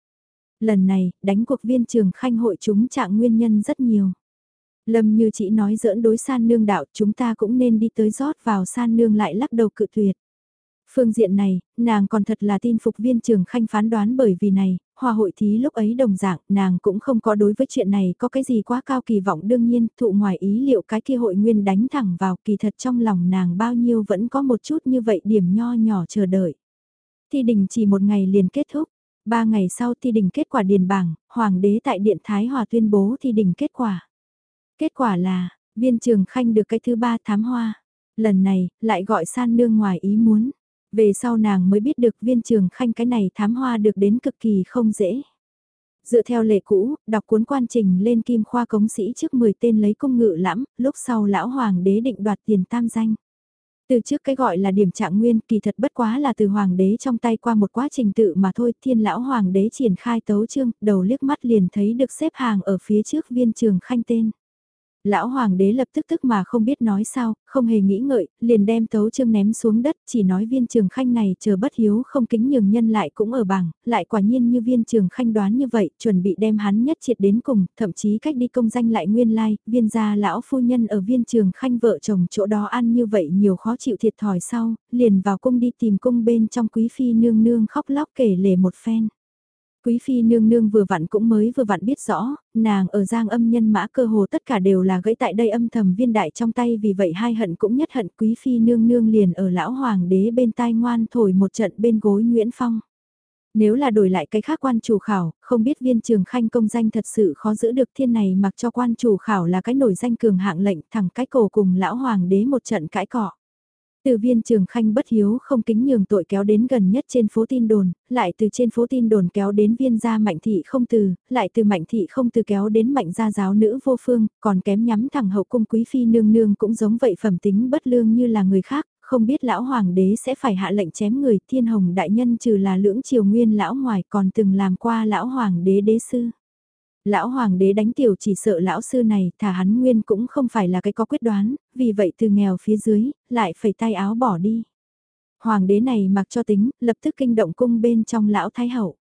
Lần này, đánh cuộc viên trường khanh hội chúng trạng nguyên nhân rất nhiều. Lâm như chị nói giỡn đối san nương đạo chúng ta cũng nên đi tới rót vào san nương lại lắc đầu cự tuyệt. Phương diện này, nàng còn thật là tin phục viên trường khanh phán đoán bởi vì này, hòa hội thí lúc ấy đồng dạng, nàng cũng không có đối với chuyện này có cái gì quá cao kỳ vọng đương nhiên, thụ ngoài ý liệu cái kia hội nguyên đánh thẳng vào kỳ thật trong lòng nàng bao nhiêu vẫn có một chút như vậy điểm nho nhỏ chờ đợi. Thi đình chỉ một ngày liền kết thúc, ba ngày sau thi đình kết quả điền bảng, hoàng đế tại điện Thái Hòa tuyên bố thi đình kết quả. Kết quả là, viên trường khanh được cái thứ ba thám hoa. Lần này, lại gọi san nương ngoài ý muốn. Về sau nàng mới biết được viên trường khanh cái này thám hoa được đến cực kỳ không dễ. Dựa theo lệ cũ, đọc cuốn quan trình lên kim khoa cống sĩ trước 10 tên lấy công ngự lãm, lúc sau lão hoàng đế định đoạt tiền tam danh. Từ trước cái gọi là điểm trạng nguyên kỳ thật bất quá là từ hoàng đế trong tay qua một quá trình tự mà thôi thiên lão hoàng đế triển khai tấu chương, đầu liếc mắt liền thấy được xếp hàng ở phía trước viên trường khanh tên. Lão hoàng đế lập tức tức mà không biết nói sao, không hề nghĩ ngợi, liền đem tấu chương ném xuống đất, chỉ nói viên trường khanh này chờ bất hiếu không kính nhường nhân lại cũng ở bảng, lại quả nhiên như viên trường khanh đoán như vậy, chuẩn bị đem hắn nhất triệt đến cùng, thậm chí cách đi công danh lại nguyên lai, viên gia lão phu nhân ở viên trường khanh vợ chồng chỗ đó ăn như vậy nhiều khó chịu thiệt thòi sau, liền vào cung đi tìm cung bên trong quý phi nương nương khóc lóc kể lể một phen. Quý phi nương nương vừa vặn cũng mới vừa vặn biết rõ, nàng ở giang âm nhân mã cơ hồ tất cả đều là gãy tại đây âm thầm viên đại trong tay vì vậy hai hận cũng nhất hận quý phi nương nương liền ở lão hoàng đế bên tai ngoan thổi một trận bên gối Nguyễn Phong. Nếu là đổi lại cái khác quan chủ khảo, không biết viên trường khanh công danh thật sự khó giữ được thiên này mặc cho quan chủ khảo là cái nổi danh cường hạng lệnh thẳng cái cổ cùng lão hoàng đế một trận cãi cọ. Từ viên trường khanh bất hiếu không kính nhường tội kéo đến gần nhất trên phố tin đồn, lại từ trên phố tin đồn kéo đến viên gia mạnh thị không từ, lại từ mạnh thị không từ kéo đến mạnh gia giáo nữ vô phương, còn kém nhắm thẳng hậu cung quý phi nương nương cũng giống vậy phẩm tính bất lương như là người khác, không biết lão hoàng đế sẽ phải hạ lệnh chém người thiên hồng đại nhân trừ là lưỡng triều nguyên lão ngoài còn từng làm qua lão hoàng đế đế sư lão hoàng đế đánh tiểu chỉ sợ lão sư này thả hắn nguyên cũng không phải là cái có quyết đoán, vì vậy từ nghèo phía dưới, lại phải tay áo bỏ đi. Hoàng đế này mặc cho tính, lập tức kinh động cung bên trong lão thái hậu.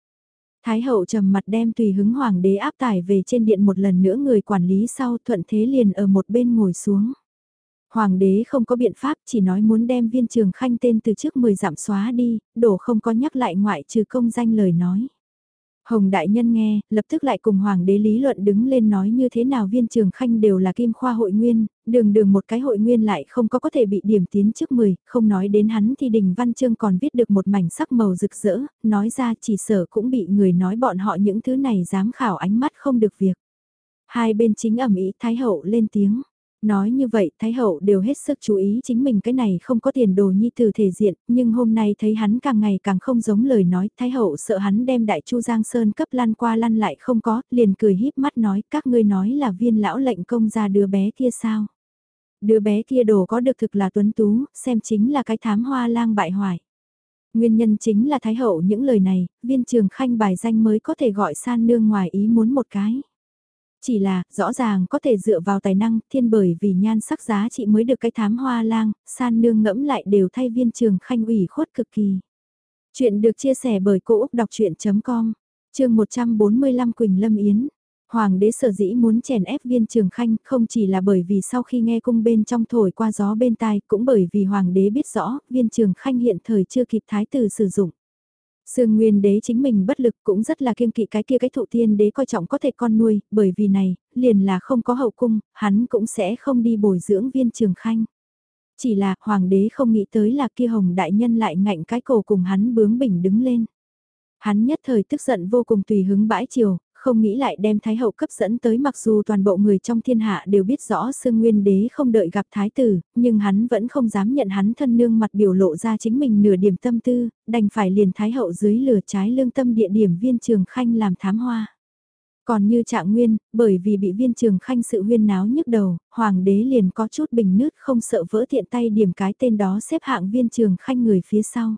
Thái hậu trầm mặt đem tùy hứng hoàng đế áp tải về trên điện một lần nữa người quản lý sau thuận thế liền ở một bên ngồi xuống. Hoàng đế không có biện pháp chỉ nói muốn đem viên trường khanh tên từ trước 10 giảm xóa đi, đổ không có nhắc lại ngoại trừ công danh lời nói. Hồng Đại Nhân nghe, lập tức lại cùng Hoàng đế lý luận đứng lên nói như thế nào viên trường khanh đều là kim khoa hội nguyên, đường đường một cái hội nguyên lại không có có thể bị điểm tiến trước 10, không nói đến hắn thì Đình Văn Chương còn viết được một mảnh sắc màu rực rỡ, nói ra chỉ sở cũng bị người nói bọn họ những thứ này dám khảo ánh mắt không được việc. Hai bên chính ẩm ý Thái Hậu lên tiếng. Nói như vậy, Thái Hậu đều hết sức chú ý chính mình cái này không có tiền đồ nhi từ thể diện, nhưng hôm nay thấy hắn càng ngày càng không giống lời nói, Thái Hậu sợ hắn đem đại chu Giang Sơn cấp lăn qua lăn lại không có, liền cười híp mắt nói, các ngươi nói là viên lão lệnh công ra đứa bé kia sao. Đứa bé kia đồ có được thực là tuấn tú, xem chính là cái thám hoa lang bại hoại. Nguyên nhân chính là Thái Hậu những lời này, viên trường khanh bài danh mới có thể gọi san nương ngoài ý muốn một cái. Chỉ là, rõ ràng có thể dựa vào tài năng, thiên bởi vì nhan sắc giá trị mới được cái thám hoa lang, san nương ngẫm lại đều thay viên trường khanh ủy khuất cực kỳ. Chuyện được chia sẻ bởi Cô Úc Đọc Chuyện.com, chương 145 Quỳnh Lâm Yến. Hoàng đế sở dĩ muốn chèn ép viên trường khanh không chỉ là bởi vì sau khi nghe cung bên trong thổi qua gió bên tai cũng bởi vì hoàng đế biết rõ viên trường khanh hiện thời chưa kịp thái tử sử dụng. Sương Nguyên đế chính mình bất lực cũng rất là kiêng kỵ cái kia cái thụ tiên đế coi trọng có thể con nuôi, bởi vì này, liền là không có hậu cung, hắn cũng sẽ không đi bồi dưỡng viên trường khanh. Chỉ là hoàng đế không nghĩ tới là kia hồng đại nhân lại ngạnh cái cổ cùng hắn bướng bỉnh đứng lên. Hắn nhất thời tức giận vô cùng tùy hứng bãi chiều, không nghĩ lại đem Thái Hậu cấp dẫn tới mặc dù toàn bộ người trong thiên hạ đều biết rõ Sương Nguyên Đế không đợi gặp Thái Tử, nhưng hắn vẫn không dám nhận hắn thân nương mặt biểu lộ ra chính mình nửa điểm tâm tư, đành phải liền Thái Hậu dưới lửa trái lương tâm địa điểm viên trường khanh làm thám hoa. Còn như trạng nguyên, bởi vì bị viên trường khanh sự huyên náo nhức đầu, hoàng đế liền có chút bình nứt không sợ vỡ tiện tay điểm cái tên đó xếp hạng viên trường khanh người phía sau.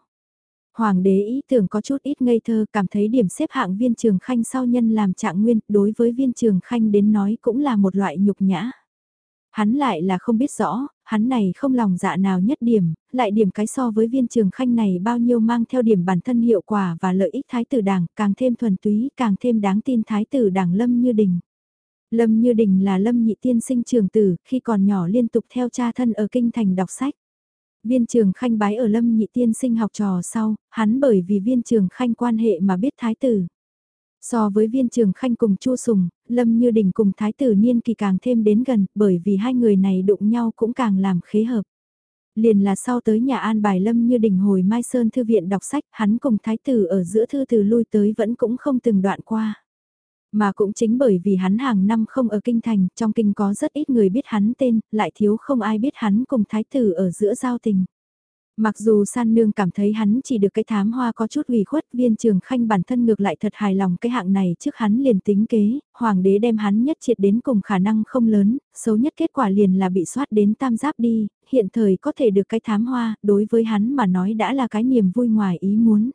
Hoàng đế ý tưởng có chút ít ngây thơ cảm thấy điểm xếp hạng viên trường khanh sau nhân làm trạng nguyên đối với viên trường khanh đến nói cũng là một loại nhục nhã. Hắn lại là không biết rõ, hắn này không lòng dạ nào nhất điểm, lại điểm cái so với viên trường khanh này bao nhiêu mang theo điểm bản thân hiệu quả và lợi ích thái tử đảng, càng thêm thuần túy, càng thêm đáng tin thái tử đảng Lâm Như Đình. Lâm Như Đình là Lâm nhị tiên sinh trường tử, khi còn nhỏ liên tục theo cha thân ở kinh thành đọc sách. Viên trường khanh bái ở lâm nhị tiên sinh học trò sau, hắn bởi vì viên trường khanh quan hệ mà biết thái tử. So với viên trường khanh cùng chu sùng, lâm như đình cùng thái tử niên kỳ càng thêm đến gần, bởi vì hai người này đụng nhau cũng càng làm khế hợp. Liền là sau tới nhà an bài lâm như đình hồi Mai Sơn Thư viện đọc sách, hắn cùng thái tử ở giữa thư từ lui tới vẫn cũng không từng đoạn qua. Mà cũng chính bởi vì hắn hàng năm không ở kinh thành, trong kinh có rất ít người biết hắn tên, lại thiếu không ai biết hắn cùng thái tử ở giữa giao tình. Mặc dù san nương cảm thấy hắn chỉ được cái thám hoa có chút ủy khuất viên trường khanh bản thân ngược lại thật hài lòng cái hạng này trước hắn liền tính kế, hoàng đế đem hắn nhất triệt đến cùng khả năng không lớn, xấu nhất kết quả liền là bị soát đến tam giáp đi, hiện thời có thể được cái thám hoa, đối với hắn mà nói đã là cái niềm vui ngoài ý muốn.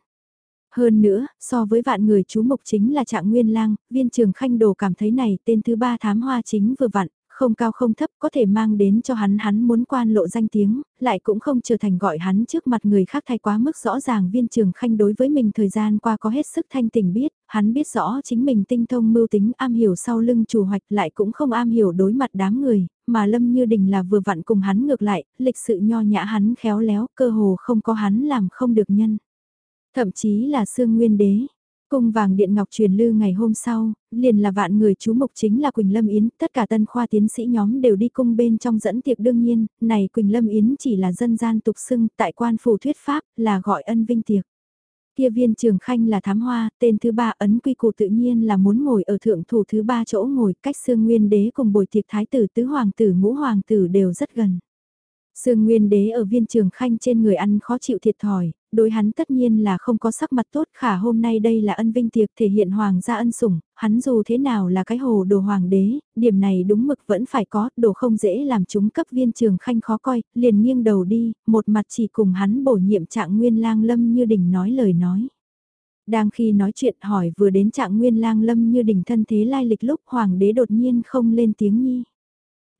Hơn nữa, so với vạn người chú mục chính là trạng nguyên lang, viên trường khanh đồ cảm thấy này tên thứ ba thám hoa chính vừa vặn, không cao không thấp có thể mang đến cho hắn hắn muốn quan lộ danh tiếng, lại cũng không trở thành gọi hắn trước mặt người khác thay quá mức rõ ràng viên trường khanh đối với mình thời gian qua có hết sức thanh tình biết, hắn biết rõ chính mình tinh thông mưu tính am hiểu sau lưng chủ hoạch lại cũng không am hiểu đối mặt đám người, mà Lâm Như Đình là vừa vặn cùng hắn ngược lại, lịch sự nho nhã hắn khéo léo cơ hồ không có hắn làm không được nhân. Thậm chí là Sương Nguyên Đế. Cung vàng điện ngọc truyền lưu ngày hôm sau, liền là vạn người chú mục chính là Quỳnh Lâm Yến, tất cả tân khoa tiến sĩ nhóm đều đi cung bên trong dẫn tiệc đương nhiên, này Quỳnh Lâm Yến chỉ là dân gian tục xưng tại quan phủ thuyết pháp, là gọi ân vinh tiệc. Kia viên trường khanh là thám hoa, tên thứ ba ấn quy củ tự nhiên là muốn ngồi ở thượng thủ thứ ba chỗ ngồi cách xương nguyên đế cùng bồi tiệc thái tử tứ hoàng tử ngũ hoàng tử đều rất gần. Sương Nguyên Đế ở viên trường khanh trên người ăn khó chịu thiệt thòi, đối hắn tất nhiên là không có sắc mặt tốt khả hôm nay đây là ân vinh tiệc thể hiện hoàng gia ân sủng, hắn dù thế nào là cái hồ đồ hoàng đế, điểm này đúng mực vẫn phải có, đồ không dễ làm chúng cấp viên trường khanh khó coi, liền nghiêng đầu đi, một mặt chỉ cùng hắn bổ nhiệm trạng nguyên lang lâm như đỉnh nói lời nói. Đang khi nói chuyện hỏi vừa đến trạng nguyên lang lâm như đỉnh thân thế lai lịch lúc hoàng đế đột nhiên không lên tiếng nhi.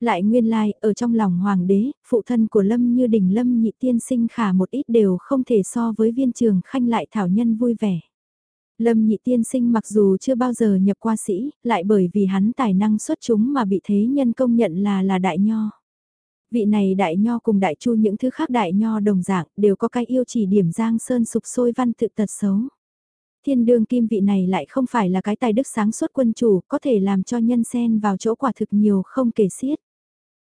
Lại nguyên lai, ở trong lòng hoàng đế, phụ thân của lâm như đỉnh lâm nhị tiên sinh khả một ít đều không thể so với viên trường khanh lại thảo nhân vui vẻ. Lâm nhị tiên sinh mặc dù chưa bao giờ nhập qua sĩ, lại bởi vì hắn tài năng xuất chúng mà bị thế nhân công nhận là là đại nho. Vị này đại nho cùng đại chu những thứ khác đại nho đồng dạng đều có cái yêu chỉ điểm giang sơn sục sôi văn tự tật xấu thiên đương kim vị này lại không phải là cái tài đức sáng suốt quân chủ, có thể làm cho nhân sen vào chỗ quả thực nhiều không kể xiết.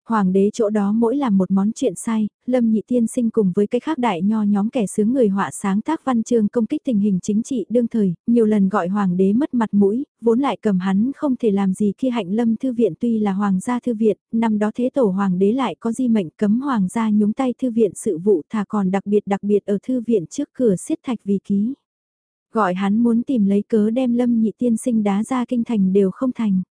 Hoàng đế chỗ đó mỗi làm một món chuyện sai, Lâm Nhị Tiên sinh cùng với cái khác đại nho nhóm kẻ sướng người họa sáng tác văn chương công kích tình hình chính trị đương thời, nhiều lần gọi Hoàng đế mất mặt mũi, vốn lại cầm hắn không thể làm gì khi hạnh Lâm Thư Viện tuy là Hoàng gia Thư Viện, năm đó thế tổ Hoàng đế lại có di mệnh cấm Hoàng gia nhúng tay Thư Viện sự vụ thà còn đặc biệt đặc biệt ở Thư Viện trước cửa siết thạch vì ký. Gọi hắn muốn tìm lấy cớ đem Lâm Nhị Tiên sinh đá ra kinh thành đều không thành.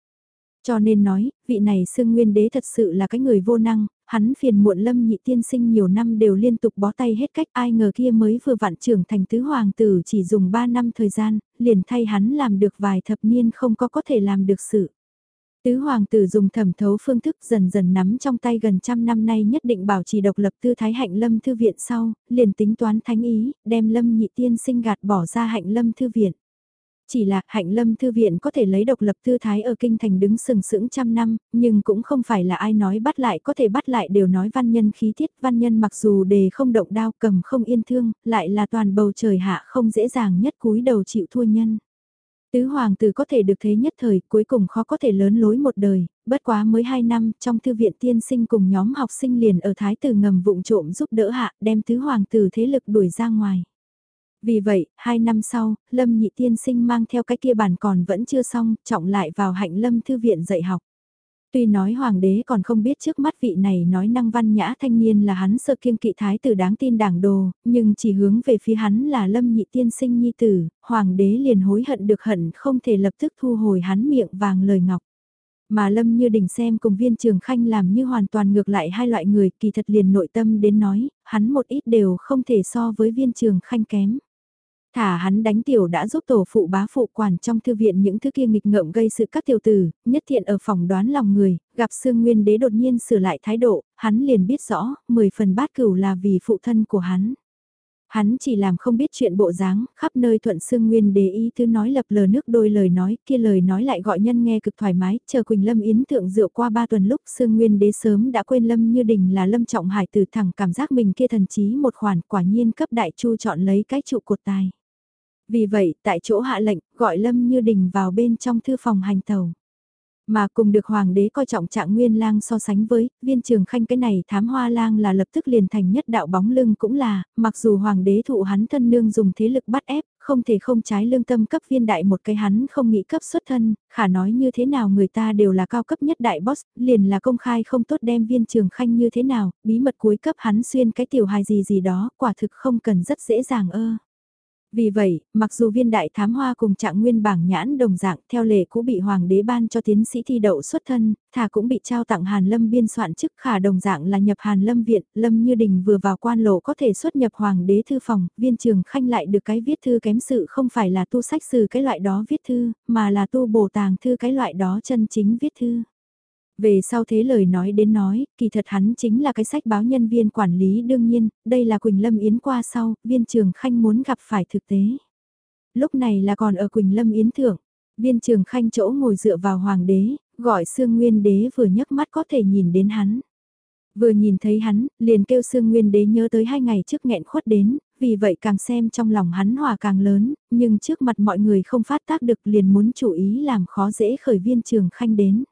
Cho nên nói, vị này xương nguyên đế thật sự là cái người vô năng, hắn phiền muộn lâm nhị tiên sinh nhiều năm đều liên tục bó tay hết cách ai ngờ kia mới vừa vặn trưởng thành tứ hoàng tử chỉ dùng 3 năm thời gian, liền thay hắn làm được vài thập niên không có có thể làm được sự. Tứ hoàng tử dùng thẩm thấu phương thức dần dần nắm trong tay gần trăm năm nay nhất định bảo trì độc lập tư thái hạnh lâm thư viện sau, liền tính toán thánh ý, đem lâm nhị tiên sinh gạt bỏ ra hạnh lâm thư viện. Chỉ là hạnh lâm thư viện có thể lấy độc lập thư thái ở kinh thành đứng sừng sững trăm năm, nhưng cũng không phải là ai nói bắt lại có thể bắt lại đều nói văn nhân khí tiết văn nhân mặc dù đề không động đao cầm không yên thương, lại là toàn bầu trời hạ không dễ dàng nhất cúi đầu chịu thua nhân. Tứ hoàng tử có thể được thế nhất thời, cuối cùng khó có thể lớn lối một đời, bất quá mới hai năm, trong thư viện tiên sinh cùng nhóm học sinh liền ở thái tử ngầm vụng trộm giúp đỡ hạ, đem tứ hoàng tử thế lực đuổi ra ngoài. Vì vậy, hai năm sau, Lâm Nhị Tiên Sinh mang theo cái kia bản còn vẫn chưa xong, trọng lại vào hạnh Lâm Thư Viện dạy học. Tuy nói hoàng đế còn không biết trước mắt vị này nói năng văn nhã thanh niên là hắn sơ kiêng kỵ thái tử đáng tin đảng đồ, nhưng chỉ hướng về phía hắn là lâm nhị tiên sinh nhi tử, hoàng đế liền hối hận được hận không thể lập tức thu hồi hắn miệng vàng lời ngọc. Mà Lâm như đỉnh xem cùng viên trường khanh làm như hoàn toàn ngược lại hai loại người kỳ thật liền nội tâm đến nói, hắn một ít đều không thể so với viên trường khanh kém. Thả hắn đánh tiểu đã giúp tổ phụ bá phụ quản trong thư viện những thứ kia nghịch ngợm gây sự các tiểu tử, nhất thiện ở phòng đoán lòng người, gặp Sương Nguyên đế đột nhiên sửa lại thái độ, hắn liền biết rõ, mười phần bát cửu là vì phụ thân của hắn. Hắn chỉ làm không biết chuyện bộ dáng, khắp nơi thuận Sương Nguyên đế ý thứ nói lập lờ nước đôi lời nói, kia lời nói lại gọi nhân nghe cực thoải mái, chờ Quỳnh Lâm Yến thượng rượu qua ba tuần lúc Sương Nguyên đế sớm đã quên Lâm như đình là Lâm Trọng Hải từ thẳng cảm giác mình kia thần trí một khoản quả nhiên cấp đại chu chọn lấy cái trụ cột tài. Vì vậy, tại chỗ hạ lệnh, gọi Lâm Như Đình vào bên trong thư phòng hành tàu. Mà cùng được hoàng đế coi trọng trạng nguyên lang so sánh với, viên trường khanh cái này thám hoa lang là lập tức liền thành nhất đạo bóng lưng cũng là, mặc dù hoàng đế thụ hắn thân nương dùng thế lực bắt ép, không thể không trái lương tâm cấp viên đại một cái hắn không nghĩ cấp xuất thân, khả nói như thế nào người ta đều là cao cấp nhất đại boss, liền là công khai không tốt đem viên trường khanh như thế nào, bí mật cuối cấp hắn xuyên cái tiểu hài gì gì đó, quả thực không cần rất dễ dàng ơ. Vì vậy, mặc dù viên đại thám hoa cùng trạng nguyên bảng nhãn đồng dạng theo lệ cũ bị hoàng đế ban cho tiến sĩ thi đậu xuất thân, thà cũng bị trao tặng Hàn Lâm biên soạn chức khả đồng dạng là nhập Hàn Lâm viện, Lâm Như Đình vừa vào quan lộ có thể xuất nhập hoàng đế thư phòng, viên trường khanh lại được cái viết thư kém sự không phải là tu sách sử cái loại đó viết thư, mà là tu bổ tàng thư cái loại đó chân chính viết thư. Về sau thế lời nói đến nói, kỳ thật hắn chính là cái sách báo nhân viên quản lý đương nhiên, đây là Quỳnh Lâm Yến qua sau, viên trường khanh muốn gặp phải thực tế. Lúc này là còn ở Quỳnh Lâm Yến thượng, viên trường khanh chỗ ngồi dựa vào hoàng đế, gọi Sương Nguyên đế vừa nhấc mắt có thể nhìn đến hắn. Vừa nhìn thấy hắn, liền kêu Sương Nguyên đế nhớ tới hai ngày trước nghẹn khuất đến, vì vậy càng xem trong lòng hắn hòa càng lớn, nhưng trước mặt mọi người không phát tác được liền muốn chủ ý làm khó dễ khởi viên trường khanh đến.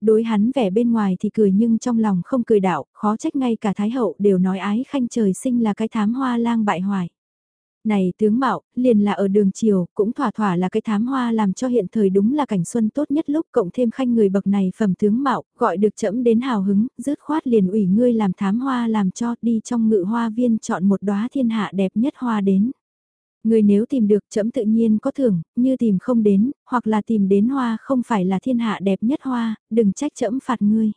Đối hắn vẻ bên ngoài thì cười nhưng trong lòng không cười đạo, khó trách ngay cả Thái Hậu đều nói ái khanh trời sinh là cái thám hoa lang bại hoại. Này tướng mạo, liền là ở đường chiều, cũng thỏa thỏa là cái thám hoa làm cho hiện thời đúng là cảnh xuân tốt nhất lúc cộng thêm khanh người bậc này phẩm tướng mạo, gọi được chẫm đến hào hứng, dứt khoát liền ủy ngươi làm thám hoa làm cho đi trong ngự hoa viên chọn một đóa thiên hạ đẹp nhất hoa đến. Người nếu tìm được chấm tự nhiên có thưởng, như tìm không đến, hoặc là tìm đến hoa không phải là thiên hạ đẹp nhất hoa, đừng trách chấm phạt ngươi.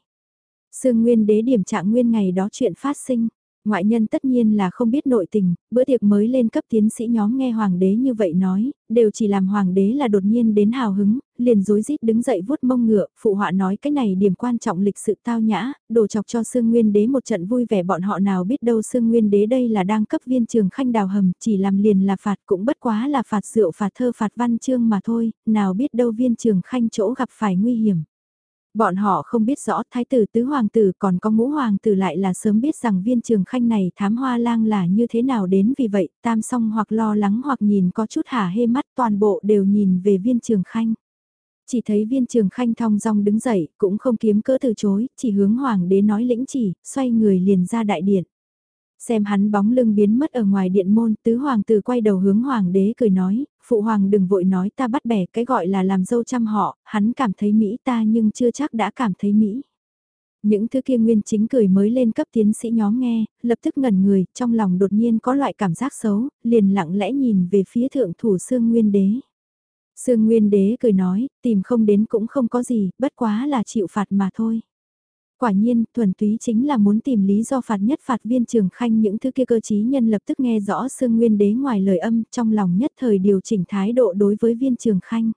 Sương Nguyên đế điểm trạng nguyên ngày đó chuyện phát sinh. Ngoại nhân tất nhiên là không biết nội tình, bữa tiệc mới lên cấp tiến sĩ nhóm nghe hoàng đế như vậy nói, đều chỉ làm hoàng đế là đột nhiên đến hào hứng, liền rối rít đứng dậy vuốt mông ngựa, phụ họa nói cái này điểm quan trọng lịch sự tao nhã, đồ chọc cho Sương Nguyên đế một trận vui vẻ bọn họ nào biết đâu Sương Nguyên đế đây là đang cấp viên trường khanh đào hầm, chỉ làm liền là phạt cũng bất quá là phạt rượu phạt thơ phạt văn chương mà thôi, nào biết đâu viên trường khanh chỗ gặp phải nguy hiểm. Bọn họ không biết rõ thái tử tứ hoàng tử còn có ngũ hoàng tử lại là sớm biết rằng viên trường khanh này thám hoa lang là như thế nào đến vì vậy tam song hoặc lo lắng hoặc nhìn có chút hả hê mắt toàn bộ đều nhìn về viên trường khanh. Chỉ thấy viên trường khanh thong dong đứng dậy cũng không kiếm cỡ từ chối, chỉ hướng hoàng đế nói lĩnh chỉ, xoay người liền ra đại điện. Xem hắn bóng lưng biến mất ở ngoài điện môn, tứ hoàng tử quay đầu hướng hoàng đế cười nói, phụ hoàng đừng vội nói ta bắt bẻ cái gọi là làm dâu chăm họ, hắn cảm thấy Mỹ ta nhưng chưa chắc đã cảm thấy Mỹ. Những thứ kia nguyên chính cười mới lên cấp tiến sĩ nhóm nghe, lập tức ngẩn người, trong lòng đột nhiên có loại cảm giác xấu, liền lặng lẽ nhìn về phía thượng thủ Sương Nguyên Đế. Sương Nguyên Đế cười nói, tìm không đến cũng không có gì, bất quá là chịu phạt mà thôi. Quả nhiên, thuần túy chính là muốn tìm lý do phạt nhất phạt viên trường khanh những thứ kia cơ chí nhân lập tức nghe rõ sương nguyên đế ngoài lời âm trong lòng nhất thời điều chỉnh thái độ đối với viên trường khanh.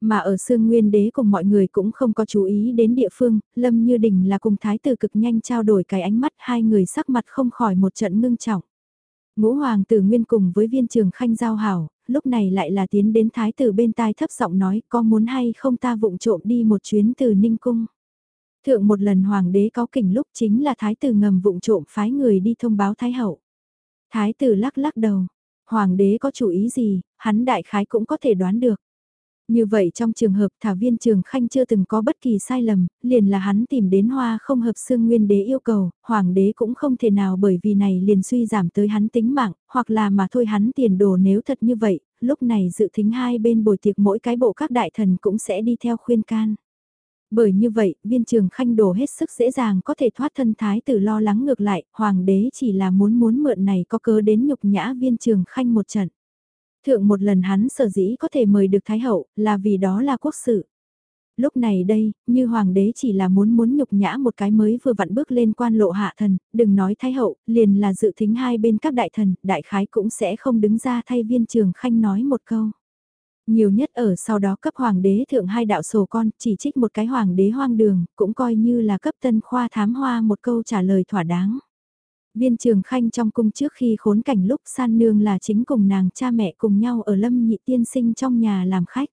Mà ở sương nguyên đế cùng mọi người cũng không có chú ý đến địa phương, Lâm Như Đình là cùng thái tử cực nhanh trao đổi cái ánh mắt hai người sắc mặt không khỏi một trận ngưng trọng. Ngũ hoàng tử nguyên cùng với viên trường khanh giao hảo, lúc này lại là tiến đến thái tử bên tai thấp giọng nói có muốn hay không ta vụng trộm đi một chuyến từ Ninh Cung. Thượng một lần hoàng đế có kỉnh lúc chính là thái tử ngầm vụng trộm phái người đi thông báo thái hậu. Thái tử lắc lắc đầu, hoàng đế có chủ ý gì, hắn đại khái cũng có thể đoán được. Như vậy trong trường hợp thả viên trường khanh chưa từng có bất kỳ sai lầm, liền là hắn tìm đến hoa không hợp xương nguyên đế yêu cầu, hoàng đế cũng không thể nào bởi vì này liền suy giảm tới hắn tính mạng, hoặc là mà thôi hắn tiền đồ nếu thật như vậy, lúc này dự thính hai bên bồi tiệc mỗi cái bộ các đại thần cũng sẽ đi theo khuyên can. Bởi như vậy, viên trường khanh đổ hết sức dễ dàng có thể thoát thân thái tử lo lắng ngược lại, hoàng đế chỉ là muốn muốn mượn này có cớ đến nhục nhã viên trường khanh một trận. Thượng một lần hắn sở dĩ có thể mời được thái hậu, là vì đó là quốc sự. Lúc này đây, như hoàng đế chỉ là muốn muốn nhục nhã một cái mới vừa vặn bước lên quan lộ hạ thần, đừng nói thái hậu, liền là dự thính hai bên các đại thần, đại khái cũng sẽ không đứng ra thay viên trường khanh nói một câu. Nhiều nhất ở sau đó cấp hoàng đế thượng hai đạo sổ con, chỉ trích một cái hoàng đế hoang đường, cũng coi như là cấp tân khoa thám hoa một câu trả lời thỏa đáng. Viên trường khanh trong cung trước khi khốn cảnh lúc san nương là chính cùng nàng cha mẹ cùng nhau ở lâm nhị tiên sinh trong nhà làm khách.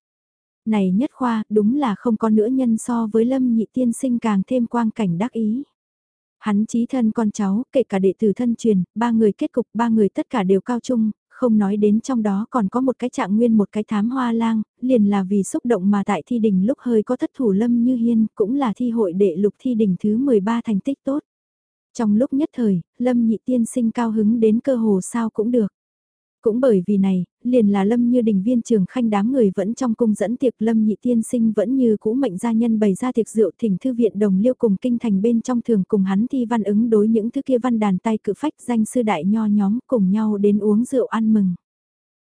Này nhất khoa, đúng là không có nữa nhân so với lâm nhị tiên sinh càng thêm quang cảnh đắc ý. Hắn chí thân con cháu, kể cả đệ tử thân truyền, ba người kết cục, ba người tất cả đều cao trung, không nói đến trong đó còn có một cái trạng nguyên một cái thám hoa lang, liền là vì xúc động mà tại thi đình lúc hơi có thất thủ lâm như hiên, cũng là thi hội đệ lục thi đình thứ 13 thành tích tốt. Trong lúc nhất thời, lâm nhị tiên sinh cao hứng đến cơ hồ sao cũng được. Cũng bởi vì này, liền là lâm như đình viên trường khanh đám người vẫn trong cung dẫn tiệc lâm nhị tiên sinh vẫn như cũ mệnh gia nhân bày ra tiệc rượu thỉnh thư viện đồng liêu cùng kinh thành bên trong thường cùng hắn thi văn ứng đối những thứ kia văn đàn tay cự phách danh sư đại nho nhóm cùng nhau đến uống rượu ăn mừng.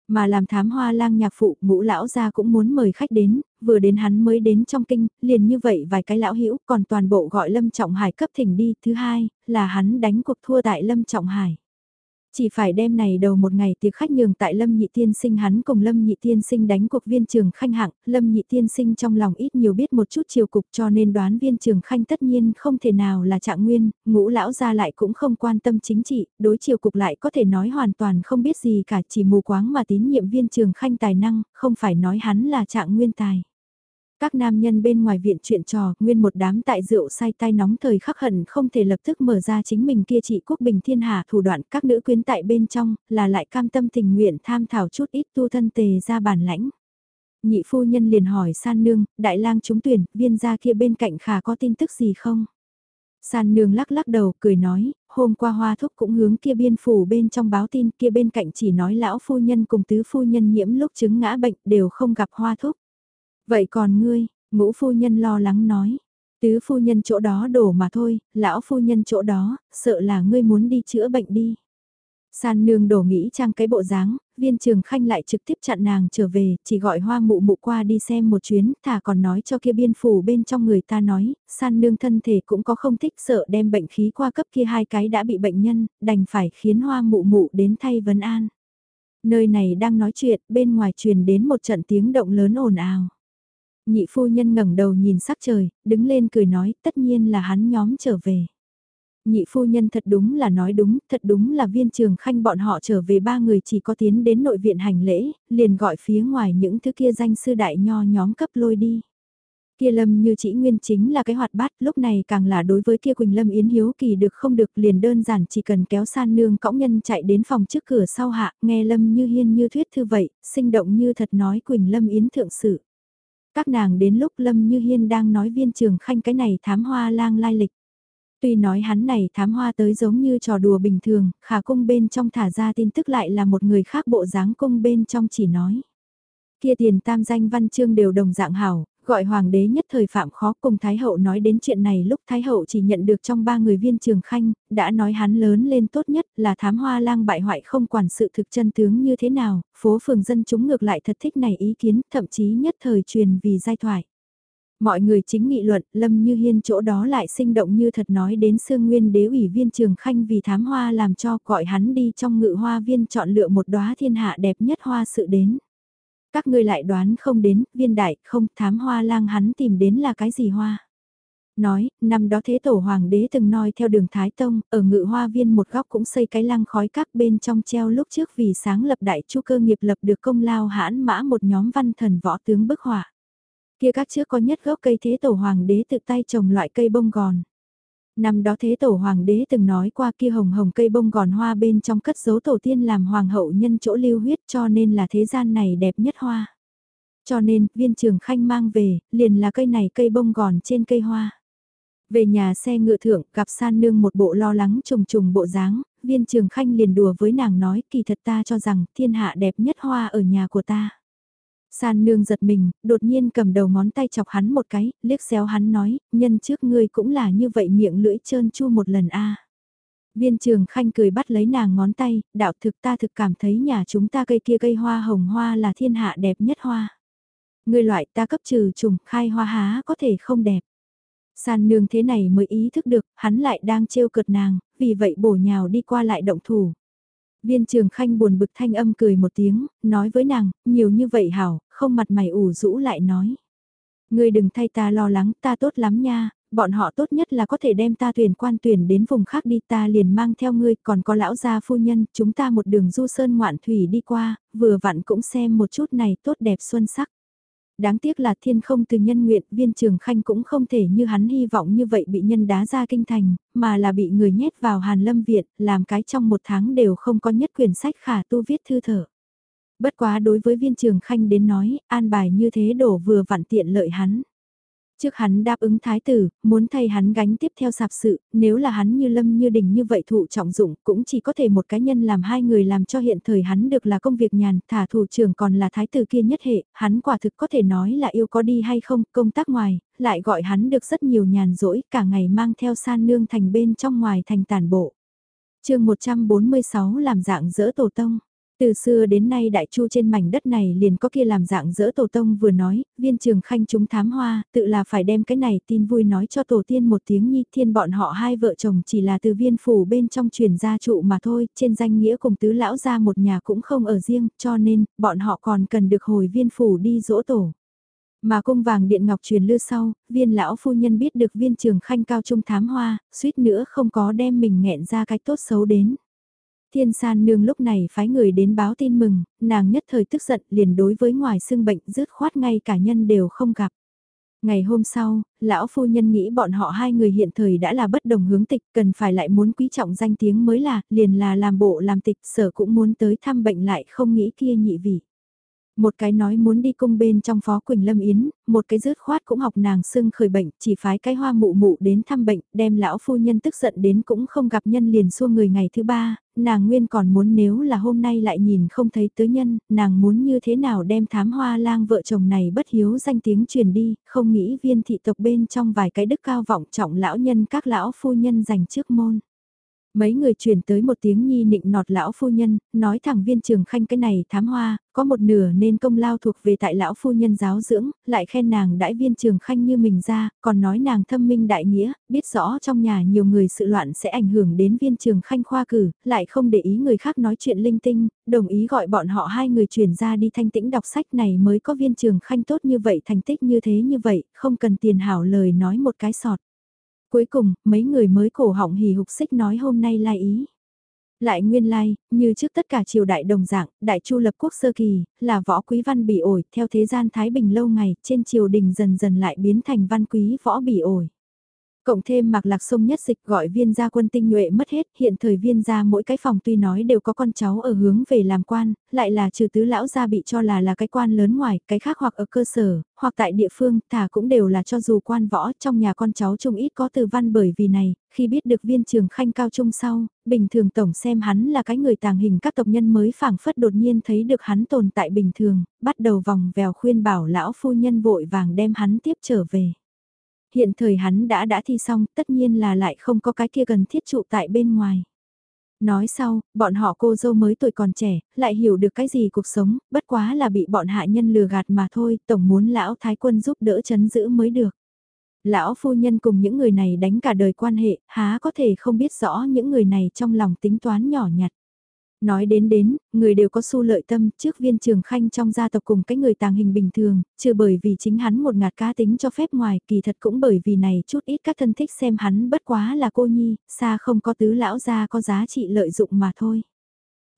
Mà làm thám hoa lang nhạc phụ ngũ lão gia cũng muốn mời khách đến, vừa đến hắn mới đến trong kinh, liền như vậy vài cái lão hữu còn toàn bộ gọi Lâm Trọng Hải cấp thỉnh đi. Thứ hai, là hắn đánh cuộc thua tại Lâm Trọng Hải. Chỉ phải đem này đầu một ngày tiệc khách nhường tại Lâm Nhị Tiên Sinh hắn cùng Lâm Nhị Tiên Sinh đánh cuộc viên trường khanh hạng, Lâm Nhị Tiên Sinh trong lòng ít nhiều biết một chút chiều cục cho nên đoán viên trường khanh tất nhiên không thể nào là trạng nguyên, ngũ lão ra lại cũng không quan tâm chính trị, đối chiều cục lại có thể nói hoàn toàn không biết gì cả chỉ mù quáng mà tín nhiệm viên trường khanh tài năng, không phải nói hắn là trạng nguyên tài. Các nam nhân bên ngoài viện chuyện trò, nguyên một đám tại rượu say tay nóng thời khắc hận không thể lập tức mở ra chính mình kia trị quốc bình thiên hạ thủ đoạn các nữ quyến tại bên trong, là lại cam tâm tình nguyện tham thảo chút ít tu thân tề ra bản lãnh. Nhị phu nhân liền hỏi san nương, đại lang chúng tuyển, viên gia kia bên cạnh khả có tin tức gì không? San nương lắc lắc đầu cười nói, hôm qua hoa thúc cũng hướng kia biên phủ bên trong báo tin kia bên cạnh chỉ nói lão phu nhân cùng tứ phu nhân nhiễm lúc chứng ngã bệnh đều không gặp hoa thúc. Vậy còn ngươi, ngũ phu nhân lo lắng nói, tứ phu nhân chỗ đó đổ mà thôi, lão phu nhân chỗ đó, sợ là ngươi muốn đi chữa bệnh đi. San nương đổ nghĩ trang cái bộ dáng, viên trường khanh lại trực tiếp chặn nàng trở về, chỉ gọi hoa mụ mụ qua đi xem một chuyến, thả còn nói cho kia biên phủ bên trong người ta nói, san nương thân thể cũng có không thích sợ đem bệnh khí qua cấp kia hai cái đã bị bệnh nhân, đành phải khiến hoa mụ mụ đến thay vấn an. Nơi này đang nói chuyện, bên ngoài truyền đến một trận tiếng động lớn ồn ào. Nhị phu nhân ngẩng đầu nhìn sắc trời, đứng lên cười nói, tất nhiên là hắn nhóm trở về nhị phu nhân thật đúng là nói đúng, thật đúng là viên trường khanh bọn họ trở về ba người chỉ có tiến đến nội viện hành lễ, liền gọi phía ngoài những thứ kia danh sư đại nho nhóm cấp lôi đi. Kia lâm như chỉ nguyên chính là cái hoạt bát, lúc này càng là đối với kia Quỳnh Lâm Yến hiếu kỳ được không được liền đơn giản chỉ cần kéo san nương cõng nhân chạy đến phòng trước cửa sau hạ, nghe lâm như hiên như thuyết thư vậy, sinh động như thật nói Quỳnh Lâm Yến thượng sự. Các nàng đến lúc lâm như hiên đang nói viên trường khanh cái này thám hoa lang lai lịch. Tuy nói hắn này thám hoa tới giống như trò đùa bình thường, khả cung bên trong thả ra tin tức lại là một người khác bộ dáng cung bên trong chỉ nói. Kia tiền tam danh văn chương đều đồng dạng hảo, gọi hoàng đế nhất thời phạm khó cùng Thái Hậu nói đến chuyện này lúc Thái Hậu chỉ nhận được trong ba người viên trường khanh, đã nói hắn lớn lên tốt nhất là thám hoa lang bại hoại không quản sự thực chân tướng như thế nào, phố phường dân chúng ngược lại thật thích này ý kiến, thậm chí nhất thời truyền vì giai thoại. Mọi người chính nghị luận, Lâm Như Hiên chỗ đó lại sinh động như thật nói đến Sương Nguyên đế ủy viên Trường Khanh vì thám hoa làm cho gọi hắn đi trong ngự hoa viên chọn lựa một đóa thiên hạ đẹp nhất hoa sự đến. Các ngươi lại đoán không đến, viên đại, không, thám hoa lang hắn tìm đến là cái gì hoa. Nói, năm đó thế tổ hoàng đế từng nói theo đường Thái Tông, ở ngự hoa viên một góc cũng xây cái lăng khói các bên trong treo lúc trước vì sáng lập đại chu cơ nghiệp lập được công lao hãn mã một nhóm văn thần võ tướng bức họa. Kia các trước có nhất gốc cây thế tổ hoàng đế tự tay trồng loại cây bông gòn. Năm đó thế tổ hoàng đế từng nói qua kia hồng hồng cây bông gòn hoa bên trong cất dấu tổ tiên làm hoàng hậu nhân chỗ lưu huyết cho nên là thế gian này đẹp nhất hoa. Cho nên, viên trường khanh mang về, liền là cây này cây bông gòn trên cây hoa. Về nhà xe ngựa thượng, gặp san nương một bộ lo lắng trùng trùng bộ dáng, viên trường khanh liền đùa với nàng nói kỳ thật ta cho rằng thiên hạ đẹp nhất hoa ở nhà của ta. San nương giật mình, đột nhiên cầm đầu ngón tay chọc hắn một cái, liếc xéo hắn nói, nhân trước ngươi cũng là như vậy miệng lưỡi trơn chu một lần a. Viên trường khanh cười bắt lấy nàng ngón tay, đạo thực ta thực cảm thấy nhà chúng ta cây kia cây hoa hồng hoa là thiên hạ đẹp nhất hoa. Ngươi loại ta cấp trừ trùng khai hoa há có thể không đẹp. San nương thế này mới ý thức được, hắn lại đang trêu cợt nàng, vì vậy bổ nhào đi qua lại động thủ. Viên trường khanh buồn bực thanh âm cười một tiếng, nói với nàng, nhiều như vậy hảo, không mặt mày ủ rũ lại nói. Ngươi đừng thay ta lo lắng, ta tốt lắm nha, bọn họ tốt nhất là có thể đem ta tuyển quan tuyển đến vùng khác đi ta liền mang theo ngươi, còn có lão gia phu nhân, chúng ta một đường du sơn ngoạn thủy đi qua, vừa vặn cũng xem một chút này tốt đẹp xuân sắc. Đáng tiếc là thiên không từ nhân nguyện, viên trường khanh cũng không thể như hắn hy vọng như vậy bị nhân đá ra kinh thành, mà là bị người nhét vào hàn lâm viện, làm cái trong một tháng đều không có nhất quyển sách khả tu viết thư thở. Bất quá đối với viên trường khanh đến nói, an bài như thế đổ vừa vặn tiện lợi hắn. Trước hắn đáp ứng thái tử, muốn thay hắn gánh tiếp theo sạp sự, nếu là hắn như lâm như đình như vậy thụ trọng dụng, cũng chỉ có thể một cá nhân làm hai người làm cho hiện thời hắn được là công việc nhàn, thả thủ trưởng còn là thái tử kia nhất hệ, hắn quả thực có thể nói là yêu có đi hay không, công tác ngoài, lại gọi hắn được rất nhiều nhàn rỗi, cả ngày mang theo san nương thành bên trong ngoài thành tàn bộ. chương 146 làm dạng dỡ tổ tông. Từ xưa đến nay đại chu trên mảnh đất này liền có kia làm dạng dỡ tổ tông vừa nói, viên trường khanh chúng thám hoa, tự là phải đem cái này tin vui nói cho tổ tiên một tiếng nhi thiên bọn họ hai vợ chồng chỉ là từ viên phủ bên trong truyền gia trụ mà thôi, trên danh nghĩa cùng tứ lão ra một nhà cũng không ở riêng, cho nên, bọn họ còn cần được hồi viên phủ đi dỗ tổ. Mà cung vàng điện ngọc truyền lưu sau, viên lão phu nhân biết được viên trường khanh cao trung thám hoa, suýt nữa không có đem mình nghẹn ra cái tốt xấu đến. Thiên san nương lúc này phái người đến báo tin mừng, nàng nhất thời tức giận liền đối với ngoài xương bệnh rứt khoát ngay cả nhân đều không gặp. Ngày hôm sau, lão phu nhân nghĩ bọn họ hai người hiện thời đã là bất đồng hướng tịch, cần phải lại muốn quý trọng danh tiếng mới là, liền là làm bộ làm tịch, sở cũng muốn tới thăm bệnh lại không nghĩ kia nhị vị. Một cái nói muốn đi cung bên trong phó Quỳnh Lâm Yến, một cái rớt khoát cũng học nàng sưng khởi bệnh, chỉ phái cái hoa mụ mụ đến thăm bệnh, đem lão phu nhân tức giận đến cũng không gặp nhân liền xua người ngày thứ ba, nàng nguyên còn muốn nếu là hôm nay lại nhìn không thấy tứ nhân, nàng muốn như thế nào đem thám hoa lang vợ chồng này bất hiếu danh tiếng truyền đi, không nghĩ viên thị tộc bên trong vài cái đức cao vọng trọng lão nhân các lão phu nhân dành trước môn. Mấy người truyền tới một tiếng nhi nịnh nọt lão phu nhân, nói thẳng viên trường khanh cái này thám hoa, có một nửa nên công lao thuộc về tại lão phu nhân giáo dưỡng, lại khen nàng đãi viên trường khanh như mình ra, còn nói nàng thâm minh đại nghĩa, biết rõ trong nhà nhiều người sự loạn sẽ ảnh hưởng đến viên trường khanh khoa cử, lại không để ý người khác nói chuyện linh tinh, đồng ý gọi bọn họ hai người truyền ra đi thanh tĩnh đọc sách này mới có viên trường khanh tốt như vậy thành tích như thế như vậy, không cần tiền hảo lời nói một cái sọt. Cuối cùng, mấy người mới cổ họng hì hục xích nói hôm nay lai ý. Lại nguyên lai, như trước tất cả triều đại đồng dạng, đại chu lập quốc sơ kỳ, là võ quý văn bị ổi, theo thế gian Thái Bình lâu ngày, trên triều đình dần dần lại biến thành văn quý võ bị ổi. Cộng thêm mặc lạc sông nhất dịch gọi viên gia quân tinh nhuệ mất hết, hiện thời viên gia mỗi cái phòng tuy nói đều có con cháu ở hướng về làm quan, lại là trừ tứ lão gia bị cho là là cái quan lớn ngoài, cái khác hoặc ở cơ sở, hoặc tại địa phương, thả cũng đều là cho dù quan võ trong nhà con cháu chung ít có từ văn bởi vì này, khi biết được viên trường khanh cao trung sau, bình thường tổng xem hắn là cái người tàng hình các tộc nhân mới phảng phất đột nhiên thấy được hắn tồn tại bình thường, bắt đầu vòng vèo khuyên bảo lão phu nhân vội vàng đem hắn tiếp trở về. Hiện thời hắn đã đã thi xong, tất nhiên là lại không có cái kia cần thiết trụ tại bên ngoài. Nói sau, bọn họ cô dâu mới tuổi còn trẻ, lại hiểu được cái gì cuộc sống, bất quá là bị bọn hạ nhân lừa gạt mà thôi, tổng muốn lão thái quân giúp đỡ chấn giữ mới được. Lão phu nhân cùng những người này đánh cả đời quan hệ, há có thể không biết rõ những người này trong lòng tính toán nhỏ nhặt. Nói đến đến, người đều có xu lợi tâm, trước viên trường khanh trong gia tộc cùng cái người tàng hình bình thường, trừ bởi vì chính hắn một ngạt cá tính cho phép ngoài, kỳ thật cũng bởi vì này chút ít các thân thích xem hắn bất quá là cô nhi, xa không có tứ lão gia có giá trị lợi dụng mà thôi.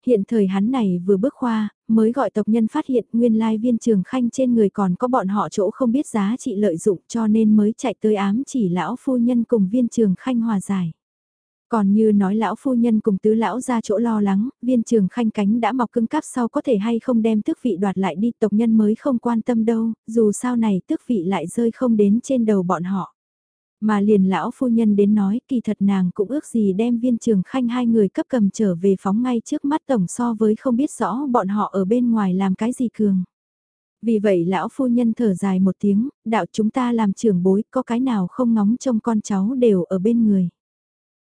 Hiện thời hắn này vừa bước khoa, mới gọi tộc nhân phát hiện nguyên lai viên trường khanh trên người còn có bọn họ chỗ không biết giá trị lợi dụng cho nên mới chạy tới ám chỉ lão phu nhân cùng viên trường khanh hòa giải. Còn như nói lão phu nhân cùng tứ lão ra chỗ lo lắng, viên trường khanh cánh đã mọc cứng cáp sau có thể hay không đem tước vị đoạt lại đi tộc nhân mới không quan tâm đâu, dù sao này tước vị lại rơi không đến trên đầu bọn họ. Mà liền lão phu nhân đến nói kỳ thật nàng cũng ước gì đem viên trường khanh hai người cấp cầm trở về phóng ngay trước mắt tổng so với không biết rõ bọn họ ở bên ngoài làm cái gì cường. Vì vậy lão phu nhân thở dài một tiếng, đạo chúng ta làm trưởng bối có cái nào không ngóng trông con cháu đều ở bên người.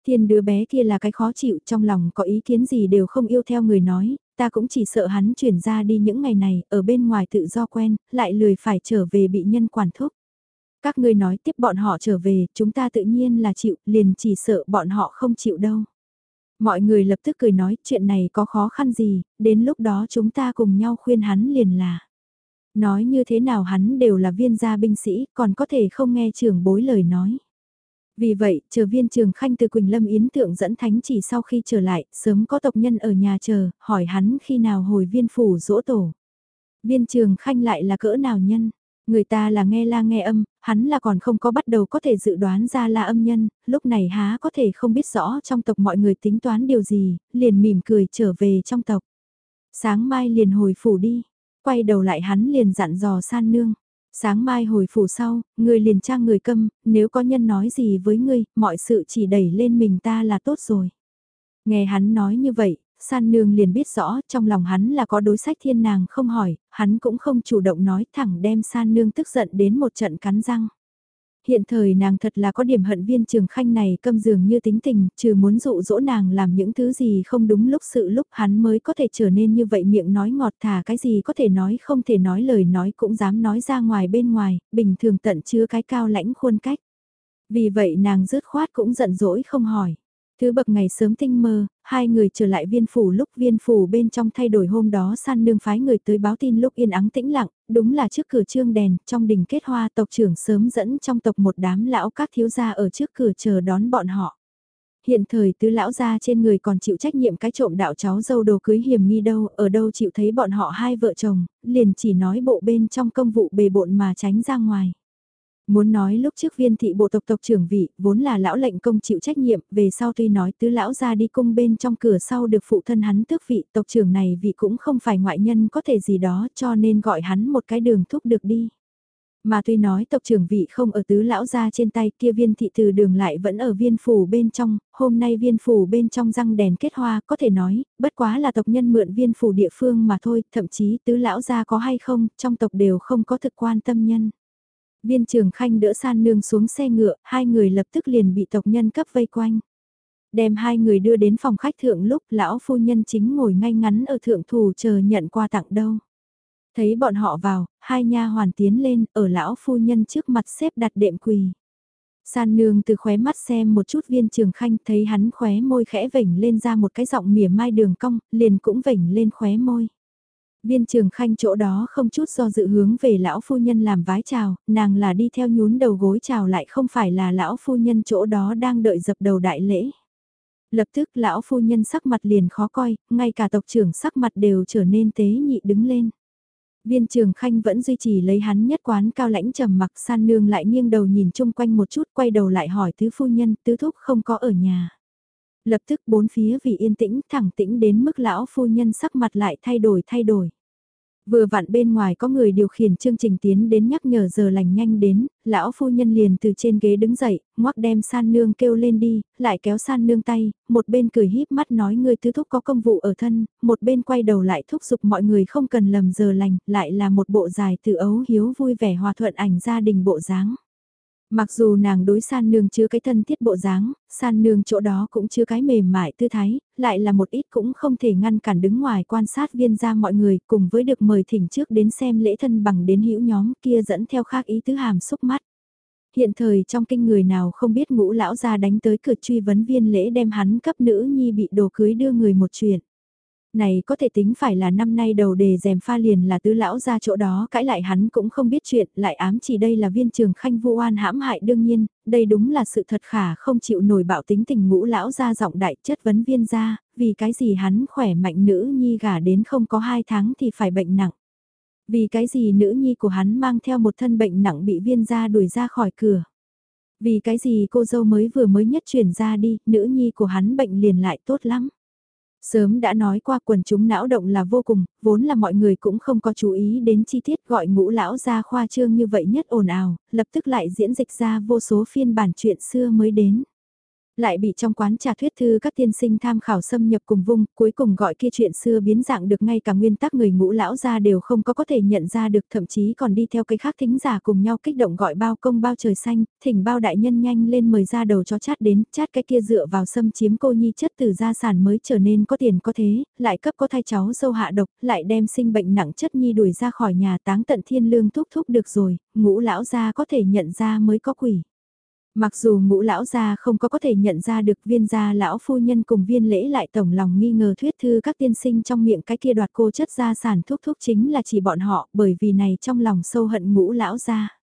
Thiên đứa bé kia là cái khó chịu trong lòng có ý kiến gì đều không yêu theo người nói, ta cũng chỉ sợ hắn chuyển ra đi những ngày này, ở bên ngoài tự do quen, lại lười phải trở về bị nhân quản thúc. Các ngươi nói tiếp bọn họ trở về, chúng ta tự nhiên là chịu, liền chỉ sợ bọn họ không chịu đâu. Mọi người lập tức cười nói chuyện này có khó khăn gì, đến lúc đó chúng ta cùng nhau khuyên hắn liền là. Nói như thế nào hắn đều là viên gia binh sĩ, còn có thể không nghe trưởng bối lời nói. Vì vậy, chờ viên trường khanh từ Quỳnh Lâm Yến Thượng dẫn thánh chỉ sau khi trở lại, sớm có tộc nhân ở nhà chờ, hỏi hắn khi nào hồi viên phủ dỗ tổ. Viên trường khanh lại là cỡ nào nhân? Người ta là nghe la nghe âm, hắn là còn không có bắt đầu có thể dự đoán ra la âm nhân, lúc này há có thể không biết rõ trong tộc mọi người tính toán điều gì, liền mỉm cười trở về trong tộc. Sáng mai liền hồi phủ đi, quay đầu lại hắn liền dặn dò san nương. Sáng mai hồi phủ sau, người liền trang người câm, nếu có nhân nói gì với ngươi, mọi sự chỉ đẩy lên mình ta là tốt rồi. Nghe hắn nói như vậy, san nương liền biết rõ trong lòng hắn là có đối sách thiên nàng không hỏi, hắn cũng không chủ động nói thẳng đem san nương tức giận đến một trận cắn răng. Hiện thời nàng thật là có điểm hận viên trường khanh này câm dường như tính tình, trừ muốn dụ dỗ nàng làm những thứ gì không đúng lúc sự lúc hắn mới có thể trở nên như vậy miệng nói ngọt thả cái gì có thể nói không thể nói lời nói cũng dám nói ra ngoài bên ngoài, bình thường tận chứa cái cao lãnh khuôn cách. Vì vậy nàng rứt khoát cũng giận dỗi không hỏi. Thứ bậc ngày sớm tinh mơ, hai người trở lại viên phủ lúc viên phủ bên trong thay đổi hôm đó san nương phái người tới báo tin lúc yên ắng tĩnh lặng, đúng là trước cửa trương đèn, trong đình kết hoa tộc trưởng sớm dẫn trong tộc một đám lão các thiếu gia ở trước cửa chờ đón bọn họ. Hiện thời tứ lão gia trên người còn chịu trách nhiệm cái trộm đạo cháu dâu đồ cưới hiểm nghi đâu, ở đâu chịu thấy bọn họ hai vợ chồng, liền chỉ nói bộ bên trong công vụ bề bộn mà tránh ra ngoài. Muốn nói lúc trước viên thị bộ tộc tộc trưởng vị, vốn là lão lệnh công chịu trách nhiệm, về sau tuy nói tứ lão ra đi cung bên trong cửa sau được phụ thân hắn tước vị, tộc trưởng này vị cũng không phải ngoại nhân có thể gì đó cho nên gọi hắn một cái đường thúc được đi. Mà tuy nói tộc trưởng vị không ở tứ lão ra trên tay kia viên thị từ đường lại vẫn ở viên phủ bên trong, hôm nay viên phủ bên trong răng đèn kết hoa có thể nói, bất quá là tộc nhân mượn viên phủ địa phương mà thôi, thậm chí tứ lão ra có hay không, trong tộc đều không có thực quan tâm nhân. Viên trường khanh đỡ san nương xuống xe ngựa, hai người lập tức liền bị tộc nhân cấp vây quanh. Đem hai người đưa đến phòng khách thượng lúc lão phu nhân chính ngồi ngay ngắn ở thượng thủ chờ nhận qua tặng đâu. Thấy bọn họ vào, hai nha hoàn tiến lên, ở lão phu nhân trước mặt xếp đặt đệm quỳ. San nương từ khóe mắt xem một chút viên trường khanh thấy hắn khóe môi khẽ vểnh lên ra một cái giọng mỉa mai đường cong, liền cũng vểnh lên khóe môi. Viên trường khanh chỗ đó không chút do dự hướng về lão phu nhân làm vái chào, nàng là đi theo nhún đầu gối chào lại không phải là lão phu nhân chỗ đó đang đợi dập đầu đại lễ. Lập tức lão phu nhân sắc mặt liền khó coi, ngay cả tộc trưởng sắc mặt đều trở nên tế nhị đứng lên. Viên trường khanh vẫn duy trì lấy hắn nhất quán cao lãnh trầm mặc san nương lại nghiêng đầu nhìn chung quanh một chút quay đầu lại hỏi tứ phu nhân tứ thúc không có ở nhà. Lập tức bốn phía vì yên tĩnh thẳng tĩnh đến mức lão phu nhân sắc mặt lại thay đổi thay đổi. Vừa vặn bên ngoài có người điều khiển chương trình tiến đến nhắc nhở giờ lành nhanh đến, lão phu nhân liền từ trên ghế đứng dậy, ngoắc đem san nương kêu lên đi, lại kéo san nương tay, một bên cười híp mắt nói người tứ thúc có công vụ ở thân, một bên quay đầu lại thúc giục mọi người không cần lầm giờ lành, lại là một bộ dài từ ấu hiếu vui vẻ hòa thuận ảnh gia đình bộ dáng. Mặc dù nàng đối san nương chứa cái thân thiết bộ dáng, san nương chỗ đó cũng chứa cái mềm mại tư thái, lại là một ít cũng không thể ngăn cản đứng ngoài quan sát viên ra mọi người cùng với được mời thỉnh trước đến xem lễ thân bằng đến hữu nhóm kia dẫn theo khác ý tứ hàm xúc mắt. Hiện thời trong kinh người nào không biết ngũ lão ra đánh tới cửa truy vấn viên lễ đem hắn cấp nữ nhi bị đồ cưới đưa người một chuyện này có thể tính phải là năm nay đầu đề dèm pha liền là tứ lão ra chỗ đó cãi lại hắn cũng không biết chuyện, lại ám chỉ đây là viên trường khanh vu oan hãm hại đương nhiên, đây đúng là sự thật khả không chịu nổi bạo tính tình ngũ lão ra giọng đại chất vấn viên ra, vì cái gì hắn khỏe mạnh nữ nhi gả đến không có hai tháng thì phải bệnh nặng. Vì cái gì nữ nhi của hắn mang theo một thân bệnh nặng bị viên ra đuổi ra khỏi cửa. Vì cái gì cô dâu mới vừa mới nhất chuyển ra đi, nữ nhi của hắn bệnh liền lại tốt lắm. Sớm đã nói qua quần chúng não động là vô cùng, vốn là mọi người cũng không có chú ý đến chi tiết gọi ngũ lão ra khoa trương như vậy nhất ồn ào, lập tức lại diễn dịch ra vô số phiên bản chuyện xưa mới đến. Lại bị trong quán trà thuyết thư các tiên sinh tham khảo xâm nhập cùng vung, cuối cùng gọi kia chuyện xưa biến dạng được ngay cả nguyên tắc người ngũ lão ra đều không có có thể nhận ra được thậm chí còn đi theo cái khác thính giả cùng nhau kích động gọi bao công bao trời xanh, thỉnh bao đại nhân nhanh lên mời ra đầu cho chát đến, chát cái kia dựa vào xâm chiếm cô nhi chất từ gia sản mới trở nên có tiền có thế, lại cấp có thai cháu dâu hạ độc, lại đem sinh bệnh nặng chất nhi đuổi ra khỏi nhà táng tận thiên lương thúc thúc được rồi, ngũ lão ra có thể nhận ra mới có quỷ. Mặc dù ngũ lão gia không có có thể nhận ra được viên gia lão phu nhân cùng viên lễ lại tổng lòng nghi ngờ thuyết thư các tiên sinh trong miệng cái kia đoạt cô chất gia sản thuốc thuốc chính là chỉ bọn họ bởi vì này trong lòng sâu hận ngũ lão gia.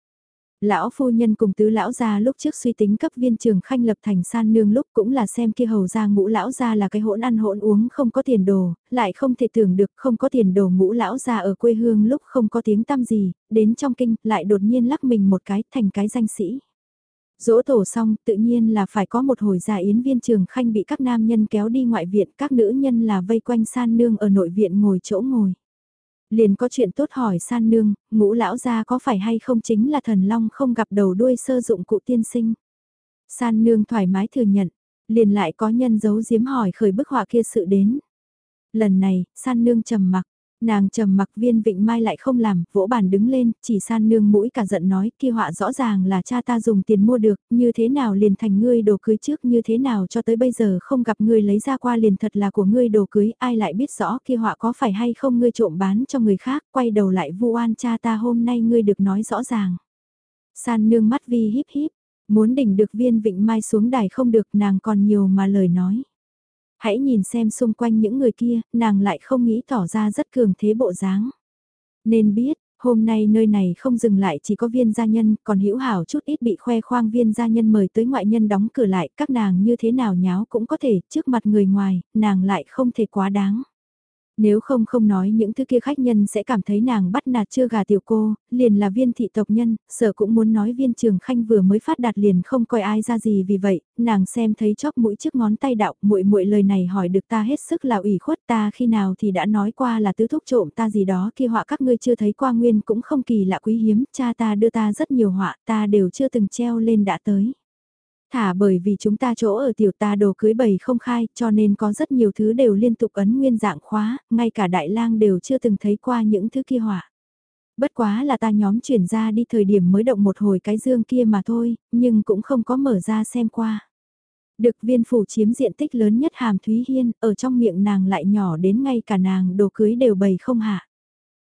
Lão phu nhân cùng tứ lão gia lúc trước suy tính cấp viên trường khanh lập thành san nương lúc cũng là xem kia hầu gia ngũ lão gia là cái hỗn ăn hỗn uống không có tiền đồ, lại không thể tưởng được không có tiền đồ ngũ lão gia ở quê hương lúc không có tiếng tăm gì, đến trong kinh lại đột nhiên lắc mình một cái thành cái danh sĩ. Dỗ tổ xong tự nhiên là phải có một hồi gia yến viên trường khanh bị các nam nhân kéo đi ngoại viện các nữ nhân là vây quanh san nương ở nội viện ngồi chỗ ngồi. Liền có chuyện tốt hỏi san nương, ngũ lão gia có phải hay không chính là thần long không gặp đầu đuôi sơ dụng cụ tiên sinh. San nương thoải mái thừa nhận, liền lại có nhân giấu giếm hỏi khởi bức họa kia sự đến. Lần này, san nương trầm mặc, Nàng trầm mặc viên vịnh mai lại không làm, vỗ bàn đứng lên, chỉ san nương mũi cả giận nói, kia họa rõ ràng là cha ta dùng tiền mua được, như thế nào liền thành ngươi đồ cưới trước như thế nào cho tới bây giờ không gặp ngươi lấy ra qua liền thật là của ngươi đồ cưới, ai lại biết rõ kia họa có phải hay không ngươi trộm bán cho người khác, quay đầu lại vu oan cha ta hôm nay ngươi được nói rõ ràng. San nương mắt vi híp híp, muốn đỉnh được viên vịnh mai xuống đài không được nàng còn nhiều mà lời nói. Hãy nhìn xem xung quanh những người kia, nàng lại không nghĩ tỏ ra rất cường thế bộ dáng. Nên biết, hôm nay nơi này không dừng lại chỉ có viên gia nhân, còn hữu hảo chút ít bị khoe khoang viên gia nhân mời tới ngoại nhân đóng cửa lại, các nàng như thế nào nháo cũng có thể, trước mặt người ngoài, nàng lại không thể quá đáng. Nếu không không nói những thứ kia khách nhân sẽ cảm thấy nàng bắt nạt chưa gà tiểu cô, liền là viên thị tộc nhân, sở cũng muốn nói viên trường khanh vừa mới phát đạt liền không coi ai ra gì vì vậy, nàng xem thấy chóp mũi trước ngón tay đạo, muội muội lời này hỏi được ta hết sức là ủy khuất ta khi nào thì đã nói qua là tứ thúc trộm ta gì đó kia họa các ngươi chưa thấy qua nguyên cũng không kỳ lạ quý hiếm, cha ta đưa ta rất nhiều họa ta đều chưa từng treo lên đã tới. Thả bởi vì chúng ta chỗ ở tiểu ta đồ cưới bầy không khai cho nên có rất nhiều thứ đều liên tục ấn nguyên dạng khóa, ngay cả đại lang đều chưa từng thấy qua những thứ kia họa. Bất quá là ta nhóm chuyển ra đi thời điểm mới động một hồi cái dương kia mà thôi, nhưng cũng không có mở ra xem qua. Được viên phủ chiếm diện tích lớn nhất hàm Thúy Hiên, ở trong miệng nàng lại nhỏ đến ngay cả nàng đồ cưới đều bầy không hạ.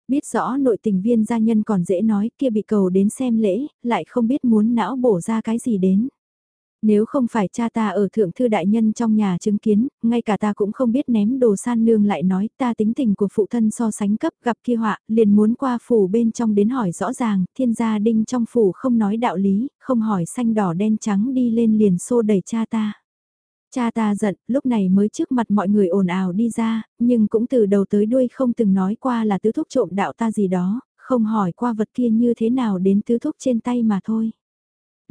Biết rõ nội tình viên gia nhân còn dễ nói kia bị cầu đến xem lễ, lại không biết muốn não bổ ra cái gì đến. Nếu không phải cha ta ở thượng thư đại nhân trong nhà chứng kiến, ngay cả ta cũng không biết ném đồ san nương lại nói ta tính tình của phụ thân so sánh cấp gặp kia họa, liền muốn qua phủ bên trong đến hỏi rõ ràng, thiên gia đinh trong phủ không nói đạo lý, không hỏi xanh đỏ đen trắng đi lên liền xô đẩy cha ta. Cha ta giận, lúc này mới trước mặt mọi người ồn ào đi ra, nhưng cũng từ đầu tới đuôi không từng nói qua là tứ thúc trộm đạo ta gì đó, không hỏi qua vật kia như thế nào đến tứ thúc trên tay mà thôi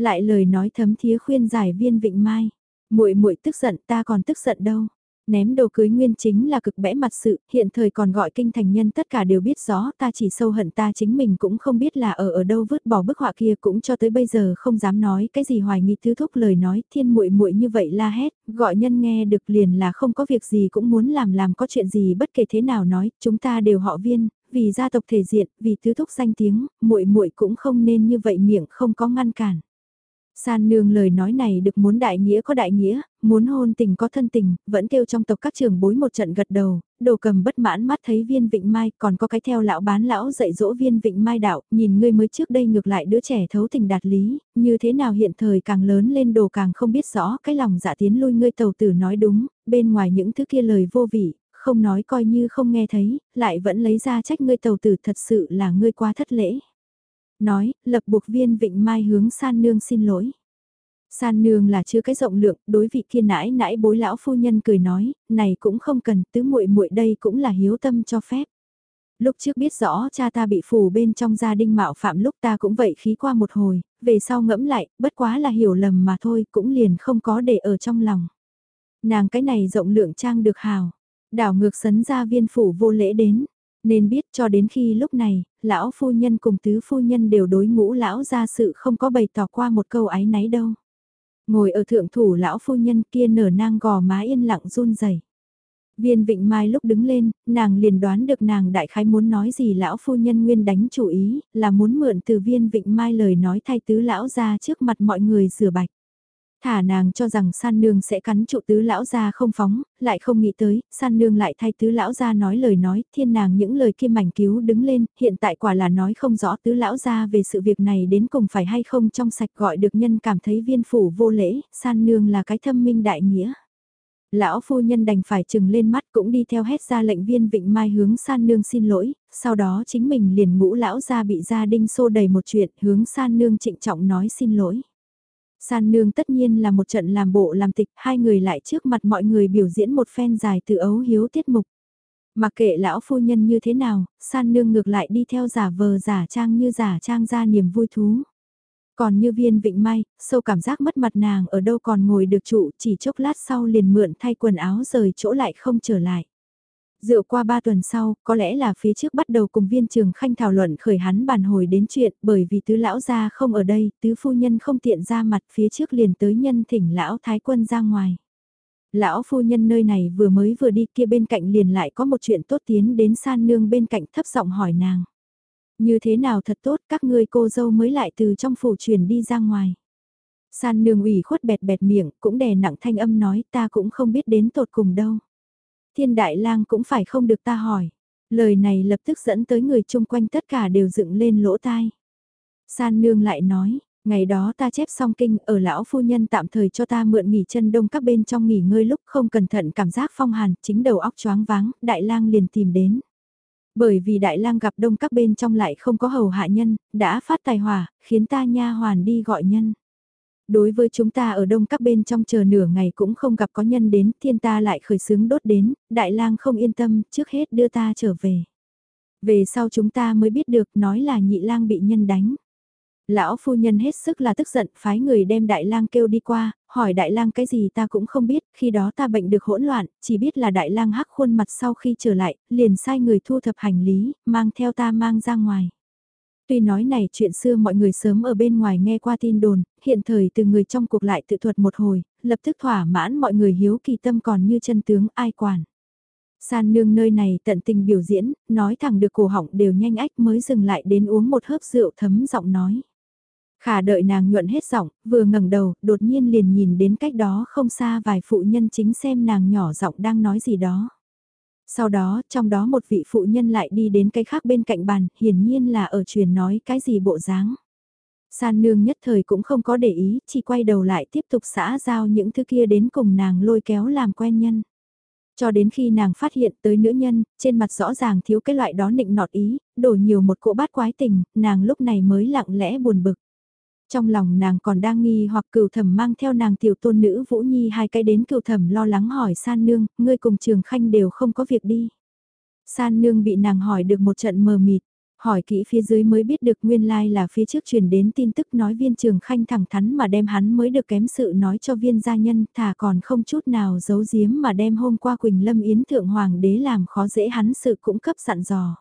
lại lời nói thấm thía khuyên giải viên vịnh mai. muội muội tức giận ta còn tức giận đâu. Ném đồ cưới nguyên chính là cực bẽ mặt sự, hiện thời còn gọi kinh thành nhân tất cả đều biết rõ ta chỉ sâu hận ta chính mình cũng không biết là ở ở đâu vứt bỏ bức họa kia cũng cho tới bây giờ không dám nói cái gì hoài nghi thứ thúc lời nói thiên muội muội như vậy la hét, gọi nhân nghe được liền là không có việc gì cũng muốn làm làm có chuyện gì bất kể thế nào nói, chúng ta đều họ viên, vì gia tộc thể diện, vì tứ thúc danh tiếng, muội muội cũng không nên như vậy miệng không có ngăn cản. San nương lời nói này được muốn đại nghĩa có đại nghĩa, muốn hôn tình có thân tình, vẫn kêu trong tộc các trường bối một trận gật đầu, đồ cầm bất mãn mắt thấy viên vịnh mai, còn có cái theo lão bán lão dạy dỗ viên vịnh mai đạo, nhìn ngươi mới trước đây ngược lại đứa trẻ thấu tình đạt lý, như thế nào hiện thời càng lớn lên đồ càng không biết rõ cái lòng dạ tiến lui ngươi tàu tử nói đúng, bên ngoài những thứ kia lời vô vị, không nói coi như không nghe thấy, lại vẫn lấy ra trách ngươi tàu tử thật sự là ngươi quá thất lễ nói, lập buộc viên vịnh mai hướng san nương xin lỗi. San nương là chưa cái rộng lượng, đối vị kia nãi nãi bối lão phu nhân cười nói, này cũng không cần, tứ muội muội đây cũng là hiếu tâm cho phép. Lúc trước biết rõ cha ta bị phủ bên trong gia đình mạo phạm lúc ta cũng vậy khí qua một hồi, về sau ngẫm lại, bất quá là hiểu lầm mà thôi, cũng liền không có để ở trong lòng. Nàng cái này rộng lượng trang được hào, đảo ngược sấn ra viên phủ vô lễ đến, nên biết cho đến khi lúc này, lão phu nhân cùng tứ phu nhân đều đối ngũ lão ra sự không có bày tỏ qua một câu ái náy đâu. Ngồi ở thượng thủ lão phu nhân kia nở nang gò má yên lặng run rẩy. Viên Vịnh Mai lúc đứng lên, nàng liền đoán được nàng đại khái muốn nói gì lão phu nhân nguyên đánh chủ ý, là muốn mượn từ viên Vịnh Mai lời nói thay tứ lão ra trước mặt mọi người rửa bạch. Thả nàng cho rằng san nương sẽ cắn trụ tứ lão ra không phóng, lại không nghĩ tới, san nương lại thay tứ lão ra nói lời nói, thiên nàng những lời kia mảnh cứu đứng lên, hiện tại quả là nói không rõ tứ lão ra về sự việc này đến cùng phải hay không trong sạch gọi được nhân cảm thấy viên phủ vô lễ, san nương là cái thâm minh đại nghĩa. Lão phu nhân đành phải chừng lên mắt cũng đi theo hết ra lệnh viên vịnh mai hướng san nương xin lỗi, sau đó chính mình liền ngũ lão ra bị gia đinh xô đầy một chuyện hướng san nương trịnh trọng nói xin lỗi. San nương tất nhiên là một trận làm bộ làm tịch, hai người lại trước mặt mọi người biểu diễn một phen dài từ ấu hiếu tiết mục. Mặc kệ lão phu nhân như thế nào, san nương ngược lại đi theo giả vờ giả trang như giả trang ra niềm vui thú. Còn như viên vịnh mai, sâu cảm giác mất mặt nàng ở đâu còn ngồi được trụ chỉ chốc lát sau liền mượn thay quần áo rời chỗ lại không trở lại. Dựa qua ba tuần sau, có lẽ là phía trước bắt đầu cùng viên trường khanh thảo luận khởi hắn bàn hồi đến chuyện bởi vì tứ lão gia không ở đây, tứ phu nhân không tiện ra mặt phía trước liền tới nhân thỉnh lão thái quân ra ngoài. Lão phu nhân nơi này vừa mới vừa đi kia bên cạnh liền lại có một chuyện tốt tiến đến san nương bên cạnh thấp giọng hỏi nàng. Như thế nào thật tốt các ngươi cô dâu mới lại từ trong phủ truyền đi ra ngoài. San nương ủy khuất bẹt bẹt miệng cũng đè nặng thanh âm nói ta cũng không biết đến tột cùng đâu. Thiên đại lang cũng phải không được ta hỏi. Lời này lập tức dẫn tới người chung quanh tất cả đều dựng lên lỗ tai. San nương lại nói, ngày đó ta chép xong kinh ở lão phu nhân tạm thời cho ta mượn nghỉ chân đông các bên trong nghỉ ngơi lúc không cẩn thận cảm giác phong hàn, chính đầu óc choáng váng, đại lang liền tìm đến. Bởi vì đại lang gặp đông các bên trong lại không có hầu hạ nhân, đã phát tài hòa, khiến ta nha hoàn đi gọi nhân. Đối với chúng ta ở đông các bên trong chờ nửa ngày cũng không gặp có nhân đến, thiên ta lại khởi sướng đốt đến, đại lang không yên tâm, trước hết đưa ta trở về. Về sau chúng ta mới biết được nói là nhị lang bị nhân đánh. Lão phu nhân hết sức là tức giận, phái người đem đại lang kêu đi qua, hỏi đại lang cái gì ta cũng không biết, khi đó ta bệnh được hỗn loạn, chỉ biết là đại lang hắc khuôn mặt sau khi trở lại, liền sai người thu thập hành lý, mang theo ta mang ra ngoài. Tuy nói này chuyện xưa mọi người sớm ở bên ngoài nghe qua tin đồn, hiện thời từ người trong cuộc lại tự thuật một hồi, lập tức thỏa mãn mọi người hiếu kỳ tâm còn như chân tướng ai quản. San nương nơi này tận tình biểu diễn, nói thẳng được cổ họng đều nhanh ách mới dừng lại đến uống một hớp rượu thấm giọng nói. Khả đợi nàng nhuận hết giọng, vừa ngẩng đầu, đột nhiên liền nhìn đến cách đó không xa vài phụ nhân chính xem nàng nhỏ giọng đang nói gì đó. Sau đó, trong đó một vị phụ nhân lại đi đến cái khác bên cạnh bàn, hiển nhiên là ở truyền nói cái gì bộ dáng. San nương nhất thời cũng không có để ý, chỉ quay đầu lại tiếp tục xã giao những thứ kia đến cùng nàng lôi kéo làm quen nhân. Cho đến khi nàng phát hiện tới nữ nhân, trên mặt rõ ràng thiếu cái loại đó nịnh nọt ý, đổ nhiều một cỗ bát quái tình, nàng lúc này mới lặng lẽ buồn bực. Trong lòng nàng còn đang nghi hoặc cửu thẩm mang theo nàng tiểu tôn nữ Vũ Nhi hai cái đến cửu thẩm lo lắng hỏi San Nương, ngươi cùng trường khanh đều không có việc đi. San Nương bị nàng hỏi được một trận mờ mịt, hỏi kỹ phía dưới mới biết được nguyên lai like là phía trước truyền đến tin tức nói viên trường khanh thẳng thắn mà đem hắn mới được kém sự nói cho viên gia nhân thà còn không chút nào giấu giếm mà đem hôm qua Quỳnh Lâm Yến Thượng Hoàng đế làm khó dễ hắn sự cũng cấp sẵn dò.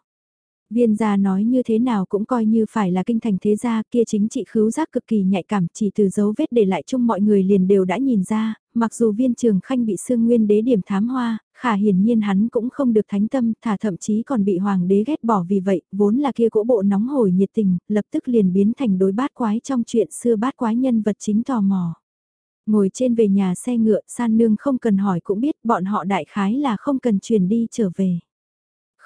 Viên gia nói như thế nào cũng coi như phải là kinh thành thế gia kia chính trị khứu giác cực kỳ nhạy cảm chỉ từ dấu vết để lại chung mọi người liền đều đã nhìn ra, mặc dù viên trường khanh bị sương nguyên đế điểm thám hoa, khả hiển nhiên hắn cũng không được thánh tâm thả thậm chí còn bị hoàng đế ghét bỏ vì vậy, vốn là kia cỗ bộ nóng hổi nhiệt tình, lập tức liền biến thành đối bát quái trong chuyện xưa bát quái nhân vật chính tò mò. Ngồi trên về nhà xe ngựa, san nương không cần hỏi cũng biết bọn họ đại khái là không cần truyền đi trở về.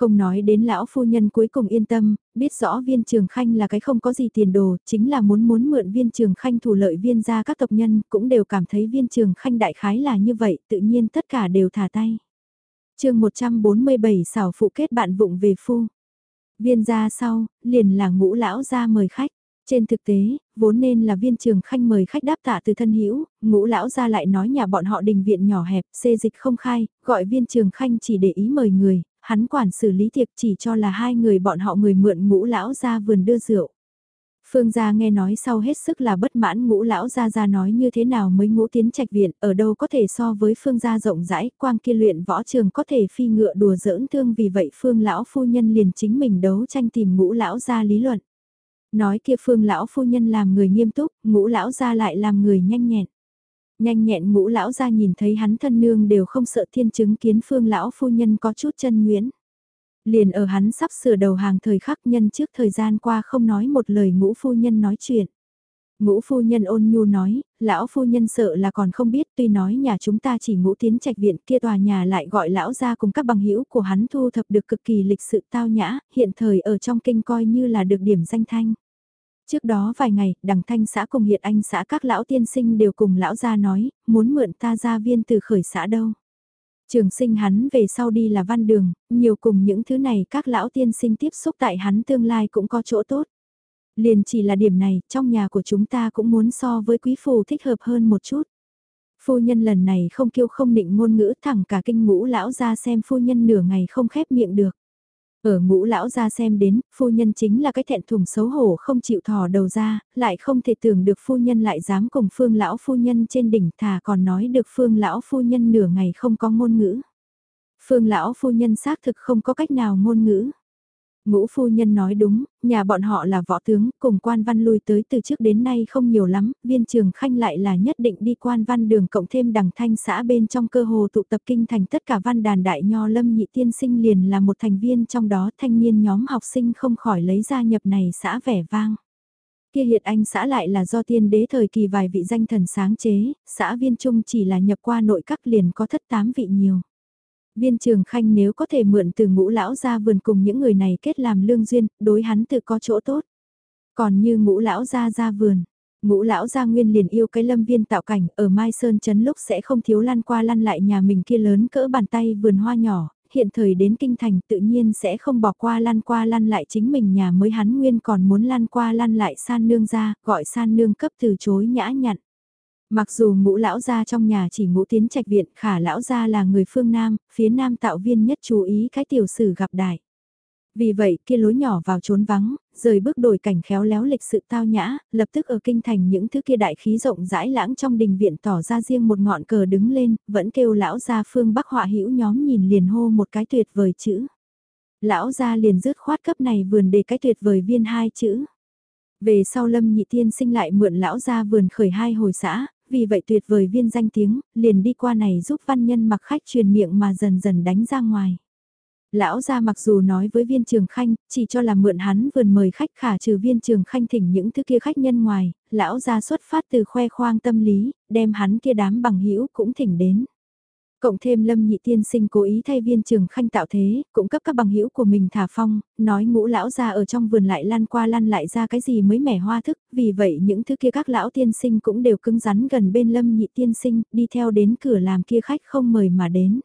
Không nói đến lão phu nhân cuối cùng yên tâm, biết rõ viên trường khanh là cái không có gì tiền đồ, chính là muốn muốn mượn viên trường khanh thủ lợi viên ra các tộc nhân, cũng đều cảm thấy viên trường khanh đại khái là như vậy, tự nhiên tất cả đều thả tay. chương 147 xảo phụ kết bạn vụng về phu. Viên ra sau, liền là ngũ lão ra mời khách. Trên thực tế, vốn nên là viên trường khanh mời khách đáp tạ từ thân hữu ngũ lão ra lại nói nhà bọn họ đình viện nhỏ hẹp, xê dịch không khai, gọi viên trường khanh chỉ để ý mời người, hắn quản xử lý tiệc chỉ cho là hai người bọn họ người mượn ngũ lão ra vườn đưa rượu. Phương gia nghe nói sau hết sức là bất mãn ngũ lão gia gia nói như thế nào mới ngũ tiến trạch viện, ở đâu có thể so với phương gia rộng rãi, quang kia luyện võ trường có thể phi ngựa đùa giỡn thương vì vậy phương lão phu nhân liền chính mình đấu tranh tìm ngũ lão gia lý luận. Nói kia phương lão phu nhân làm người nghiêm túc, ngũ lão gia lại làm người nhanh nhẹn. Nhanh nhẹn ngũ lão ra nhìn thấy hắn thân nương đều không sợ thiên chứng kiến phương lão phu nhân có chút chân nguyễn. Liền ở hắn sắp sửa đầu hàng thời khắc nhân trước thời gian qua không nói một lời ngũ phu nhân nói chuyện. Ngũ phu nhân ôn nhu nói, lão phu nhân sợ là còn không biết tuy nói nhà chúng ta chỉ ngũ tiến trạch viện kia tòa nhà lại gọi lão ra cùng các bằng hữu của hắn thu thập được cực kỳ lịch sự tao nhã, hiện thời ở trong kinh coi như là được điểm danh thanh. Trước đó vài ngày, đằng thanh xã cùng hiện anh xã các lão tiên sinh đều cùng lão gia nói, muốn mượn ta gia viên từ khởi xã đâu. Trường sinh hắn về sau đi là văn đường, nhiều cùng những thứ này các lão tiên sinh tiếp xúc tại hắn tương lai cũng có chỗ tốt. Liền chỉ là điểm này, trong nhà của chúng ta cũng muốn so với quý phù thích hợp hơn một chút. Phu nhân lần này không kêu không định ngôn ngữ thẳng cả kinh ngũ lão ra xem phu nhân nửa ngày không khép miệng được. Ở ngũ lão ra xem đến, phu nhân chính là cái thẹn thùng xấu hổ không chịu thò đầu ra, lại không thể tưởng được phu nhân lại dám cùng phương lão phu nhân trên đỉnh thà còn nói được phương lão phu nhân nửa ngày không có ngôn ngữ. Phương lão phu nhân xác thực không có cách nào ngôn ngữ. Ngũ phu nhân nói đúng, nhà bọn họ là võ tướng, cùng quan văn lui tới từ trước đến nay không nhiều lắm, viên trường khanh lại là nhất định đi quan văn đường cộng thêm đằng thanh xã bên trong cơ hồ tụ tập kinh thành tất cả văn đàn đại nho lâm nhị tiên sinh liền là một thành viên trong đó thanh niên nhóm học sinh không khỏi lấy gia nhập này xã vẻ vang. Kia hiện anh xã lại là do tiên đế thời kỳ vài vị danh thần sáng chế, xã viên trung chỉ là nhập qua nội các liền có thất tám vị nhiều viên trường khanh nếu có thể mượn từ ngũ lão ra vườn cùng những người này kết làm lương duyên, đối hắn tự có chỗ tốt. Còn như ngũ lão ra ra vườn, ngũ lão gia nguyên liền yêu cái lâm viên tạo cảnh ở Mai Sơn Trấn lúc sẽ không thiếu lăn qua lăn lại nhà mình kia lớn cỡ bàn tay vườn hoa nhỏ, hiện thời đến kinh thành tự nhiên sẽ không bỏ qua lăn qua lăn lại chính mình nhà mới hắn nguyên còn muốn lăn qua lăn lại san nương ra, gọi san nương cấp từ chối nhã nhặn. Mặc dù ngũ lão gia trong nhà chỉ ngũ tiến trạch viện, khả lão gia là người phương Nam, phía Nam tạo viên nhất chú ý cái tiểu sử gặp đại. Vì vậy kia lối nhỏ vào trốn vắng, rời bước đổi cảnh khéo léo lịch sự tao nhã, lập tức ở kinh thành những thứ kia đại khí rộng rãi lãng trong đình viện tỏ ra riêng một ngọn cờ đứng lên, vẫn kêu lão gia phương bắc họa hữu nhóm nhìn liền hô một cái tuyệt vời chữ. Lão gia liền rứt khoát cấp này vườn để cái tuyệt vời viên hai chữ. Về sau lâm nhị tiên sinh lại mượn lão gia vườn khởi hai hồi xã, vì vậy tuyệt vời viên danh tiếng, liền đi qua này giúp văn nhân mặc khách truyền miệng mà dần dần đánh ra ngoài. Lão gia mặc dù nói với viên trường khanh, chỉ cho là mượn hắn vườn mời khách khả trừ viên trường khanh thỉnh những thứ kia khách nhân ngoài, lão gia xuất phát từ khoe khoang tâm lý, đem hắn kia đám bằng hữu cũng thỉnh đến. Cộng thêm lâm nhị tiên sinh cố ý thay viên trường khanh tạo thế, cũng cấp các bằng hữu của mình thả phong, nói ngũ lão ra ở trong vườn lại lan qua lan lại ra cái gì mới mẻ hoa thức, vì vậy những thứ kia các lão tiên sinh cũng đều cứng rắn gần bên lâm nhị tiên sinh, đi theo đến cửa làm kia khách không mời mà đến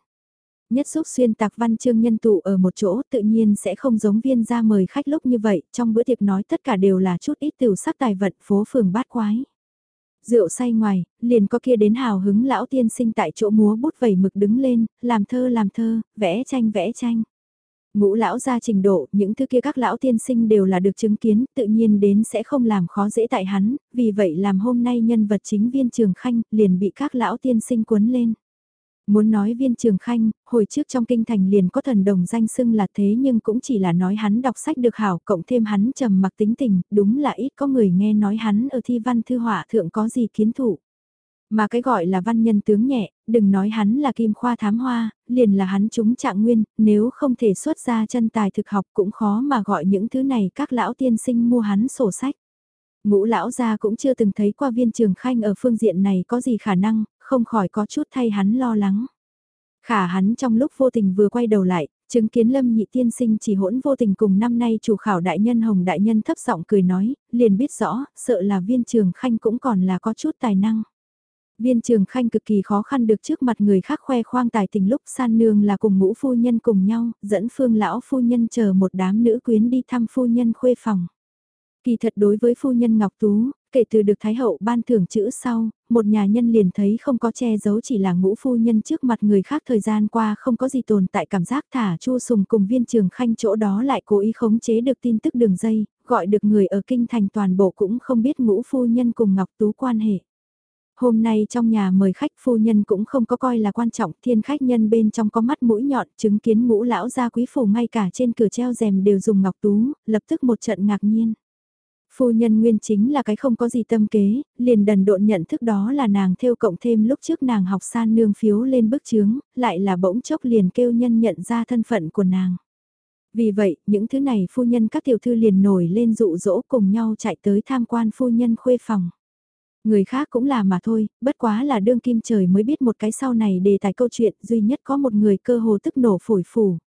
nhất xúc xuyên tạc văn chương nhân tụ ở một chỗ tự nhiên sẽ không giống viên ra mời khách lúc như vậy, trong bữa tiệc nói tất cả đều là chút ít tiểu sắc tài vận phố phường bát quái. Rượu say ngoài, liền có kia đến hào hứng lão tiên sinh tại chỗ múa bút vẩy mực đứng lên, làm thơ làm thơ, vẽ tranh vẽ tranh. Ngũ lão ra trình độ, những thứ kia các lão tiên sinh đều là được chứng kiến, tự nhiên đến sẽ không làm khó dễ tại hắn, vì vậy làm hôm nay nhân vật chính viên trường khanh liền bị các lão tiên sinh cuốn lên. Muốn nói viên trường khanh, hồi trước trong kinh thành liền có thần đồng danh xưng là thế nhưng cũng chỉ là nói hắn đọc sách được hảo cộng thêm hắn trầm mặc tính tình, đúng là ít có người nghe nói hắn ở thi văn thư họa thượng có gì kiến thủ. Mà cái gọi là văn nhân tướng nhẹ, đừng nói hắn là kim khoa thám hoa, liền là hắn chúng trạng nguyên, nếu không thể xuất ra chân tài thực học cũng khó mà gọi những thứ này các lão tiên sinh mua hắn sổ sách. Ngũ lão gia cũng chưa từng thấy qua viên trường khanh ở phương diện này có gì khả năng, không khỏi có chút thay hắn lo lắng. Khả hắn trong lúc vô tình vừa quay đầu lại, chứng kiến lâm nhị tiên sinh chỉ hỗn vô tình cùng năm nay chủ khảo đại nhân hồng đại nhân thấp giọng cười nói, liền biết rõ, sợ là viên trường khanh cũng còn là có chút tài năng. Viên trường khanh cực kỳ khó khăn được trước mặt người khác khoe khoang tài tình lúc san nương là cùng ngũ phu nhân cùng nhau, dẫn phương lão phu nhân chờ một đám nữ quyến đi thăm phu nhân khuê phòng. Kỳ thật đối với phu nhân Ngọc Tú, kể từ được Thái Hậu ban thưởng chữ sau, một nhà nhân liền thấy không có che giấu chỉ là ngũ phu nhân trước mặt người khác thời gian qua không có gì tồn tại cảm giác thả chu sùng cùng viên trường khanh chỗ đó lại cố ý khống chế được tin tức đường dây, gọi được người ở kinh thành toàn bộ cũng không biết ngũ phu nhân cùng Ngọc Tú quan hệ. Hôm nay trong nhà mời khách phu nhân cũng không có coi là quan trọng, thiên khách nhân bên trong có mắt mũi nhọn, chứng kiến ngũ lão gia quý phủ ngay cả trên cửa treo rèm đều dùng ngọc tú, lập tức một trận ngạc nhiên. Phu nhân nguyên chính là cái không có gì tâm kế, liền đần độn nhận thức đó là nàng theo cộng thêm lúc trước nàng học san nương phiếu lên bức chướng, lại là bỗng chốc liền kêu nhân nhận ra thân phận của nàng. Vì vậy, những thứ này phu nhân các tiểu thư liền nổi lên dụ dỗ cùng nhau chạy tới tham quan phu nhân khuê phòng. Người khác cũng là mà thôi, bất quá là đương kim trời mới biết một cái sau này đề tài câu chuyện duy nhất có một người cơ hồ tức nổ phổi phủ.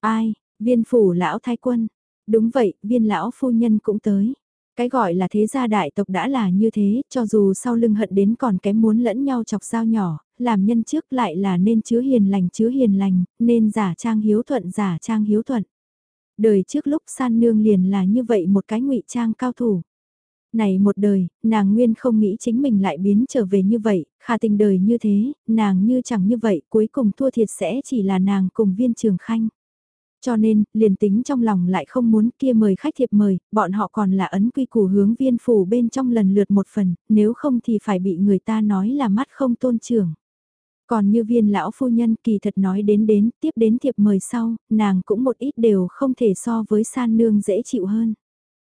Ai, viên phủ lão thái quân. Đúng vậy, viên lão phu nhân cũng tới. Cái gọi là thế gia đại tộc đã là như thế, cho dù sau lưng hận đến còn kém muốn lẫn nhau chọc dao nhỏ, làm nhân trước lại là nên chứa hiền lành chứa hiền lành, nên giả trang hiếu thuận giả trang hiếu thuận. Đời trước lúc san nương liền là như vậy một cái ngụy trang cao thủ. Này một đời, nàng nguyên không nghĩ chính mình lại biến trở về như vậy, khả tình đời như thế, nàng như chẳng như vậy, cuối cùng thua thiệt sẽ chỉ là nàng cùng viên trường khanh. Cho nên, liền tính trong lòng lại không muốn kia mời khách thiệp mời, bọn họ còn là ấn quy củ hướng viên phủ bên trong lần lượt một phần, nếu không thì phải bị người ta nói là mắt không tôn trưởng. Còn như viên lão phu nhân kỳ thật nói đến đến, tiếp đến thiệp mời sau, nàng cũng một ít đều không thể so với san nương dễ chịu hơn.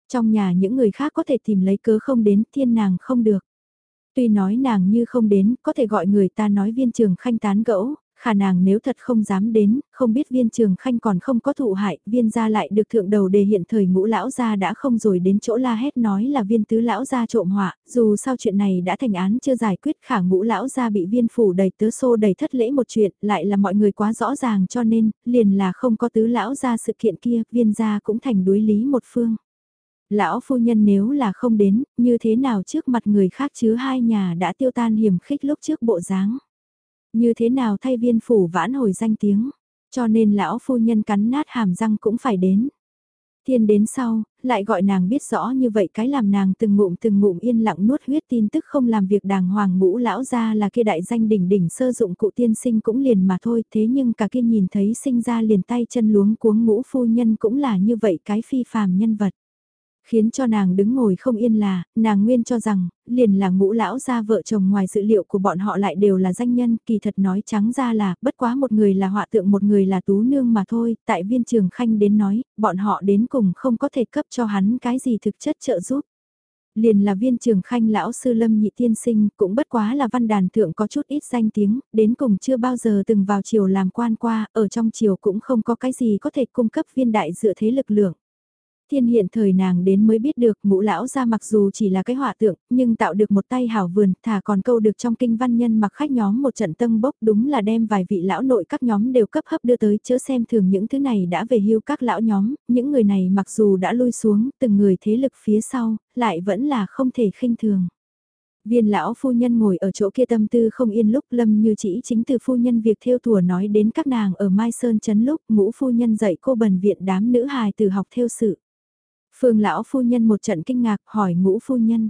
Trong nhà những người khác có thể tìm lấy cớ không đến, thiên nàng không được. Tuy nói nàng như không đến, có thể gọi người ta nói viên trường khanh tán gẫu, khả nàng nếu thật không dám đến, không biết viên trường khanh còn không có thụ hại, viên gia lại được thượng đầu đề hiện thời ngũ lão gia đã không rồi đến chỗ la hét nói là viên tứ lão gia trộm họa, dù sao chuyện này đã thành án chưa giải quyết khả ngũ lão gia bị viên phủ đầy tớ xô đầy thất lễ một chuyện, lại là mọi người quá rõ ràng cho nên, liền là không có tứ lão gia sự kiện kia, viên gia cũng thành đối lý một phương. Lão phu nhân nếu là không đến, như thế nào trước mặt người khác chứ hai nhà đã tiêu tan hiểm khích lúc trước bộ dáng. Như thế nào thay viên phủ vãn hồi danh tiếng, cho nên lão phu nhân cắn nát hàm răng cũng phải đến. Thiên đến sau, lại gọi nàng biết rõ như vậy cái làm nàng từng ngụm từng ngụm yên lặng nuốt huyết tin tức không làm việc đàng hoàng ngũ lão ra là kia đại danh đỉnh đỉnh sơ dụng cụ tiên sinh cũng liền mà thôi thế nhưng cả kia nhìn thấy sinh ra liền tay chân luống cuống ngũ phu nhân cũng là như vậy cái phi phàm nhân vật. Khiến cho nàng đứng ngồi không yên là, nàng nguyên cho rằng, liền là ngũ lão gia vợ chồng ngoài dữ liệu của bọn họ lại đều là danh nhân, kỳ thật nói trắng ra là, bất quá một người là họa tượng một người là tú nương mà thôi, tại viên trường khanh đến nói, bọn họ đến cùng không có thể cấp cho hắn cái gì thực chất trợ giúp liền là viên trường khanh lão sư lâm nhị tiên sinh cũng bất quá là văn đàn thượng có chút ít danh tiếng, đến cùng chưa bao giờ từng vào triều làm quan qua, ở trong triều cũng không có cái gì có thể cung cấp viên đại dựa thế lực lượng. Thiên hiện thời nàng đến mới biết được ngũ lão ra mặc dù chỉ là cái họa tượng, nhưng tạo được một tay hảo vườn, thả còn câu được trong kinh văn nhân mặc khách nhóm một trận tân bốc đúng là đem vài vị lão nội các nhóm đều cấp hấp đưa tới chớ xem thường những thứ này đã về hưu các lão nhóm, những người này mặc dù đã lui xuống, từng người thế lực phía sau, lại vẫn là không thể khinh thường. Viên lão phu nhân ngồi ở chỗ kia tâm tư không yên lúc lâm như chỉ chính từ phu nhân việc theo thùa nói đến các nàng ở Mai Sơn chấn lúc ngũ phu nhân dạy cô bần viện đám nữ hài từ học theo sự. Phương lão phu nhân một trận kinh ngạc hỏi ngũ phu nhân.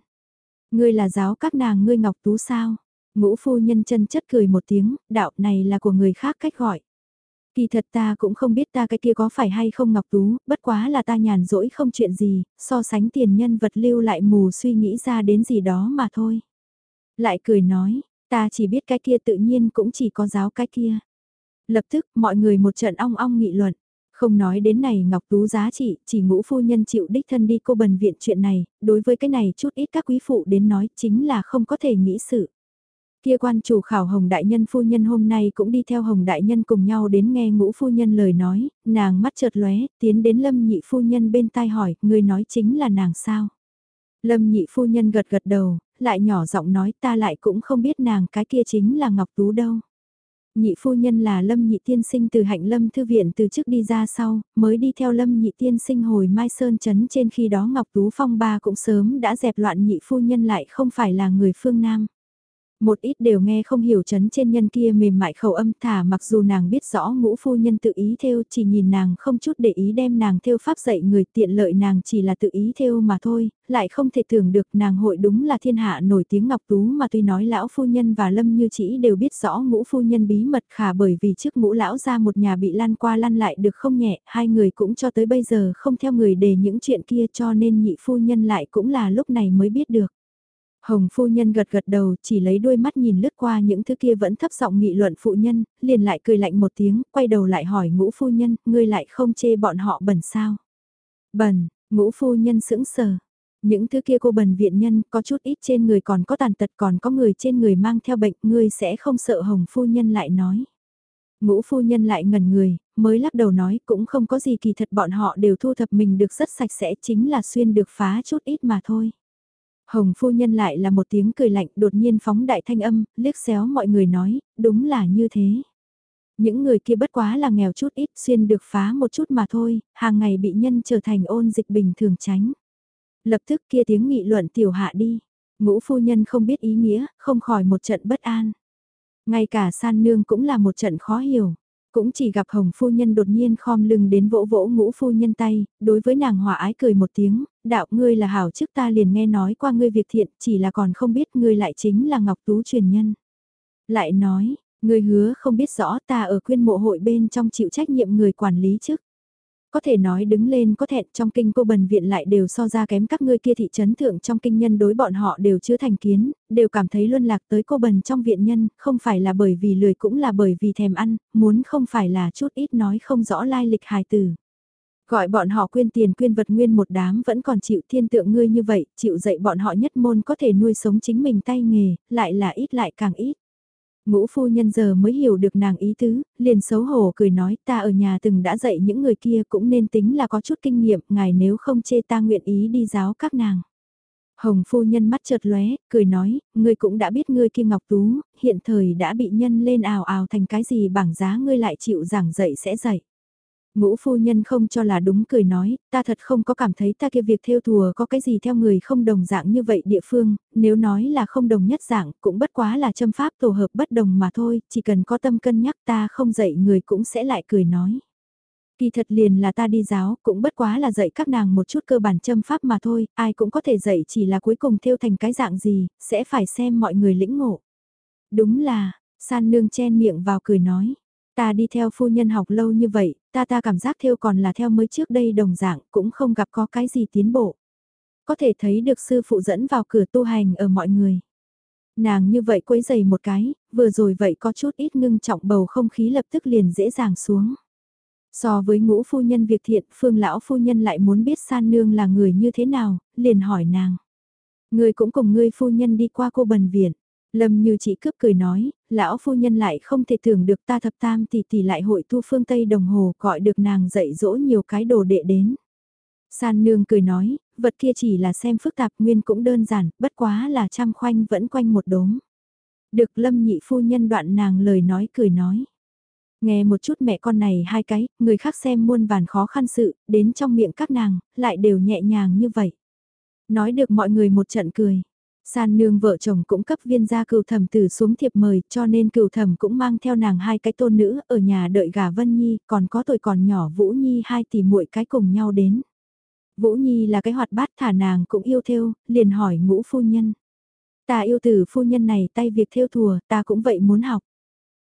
Ngươi là giáo các nàng ngươi ngọc tú sao? Ngũ phu nhân chân chất cười một tiếng, đạo này là của người khác cách gọi. Kỳ thật ta cũng không biết ta cái kia có phải hay không ngọc tú, bất quá là ta nhàn rỗi không chuyện gì, so sánh tiền nhân vật lưu lại mù suy nghĩ ra đến gì đó mà thôi. Lại cười nói, ta chỉ biết cái kia tự nhiên cũng chỉ có giáo cái kia. Lập tức mọi người một trận ong ong nghị luận. Không nói đến này Ngọc Tú giá trị, chỉ ngũ phu nhân chịu đích thân đi cô bần viện chuyện này, đối với cái này chút ít các quý phụ đến nói chính là không có thể nghĩ sự. Kia quan chủ khảo Hồng Đại Nhân phu nhân hôm nay cũng đi theo Hồng Đại Nhân cùng nhau đến nghe ngũ phu nhân lời nói, nàng mắt chợt lóe, tiến đến lâm nhị phu nhân bên tai hỏi, người nói chính là nàng sao? Lâm nhị phu nhân gật gật đầu, lại nhỏ giọng nói ta lại cũng không biết nàng cái kia chính là Ngọc Tú đâu nhị phu nhân là Lâm nhị tiên sinh từ hạnh Lâm thư viện từ trước đi ra sau, mới đi theo Lâm nhị tiên sinh hồi Mai Sơn chấn trên khi đó Ngọc Tú Phong ba cũng sớm đã dẹp loạn nhị phu nhân lại không phải là người phương Nam. Một ít đều nghe không hiểu chấn trên nhân kia mềm mại khẩu âm thả mặc dù nàng biết rõ ngũ phu nhân tự ý theo chỉ nhìn nàng không chút để ý đem nàng theo pháp dạy người tiện lợi nàng chỉ là tự ý theo mà thôi, lại không thể tưởng được nàng hội đúng là thiên hạ nổi tiếng ngọc tú mà tuy nói lão phu nhân và lâm như chỉ đều biết rõ ngũ phu nhân bí mật khả bởi vì trước ngũ lão ra một nhà bị lan qua lăn lại được không nhẹ, hai người cũng cho tới bây giờ không theo người để những chuyện kia cho nên nhị phu nhân lại cũng là lúc này mới biết được. Hồng phu nhân gật gật đầu chỉ lấy đôi mắt nhìn lướt qua những thứ kia vẫn thấp giọng nghị luận phụ nhân, liền lại cười lạnh một tiếng, quay đầu lại hỏi ngũ phu nhân, ngươi lại không chê bọn họ bẩn sao? Bẩn, ngũ phu nhân sững sờ. Những thứ kia cô bần viện nhân có chút ít trên người còn có tàn tật còn có người trên người mang theo bệnh, ngươi sẽ không sợ hồng phu nhân lại nói. Ngũ phu nhân lại ngẩn người, mới lắc đầu nói cũng không có gì kỳ thật bọn họ đều thu thập mình được rất sạch sẽ chính là xuyên được phá chút ít mà thôi. Hồng phu nhân lại là một tiếng cười lạnh đột nhiên phóng đại thanh âm, liếc xéo mọi người nói, đúng là như thế. Những người kia bất quá là nghèo chút ít xuyên được phá một chút mà thôi, hàng ngày bị nhân trở thành ôn dịch bình thường tránh. Lập tức kia tiếng nghị luận tiểu hạ đi, ngũ phu nhân không biết ý nghĩa, không khỏi một trận bất an. Ngay cả san nương cũng là một trận khó hiểu. Cũng chỉ gặp hồng phu nhân đột nhiên khom lưng đến vỗ vỗ ngũ phu nhân tay, đối với nàng hòa ái cười một tiếng, đạo ngươi là hảo trước ta liền nghe nói qua ngươi việc thiện, chỉ là còn không biết ngươi lại chính là Ngọc Tú truyền nhân. Lại nói, ngươi hứa không biết rõ ta ở quyên mộ hội bên trong chịu trách nhiệm người quản lý trước có thể nói đứng lên có thẹn trong kinh cô bần viện lại đều so ra kém các ngươi kia thị trấn thượng trong kinh nhân đối bọn họ đều chưa thành kiến, đều cảm thấy luân lạc tới cô bần trong viện nhân, không phải là bởi vì lười cũng là bởi vì thèm ăn, muốn không phải là chút ít nói không rõ lai lịch hài tử. Gọi bọn họ quyên tiền quyên vật nguyên một đám vẫn còn chịu thiên tượng ngươi như vậy, chịu dạy bọn họ nhất môn có thể nuôi sống chính mình tay nghề, lại là ít lại càng ít. Ngũ phu nhân giờ mới hiểu được nàng ý tứ, liền xấu hổ cười nói ta ở nhà từng đã dạy những người kia cũng nên tính là có chút kinh nghiệm, ngài nếu không chê ta nguyện ý đi giáo các nàng. Hồng phu nhân mắt chợt lóe, cười nói, ngươi cũng đã biết ngươi kia ngọc tú, hiện thời đã bị nhân lên ào ào thành cái gì bảng giá ngươi lại chịu giảng dạy sẽ dạy. Ngũ phu nhân không cho là đúng cười nói, ta thật không có cảm thấy ta kia việc theo thùa có cái gì theo người không đồng dạng như vậy địa phương, nếu nói là không đồng nhất dạng cũng bất quá là châm pháp tổ hợp bất đồng mà thôi, chỉ cần có tâm cân nhắc ta không dạy người cũng sẽ lại cười nói. Kỳ thật liền là ta đi giáo, cũng bất quá là dạy các nàng một chút cơ bản châm pháp mà thôi, ai cũng có thể dạy chỉ là cuối cùng theo thành cái dạng gì, sẽ phải xem mọi người lĩnh ngộ. Đúng là, san nương chen miệng vào cười nói. Ta đi theo phu nhân học lâu như vậy, ta ta cảm giác theo còn là theo mới trước đây đồng dạng, cũng không gặp có cái gì tiến bộ. Có thể thấy được sư phụ dẫn vào cửa tu hành ở mọi người. Nàng như vậy quấy giày một cái, vừa rồi vậy có chút ít ngưng trọng bầu không khí lập tức liền dễ dàng xuống. So với ngũ phu nhân việc thiện, phương lão phu nhân lại muốn biết san nương là người như thế nào, liền hỏi nàng. Người cũng cùng ngươi phu nhân đi qua cô bần viện. Lâm như chị cướp cười nói, lão phu nhân lại không thể tưởng được ta thập tam tỷ tỷ lại hội thu phương Tây đồng hồ gọi được nàng dạy dỗ nhiều cái đồ đệ đến. San nương cười nói, vật kia chỉ là xem phức tạp nguyên cũng đơn giản, bất quá là trăm khoanh vẫn quanh một đốm. Được lâm nhị phu nhân đoạn nàng lời nói cười nói. Nghe một chút mẹ con này hai cái, người khác xem muôn vàn khó khăn sự, đến trong miệng các nàng, lại đều nhẹ nhàng như vậy. Nói được mọi người một trận cười. San nương vợ chồng cũng cấp viên gia cừu thẩm tử xuống thiệp mời cho nên cừu thẩm cũng mang theo nàng hai cái tôn nữ ở nhà đợi gà Vân Nhi còn có tuổi còn nhỏ Vũ Nhi hai tỷ muội cái cùng nhau đến. Vũ Nhi là cái hoạt bát thả nàng cũng yêu theo, liền hỏi ngũ phu nhân. Ta yêu tử phu nhân này tay việc theo thùa, ta cũng vậy muốn học.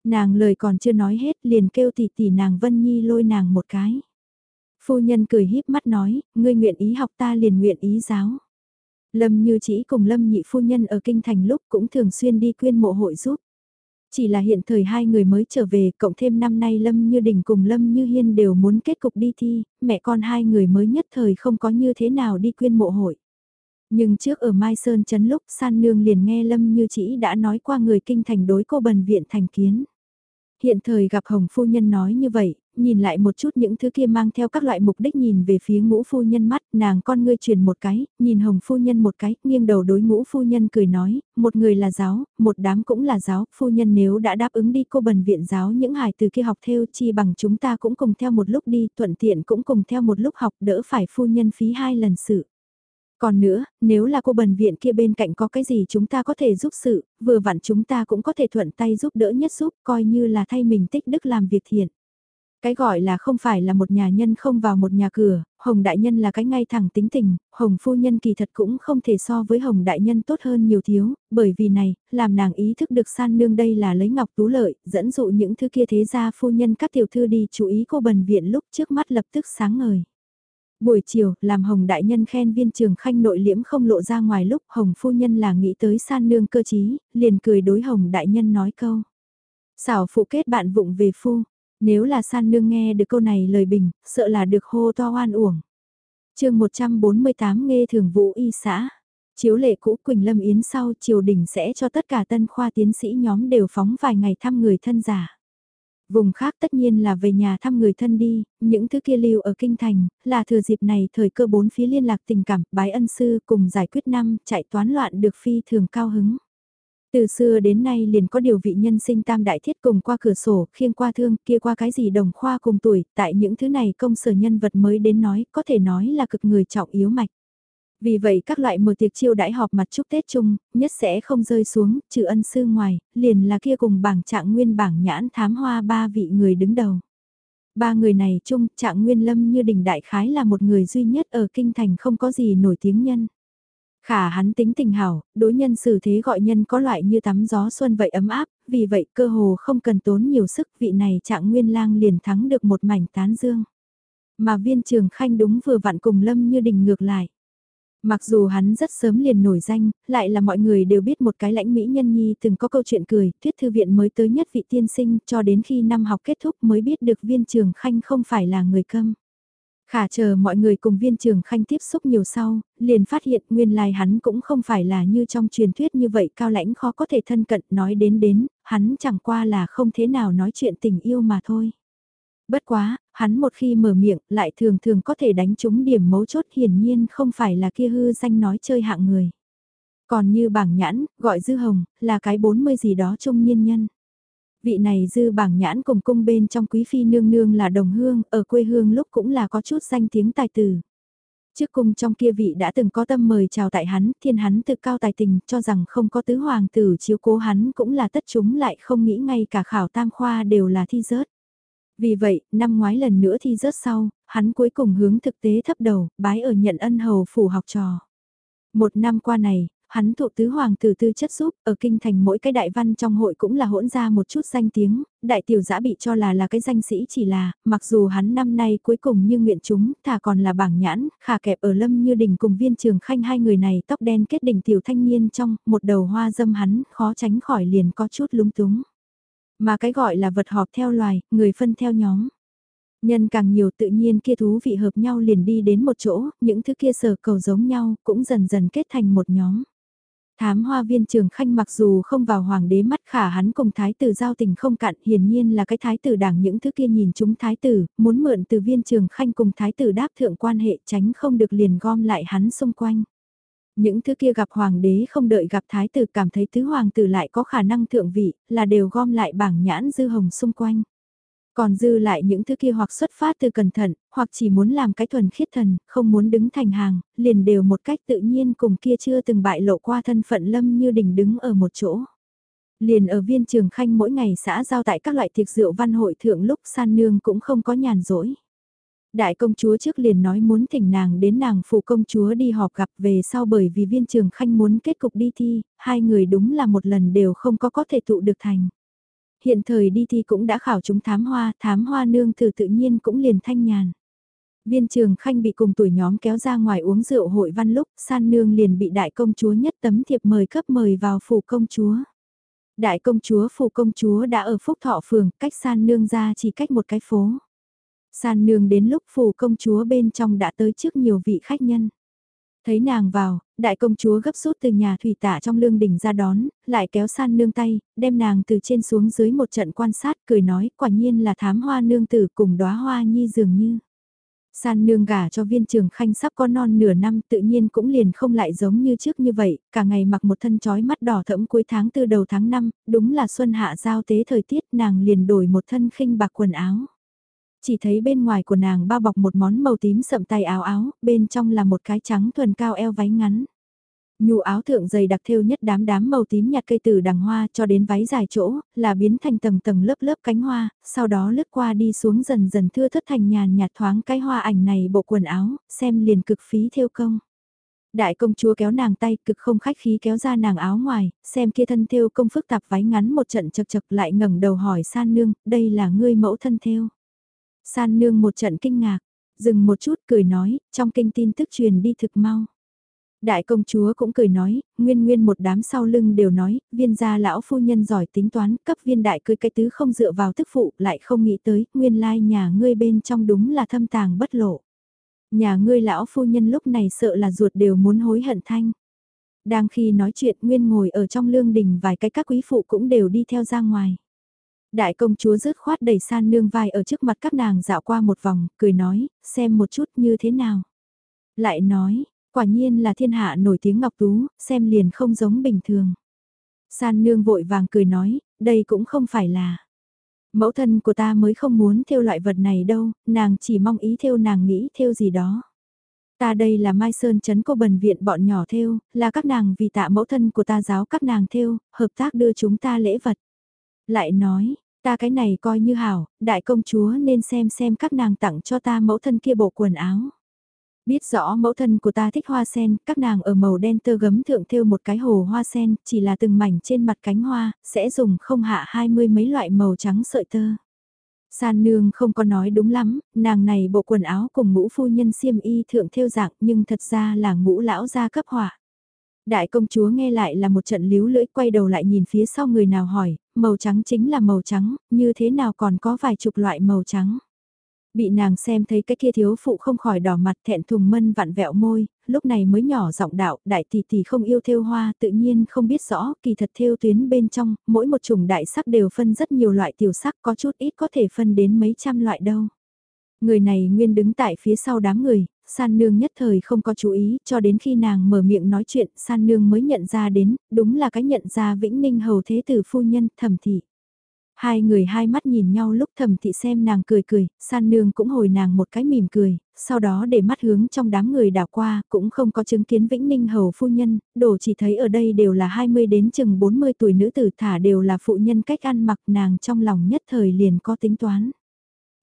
Nàng lời còn chưa nói hết liền kêu tỷ tỷ nàng Vân Nhi lôi nàng một cái. Phu nhân cười híp mắt nói, ngươi nguyện ý học ta liền nguyện ý giáo. Lâm như chỉ cùng Lâm nhị phu nhân ở kinh thành lúc cũng thường xuyên đi quyên mộ hội giúp. Chỉ là hiện thời hai người mới trở về, cộng thêm năm nay Lâm Như Đình cùng Lâm Như Hiên đều muốn kết cục đi thi, mẹ con hai người mới nhất thời không có như thế nào đi quyên mộ hội. Nhưng trước ở Mai Sơn chấn lúc san nương liền nghe Lâm Như Chỉ đã nói qua người kinh thành đối cô bần viện thành kiến. Hiện thời gặp Hồng Phu Nhân nói như vậy, nhìn lại một chút những thứ kia mang theo các loại mục đích nhìn về phía ngũ phu nhân mắt, nàng con ngươi truyền một cái, nhìn hồng phu nhân một cái, nghiêng đầu đối ngũ phu nhân cười nói, một người là giáo, một đám cũng là giáo, phu nhân nếu đã đáp ứng đi cô bần viện giáo những hài từ kia học theo chi bằng chúng ta cũng cùng theo một lúc đi, thuận tiện cũng cùng theo một lúc học đỡ phải phu nhân phí hai lần sự. Còn nữa, nếu là cô bần viện kia bên cạnh có cái gì chúng ta có thể giúp sự, vừa vặn chúng ta cũng có thể thuận tay giúp đỡ nhất giúp, coi như là thay mình tích đức làm việc thiện. Cái gọi là không phải là một nhà nhân không vào một nhà cửa, Hồng Đại Nhân là cái ngay thẳng tính tình, Hồng Phu Nhân kỳ thật cũng không thể so với Hồng Đại Nhân tốt hơn nhiều thiếu, bởi vì này, làm nàng ý thức được san nương đây là lấy ngọc tú lợi, dẫn dụ những thứ kia thế ra Phu Nhân các tiểu thư đi chú ý cô bần viện lúc trước mắt lập tức sáng ngời. Buổi chiều, làm Hồng Đại Nhân khen viên trường khanh nội liễm không lộ ra ngoài lúc Hồng Phu Nhân là nghĩ tới san nương cơ chí, liền cười đối Hồng Đại Nhân nói câu. Xảo phụ kết bạn vụng về phu, nếu là san nương nghe được câu này lời bình, sợ là được hô to oan uổng. chương 148 nghe thường vũ y xã. Chiếu lệ cũ Quỳnh Lâm Yến sau triều đình sẽ cho tất cả tân khoa tiến sĩ nhóm đều phóng vài ngày thăm người thân giả. Vùng khác tất nhiên là về nhà thăm người thân đi, những thứ kia lưu ở kinh thành, là thừa dịp này thời cơ bốn phía liên lạc tình cảm, bái ân sư cùng giải quyết năm, chạy toán loạn được phi thường cao hứng. Từ xưa đến nay liền có điều vị nhân sinh tam đại thiết cùng qua cửa sổ, khiêng qua thương, kia qua cái gì đồng khoa cùng tuổi, tại những thứ này công sở nhân vật mới đến nói, có thể nói là cực người trọng yếu mạch. Vì vậy các loại mở tiệc chiêu đãi họp mặt chúc Tết chung, nhất sẽ không rơi xuống, trừ ân sư ngoài, liền là kia cùng bảng trạng nguyên bảng nhãn thám hoa ba vị người đứng đầu. Ba người này chung, trạng nguyên lâm như đỉnh đại khái là một người duy nhất ở kinh thành không có gì nổi tiếng nhân. Khả hắn tính tình hảo, đối nhân xử thế gọi nhân có loại như tắm gió xuân vậy ấm áp, vì vậy cơ hồ không cần tốn nhiều sức vị này trạng nguyên lang liền thắng được một mảnh tán dương. Mà viên trường khanh đúng vừa vặn cùng lâm như đình ngược lại. Mặc dù hắn rất sớm liền nổi danh, lại là mọi người đều biết một cái lãnh mỹ nhân nhi từng có câu chuyện cười, thuyết thư viện mới tới nhất vị tiên sinh cho đến khi năm học kết thúc mới biết được viên trường khanh không phải là người câm. Khả chờ mọi người cùng viên trường khanh tiếp xúc nhiều sau, liền phát hiện nguyên lai hắn cũng không phải là như trong truyền thuyết như vậy cao lãnh khó có thể thân cận nói đến đến, hắn chẳng qua là không thế nào nói chuyện tình yêu mà thôi. Bất quá, hắn một khi mở miệng lại thường thường có thể đánh trúng điểm mấu chốt hiển nhiên không phải là kia hư danh nói chơi hạng người. Còn như bảng nhãn, gọi dư hồng, là cái 40 gì đó trung niên nhân. Vị này dư bảng nhãn cùng cung bên trong quý phi nương nương là đồng hương, ở quê hương lúc cũng là có chút danh tiếng tài tử. Trước cung trong kia vị đã từng có tâm mời chào tại hắn, thiên hắn tự cao tài tình, cho rằng không có tứ hoàng tử chiếu cố hắn cũng là tất chúng lại không nghĩ ngay cả khảo tam khoa đều là thi rớt. Vì vậy, năm ngoái lần nữa thi rớt sau, hắn cuối cùng hướng thực tế thấp đầu, bái ở nhận ân hầu phủ học trò. Một năm qua này, hắn thụ tứ hoàng tử tư chất giúp, ở kinh thành mỗi cái đại văn trong hội cũng là hỗn ra một chút danh tiếng, đại tiểu giã bị cho là là cái danh sĩ chỉ là, mặc dù hắn năm nay cuối cùng như nguyện chúng, thà còn là bảng nhãn, khả kẹp ở lâm như đỉnh cùng viên trường khanh hai người này tóc đen kết đỉnh tiểu thanh niên trong, một đầu hoa dâm hắn, khó tránh khỏi liền có chút lúng túng. Mà cái gọi là vật họp theo loài, người phân theo nhóm. Nhân càng nhiều tự nhiên kia thú vị hợp nhau liền đi đến một chỗ, những thứ kia sở cầu giống nhau cũng dần dần kết thành một nhóm. Thám hoa viên trường khanh mặc dù không vào hoàng đế mắt khả hắn cùng thái tử giao tình không cạn hiển nhiên là cái thái tử đảng những thứ kia nhìn chúng thái tử, muốn mượn từ viên trường khanh cùng thái tử đáp thượng quan hệ tránh không được liền gom lại hắn xung quanh. Những thứ kia gặp hoàng đế không đợi gặp thái tử cảm thấy tứ hoàng tử lại có khả năng thượng vị, là đều gom lại bảng nhãn dư hồng xung quanh. Còn dư lại những thứ kia hoặc xuất phát từ cẩn thận, hoặc chỉ muốn làm cái thuần khiết thần, không muốn đứng thành hàng, liền đều một cách tự nhiên cùng kia chưa từng bại lộ qua thân phận lâm như đỉnh đứng ở một chỗ. Liền ở viên trường khanh mỗi ngày xã giao tại các loại tiệc rượu văn hội thượng lúc san nương cũng không có nhàn rỗi. Đại công chúa trước liền nói muốn thỉnh nàng đến nàng phụ công chúa đi họp gặp về sau bởi vì viên trường khanh muốn kết cục đi thi, hai người đúng là một lần đều không có có thể tụ được thành. Hiện thời đi thi cũng đã khảo chúng thám hoa, thám hoa nương từ tự nhiên cũng liền thanh nhàn. Viên trường khanh bị cùng tuổi nhóm kéo ra ngoài uống rượu hội văn lúc, san nương liền bị đại công chúa nhất tấm thiệp mời cấp mời vào phủ công chúa. Đại công chúa phủ công chúa đã ở Phúc Thọ Phường, cách san nương ra chỉ cách một cái phố. San nương đến lúc phủ công chúa bên trong đã tới trước nhiều vị khách nhân. Thấy nàng vào, đại công chúa gấp rút từ nhà thủy tả trong lương đình ra đón, lại kéo san nương tay, đem nàng từ trên xuống dưới một trận quan sát, cười nói, quả nhiên là thám hoa nương tử cùng đóa hoa nhi dường như. San nương gả cho viên trường khanh sắp có non nửa năm tự nhiên cũng liền không lại giống như trước như vậy, cả ngày mặc một thân trói mắt đỏ thẫm cuối tháng từ đầu tháng 5, đúng là xuân hạ giao tế thời tiết nàng liền đổi một thân khinh bạc quần áo chỉ thấy bên ngoài của nàng bao bọc một món màu tím sậm tay áo áo, bên trong là một cái trắng thuần cao eo váy ngắn. Nhu áo thượng dày đặc thêu nhất đám đám màu tím nhạt cây từ đằng hoa cho đến váy dài chỗ, là biến thành tầng tầng lớp lớp cánh hoa, sau đó lướt qua đi xuống dần dần thưa thất thành nhàn nhạt thoáng cái hoa ảnh này bộ quần áo, xem liền cực phí thêu công. Đại công chúa kéo nàng tay cực không khách khí kéo ra nàng áo ngoài, xem kia thân thêu công phức tạp váy ngắn một trận chật chật lại ngẩng đầu hỏi san nương, đây là ngươi mẫu thân thêu. San nương một trận kinh ngạc, dừng một chút cười nói, trong kinh tin tức truyền đi thực mau. Đại công chúa cũng cười nói, nguyên nguyên một đám sau lưng đều nói, viên gia lão phu nhân giỏi tính toán, cấp viên đại cưới cái tứ không dựa vào tức phụ, lại không nghĩ tới, nguyên lai nhà ngươi bên trong đúng là thâm tàng bất lộ. Nhà ngươi lão phu nhân lúc này sợ là ruột đều muốn hối hận thanh. Đang khi nói chuyện nguyên ngồi ở trong lương đình vài cái các quý phụ cũng đều đi theo ra ngoài. Đại công chúa rứt khoát đẩy san nương vai ở trước mặt các nàng dạo qua một vòng, cười nói, xem một chút như thế nào. Lại nói, quả nhiên là thiên hạ nổi tiếng ngọc tú, xem liền không giống bình thường. San nương vội vàng cười nói, đây cũng không phải là. Mẫu thân của ta mới không muốn theo loại vật này đâu, nàng chỉ mong ý theo nàng nghĩ theo gì đó. Ta đây là Mai Sơn chấn cô bần viện bọn nhỏ theo, là các nàng vì tạ mẫu thân của ta giáo các nàng theo, hợp tác đưa chúng ta lễ vật. Lại nói, Ta cái này coi như hảo, đại công chúa nên xem xem các nàng tặng cho ta mẫu thân kia bộ quần áo. Biết rõ mẫu thân của ta thích hoa sen, các nàng ở màu đen tơ gấm thượng thêu một cái hồ hoa sen, chỉ là từng mảnh trên mặt cánh hoa, sẽ dùng không hạ hai mươi mấy loại màu trắng sợi tơ. San nương không có nói đúng lắm, nàng này bộ quần áo cùng ngũ phu nhân xiêm y thượng thêu dạng nhưng thật ra là ngũ lão gia cấp hỏa. Đại công chúa nghe lại là một trận líu lưỡi quay đầu lại nhìn phía sau người nào hỏi, màu trắng chính là màu trắng, như thế nào còn có vài chục loại màu trắng. Bị nàng xem thấy cái kia thiếu phụ không khỏi đỏ mặt thẹn thùng mân vặn vẹo môi, lúc này mới nhỏ giọng đạo, đại tỷ tỷ không yêu thêu hoa, tự nhiên không biết rõ, kỳ thật thêu tuyến bên trong, mỗi một chủng đại sắc đều phân rất nhiều loại tiểu sắc, có chút ít có thể phân đến mấy trăm loại đâu. Người này nguyên đứng tại phía sau đám người, san nương nhất thời không có chú ý, cho đến khi nàng mở miệng nói chuyện, san nương mới nhận ra đến, đúng là cái nhận ra vĩnh ninh hầu thế tử phu nhân, thẩm thị. Hai người hai mắt nhìn nhau lúc thẩm thị xem nàng cười cười, san nương cũng hồi nàng một cái mỉm cười, sau đó để mắt hướng trong đám người đảo qua, cũng không có chứng kiến vĩnh ninh hầu phu nhân, đổ chỉ thấy ở đây đều là 20 đến chừng 40 tuổi nữ tử thả đều là phụ nhân cách ăn mặc nàng trong lòng nhất thời liền có tính toán.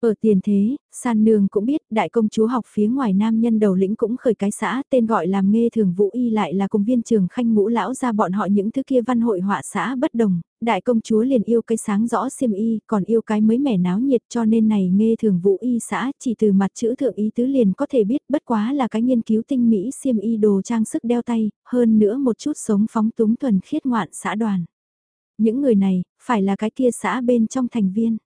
Ở tiền thế, san nương cũng biết đại công chúa học phía ngoài nam nhân đầu lĩnh cũng khởi cái xã tên gọi làm nghe thường vũ y lại là cùng viên trường khanh ngũ lão ra bọn họ những thứ kia văn hội họa xã bất đồng, đại công chúa liền yêu cái sáng rõ xiêm y còn yêu cái mới mẻ náo nhiệt cho nên này nghe thường vũ y xã chỉ từ mặt chữ thượng ý tứ liền có thể biết bất quá là cái nghiên cứu tinh mỹ xiêm y đồ trang sức đeo tay, hơn nữa một chút sống phóng túng thuần khiết ngoạn xã đoàn. Những người này, phải là cái kia xã bên trong thành viên.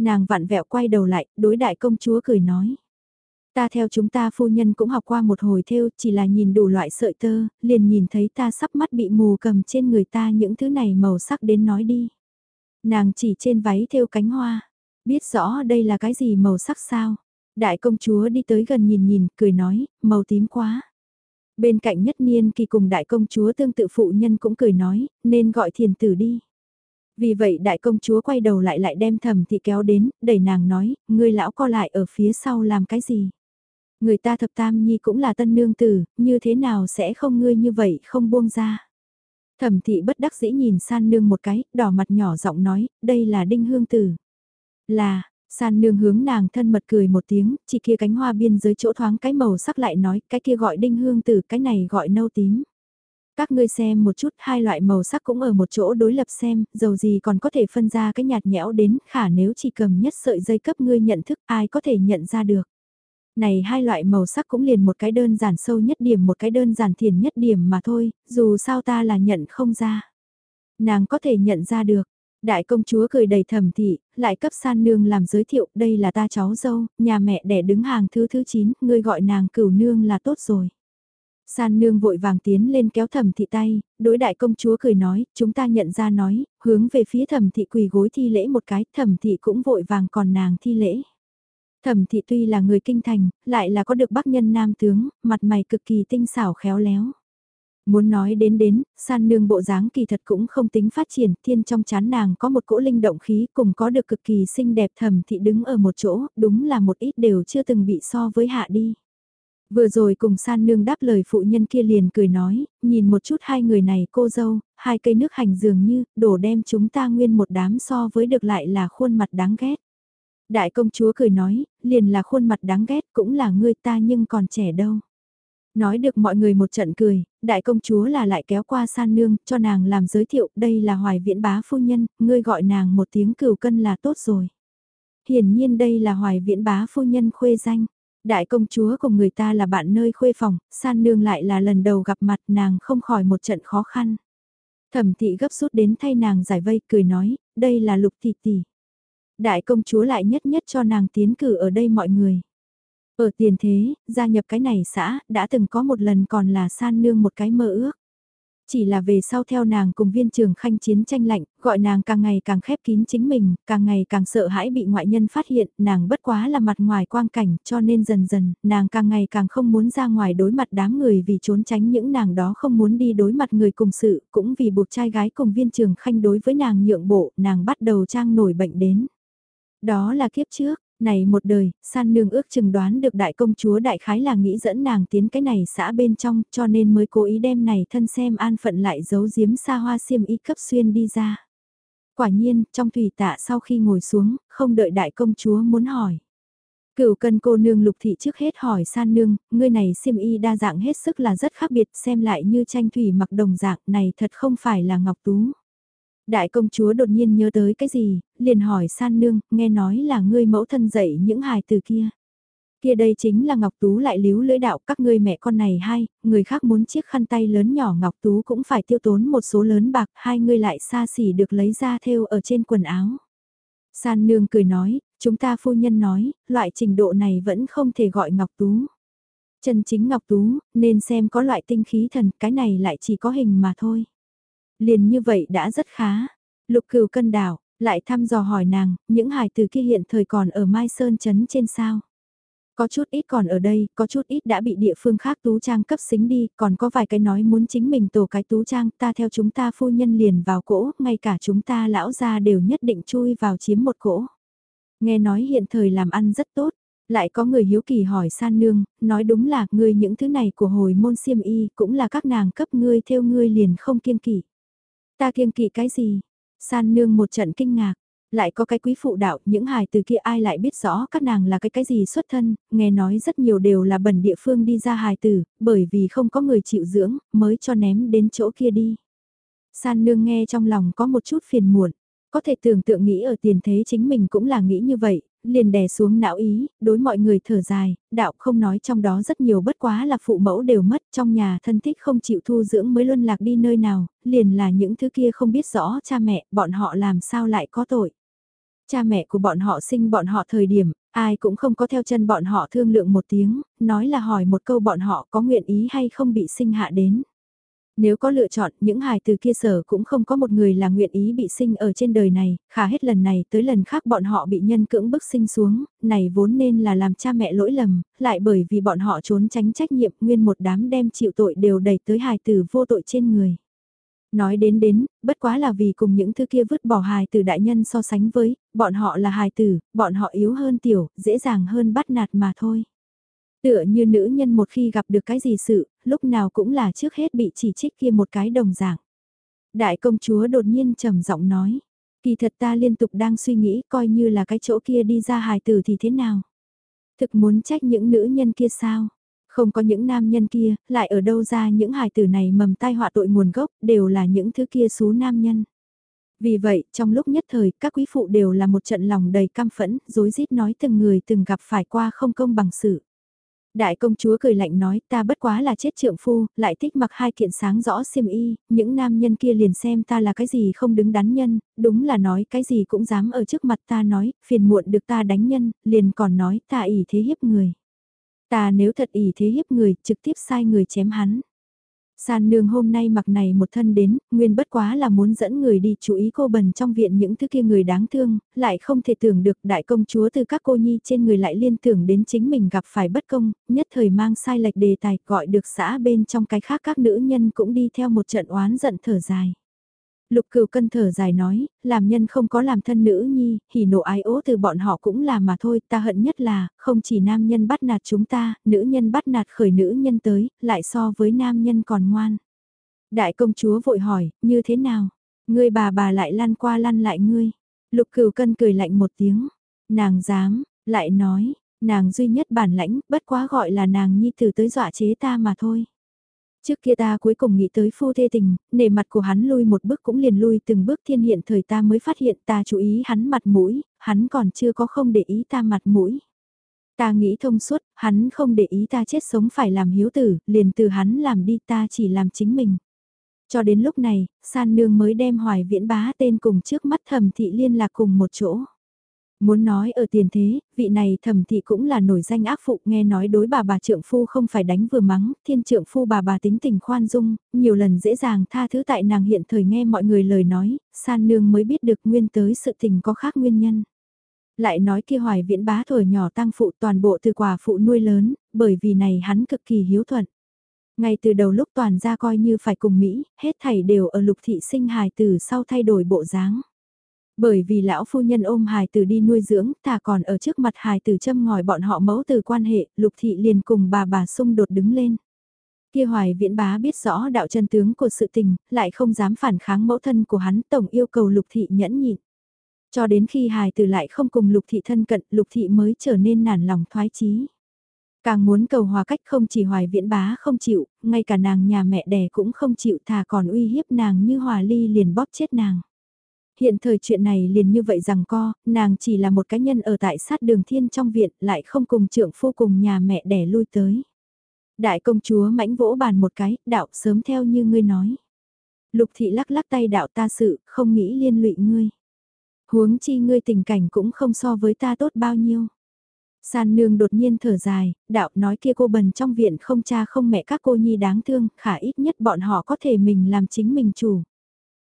Nàng vặn vẹo quay đầu lại, đối đại công chúa cười nói. Ta theo chúng ta phu nhân cũng học qua một hồi theo, chỉ là nhìn đủ loại sợi tơ, liền nhìn thấy ta sắp mắt bị mù cầm trên người ta những thứ này màu sắc đến nói đi. Nàng chỉ trên váy theo cánh hoa, biết rõ đây là cái gì màu sắc sao. Đại công chúa đi tới gần nhìn nhìn, cười nói, màu tím quá. Bên cạnh nhất niên kỳ cùng đại công chúa tương tự phụ nhân cũng cười nói, nên gọi thiền tử đi. Vì vậy đại công chúa quay đầu lại lại đem thẩm thị kéo đến, đẩy nàng nói, ngươi lão co lại ở phía sau làm cái gì? Người ta thập tam nhi cũng là tân nương tử, như thế nào sẽ không ngươi như vậy không buông ra? Thẩm thị bất đắc dĩ nhìn san nương một cái, đỏ mặt nhỏ giọng nói, đây là đinh hương tử. Là, san nương hướng nàng thân mật cười một tiếng, chỉ kia cánh hoa biên dưới chỗ thoáng cái màu sắc lại nói, cái kia gọi đinh hương tử, cái này gọi nâu tím. Các ngươi xem một chút hai loại màu sắc cũng ở một chỗ đối lập xem, dầu gì còn có thể phân ra cái nhạt nhẽo đến khả nếu chỉ cầm nhất sợi dây cấp ngươi nhận thức ai có thể nhận ra được. Này hai loại màu sắc cũng liền một cái đơn giản sâu nhất điểm một cái đơn giản thiền nhất điểm mà thôi, dù sao ta là nhận không ra. Nàng có thể nhận ra được, Đại công chúa cười đầy thầm thị, lại cấp san nương làm giới thiệu, đây là ta cháu dâu, nhà mẹ đẻ đứng hàng thứ thứ 9, ngươi gọi nàng cửu nương là tốt rồi. San nương vội vàng tiến lên kéo thẩm thị tay, đối đại công chúa cười nói, chúng ta nhận ra nói, hướng về phía thẩm thị quỳ gối thi lễ một cái, thẩm thị cũng vội vàng còn nàng thi lễ. Thẩm thị tuy là người kinh thành, lại là có được bắc nhân nam tướng, mặt mày cực kỳ tinh xảo khéo léo. Muốn nói đến đến, san nương bộ dáng kỳ thật cũng không tính phát triển, thiên trong chán nàng có một cỗ linh động khí cùng có được cực kỳ xinh đẹp thẩm thị đứng ở một chỗ, đúng là một ít đều chưa từng bị so với hạ đi. Vừa rồi cùng san nương đáp lời phụ nhân kia liền cười nói, nhìn một chút hai người này cô dâu, hai cây nước hành dường như, đổ đem chúng ta nguyên một đám so với được lại là khuôn mặt đáng ghét. Đại công chúa cười nói, liền là khuôn mặt đáng ghét cũng là ngươi ta nhưng còn trẻ đâu. Nói được mọi người một trận cười, đại công chúa là lại kéo qua san nương, cho nàng làm giới thiệu, đây là hoài viễn bá phu nhân, ngươi gọi nàng một tiếng cửu cân là tốt rồi. Hiển nhiên đây là hoài viễn bá phu nhân khuê danh. Đại công chúa cùng người ta là bạn nơi khuê phòng, san nương lại là lần đầu gặp mặt nàng không khỏi một trận khó khăn. Thẩm thị gấp rút đến thay nàng giải vây cười nói, đây là lục tỷ tỷ. Đại công chúa lại nhất nhất cho nàng tiến cử ở đây mọi người. Ở tiền thế, gia nhập cái này xã, đã từng có một lần còn là san nương một cái mơ ước. Chỉ là về sau theo nàng cùng viên trường khanh chiến tranh lạnh, gọi nàng càng ngày càng khép kín chính mình, càng ngày càng sợ hãi bị ngoại nhân phát hiện, nàng bất quá là mặt ngoài quang cảnh, cho nên dần dần, nàng càng ngày càng không muốn ra ngoài đối mặt đám người vì trốn tránh những nàng đó không muốn đi đối mặt người cùng sự, cũng vì buộc trai gái cùng viên trường khanh đối với nàng nhượng bộ, nàng bắt đầu trang nổi bệnh đến. Đó là kiếp trước, này một đời, san nương ước chừng đoán được đại công chúa đại khái là nghĩ dẫn nàng tiến cái này xã bên trong cho nên mới cố ý đem này thân xem an phận lại giấu giếm xa hoa xiêm y cấp xuyên đi ra. Quả nhiên, trong thủy tạ sau khi ngồi xuống, không đợi đại công chúa muốn hỏi. Cửu cân cô nương lục thị trước hết hỏi san nương, ngươi này xiêm y đa dạng hết sức là rất khác biệt xem lại như tranh thủy mặc đồng dạng này thật không phải là ngọc tú. Đại công chúa đột nhiên nhớ tới cái gì, liền hỏi san nương, nghe nói là ngươi mẫu thân dạy những hài từ kia. Kia đây chính là Ngọc Tú lại líu lưỡi đạo các ngươi mẹ con này hai, người khác muốn chiếc khăn tay lớn nhỏ Ngọc Tú cũng phải tiêu tốn một số lớn bạc, hai ngươi lại xa xỉ được lấy ra thêu ở trên quần áo. San nương cười nói, chúng ta phu nhân nói, loại trình độ này vẫn không thể gọi Ngọc Tú. Chân chính Ngọc Tú, nên xem có loại tinh khí thần, cái này lại chỉ có hình mà thôi. Liền như vậy đã rất khá. Lục cửu cân đảo, lại thăm dò hỏi nàng, những hài từ kia hiện thời còn ở Mai Sơn Trấn trên sao. Có chút ít còn ở đây, có chút ít đã bị địa phương khác tú trang cấp xính đi, còn có vài cái nói muốn chính mình tổ cái tú trang, ta theo chúng ta phu nhân liền vào cỗ, ngay cả chúng ta lão gia đều nhất định chui vào chiếm một cỗ. Nghe nói hiện thời làm ăn rất tốt, lại có người hiếu kỳ hỏi san nương, nói đúng là ngươi những thứ này của hồi môn siêm y cũng là các nàng cấp ngươi theo ngươi liền không kiên kỵ. Ta kiêng kỵ cái gì? San nương một trận kinh ngạc. Lại có cái quý phụ đạo, những hài từ kia ai lại biết rõ các nàng là cái cái gì xuất thân, nghe nói rất nhiều đều là bẩn địa phương đi ra hài tử, bởi vì không có người chịu dưỡng, mới cho ném đến chỗ kia đi. San nương nghe trong lòng có một chút phiền muộn, có thể tưởng tượng nghĩ ở tiền thế chính mình cũng là nghĩ như vậy, liền đè xuống não ý, đối mọi người thở dài, đạo không nói trong đó rất nhiều bất quá là phụ mẫu đều mất, trong nhà thân thích không chịu thu dưỡng mới luân lạc đi nơi nào, liền là những thứ kia không biết rõ cha mẹ, bọn họ làm sao lại có tội. Cha mẹ của bọn họ sinh bọn họ thời điểm, ai cũng không có theo chân bọn họ thương lượng một tiếng, nói là hỏi một câu bọn họ có nguyện ý hay không bị sinh hạ đến. Nếu có lựa chọn, những hài từ kia sở cũng không có một người là nguyện ý bị sinh ở trên đời này, khả hết lần này tới lần khác bọn họ bị nhân cưỡng bức sinh xuống, này vốn nên là làm cha mẹ lỗi lầm, lại bởi vì bọn họ trốn tránh trách nhiệm nguyên một đám đem chịu tội đều đẩy tới hài từ vô tội trên người. Nói đến đến, bất quá là vì cùng những thứ kia vứt bỏ hài từ đại nhân so sánh với, bọn họ là hài tử, bọn họ yếu hơn tiểu, dễ dàng hơn bắt nạt mà thôi. Tựa như nữ nhân một khi gặp được cái gì sự, lúc nào cũng là trước hết bị chỉ trích kia một cái đồng dạng. Đại công chúa đột nhiên trầm giọng nói, kỳ thật ta liên tục đang suy nghĩ coi như là cái chỗ kia đi ra hài tử thì thế nào. Thực muốn trách những nữ nhân kia sao? Không có những nam nhân kia, lại ở đâu ra những hài tử này mầm tai họa tội nguồn gốc, đều là những thứ kia xú nam nhân. Vì vậy, trong lúc nhất thời, các quý phụ đều là một trận lòng đầy cam phẫn, dối rít nói từng người từng gặp phải qua không công bằng sự. Đại công chúa cười lạnh nói ta bất quá là chết trượng phu, lại thích mặc hai kiện sáng rõ xiêm y, những nam nhân kia liền xem ta là cái gì không đứng đắn nhân, đúng là nói cái gì cũng dám ở trước mặt ta nói, phiền muộn được ta đánh nhân, liền còn nói ta ỉ thế hiếp người. Ta nếu thật ỉ thế hiếp người, trực tiếp sai người chém hắn. San nương hôm nay mặc này một thân đến, nguyên bất quá là muốn dẫn người đi chú ý cô bần trong viện những thứ kia người đáng thương, lại không thể tưởng được đại công chúa từ các cô nhi trên người lại liên tưởng đến chính mình gặp phải bất công, nhất thời mang sai lệch đề tài gọi được xã bên trong cái khác các nữ nhân cũng đi theo một trận oán giận thở dài. Lục cửu cân thở dài nói, làm nhân không có làm thân nữ nhi, hỉ nộ ái ố từ bọn họ cũng là mà thôi, ta hận nhất là, không chỉ nam nhân bắt nạt chúng ta, nữ nhân bắt nạt khởi nữ nhân tới, lại so với nam nhân còn ngoan. Đại công chúa vội hỏi, như thế nào? Ngươi bà bà lại lăn qua lăn lại ngươi. Lục cửu cân cười lạnh một tiếng. Nàng dám, lại nói, nàng duy nhất bản lãnh, bất quá gọi là nàng nhi tử tới dọa chế ta mà thôi. Trước kia ta cuối cùng nghĩ tới phu thê tình, nề mặt của hắn lui một bước cũng liền lui từng bước thiên hiện thời ta mới phát hiện ta chú ý hắn mặt mũi, hắn còn chưa có không để ý ta mặt mũi. Ta nghĩ thông suốt, hắn không để ý ta chết sống phải làm hiếu tử, liền từ hắn làm đi ta chỉ làm chính mình. Cho đến lúc này, san nương mới đem hoài viễn bá tên cùng trước mắt thầm thị liên lạc cùng một chỗ. Muốn nói ở tiền thế, vị này thẩm thị cũng là nổi danh ác phụ nghe nói đối bà bà trượng phu không phải đánh vừa mắng, thiên trượng phu bà bà tính tình khoan dung, nhiều lần dễ dàng tha thứ tại nàng hiện thời nghe mọi người lời nói, san nương mới biết được nguyên tới sự tình có khác nguyên nhân. Lại nói kia hoài viễn bá thổi nhỏ tăng phụ toàn bộ từ quả phụ nuôi lớn, bởi vì này hắn cực kỳ hiếu thuận. Ngay từ đầu lúc toàn ra coi như phải cùng Mỹ, hết thảy đều ở lục thị sinh hài từ sau thay đổi bộ dáng. Bởi vì lão phu nhân ôm hài tử đi nuôi dưỡng, thà còn ở trước mặt hài tử châm ngòi bọn họ mẫu từ quan hệ, lục thị liền cùng bà bà xung đột đứng lên. Kia hoài viễn bá biết rõ đạo chân tướng của sự tình, lại không dám phản kháng mẫu thân của hắn tổng yêu cầu lục thị nhẫn nhịn. Cho đến khi hài tử lại không cùng lục thị thân cận, lục thị mới trở nên nản lòng thoái chí. Càng muốn cầu hòa cách không chỉ hoài viễn bá không chịu, ngay cả nàng nhà mẹ đẻ cũng không chịu thà còn uy hiếp nàng như hòa ly liền bóp chết nàng. Hiện thời chuyện này liền như vậy rằng co, nàng chỉ là một cá nhân ở tại sát đường thiên trong viện lại không cùng trưởng phu cùng nhà mẹ đẻ lui tới. Đại công chúa mãnh vỗ bàn một cái, đạo sớm theo như ngươi nói. Lục thị lắc lắc tay đạo ta sự, không nghĩ liên lụy ngươi. Huống chi ngươi tình cảnh cũng không so với ta tốt bao nhiêu. San nương đột nhiên thở dài, đạo nói kia cô bần trong viện không cha không mẹ các cô nhi đáng thương, khả ít nhất bọn họ có thể mình làm chính mình chủ.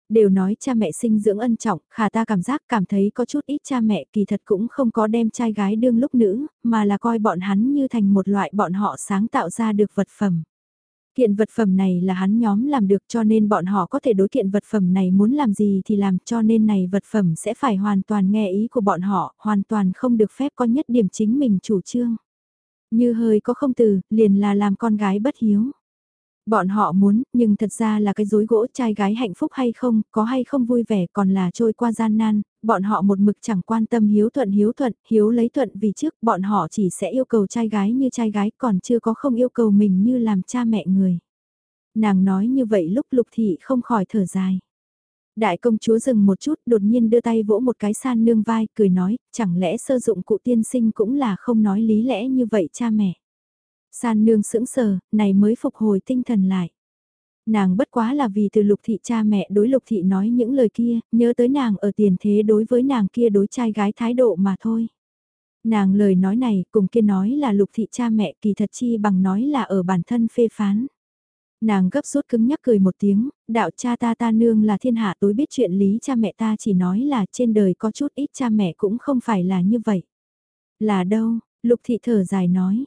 Đều nói cha mẹ sinh dưỡng ân trọng, khả ta cảm giác cảm thấy có chút ít cha mẹ kỳ thật cũng không có đem trai gái đương lúc nữ, mà là coi bọn hắn như thành một loại bọn họ sáng tạo ra được vật phẩm. Kiện vật phẩm này là hắn nhóm làm được cho nên bọn họ có thể đối kiện vật phẩm này muốn làm gì thì làm cho nên này vật phẩm sẽ phải hoàn toàn nghe ý của bọn họ, hoàn toàn không được phép có nhất điểm chính mình chủ trương. Như hơi có không từ, liền là làm con gái bất hiếu. Bọn họ muốn, nhưng thật ra là cái dối gỗ trai gái hạnh phúc hay không, có hay không vui vẻ còn là trôi qua gian nan, bọn họ một mực chẳng quan tâm hiếu thuận hiếu thuận, hiếu lấy thuận vì trước bọn họ chỉ sẽ yêu cầu trai gái như trai gái còn chưa có không yêu cầu mình như làm cha mẹ người. Nàng nói như vậy lúc lục thị không khỏi thở dài. Đại công chúa dừng một chút đột nhiên đưa tay vỗ một cái san nương vai cười nói, chẳng lẽ sơ dụng cụ tiên sinh cũng là không nói lý lẽ như vậy cha mẹ. San nương sững sờ, này mới phục hồi tinh thần lại. Nàng bất quá là vì từ lục thị cha mẹ đối lục thị nói những lời kia, nhớ tới nàng ở tiền thế đối với nàng kia đối trai gái thái độ mà thôi. Nàng lời nói này cùng kia nói là lục thị cha mẹ kỳ thật chi bằng nói là ở bản thân phê phán. Nàng gấp rút cứng nhắc cười một tiếng, đạo cha ta ta nương là thiên hạ tối biết chuyện lý cha mẹ ta chỉ nói là trên đời có chút ít cha mẹ cũng không phải là như vậy. Là đâu, lục thị thở dài nói,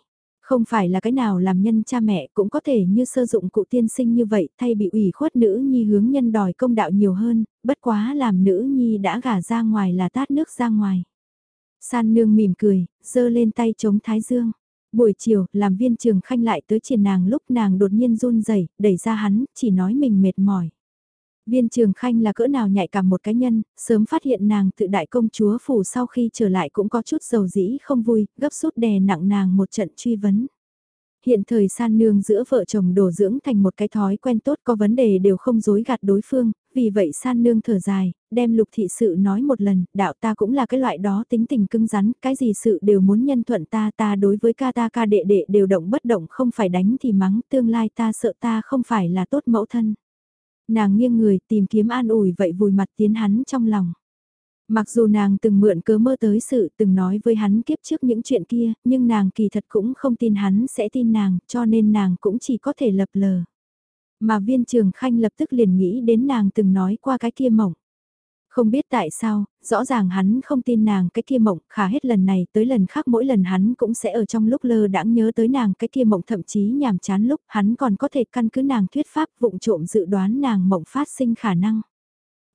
không phải là cái nào làm nhân cha mẹ cũng có thể như sơ dụng cụ tiên sinh như vậy thay bị ủy khuất nữ nhi hướng nhân đòi công đạo nhiều hơn, bất quá làm nữ nhi đã gả ra ngoài là tát nước ra ngoài. San nương mỉm cười, giơ lên tay chống thái dương. Buổi chiều, làm viên trường khanh lại tới triển nàng lúc nàng đột nhiên run rẩy đẩy ra hắn, chỉ nói mình mệt mỏi. Viên trường khanh là cỡ nào nhạy cảm một cái nhân, sớm phát hiện nàng tự đại công chúa phủ sau khi trở lại cũng có chút dầu dĩ không vui, gấp rút đè nặng nàng một trận truy vấn. Hiện thời san nương giữa vợ chồng đổ dưỡng thành một cái thói quen tốt có vấn đề đều không dối gạt đối phương, vì vậy san nương thở dài, đem lục thị sự nói một lần, đạo ta cũng là cái loại đó tính tình cứng rắn, cái gì sự đều muốn nhân thuận ta ta đối với ca ta ca đệ đệ đều động bất động không phải đánh thì mắng, tương lai ta sợ ta không phải là tốt mẫu thân. Nàng nghiêng người tìm kiếm an ủi vậy vùi mặt tiến hắn trong lòng. Mặc dù nàng từng mượn cớ mơ tới sự từng nói với hắn kiếp trước những chuyện kia, nhưng nàng kỳ thật cũng không tin hắn sẽ tin nàng, cho nên nàng cũng chỉ có thể lập lờ. Mà viên trường khanh lập tức liền nghĩ đến nàng từng nói qua cái kia mỏng. Không biết tại sao, rõ ràng hắn không tin nàng cái kia mộng, khả hết lần này tới lần khác mỗi lần hắn cũng sẽ ở trong lúc lơ đãng nhớ tới nàng cái kia mộng thậm chí nhàm chán lúc hắn còn có thể căn cứ nàng thuyết pháp vụng trộm dự đoán nàng mộng phát sinh khả năng.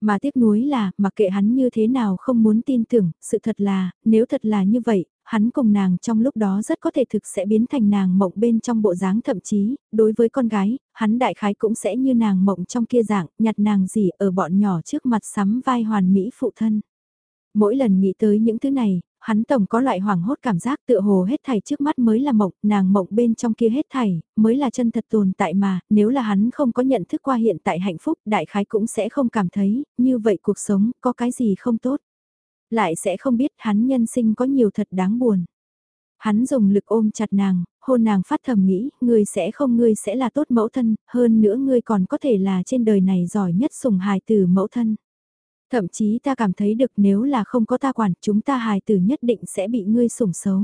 Mà tiếc nuối là, mặc kệ hắn như thế nào không muốn tin tưởng, sự thật là, nếu thật là như vậy, hắn cùng nàng trong lúc đó rất có thể thực sẽ biến thành nàng mộng bên trong bộ dáng thậm chí, đối với con gái, hắn đại khái cũng sẽ như nàng mộng trong kia dạng, nhặt nàng gì ở bọn nhỏ trước mặt sắm vai hoàn mỹ phụ thân. Mỗi lần nghĩ tới những thứ này, hắn tổng có loại hoảng hốt cảm giác tựa hồ hết thảy trước mắt mới là mộng, nàng mộng bên trong kia hết thảy, mới là chân thật tồn tại mà, nếu là hắn không có nhận thức qua hiện tại hạnh phúc, đại khái cũng sẽ không cảm thấy, như vậy cuộc sống có cái gì không tốt lại sẽ không biết hắn nhân sinh có nhiều thật đáng buồn. Hắn dùng lực ôm chặt nàng, hôn nàng phát thầm nghĩ, ngươi sẽ không ngươi sẽ là tốt mẫu thân, hơn nữa ngươi còn có thể là trên đời này giỏi nhất sủng hài tử mẫu thân. Thậm chí ta cảm thấy được nếu là không có ta quản chúng ta hài tử nhất định sẽ bị ngươi sủng xấu.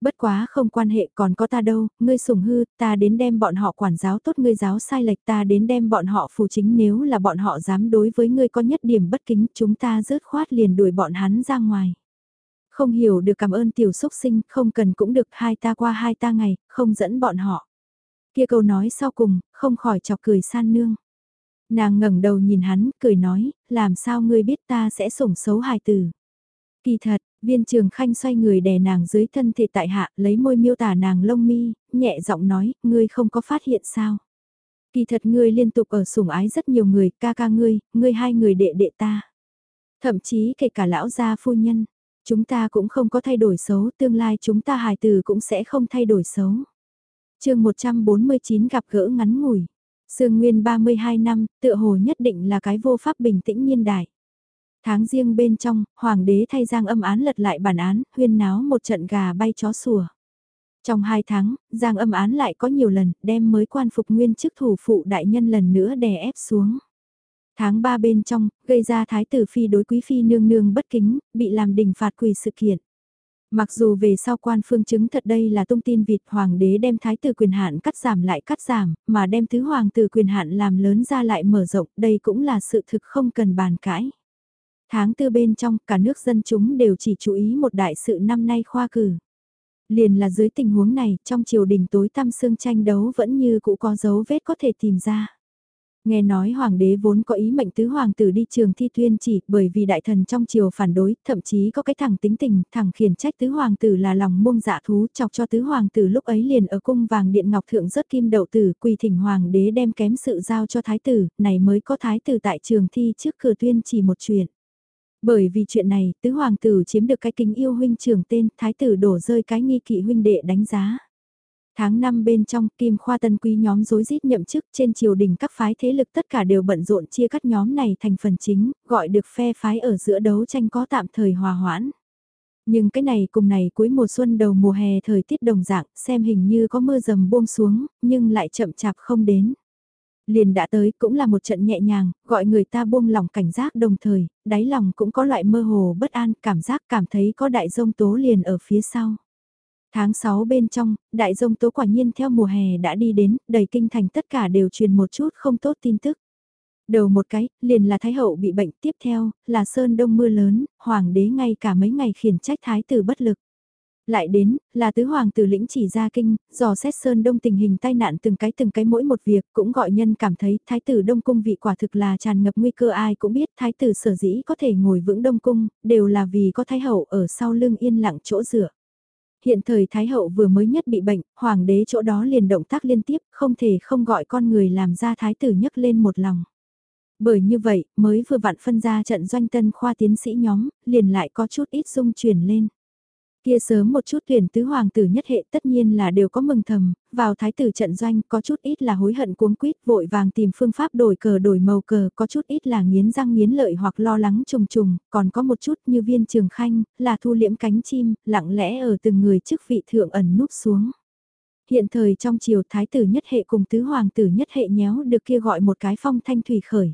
Bất quá không quan hệ còn có ta đâu, ngươi sủng hư, ta đến đem bọn họ quản giáo tốt ngươi giáo sai lệch ta đến đem bọn họ phù chính nếu là bọn họ dám đối với ngươi có nhất điểm bất kính chúng ta rớt khoát liền đuổi bọn hắn ra ngoài. Không hiểu được cảm ơn tiểu xúc sinh, không cần cũng được hai ta qua hai ta ngày, không dẫn bọn họ. Kia câu nói sau cùng, không khỏi chọc cười san nương. Nàng ngẩng đầu nhìn hắn, cười nói, làm sao ngươi biết ta sẽ sủng xấu hài tử. Kỳ thật, Viên trường khanh xoay người đè nàng dưới thân thể tại hạ, lấy môi miêu tả nàng lông mi, nhẹ giọng nói, ngươi không có phát hiện sao. Kỳ thật ngươi liên tục ở sủng ái rất nhiều người, ca ca ngươi, ngươi hai người đệ đệ ta. Thậm chí kể cả lão gia phu nhân, chúng ta cũng không có thay đổi xấu, tương lai chúng ta hài từ cũng sẽ không thay đổi xấu. chương 149 gặp gỡ ngắn ngủi. Sương Nguyên 32 năm, tựa hồ nhất định là cái vô pháp bình tĩnh nhiên đại. Tháng riêng bên trong, hoàng đế thay Giang âm án lật lại bản án, huyên náo một trận gà bay chó sủa. Trong hai tháng, Giang âm án lại có nhiều lần, đem mới quan phục nguyên chức thủ phụ đại nhân lần nữa đè ép xuống. Tháng 3 bên trong, gây ra thái tử phi đối quý phi nương nương bất kính, bị làm đình phạt quỳ sự kiện. Mặc dù về sau quan phương chứng thật đây là tung tin vịt hoàng đế đem thái tử quyền hạn cắt giảm lại cắt giảm, mà đem thứ hoàng tử quyền hạn làm lớn ra lại mở rộng, đây cũng là sự thực không cần bàn cãi. Tháng tư bên trong, cả nước dân chúng đều chỉ chú ý một đại sự năm nay khoa cử. Liền là dưới tình huống này, trong triều đình tối tăm sương tranh đấu vẫn như cũ có dấu vết có thể tìm ra. Nghe nói hoàng đế vốn có ý mệnh tứ hoàng tử đi trường thi tuyên chỉ bởi vì đại thần trong triều phản đối, thậm chí có cái thằng tính tình, thằng khiển trách tứ hoàng tử là lòng mông dạ thú chọc cho tứ hoàng tử lúc ấy liền ở cung vàng điện ngọc thượng rớt kim đậu tử quỳ thỉnh hoàng đế đem kém sự giao cho thái tử, này mới có thái tử tại trường thi trước cửa tuyên chỉ một chuyện. Bởi vì chuyện này, tứ hoàng tử chiếm được cái kính yêu huynh trưởng tên, thái tử đổ rơi cái nghi kỵ huynh đệ đánh giá. Tháng 5 bên trong, Kim Khoa Tân Quý nhóm rối rít nhậm chức trên triều đình các phái thế lực tất cả đều bận rộn chia cắt nhóm này thành phần chính, gọi được phe phái ở giữa đấu tranh có tạm thời hòa hoãn. Nhưng cái này cùng này cuối mùa xuân đầu mùa hè thời tiết đồng dạng, xem hình như có mưa rầm buông xuống, nhưng lại chậm chạp không đến. Liền đã tới cũng là một trận nhẹ nhàng, gọi người ta buông lòng cảnh giác đồng thời, đáy lòng cũng có loại mơ hồ bất an, cảm giác cảm thấy có đại dông tố liền ở phía sau. Tháng 6 bên trong, đại dông tố quả nhiên theo mùa hè đã đi đến, đầy kinh thành tất cả đều truyền một chút không tốt tin tức. Đầu một cái, liền là Thái Hậu bị bệnh, tiếp theo, là Sơn Đông mưa lớn, Hoàng đế ngay cả mấy ngày khiển trách Thái tử bất lực. Lại đến, là Tứ Hoàng tử lĩnh chỉ ra kinh, dò xét Sơn Đông tình hình tai nạn từng cái từng cái mỗi một việc, cũng gọi nhân cảm thấy Thái tử Đông Cung vị quả thực là tràn ngập nguy cơ ai cũng biết Thái tử sở dĩ có thể ngồi vững Đông Cung, đều là vì có Thái Hậu ở sau lưng yên lặng chỗ dựa. Hiện thời Thái Hậu vừa mới nhất bị bệnh, Hoàng đế chỗ đó liền động tác liên tiếp, không thể không gọi con người làm ra Thái tử nhấc lên một lòng. Bởi như vậy, mới vừa vặn phân ra trận doanh tân khoa tiến sĩ nhóm, liền lại có chút ít dung chuyển lên. Kia sớm một chút tuyển tứ hoàng tử nhất hệ tất nhiên là đều có mừng thầm, vào thái tử trận doanh có chút ít là hối hận cuống quýt vội vàng tìm phương pháp đổi cờ đổi màu cờ, có chút ít là nghiến răng nghiến lợi hoặc lo lắng trùng trùng, còn có một chút như viên trường khanh, là thu liễm cánh chim, lặng lẽ ở từng người chức vị thượng ẩn núp xuống. Hiện thời trong triều thái tử nhất hệ cùng tứ hoàng tử nhất hệ nhéo được kia gọi một cái phong thanh thủy khởi.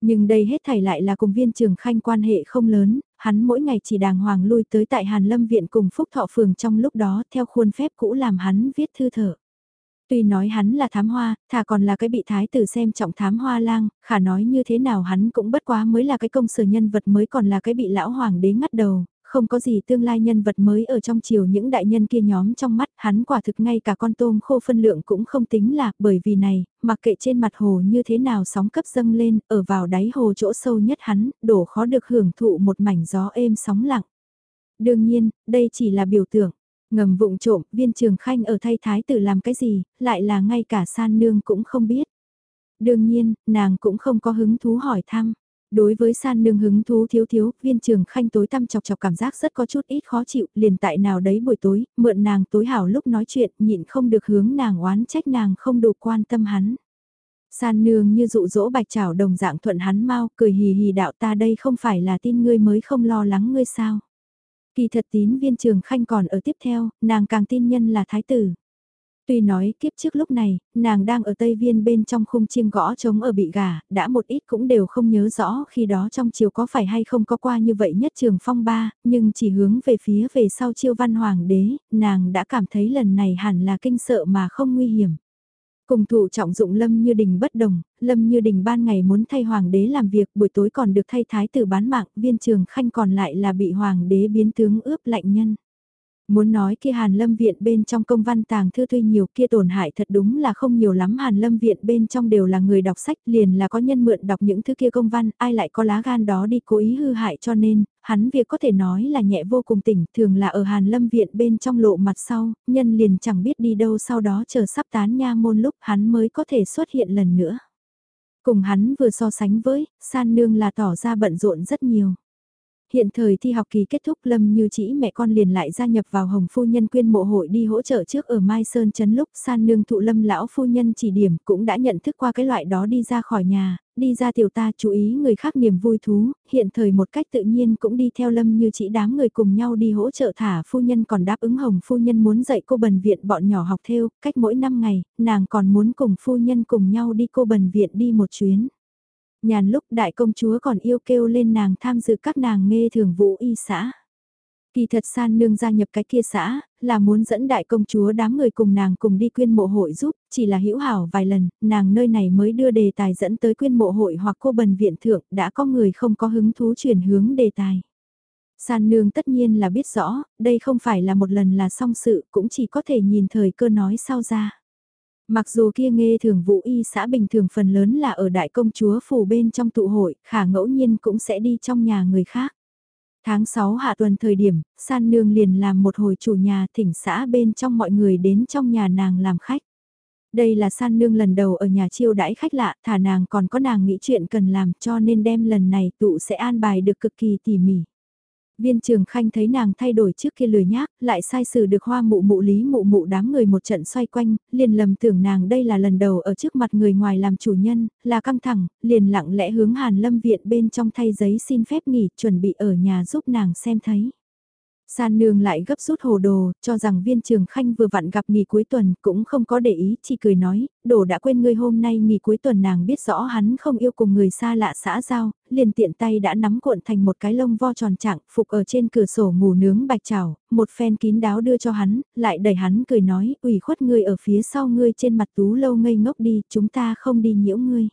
Nhưng đây hết thảy lại là cùng viên trường khanh quan hệ không lớn, hắn mỗi ngày chỉ đàng hoàng lui tới tại Hàn Lâm Viện cùng Phúc Thọ Phường trong lúc đó theo khuôn phép cũ làm hắn viết thư thở. Tuy nói hắn là thám hoa, thà còn là cái bị thái tử xem trọng thám hoa lang, khả nói như thế nào hắn cũng bất quá mới là cái công sở nhân vật mới còn là cái bị lão hoàng đế ngắt đầu, không có gì tương lai nhân vật mới ở trong chiều những đại nhân kia nhóm trong mắt hắn quả thực ngay cả con tôm khô phân lượng cũng không tính là bởi vì này, mặc kệ trên mặt hồ như thế nào sóng cấp dâng lên, ở vào đáy hồ chỗ sâu nhất hắn, đổ khó được hưởng thụ một mảnh gió êm sóng lặng. Đương nhiên, đây chỉ là biểu tượng. Ngầm vụng trộm, viên trường khanh ở thay thái tử làm cái gì, lại là ngay cả san nương cũng không biết. Đương nhiên, nàng cũng không có hứng thú hỏi thăm. Đối với san nương hứng thú thiếu thiếu, viên trường khanh tối tăm chọc chọc cảm giác rất có chút ít khó chịu, liền tại nào đấy buổi tối, mượn nàng tối hảo lúc nói chuyện, nhịn không được hướng nàng oán trách nàng không đủ quan tâm hắn. San nương như dụ dỗ bạch trảo đồng dạng thuận hắn mau, cười hì hì đạo ta đây không phải là tin ngươi mới không lo lắng ngươi sao. Kỳ thật tín viên trường khanh còn ở tiếp theo, nàng càng tin nhân là thái tử. Tuy nói kiếp trước lúc này, nàng đang ở Tây Viên bên trong khung chiêng gõ trống ở bị gà, đã một ít cũng đều không nhớ rõ khi đó trong chiều có phải hay không có qua như vậy nhất trường phong ba, nhưng chỉ hướng về phía về sau chiêu văn hoàng đế, nàng đã cảm thấy lần này hẳn là kinh sợ mà không nguy hiểm. Cùng thụ trọng dụng Lâm Như Đình bất đồng, Lâm Như Đình ban ngày muốn thay hoàng đế làm việc buổi tối còn được thay thái tử bán mạng, viên trường khanh còn lại là bị hoàng đế biến tướng ướp lạnh nhân. Muốn nói kia Hàn Lâm Viện bên trong công văn tàng thư tuy nhiều kia tổn hại thật đúng là không nhiều lắm Hàn Lâm Viện bên trong đều là người đọc sách liền là có nhân mượn đọc những thứ kia công văn ai lại có lá gan đó đi cố ý hư hại cho nên, hắn việc có thể nói là nhẹ vô cùng tỉnh thường là ở Hàn Lâm Viện bên trong lộ mặt sau, nhân liền chẳng biết đi đâu sau đó chờ sắp tán nha môn lúc hắn mới có thể xuất hiện lần nữa. Cùng hắn vừa so sánh với, san nương là tỏ ra bận rộn rất nhiều. Hiện thời thi học kỳ kết thúc Lâm như chỉ mẹ con liền lại gia nhập vào Hồng Phu Nhân quyên mộ hội đi hỗ trợ trước ở Mai Sơn Trấn lúc san nương thụ Lâm lão Phu Nhân chỉ điểm cũng đã nhận thức qua cái loại đó đi ra khỏi nhà, đi ra tiểu ta chú ý người khác niềm vui thú, hiện thời một cách tự nhiên cũng đi theo Lâm như chỉ đám người cùng nhau đi hỗ trợ thả Phu Nhân còn đáp ứng Hồng Phu Nhân muốn dạy cô bần viện bọn nhỏ học theo, cách mỗi năm ngày, nàng còn muốn cùng Phu Nhân cùng nhau đi cô bần viện đi một chuyến nhàn lúc đại công chúa còn yêu kêu lên nàng tham dự các nàng nghe thường vũ y xã. Kỳ thật san nương gia nhập cái kia xã, là muốn dẫn đại công chúa đám người cùng nàng cùng đi quyên mộ hội giúp, chỉ là hữu hảo vài lần, nàng nơi này mới đưa đề tài dẫn tới quyên mộ hội hoặc cô bần viện thượng, đã có người không có hứng thú chuyển hướng đề tài. San nương tất nhiên là biết rõ, đây không phải là một lần là xong sự, cũng chỉ có thể nhìn thời cơ nói sau ra. Mặc dù kia nghe thường vũ y xã bình thường phần lớn là ở đại công chúa phủ bên trong tụ hội, khả ngẫu nhiên cũng sẽ đi trong nhà người khác. Tháng 6 hạ tuần thời điểm, san nương liền làm một hồi chủ nhà thỉnh xã bên trong mọi người đến trong nhà nàng làm khách. Đây là san nương lần đầu ở nhà chiêu đãi khách lạ, thả nàng còn có nàng nghĩ chuyện cần làm cho nên đem lần này tụ sẽ an bài được cực kỳ tỉ mỉ. Viên trường khanh thấy nàng thay đổi trước kia lười nhác, lại sai sử được hoa mụ mụ lý mụ mụ đám người một trận xoay quanh, liền lầm tưởng nàng đây là lần đầu ở trước mặt người ngoài làm chủ nhân, là căng thẳng, liền lặng lẽ hướng hàn lâm viện bên trong thay giấy xin phép nghỉ chuẩn bị ở nhà giúp nàng xem thấy. San nương lại gấp rút hồ đồ, cho rằng viên trường khanh vừa vặn gặp nghỉ cuối tuần, cũng không có để ý, chỉ cười nói, đồ đã quên ngươi hôm nay nghỉ cuối tuần nàng biết rõ hắn không yêu cùng người xa lạ xã giao, liền tiện tay đã nắm cuộn thành một cái lông vo tròn trạng, phục ở trên cửa sổ ngủ nướng bạch chảo, một phen kín đáo đưa cho hắn, lại đẩy hắn cười nói, ủy khuất ngươi ở phía sau ngươi trên mặt tú lâu ngây ngốc đi, chúng ta không đi nhiễu ngươi.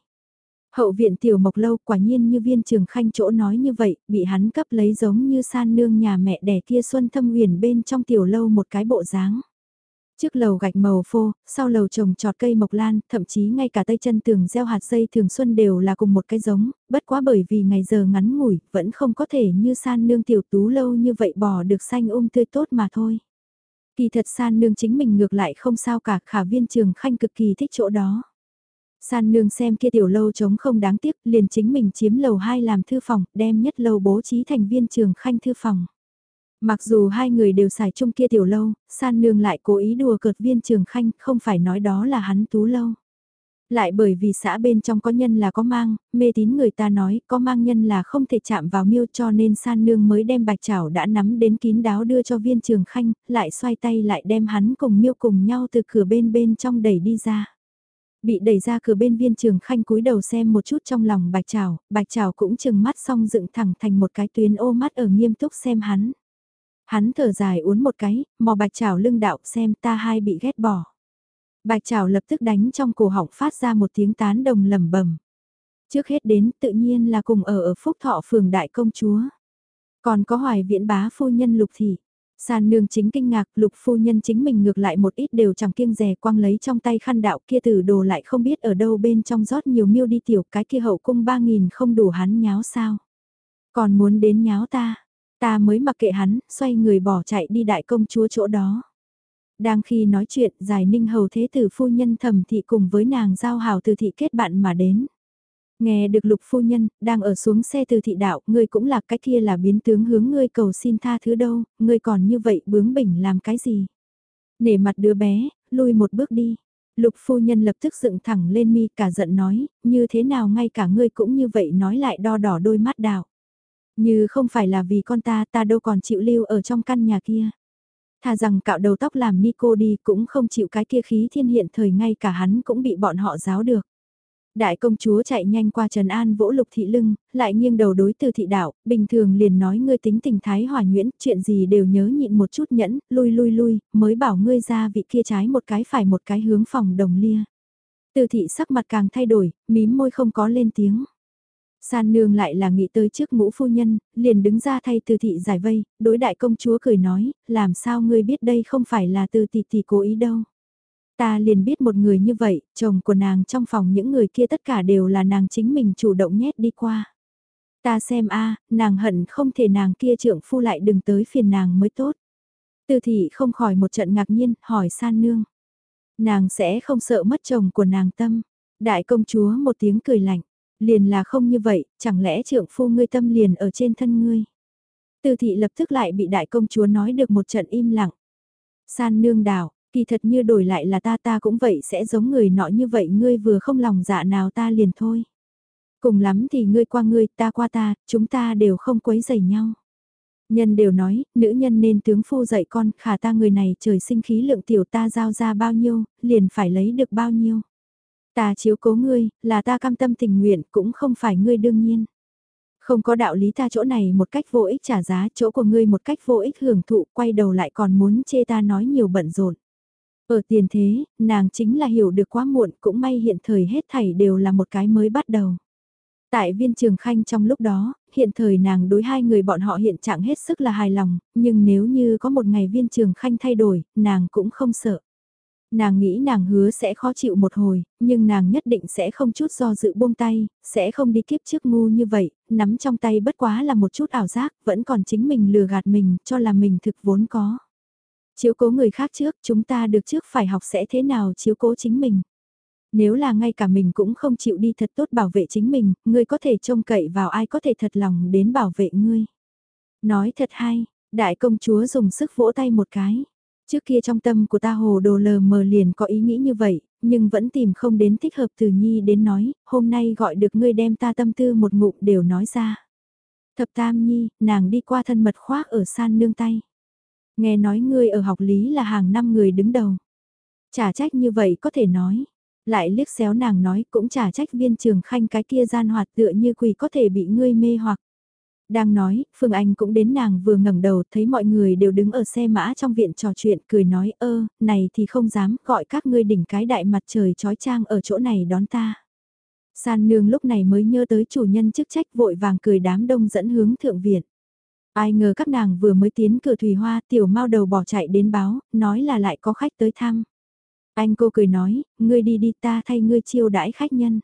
Hậu viện tiểu mộc lâu quả nhiên như viên trường khanh chỗ nói như vậy, bị hắn cấp lấy giống như san nương nhà mẹ đẻ kia xuân thâm huyền bên trong tiểu lâu một cái bộ dáng. Trước lầu gạch màu phô, sau lầu trồng trọt cây mộc lan, thậm chí ngay cả tay chân tường gieo hạt dây thường xuân đều là cùng một cái giống, bất quá bởi vì ngày giờ ngắn ngủi, vẫn không có thể như san nương tiểu tú lâu như vậy bỏ được xanh um tươi tốt mà thôi. Kỳ thật san nương chính mình ngược lại không sao cả, khả viên trường khanh cực kỳ thích chỗ đó. San nương xem kia tiểu lâu trống không đáng tiếc, liền chính mình chiếm lầu 2 làm thư phòng, đem nhất lâu bố trí thành viên trường khanh thư phòng. Mặc dù hai người đều xài chung kia tiểu lâu, san nương lại cố ý đùa cợt viên trường khanh, không phải nói đó là hắn tú lâu. Lại bởi vì xã bên trong có nhân là có mang, mê tín người ta nói có mang nhân là không thể chạm vào miêu cho nên san nương mới đem bạch chảo đã nắm đến kín đáo đưa cho viên trường khanh, lại xoay tay lại đem hắn cùng miêu cùng nhau từ cửa bên bên trong đẩy đi ra. Bị đẩy ra cửa bên viên trường khanh cúi đầu xem một chút trong lòng bạch trào, bạch trào cũng chừng mắt xong dựng thẳng thành một cái tuyến ô mắt ở nghiêm túc xem hắn. Hắn thở dài uốn một cái, mò bạch trào lưng đạo xem ta hai bị ghét bỏ. Bạch trào lập tức đánh trong cổ họng phát ra một tiếng tán đồng lầm bẩm Trước hết đến tự nhiên là cùng ở ở Phúc Thọ phường Đại Công Chúa. Còn có hoài viễn bá phu nhân lục thị. San nương chính kinh ngạc, lục phu nhân chính mình ngược lại một ít đều chẳng kiêng rè quăng lấy trong tay khăn đạo kia tử đồ lại không biết ở đâu bên trong rót nhiều miêu đi tiểu cái kia hậu cung ba nghìn không đủ hắn nháo sao. Còn muốn đến nháo ta, ta mới mặc kệ hắn, xoay người bỏ chạy đi đại công chúa chỗ đó. Đang khi nói chuyện, giải ninh hầu thế tử phu nhân thầm thị cùng với nàng giao hào từ thị kết bạn mà đến. Nghe được lục phu nhân, đang ở xuống xe từ thị đạo, ngươi cũng là cái kia là biến tướng hướng ngươi cầu xin tha thứ đâu, ngươi còn như vậy bướng bỉnh làm cái gì. Nể mặt đứa bé, lui một bước đi. Lục phu nhân lập tức dựng thẳng lên mi cả giận nói, như thế nào ngay cả ngươi cũng như vậy nói lại đo đỏ đôi mắt đạo. Như không phải là vì con ta ta đâu còn chịu lưu ở trong căn nhà kia. Thà rằng cạo đầu tóc làm ni cô đi cũng không chịu cái kia khí thiên hiện thời ngay cả hắn cũng bị bọn họ giáo được. Đại công chúa chạy nhanh qua Trần An vỗ lục thị lưng, lại nghiêng đầu đối từ thị đạo, bình thường liền nói ngươi tính tình thái hòa nhuyễn, chuyện gì đều nhớ nhịn một chút nhẫn, lui lui lui, mới bảo ngươi ra vị kia trái một cái phải một cái hướng phòng đồng lia. Từ thị sắc mặt càng thay đổi, mím môi không có lên tiếng. San nương lại là nghĩ tới trước ngũ phu nhân, liền đứng ra thay từ thị giải vây, đối đại công chúa cười nói, làm sao ngươi biết đây không phải là từ tỷ tỷ cố ý đâu. Ta liền biết một người như vậy, chồng của nàng trong phòng những người kia tất cả đều là nàng chính mình chủ động nhét đi qua. Ta xem a nàng hận không thể nàng kia trưởng phu lại đừng tới phiền nàng mới tốt. Từ thị không khỏi một trận ngạc nhiên, hỏi san nương. Nàng sẽ không sợ mất chồng của nàng tâm. Đại công chúa một tiếng cười lạnh. Liền là không như vậy, chẳng lẽ trưởng phu ngươi tâm liền ở trên thân ngươi. Từ thị lập tức lại bị đại công chúa nói được một trận im lặng. San nương đảo, Kỳ thật như đổi lại là ta ta cũng vậy sẽ giống người nọ như vậy ngươi vừa không lòng dạ nào ta liền thôi. Cùng lắm thì ngươi qua ngươi ta qua ta, chúng ta đều không quấy dày nhau. Nhân đều nói, nữ nhân nên tướng phu dạy con, khả ta người này trời sinh khí lượng tiểu ta giao ra bao nhiêu, liền phải lấy được bao nhiêu. Ta chiếu cố ngươi, là ta cam tâm tình nguyện, cũng không phải ngươi đương nhiên. Không có đạo lý ta chỗ này một cách vô ích trả giá, chỗ của ngươi một cách vô ích hưởng thụ, quay đầu lại còn muốn chê ta nói nhiều bận rộn. Ở tiền thế, nàng chính là hiểu được quá muộn cũng may hiện thời hết thảy đều là một cái mới bắt đầu. Tại viên trường khanh trong lúc đó, hiện thời nàng đối hai người bọn họ hiện trạng hết sức là hài lòng, nhưng nếu như có một ngày viên trường khanh thay đổi, nàng cũng không sợ. Nàng nghĩ nàng hứa sẽ khó chịu một hồi, nhưng nàng nhất định sẽ không chút do dự buông tay, sẽ không đi kiếp trước ngu như vậy, nắm trong tay bất quá là một chút ảo giác, vẫn còn chính mình lừa gạt mình, cho là mình thực vốn có. Chiếu cố người khác trước, chúng ta được trước phải học sẽ thế nào chiếu cố chính mình. Nếu là ngay cả mình cũng không chịu đi thật tốt bảo vệ chính mình, ngươi có thể trông cậy vào ai có thể thật lòng đến bảo vệ ngươi. Nói thật hay, đại công chúa dùng sức vỗ tay một cái. Trước kia trong tâm của ta hồ đồ lờ mờ liền có ý nghĩ như vậy, nhưng vẫn tìm không đến thích hợp từ nhi đến nói, hôm nay gọi được ngươi đem ta tâm tư một ngụm đều nói ra. Thập tam nhi, nàng đi qua thân mật khoác ở san nương tay. Nghe nói ngươi ở học lý là hàng năm người đứng đầu. Chả trách như vậy có thể nói. Lại liếc xéo nàng nói cũng chả trách viên trường khanh cái kia gian hoạt tựa như quỷ có thể bị ngươi mê hoặc. Đang nói, Phương Anh cũng đến nàng vừa ngẩng đầu thấy mọi người đều đứng ở xe mã trong viện trò chuyện cười nói ơ, này thì không dám gọi các ngươi đỉnh cái đại mặt trời trói trang ở chỗ này đón ta. San nương lúc này mới nhớ tới chủ nhân chức trách vội vàng cười đám đông dẫn hướng thượng viện. Ai ngờ các nàng vừa mới tiến cửa thủy hoa tiểu mau đầu bỏ chạy đến báo, nói là lại có khách tới thăm. Anh cô cười nói, ngươi đi đi ta thay ngươi chiêu đãi khách nhân.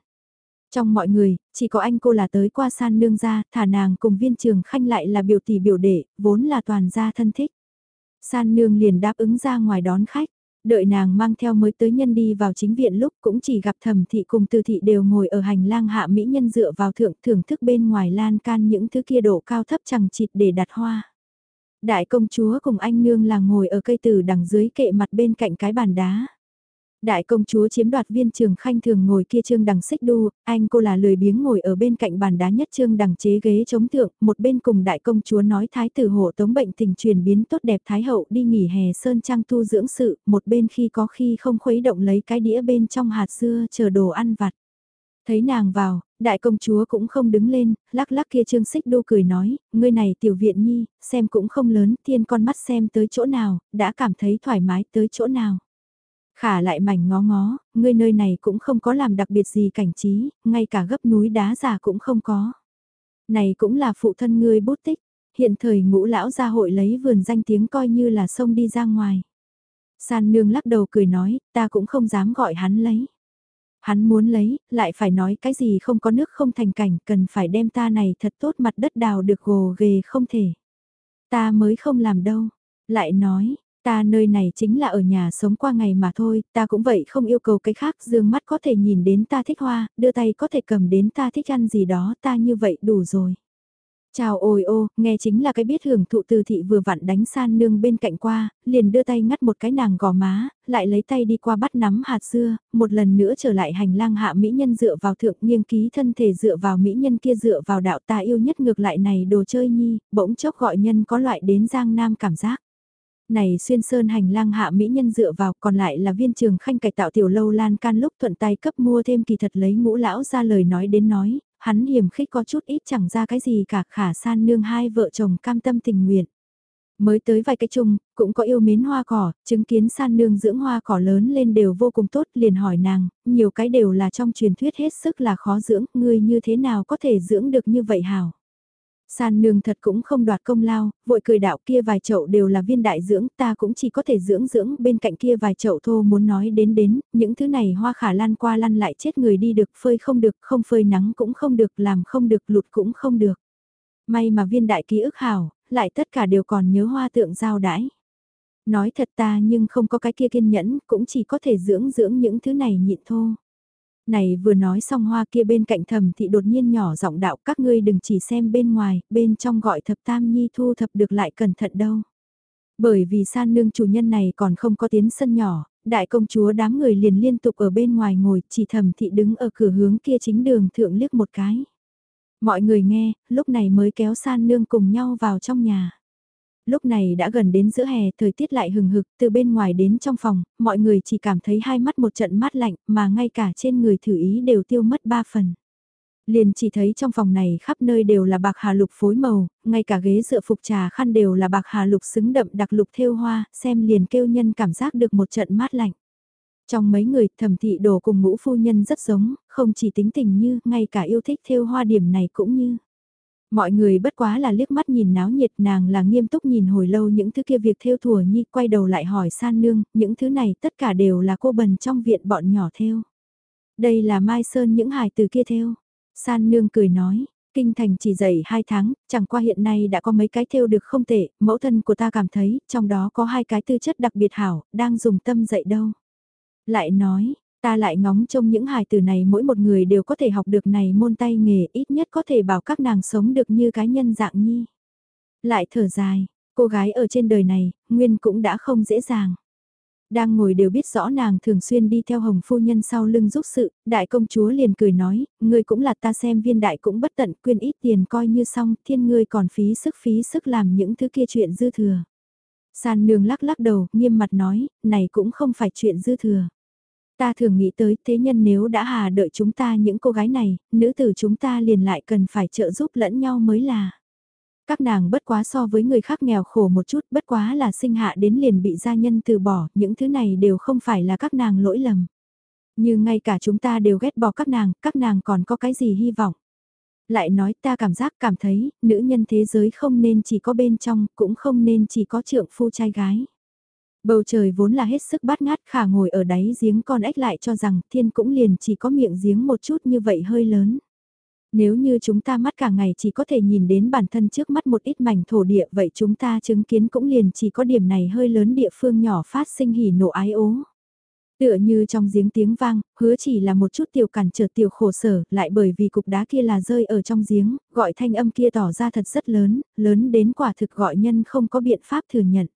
Trong mọi người, chỉ có anh cô là tới qua san nương gia thả nàng cùng viên trường khanh lại là biểu tỷ biểu đệ, vốn là toàn gia thân thích. San nương liền đáp ứng ra ngoài đón khách, đợi nàng mang theo mới tới nhân đi vào chính viện lúc cũng chỉ gặp thẩm thị cùng tư thị đều ngồi ở hành lang hạ mỹ nhân dựa vào thượng, thưởng thức bên ngoài lan can những thứ kia độ cao thấp chẳng chịt để đặt hoa. Đại công chúa cùng anh nương là ngồi ở cây tử đằng dưới kệ mặt bên cạnh cái bàn đá. Đại công chúa chiếm đoạt viên trường khanh thường ngồi kia trương đằng xích đu, anh cô là lười biếng ngồi ở bên cạnh bàn đá nhất trương đằng chế ghế chống thượng, một bên cùng đại công chúa nói thái tử hộ tống bệnh tình truyền biến tốt đẹp thái hậu đi nghỉ hè sơn trang tu dưỡng sự, một bên khi có khi không khuấy động lấy cái đĩa bên trong hạt dưa chờ đồ ăn vặt. Thấy nàng vào, đại công chúa cũng không đứng lên, lắc lắc kia trương xích đu cười nói, ngươi này tiểu viện nhi, xem cũng không lớn, thiên con mắt xem tới chỗ nào, đã cảm thấy thoải mái tới chỗ nào. Khả lại mảnh ngó ngó, ngươi nơi này cũng không có làm đặc biệt gì cảnh trí, ngay cả gấp núi đá già cũng không có. Này cũng là phụ thân ngươi bút tích, hiện thời ngũ lão gia hội lấy vườn danh tiếng coi như là sông đi ra ngoài. San nương lắc đầu cười nói, ta cũng không dám gọi hắn lấy. Hắn muốn lấy, lại phải nói cái gì không có nước không thành cảnh, cần phải đem ta này thật tốt mặt đất đào được gồ ghề không thể. Ta mới không làm đâu. Lại nói, Ta nơi này chính là ở nhà sống qua ngày mà thôi, ta cũng vậy không yêu cầu cái khác, dương mắt có thể nhìn đến ta thích hoa, đưa tay có thể cầm đến ta thích ăn gì đó, ta như vậy đủ rồi. Chào ôi ô, nghe chính là cái biết hưởng thụ từ thị vừa vặn đánh san nương bên cạnh qua, liền đưa tay ngắt một cái nàng gò má, lại lấy tay đi qua bắt nắm hạt dưa, một lần nữa trở lại hành lang hạ mỹ nhân dựa vào thượng nghiêng ký thân thể dựa vào mỹ nhân kia dựa vào đạo ta yêu nhất ngược lại này đồ chơi nhi, bỗng chốc gọi nhân có loại đến giang nam cảm giác. Này xuyên sơn hành lang hạ mỹ nhân dựa vào còn lại là viên trường khanh cải tạo tiểu lâu lan can lúc thuận tay cấp mua thêm kỳ thật lấy ngũ lão ra lời nói đến nói, hắn hiểm khích có chút ít chẳng ra cái gì cả khả san nương hai vợ chồng cam tâm tình nguyện. Mới tới vài cái chung, cũng có yêu mến hoa cỏ, chứng kiến san nương dưỡng hoa cỏ lớn lên đều vô cùng tốt liền hỏi nàng, nhiều cái đều là trong truyền thuyết hết sức là khó dưỡng, ngươi như thế nào có thể dưỡng được như vậy hảo. San nương thật cũng không đoạt công lao, vội cười đạo kia vài chậu đều là viên đại dưỡng, ta cũng chỉ có thể dưỡng dưỡng bên cạnh kia vài chậu thô muốn nói đến đến, những thứ này hoa khả lan qua lăn lại chết người đi được, phơi không được, không phơi nắng cũng không được, làm không được, lụt cũng không được. May mà viên đại ký ức hảo, lại tất cả đều còn nhớ hoa tượng giao đãi. Nói thật ta nhưng không có cái kia kiên nhẫn, cũng chỉ có thể dưỡng dưỡng những thứ này nhịn thô. Này vừa nói xong hoa kia bên cạnh thầm thì đột nhiên nhỏ giọng đạo các ngươi đừng chỉ xem bên ngoài, bên trong gọi thập tam nhi thu thập được lại cẩn thận đâu. Bởi vì san nương chủ nhân này còn không có tiến sân nhỏ, đại công chúa đám người liền liên tục ở bên ngoài ngồi, chỉ thầm thị đứng ở cửa hướng kia chính đường thượng liếc một cái. Mọi người nghe, lúc này mới kéo san nương cùng nhau vào trong nhà lúc này đã gần đến giữa hè, thời tiết lại hừng hực, từ bên ngoài đến trong phòng, mọi người chỉ cảm thấy hai mắt một trận mát lạnh, mà ngay cả trên người thử ý đều tiêu mất ba phần. Liền chỉ thấy trong phòng này khắp nơi đều là bạc hà lục phối màu, ngay cả ghế dựa phục trà khăn đều là bạc hà lục xứng đậm đặc lục thêu hoa, xem liền kêu nhân cảm giác được một trận mát lạnh. Trong mấy người thẩm thị đồ cùng ngũ phu nhân rất giống, không chỉ tính tình như, ngay cả yêu thích thêu hoa điểm này cũng như. Mọi người bất quá là liếc mắt nhìn náo nhiệt nàng là nghiêm túc nhìn hồi lâu những thứ kia việc theo thùa nhi quay đầu lại hỏi san nương, những thứ này tất cả đều là cô bần trong viện bọn nhỏ theo. Đây là Mai Sơn những hài từ kia theo. San nương cười nói, kinh thành chỉ dạy 2 tháng, chẳng qua hiện nay đã có mấy cái theo được không tệ, mẫu thân của ta cảm thấy, trong đó có hai cái tư chất đặc biệt hảo, đang dùng tâm dạy đâu. Lại nói, ta lại ngóng trông những hài từ này mỗi một người đều có thể học được này môn tay nghề ít nhất có thể bảo các nàng sống được như cá nhân dạng nhi. Lại thở dài, cô gái ở trên đời này, nguyên cũng đã không dễ dàng. Đang ngồi đều biết rõ nàng thường xuyên đi theo hồng phu nhân sau lưng giúp sự, đại công chúa liền cười nói, ngươi cũng là ta xem viên đại cũng bất tận quyên ít tiền coi như xong, thiên ngươi còn phí sức phí sức làm những thứ kia chuyện dư thừa. San nương lắc lắc đầu, nghiêm mặt nói, này cũng không phải chuyện dư thừa. Ta thường nghĩ tới thế nhân nếu đã hà đợi chúng ta những cô gái này, nữ tử chúng ta liền lại cần phải trợ giúp lẫn nhau mới là. Các nàng bất quá so với người khác nghèo khổ một chút, bất quá là sinh hạ đến liền bị gia nhân từ bỏ, những thứ này đều không phải là các nàng lỗi lầm. Như ngay cả chúng ta đều ghét bỏ các nàng, các nàng còn có cái gì hy vọng. Lại nói ta cảm giác cảm thấy, nữ nhân thế giới không nên chỉ có bên trong, cũng không nên chỉ có trượng phu trai gái. Bầu trời vốn là hết sức bát ngát khả ngồi ở đáy giếng con ếch lại cho rằng thiên cũng liền chỉ có miệng giếng một chút như vậy hơi lớn. Nếu như chúng ta mắt cả ngày chỉ có thể nhìn đến bản thân trước mắt một ít mảnh thổ địa vậy chúng ta chứng kiến cũng liền chỉ có điểm này hơi lớn địa phương nhỏ phát sinh hỉ nộ ái ố. Tựa như trong giếng tiếng vang, hứa chỉ là một chút tiểu cản trở tiểu khổ sở, lại bởi vì cục đá kia là rơi ở trong giếng, gọi thanh âm kia tỏ ra thật rất lớn, lớn đến quả thực gọi nhân không có biện pháp thừa nhận.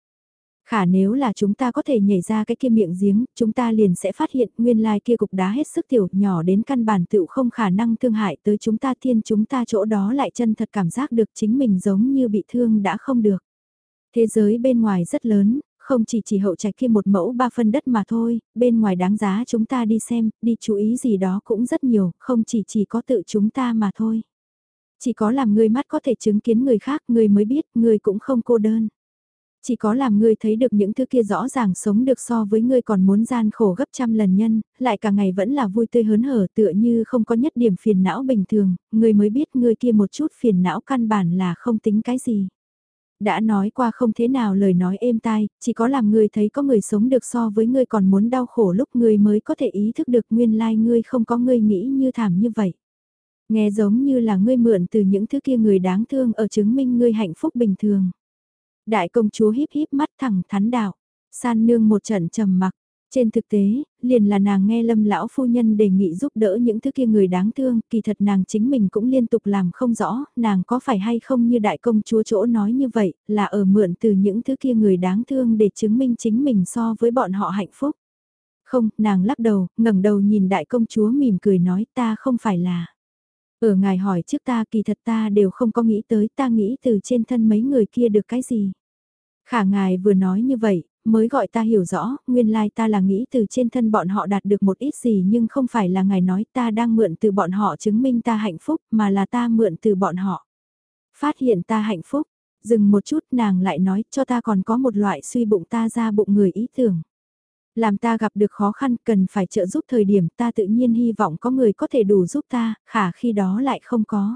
Khả nếu là chúng ta có thể nhảy ra cái kia miệng giếng, chúng ta liền sẽ phát hiện nguyên lai kia cục đá hết sức tiểu nhỏ đến căn bản tựu không khả năng thương hại tới chúng ta thiên chúng ta chỗ đó lại chân thật cảm giác được chính mình giống như bị thương đã không được. Thế giới bên ngoài rất lớn, không chỉ chỉ hậu trạch kia một mẫu ba phân đất mà thôi, bên ngoài đáng giá chúng ta đi xem, đi chú ý gì đó cũng rất nhiều, không chỉ chỉ có tự chúng ta mà thôi. Chỉ có làm người mắt có thể chứng kiến người khác, người mới biết, người cũng không cô đơn. Chỉ có làm ngươi thấy được những thứ kia rõ ràng sống được so với ngươi còn muốn gian khổ gấp trăm lần nhân, lại cả ngày vẫn là vui tươi hớn hở tựa như không có nhất điểm phiền não bình thường, ngươi mới biết ngươi kia một chút phiền não căn bản là không tính cái gì. Đã nói qua không thế nào lời nói êm tai, chỉ có làm ngươi thấy có người sống được so với ngươi còn muốn đau khổ lúc ngươi mới có thể ý thức được nguyên lai like ngươi không có ngươi nghĩ như thảm như vậy. Nghe giống như là ngươi mượn từ những thứ kia người đáng thương ở chứng minh ngươi hạnh phúc bình thường. Đại công chúa híp híp mắt thẳng thắn đạo. San nương một trận trầm mặc. Trên thực tế, liền là nàng nghe lâm lão phu nhân đề nghị giúp đỡ những thứ kia người đáng thương, kỳ thật nàng chính mình cũng liên tục làm không rõ, nàng có phải hay không như đại công chúa chỗ nói như vậy, là ở mượn từ những thứ kia người đáng thương để chứng minh chính mình so với bọn họ hạnh phúc. Không, nàng lắc đầu, ngẩng đầu nhìn đại công chúa mỉm cười nói ta không phải là. Ở ngài hỏi trước ta kỳ thật ta đều không có nghĩ tới ta nghĩ từ trên thân mấy người kia được cái gì. Khả ngài vừa nói như vậy, mới gọi ta hiểu rõ, nguyên lai ta là nghĩ từ trên thân bọn họ đạt được một ít gì nhưng không phải là ngài nói ta đang mượn từ bọn họ chứng minh ta hạnh phúc mà là ta mượn từ bọn họ. Phát hiện ta hạnh phúc, dừng một chút nàng lại nói cho ta còn có một loại suy bụng ta ra bụng người ý tưởng. Làm ta gặp được khó khăn cần phải trợ giúp thời điểm ta tự nhiên hy vọng có người có thể đủ giúp ta, khả khi đó lại không có.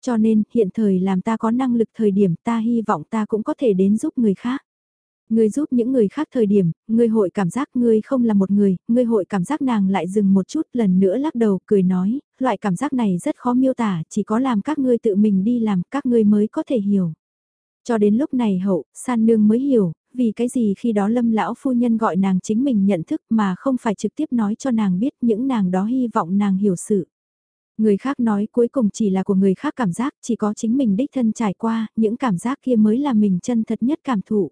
Cho nên hiện thời làm ta có năng lực thời điểm ta hy vọng ta cũng có thể đến giúp người khác. Người giúp những người khác thời điểm, người hội cảm giác người không là một người, người hội cảm giác nàng lại dừng một chút lần nữa lắc đầu cười nói, loại cảm giác này rất khó miêu tả, chỉ có làm các ngươi tự mình đi làm, các ngươi mới có thể hiểu. Cho đến lúc này hậu, san nương mới hiểu, vì cái gì khi đó lâm lão phu nhân gọi nàng chính mình nhận thức mà không phải trực tiếp nói cho nàng biết những nàng đó hy vọng nàng hiểu sự. Người khác nói cuối cùng chỉ là của người khác cảm giác, chỉ có chính mình đích thân trải qua, những cảm giác kia mới là mình chân thật nhất cảm thụ.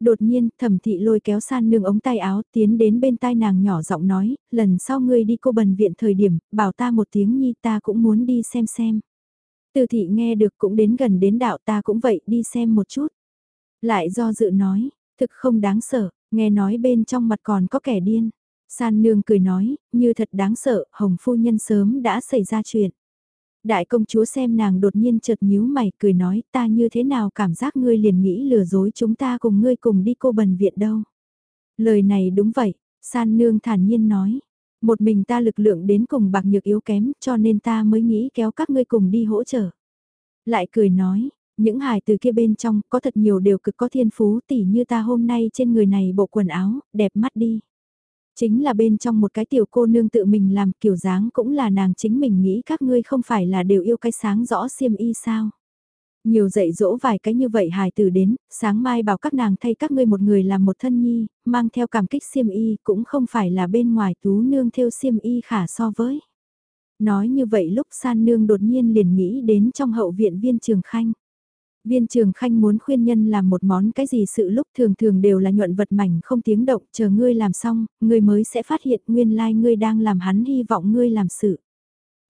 Đột nhiên, thẩm thị lôi kéo san nương ống tay áo tiến đến bên tai nàng nhỏ giọng nói, lần sau ngươi đi cô bần viện thời điểm, bảo ta một tiếng nhi ta cũng muốn đi xem xem. Từ thị nghe được cũng đến gần đến đạo ta cũng vậy đi xem một chút. Lại do dự nói, thực không đáng sợ, nghe nói bên trong mặt còn có kẻ điên. San nương cười nói, như thật đáng sợ, hồng phu nhân sớm đã xảy ra chuyện. Đại công chúa xem nàng đột nhiên chợt nhíu mày cười nói ta như thế nào cảm giác ngươi liền nghĩ lừa dối chúng ta cùng ngươi cùng đi cô bần viện đâu. Lời này đúng vậy, san nương thản nhiên nói. Một mình ta lực lượng đến cùng bạc nhược yếu kém cho nên ta mới nghĩ kéo các ngươi cùng đi hỗ trợ. Lại cười nói, những hài từ kia bên trong có thật nhiều đều cực có thiên phú tỉ như ta hôm nay trên người này bộ quần áo, đẹp mắt đi. Chính là bên trong một cái tiểu cô nương tự mình làm kiểu dáng cũng là nàng chính mình nghĩ các ngươi không phải là đều yêu cái sáng rõ xiêm y sao. Nhiều dạy dỗ vài cái như vậy hài từ đến, sáng mai bảo các nàng thay các ngươi một người làm một thân nhi, mang theo cảm kích xiêm y cũng không phải là bên ngoài tú nương theo xiêm y khả so với. Nói như vậy lúc san nương đột nhiên liền nghĩ đến trong hậu viện viên trường khanh. Viên trường khanh muốn khuyên nhân làm một món cái gì sự lúc thường thường đều là nhuận vật mảnh không tiếng động, chờ ngươi làm xong, ngươi mới sẽ phát hiện nguyên lai like ngươi đang làm hắn hy vọng ngươi làm sự.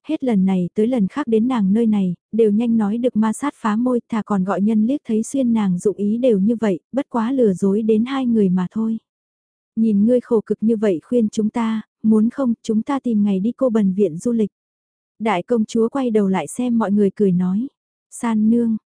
Hết lần này tới lần khác đến nàng nơi này, đều nhanh nói được ma sát phá môi, thà còn gọi nhân liếc thấy xuyên nàng dụng ý đều như vậy, bất quá lừa dối đến hai người mà thôi. Nhìn ngươi khổ cực như vậy khuyên chúng ta, muốn không chúng ta tìm ngày đi cô bần viện du lịch. Đại công chúa quay đầu lại xem mọi người cười nói. San nương,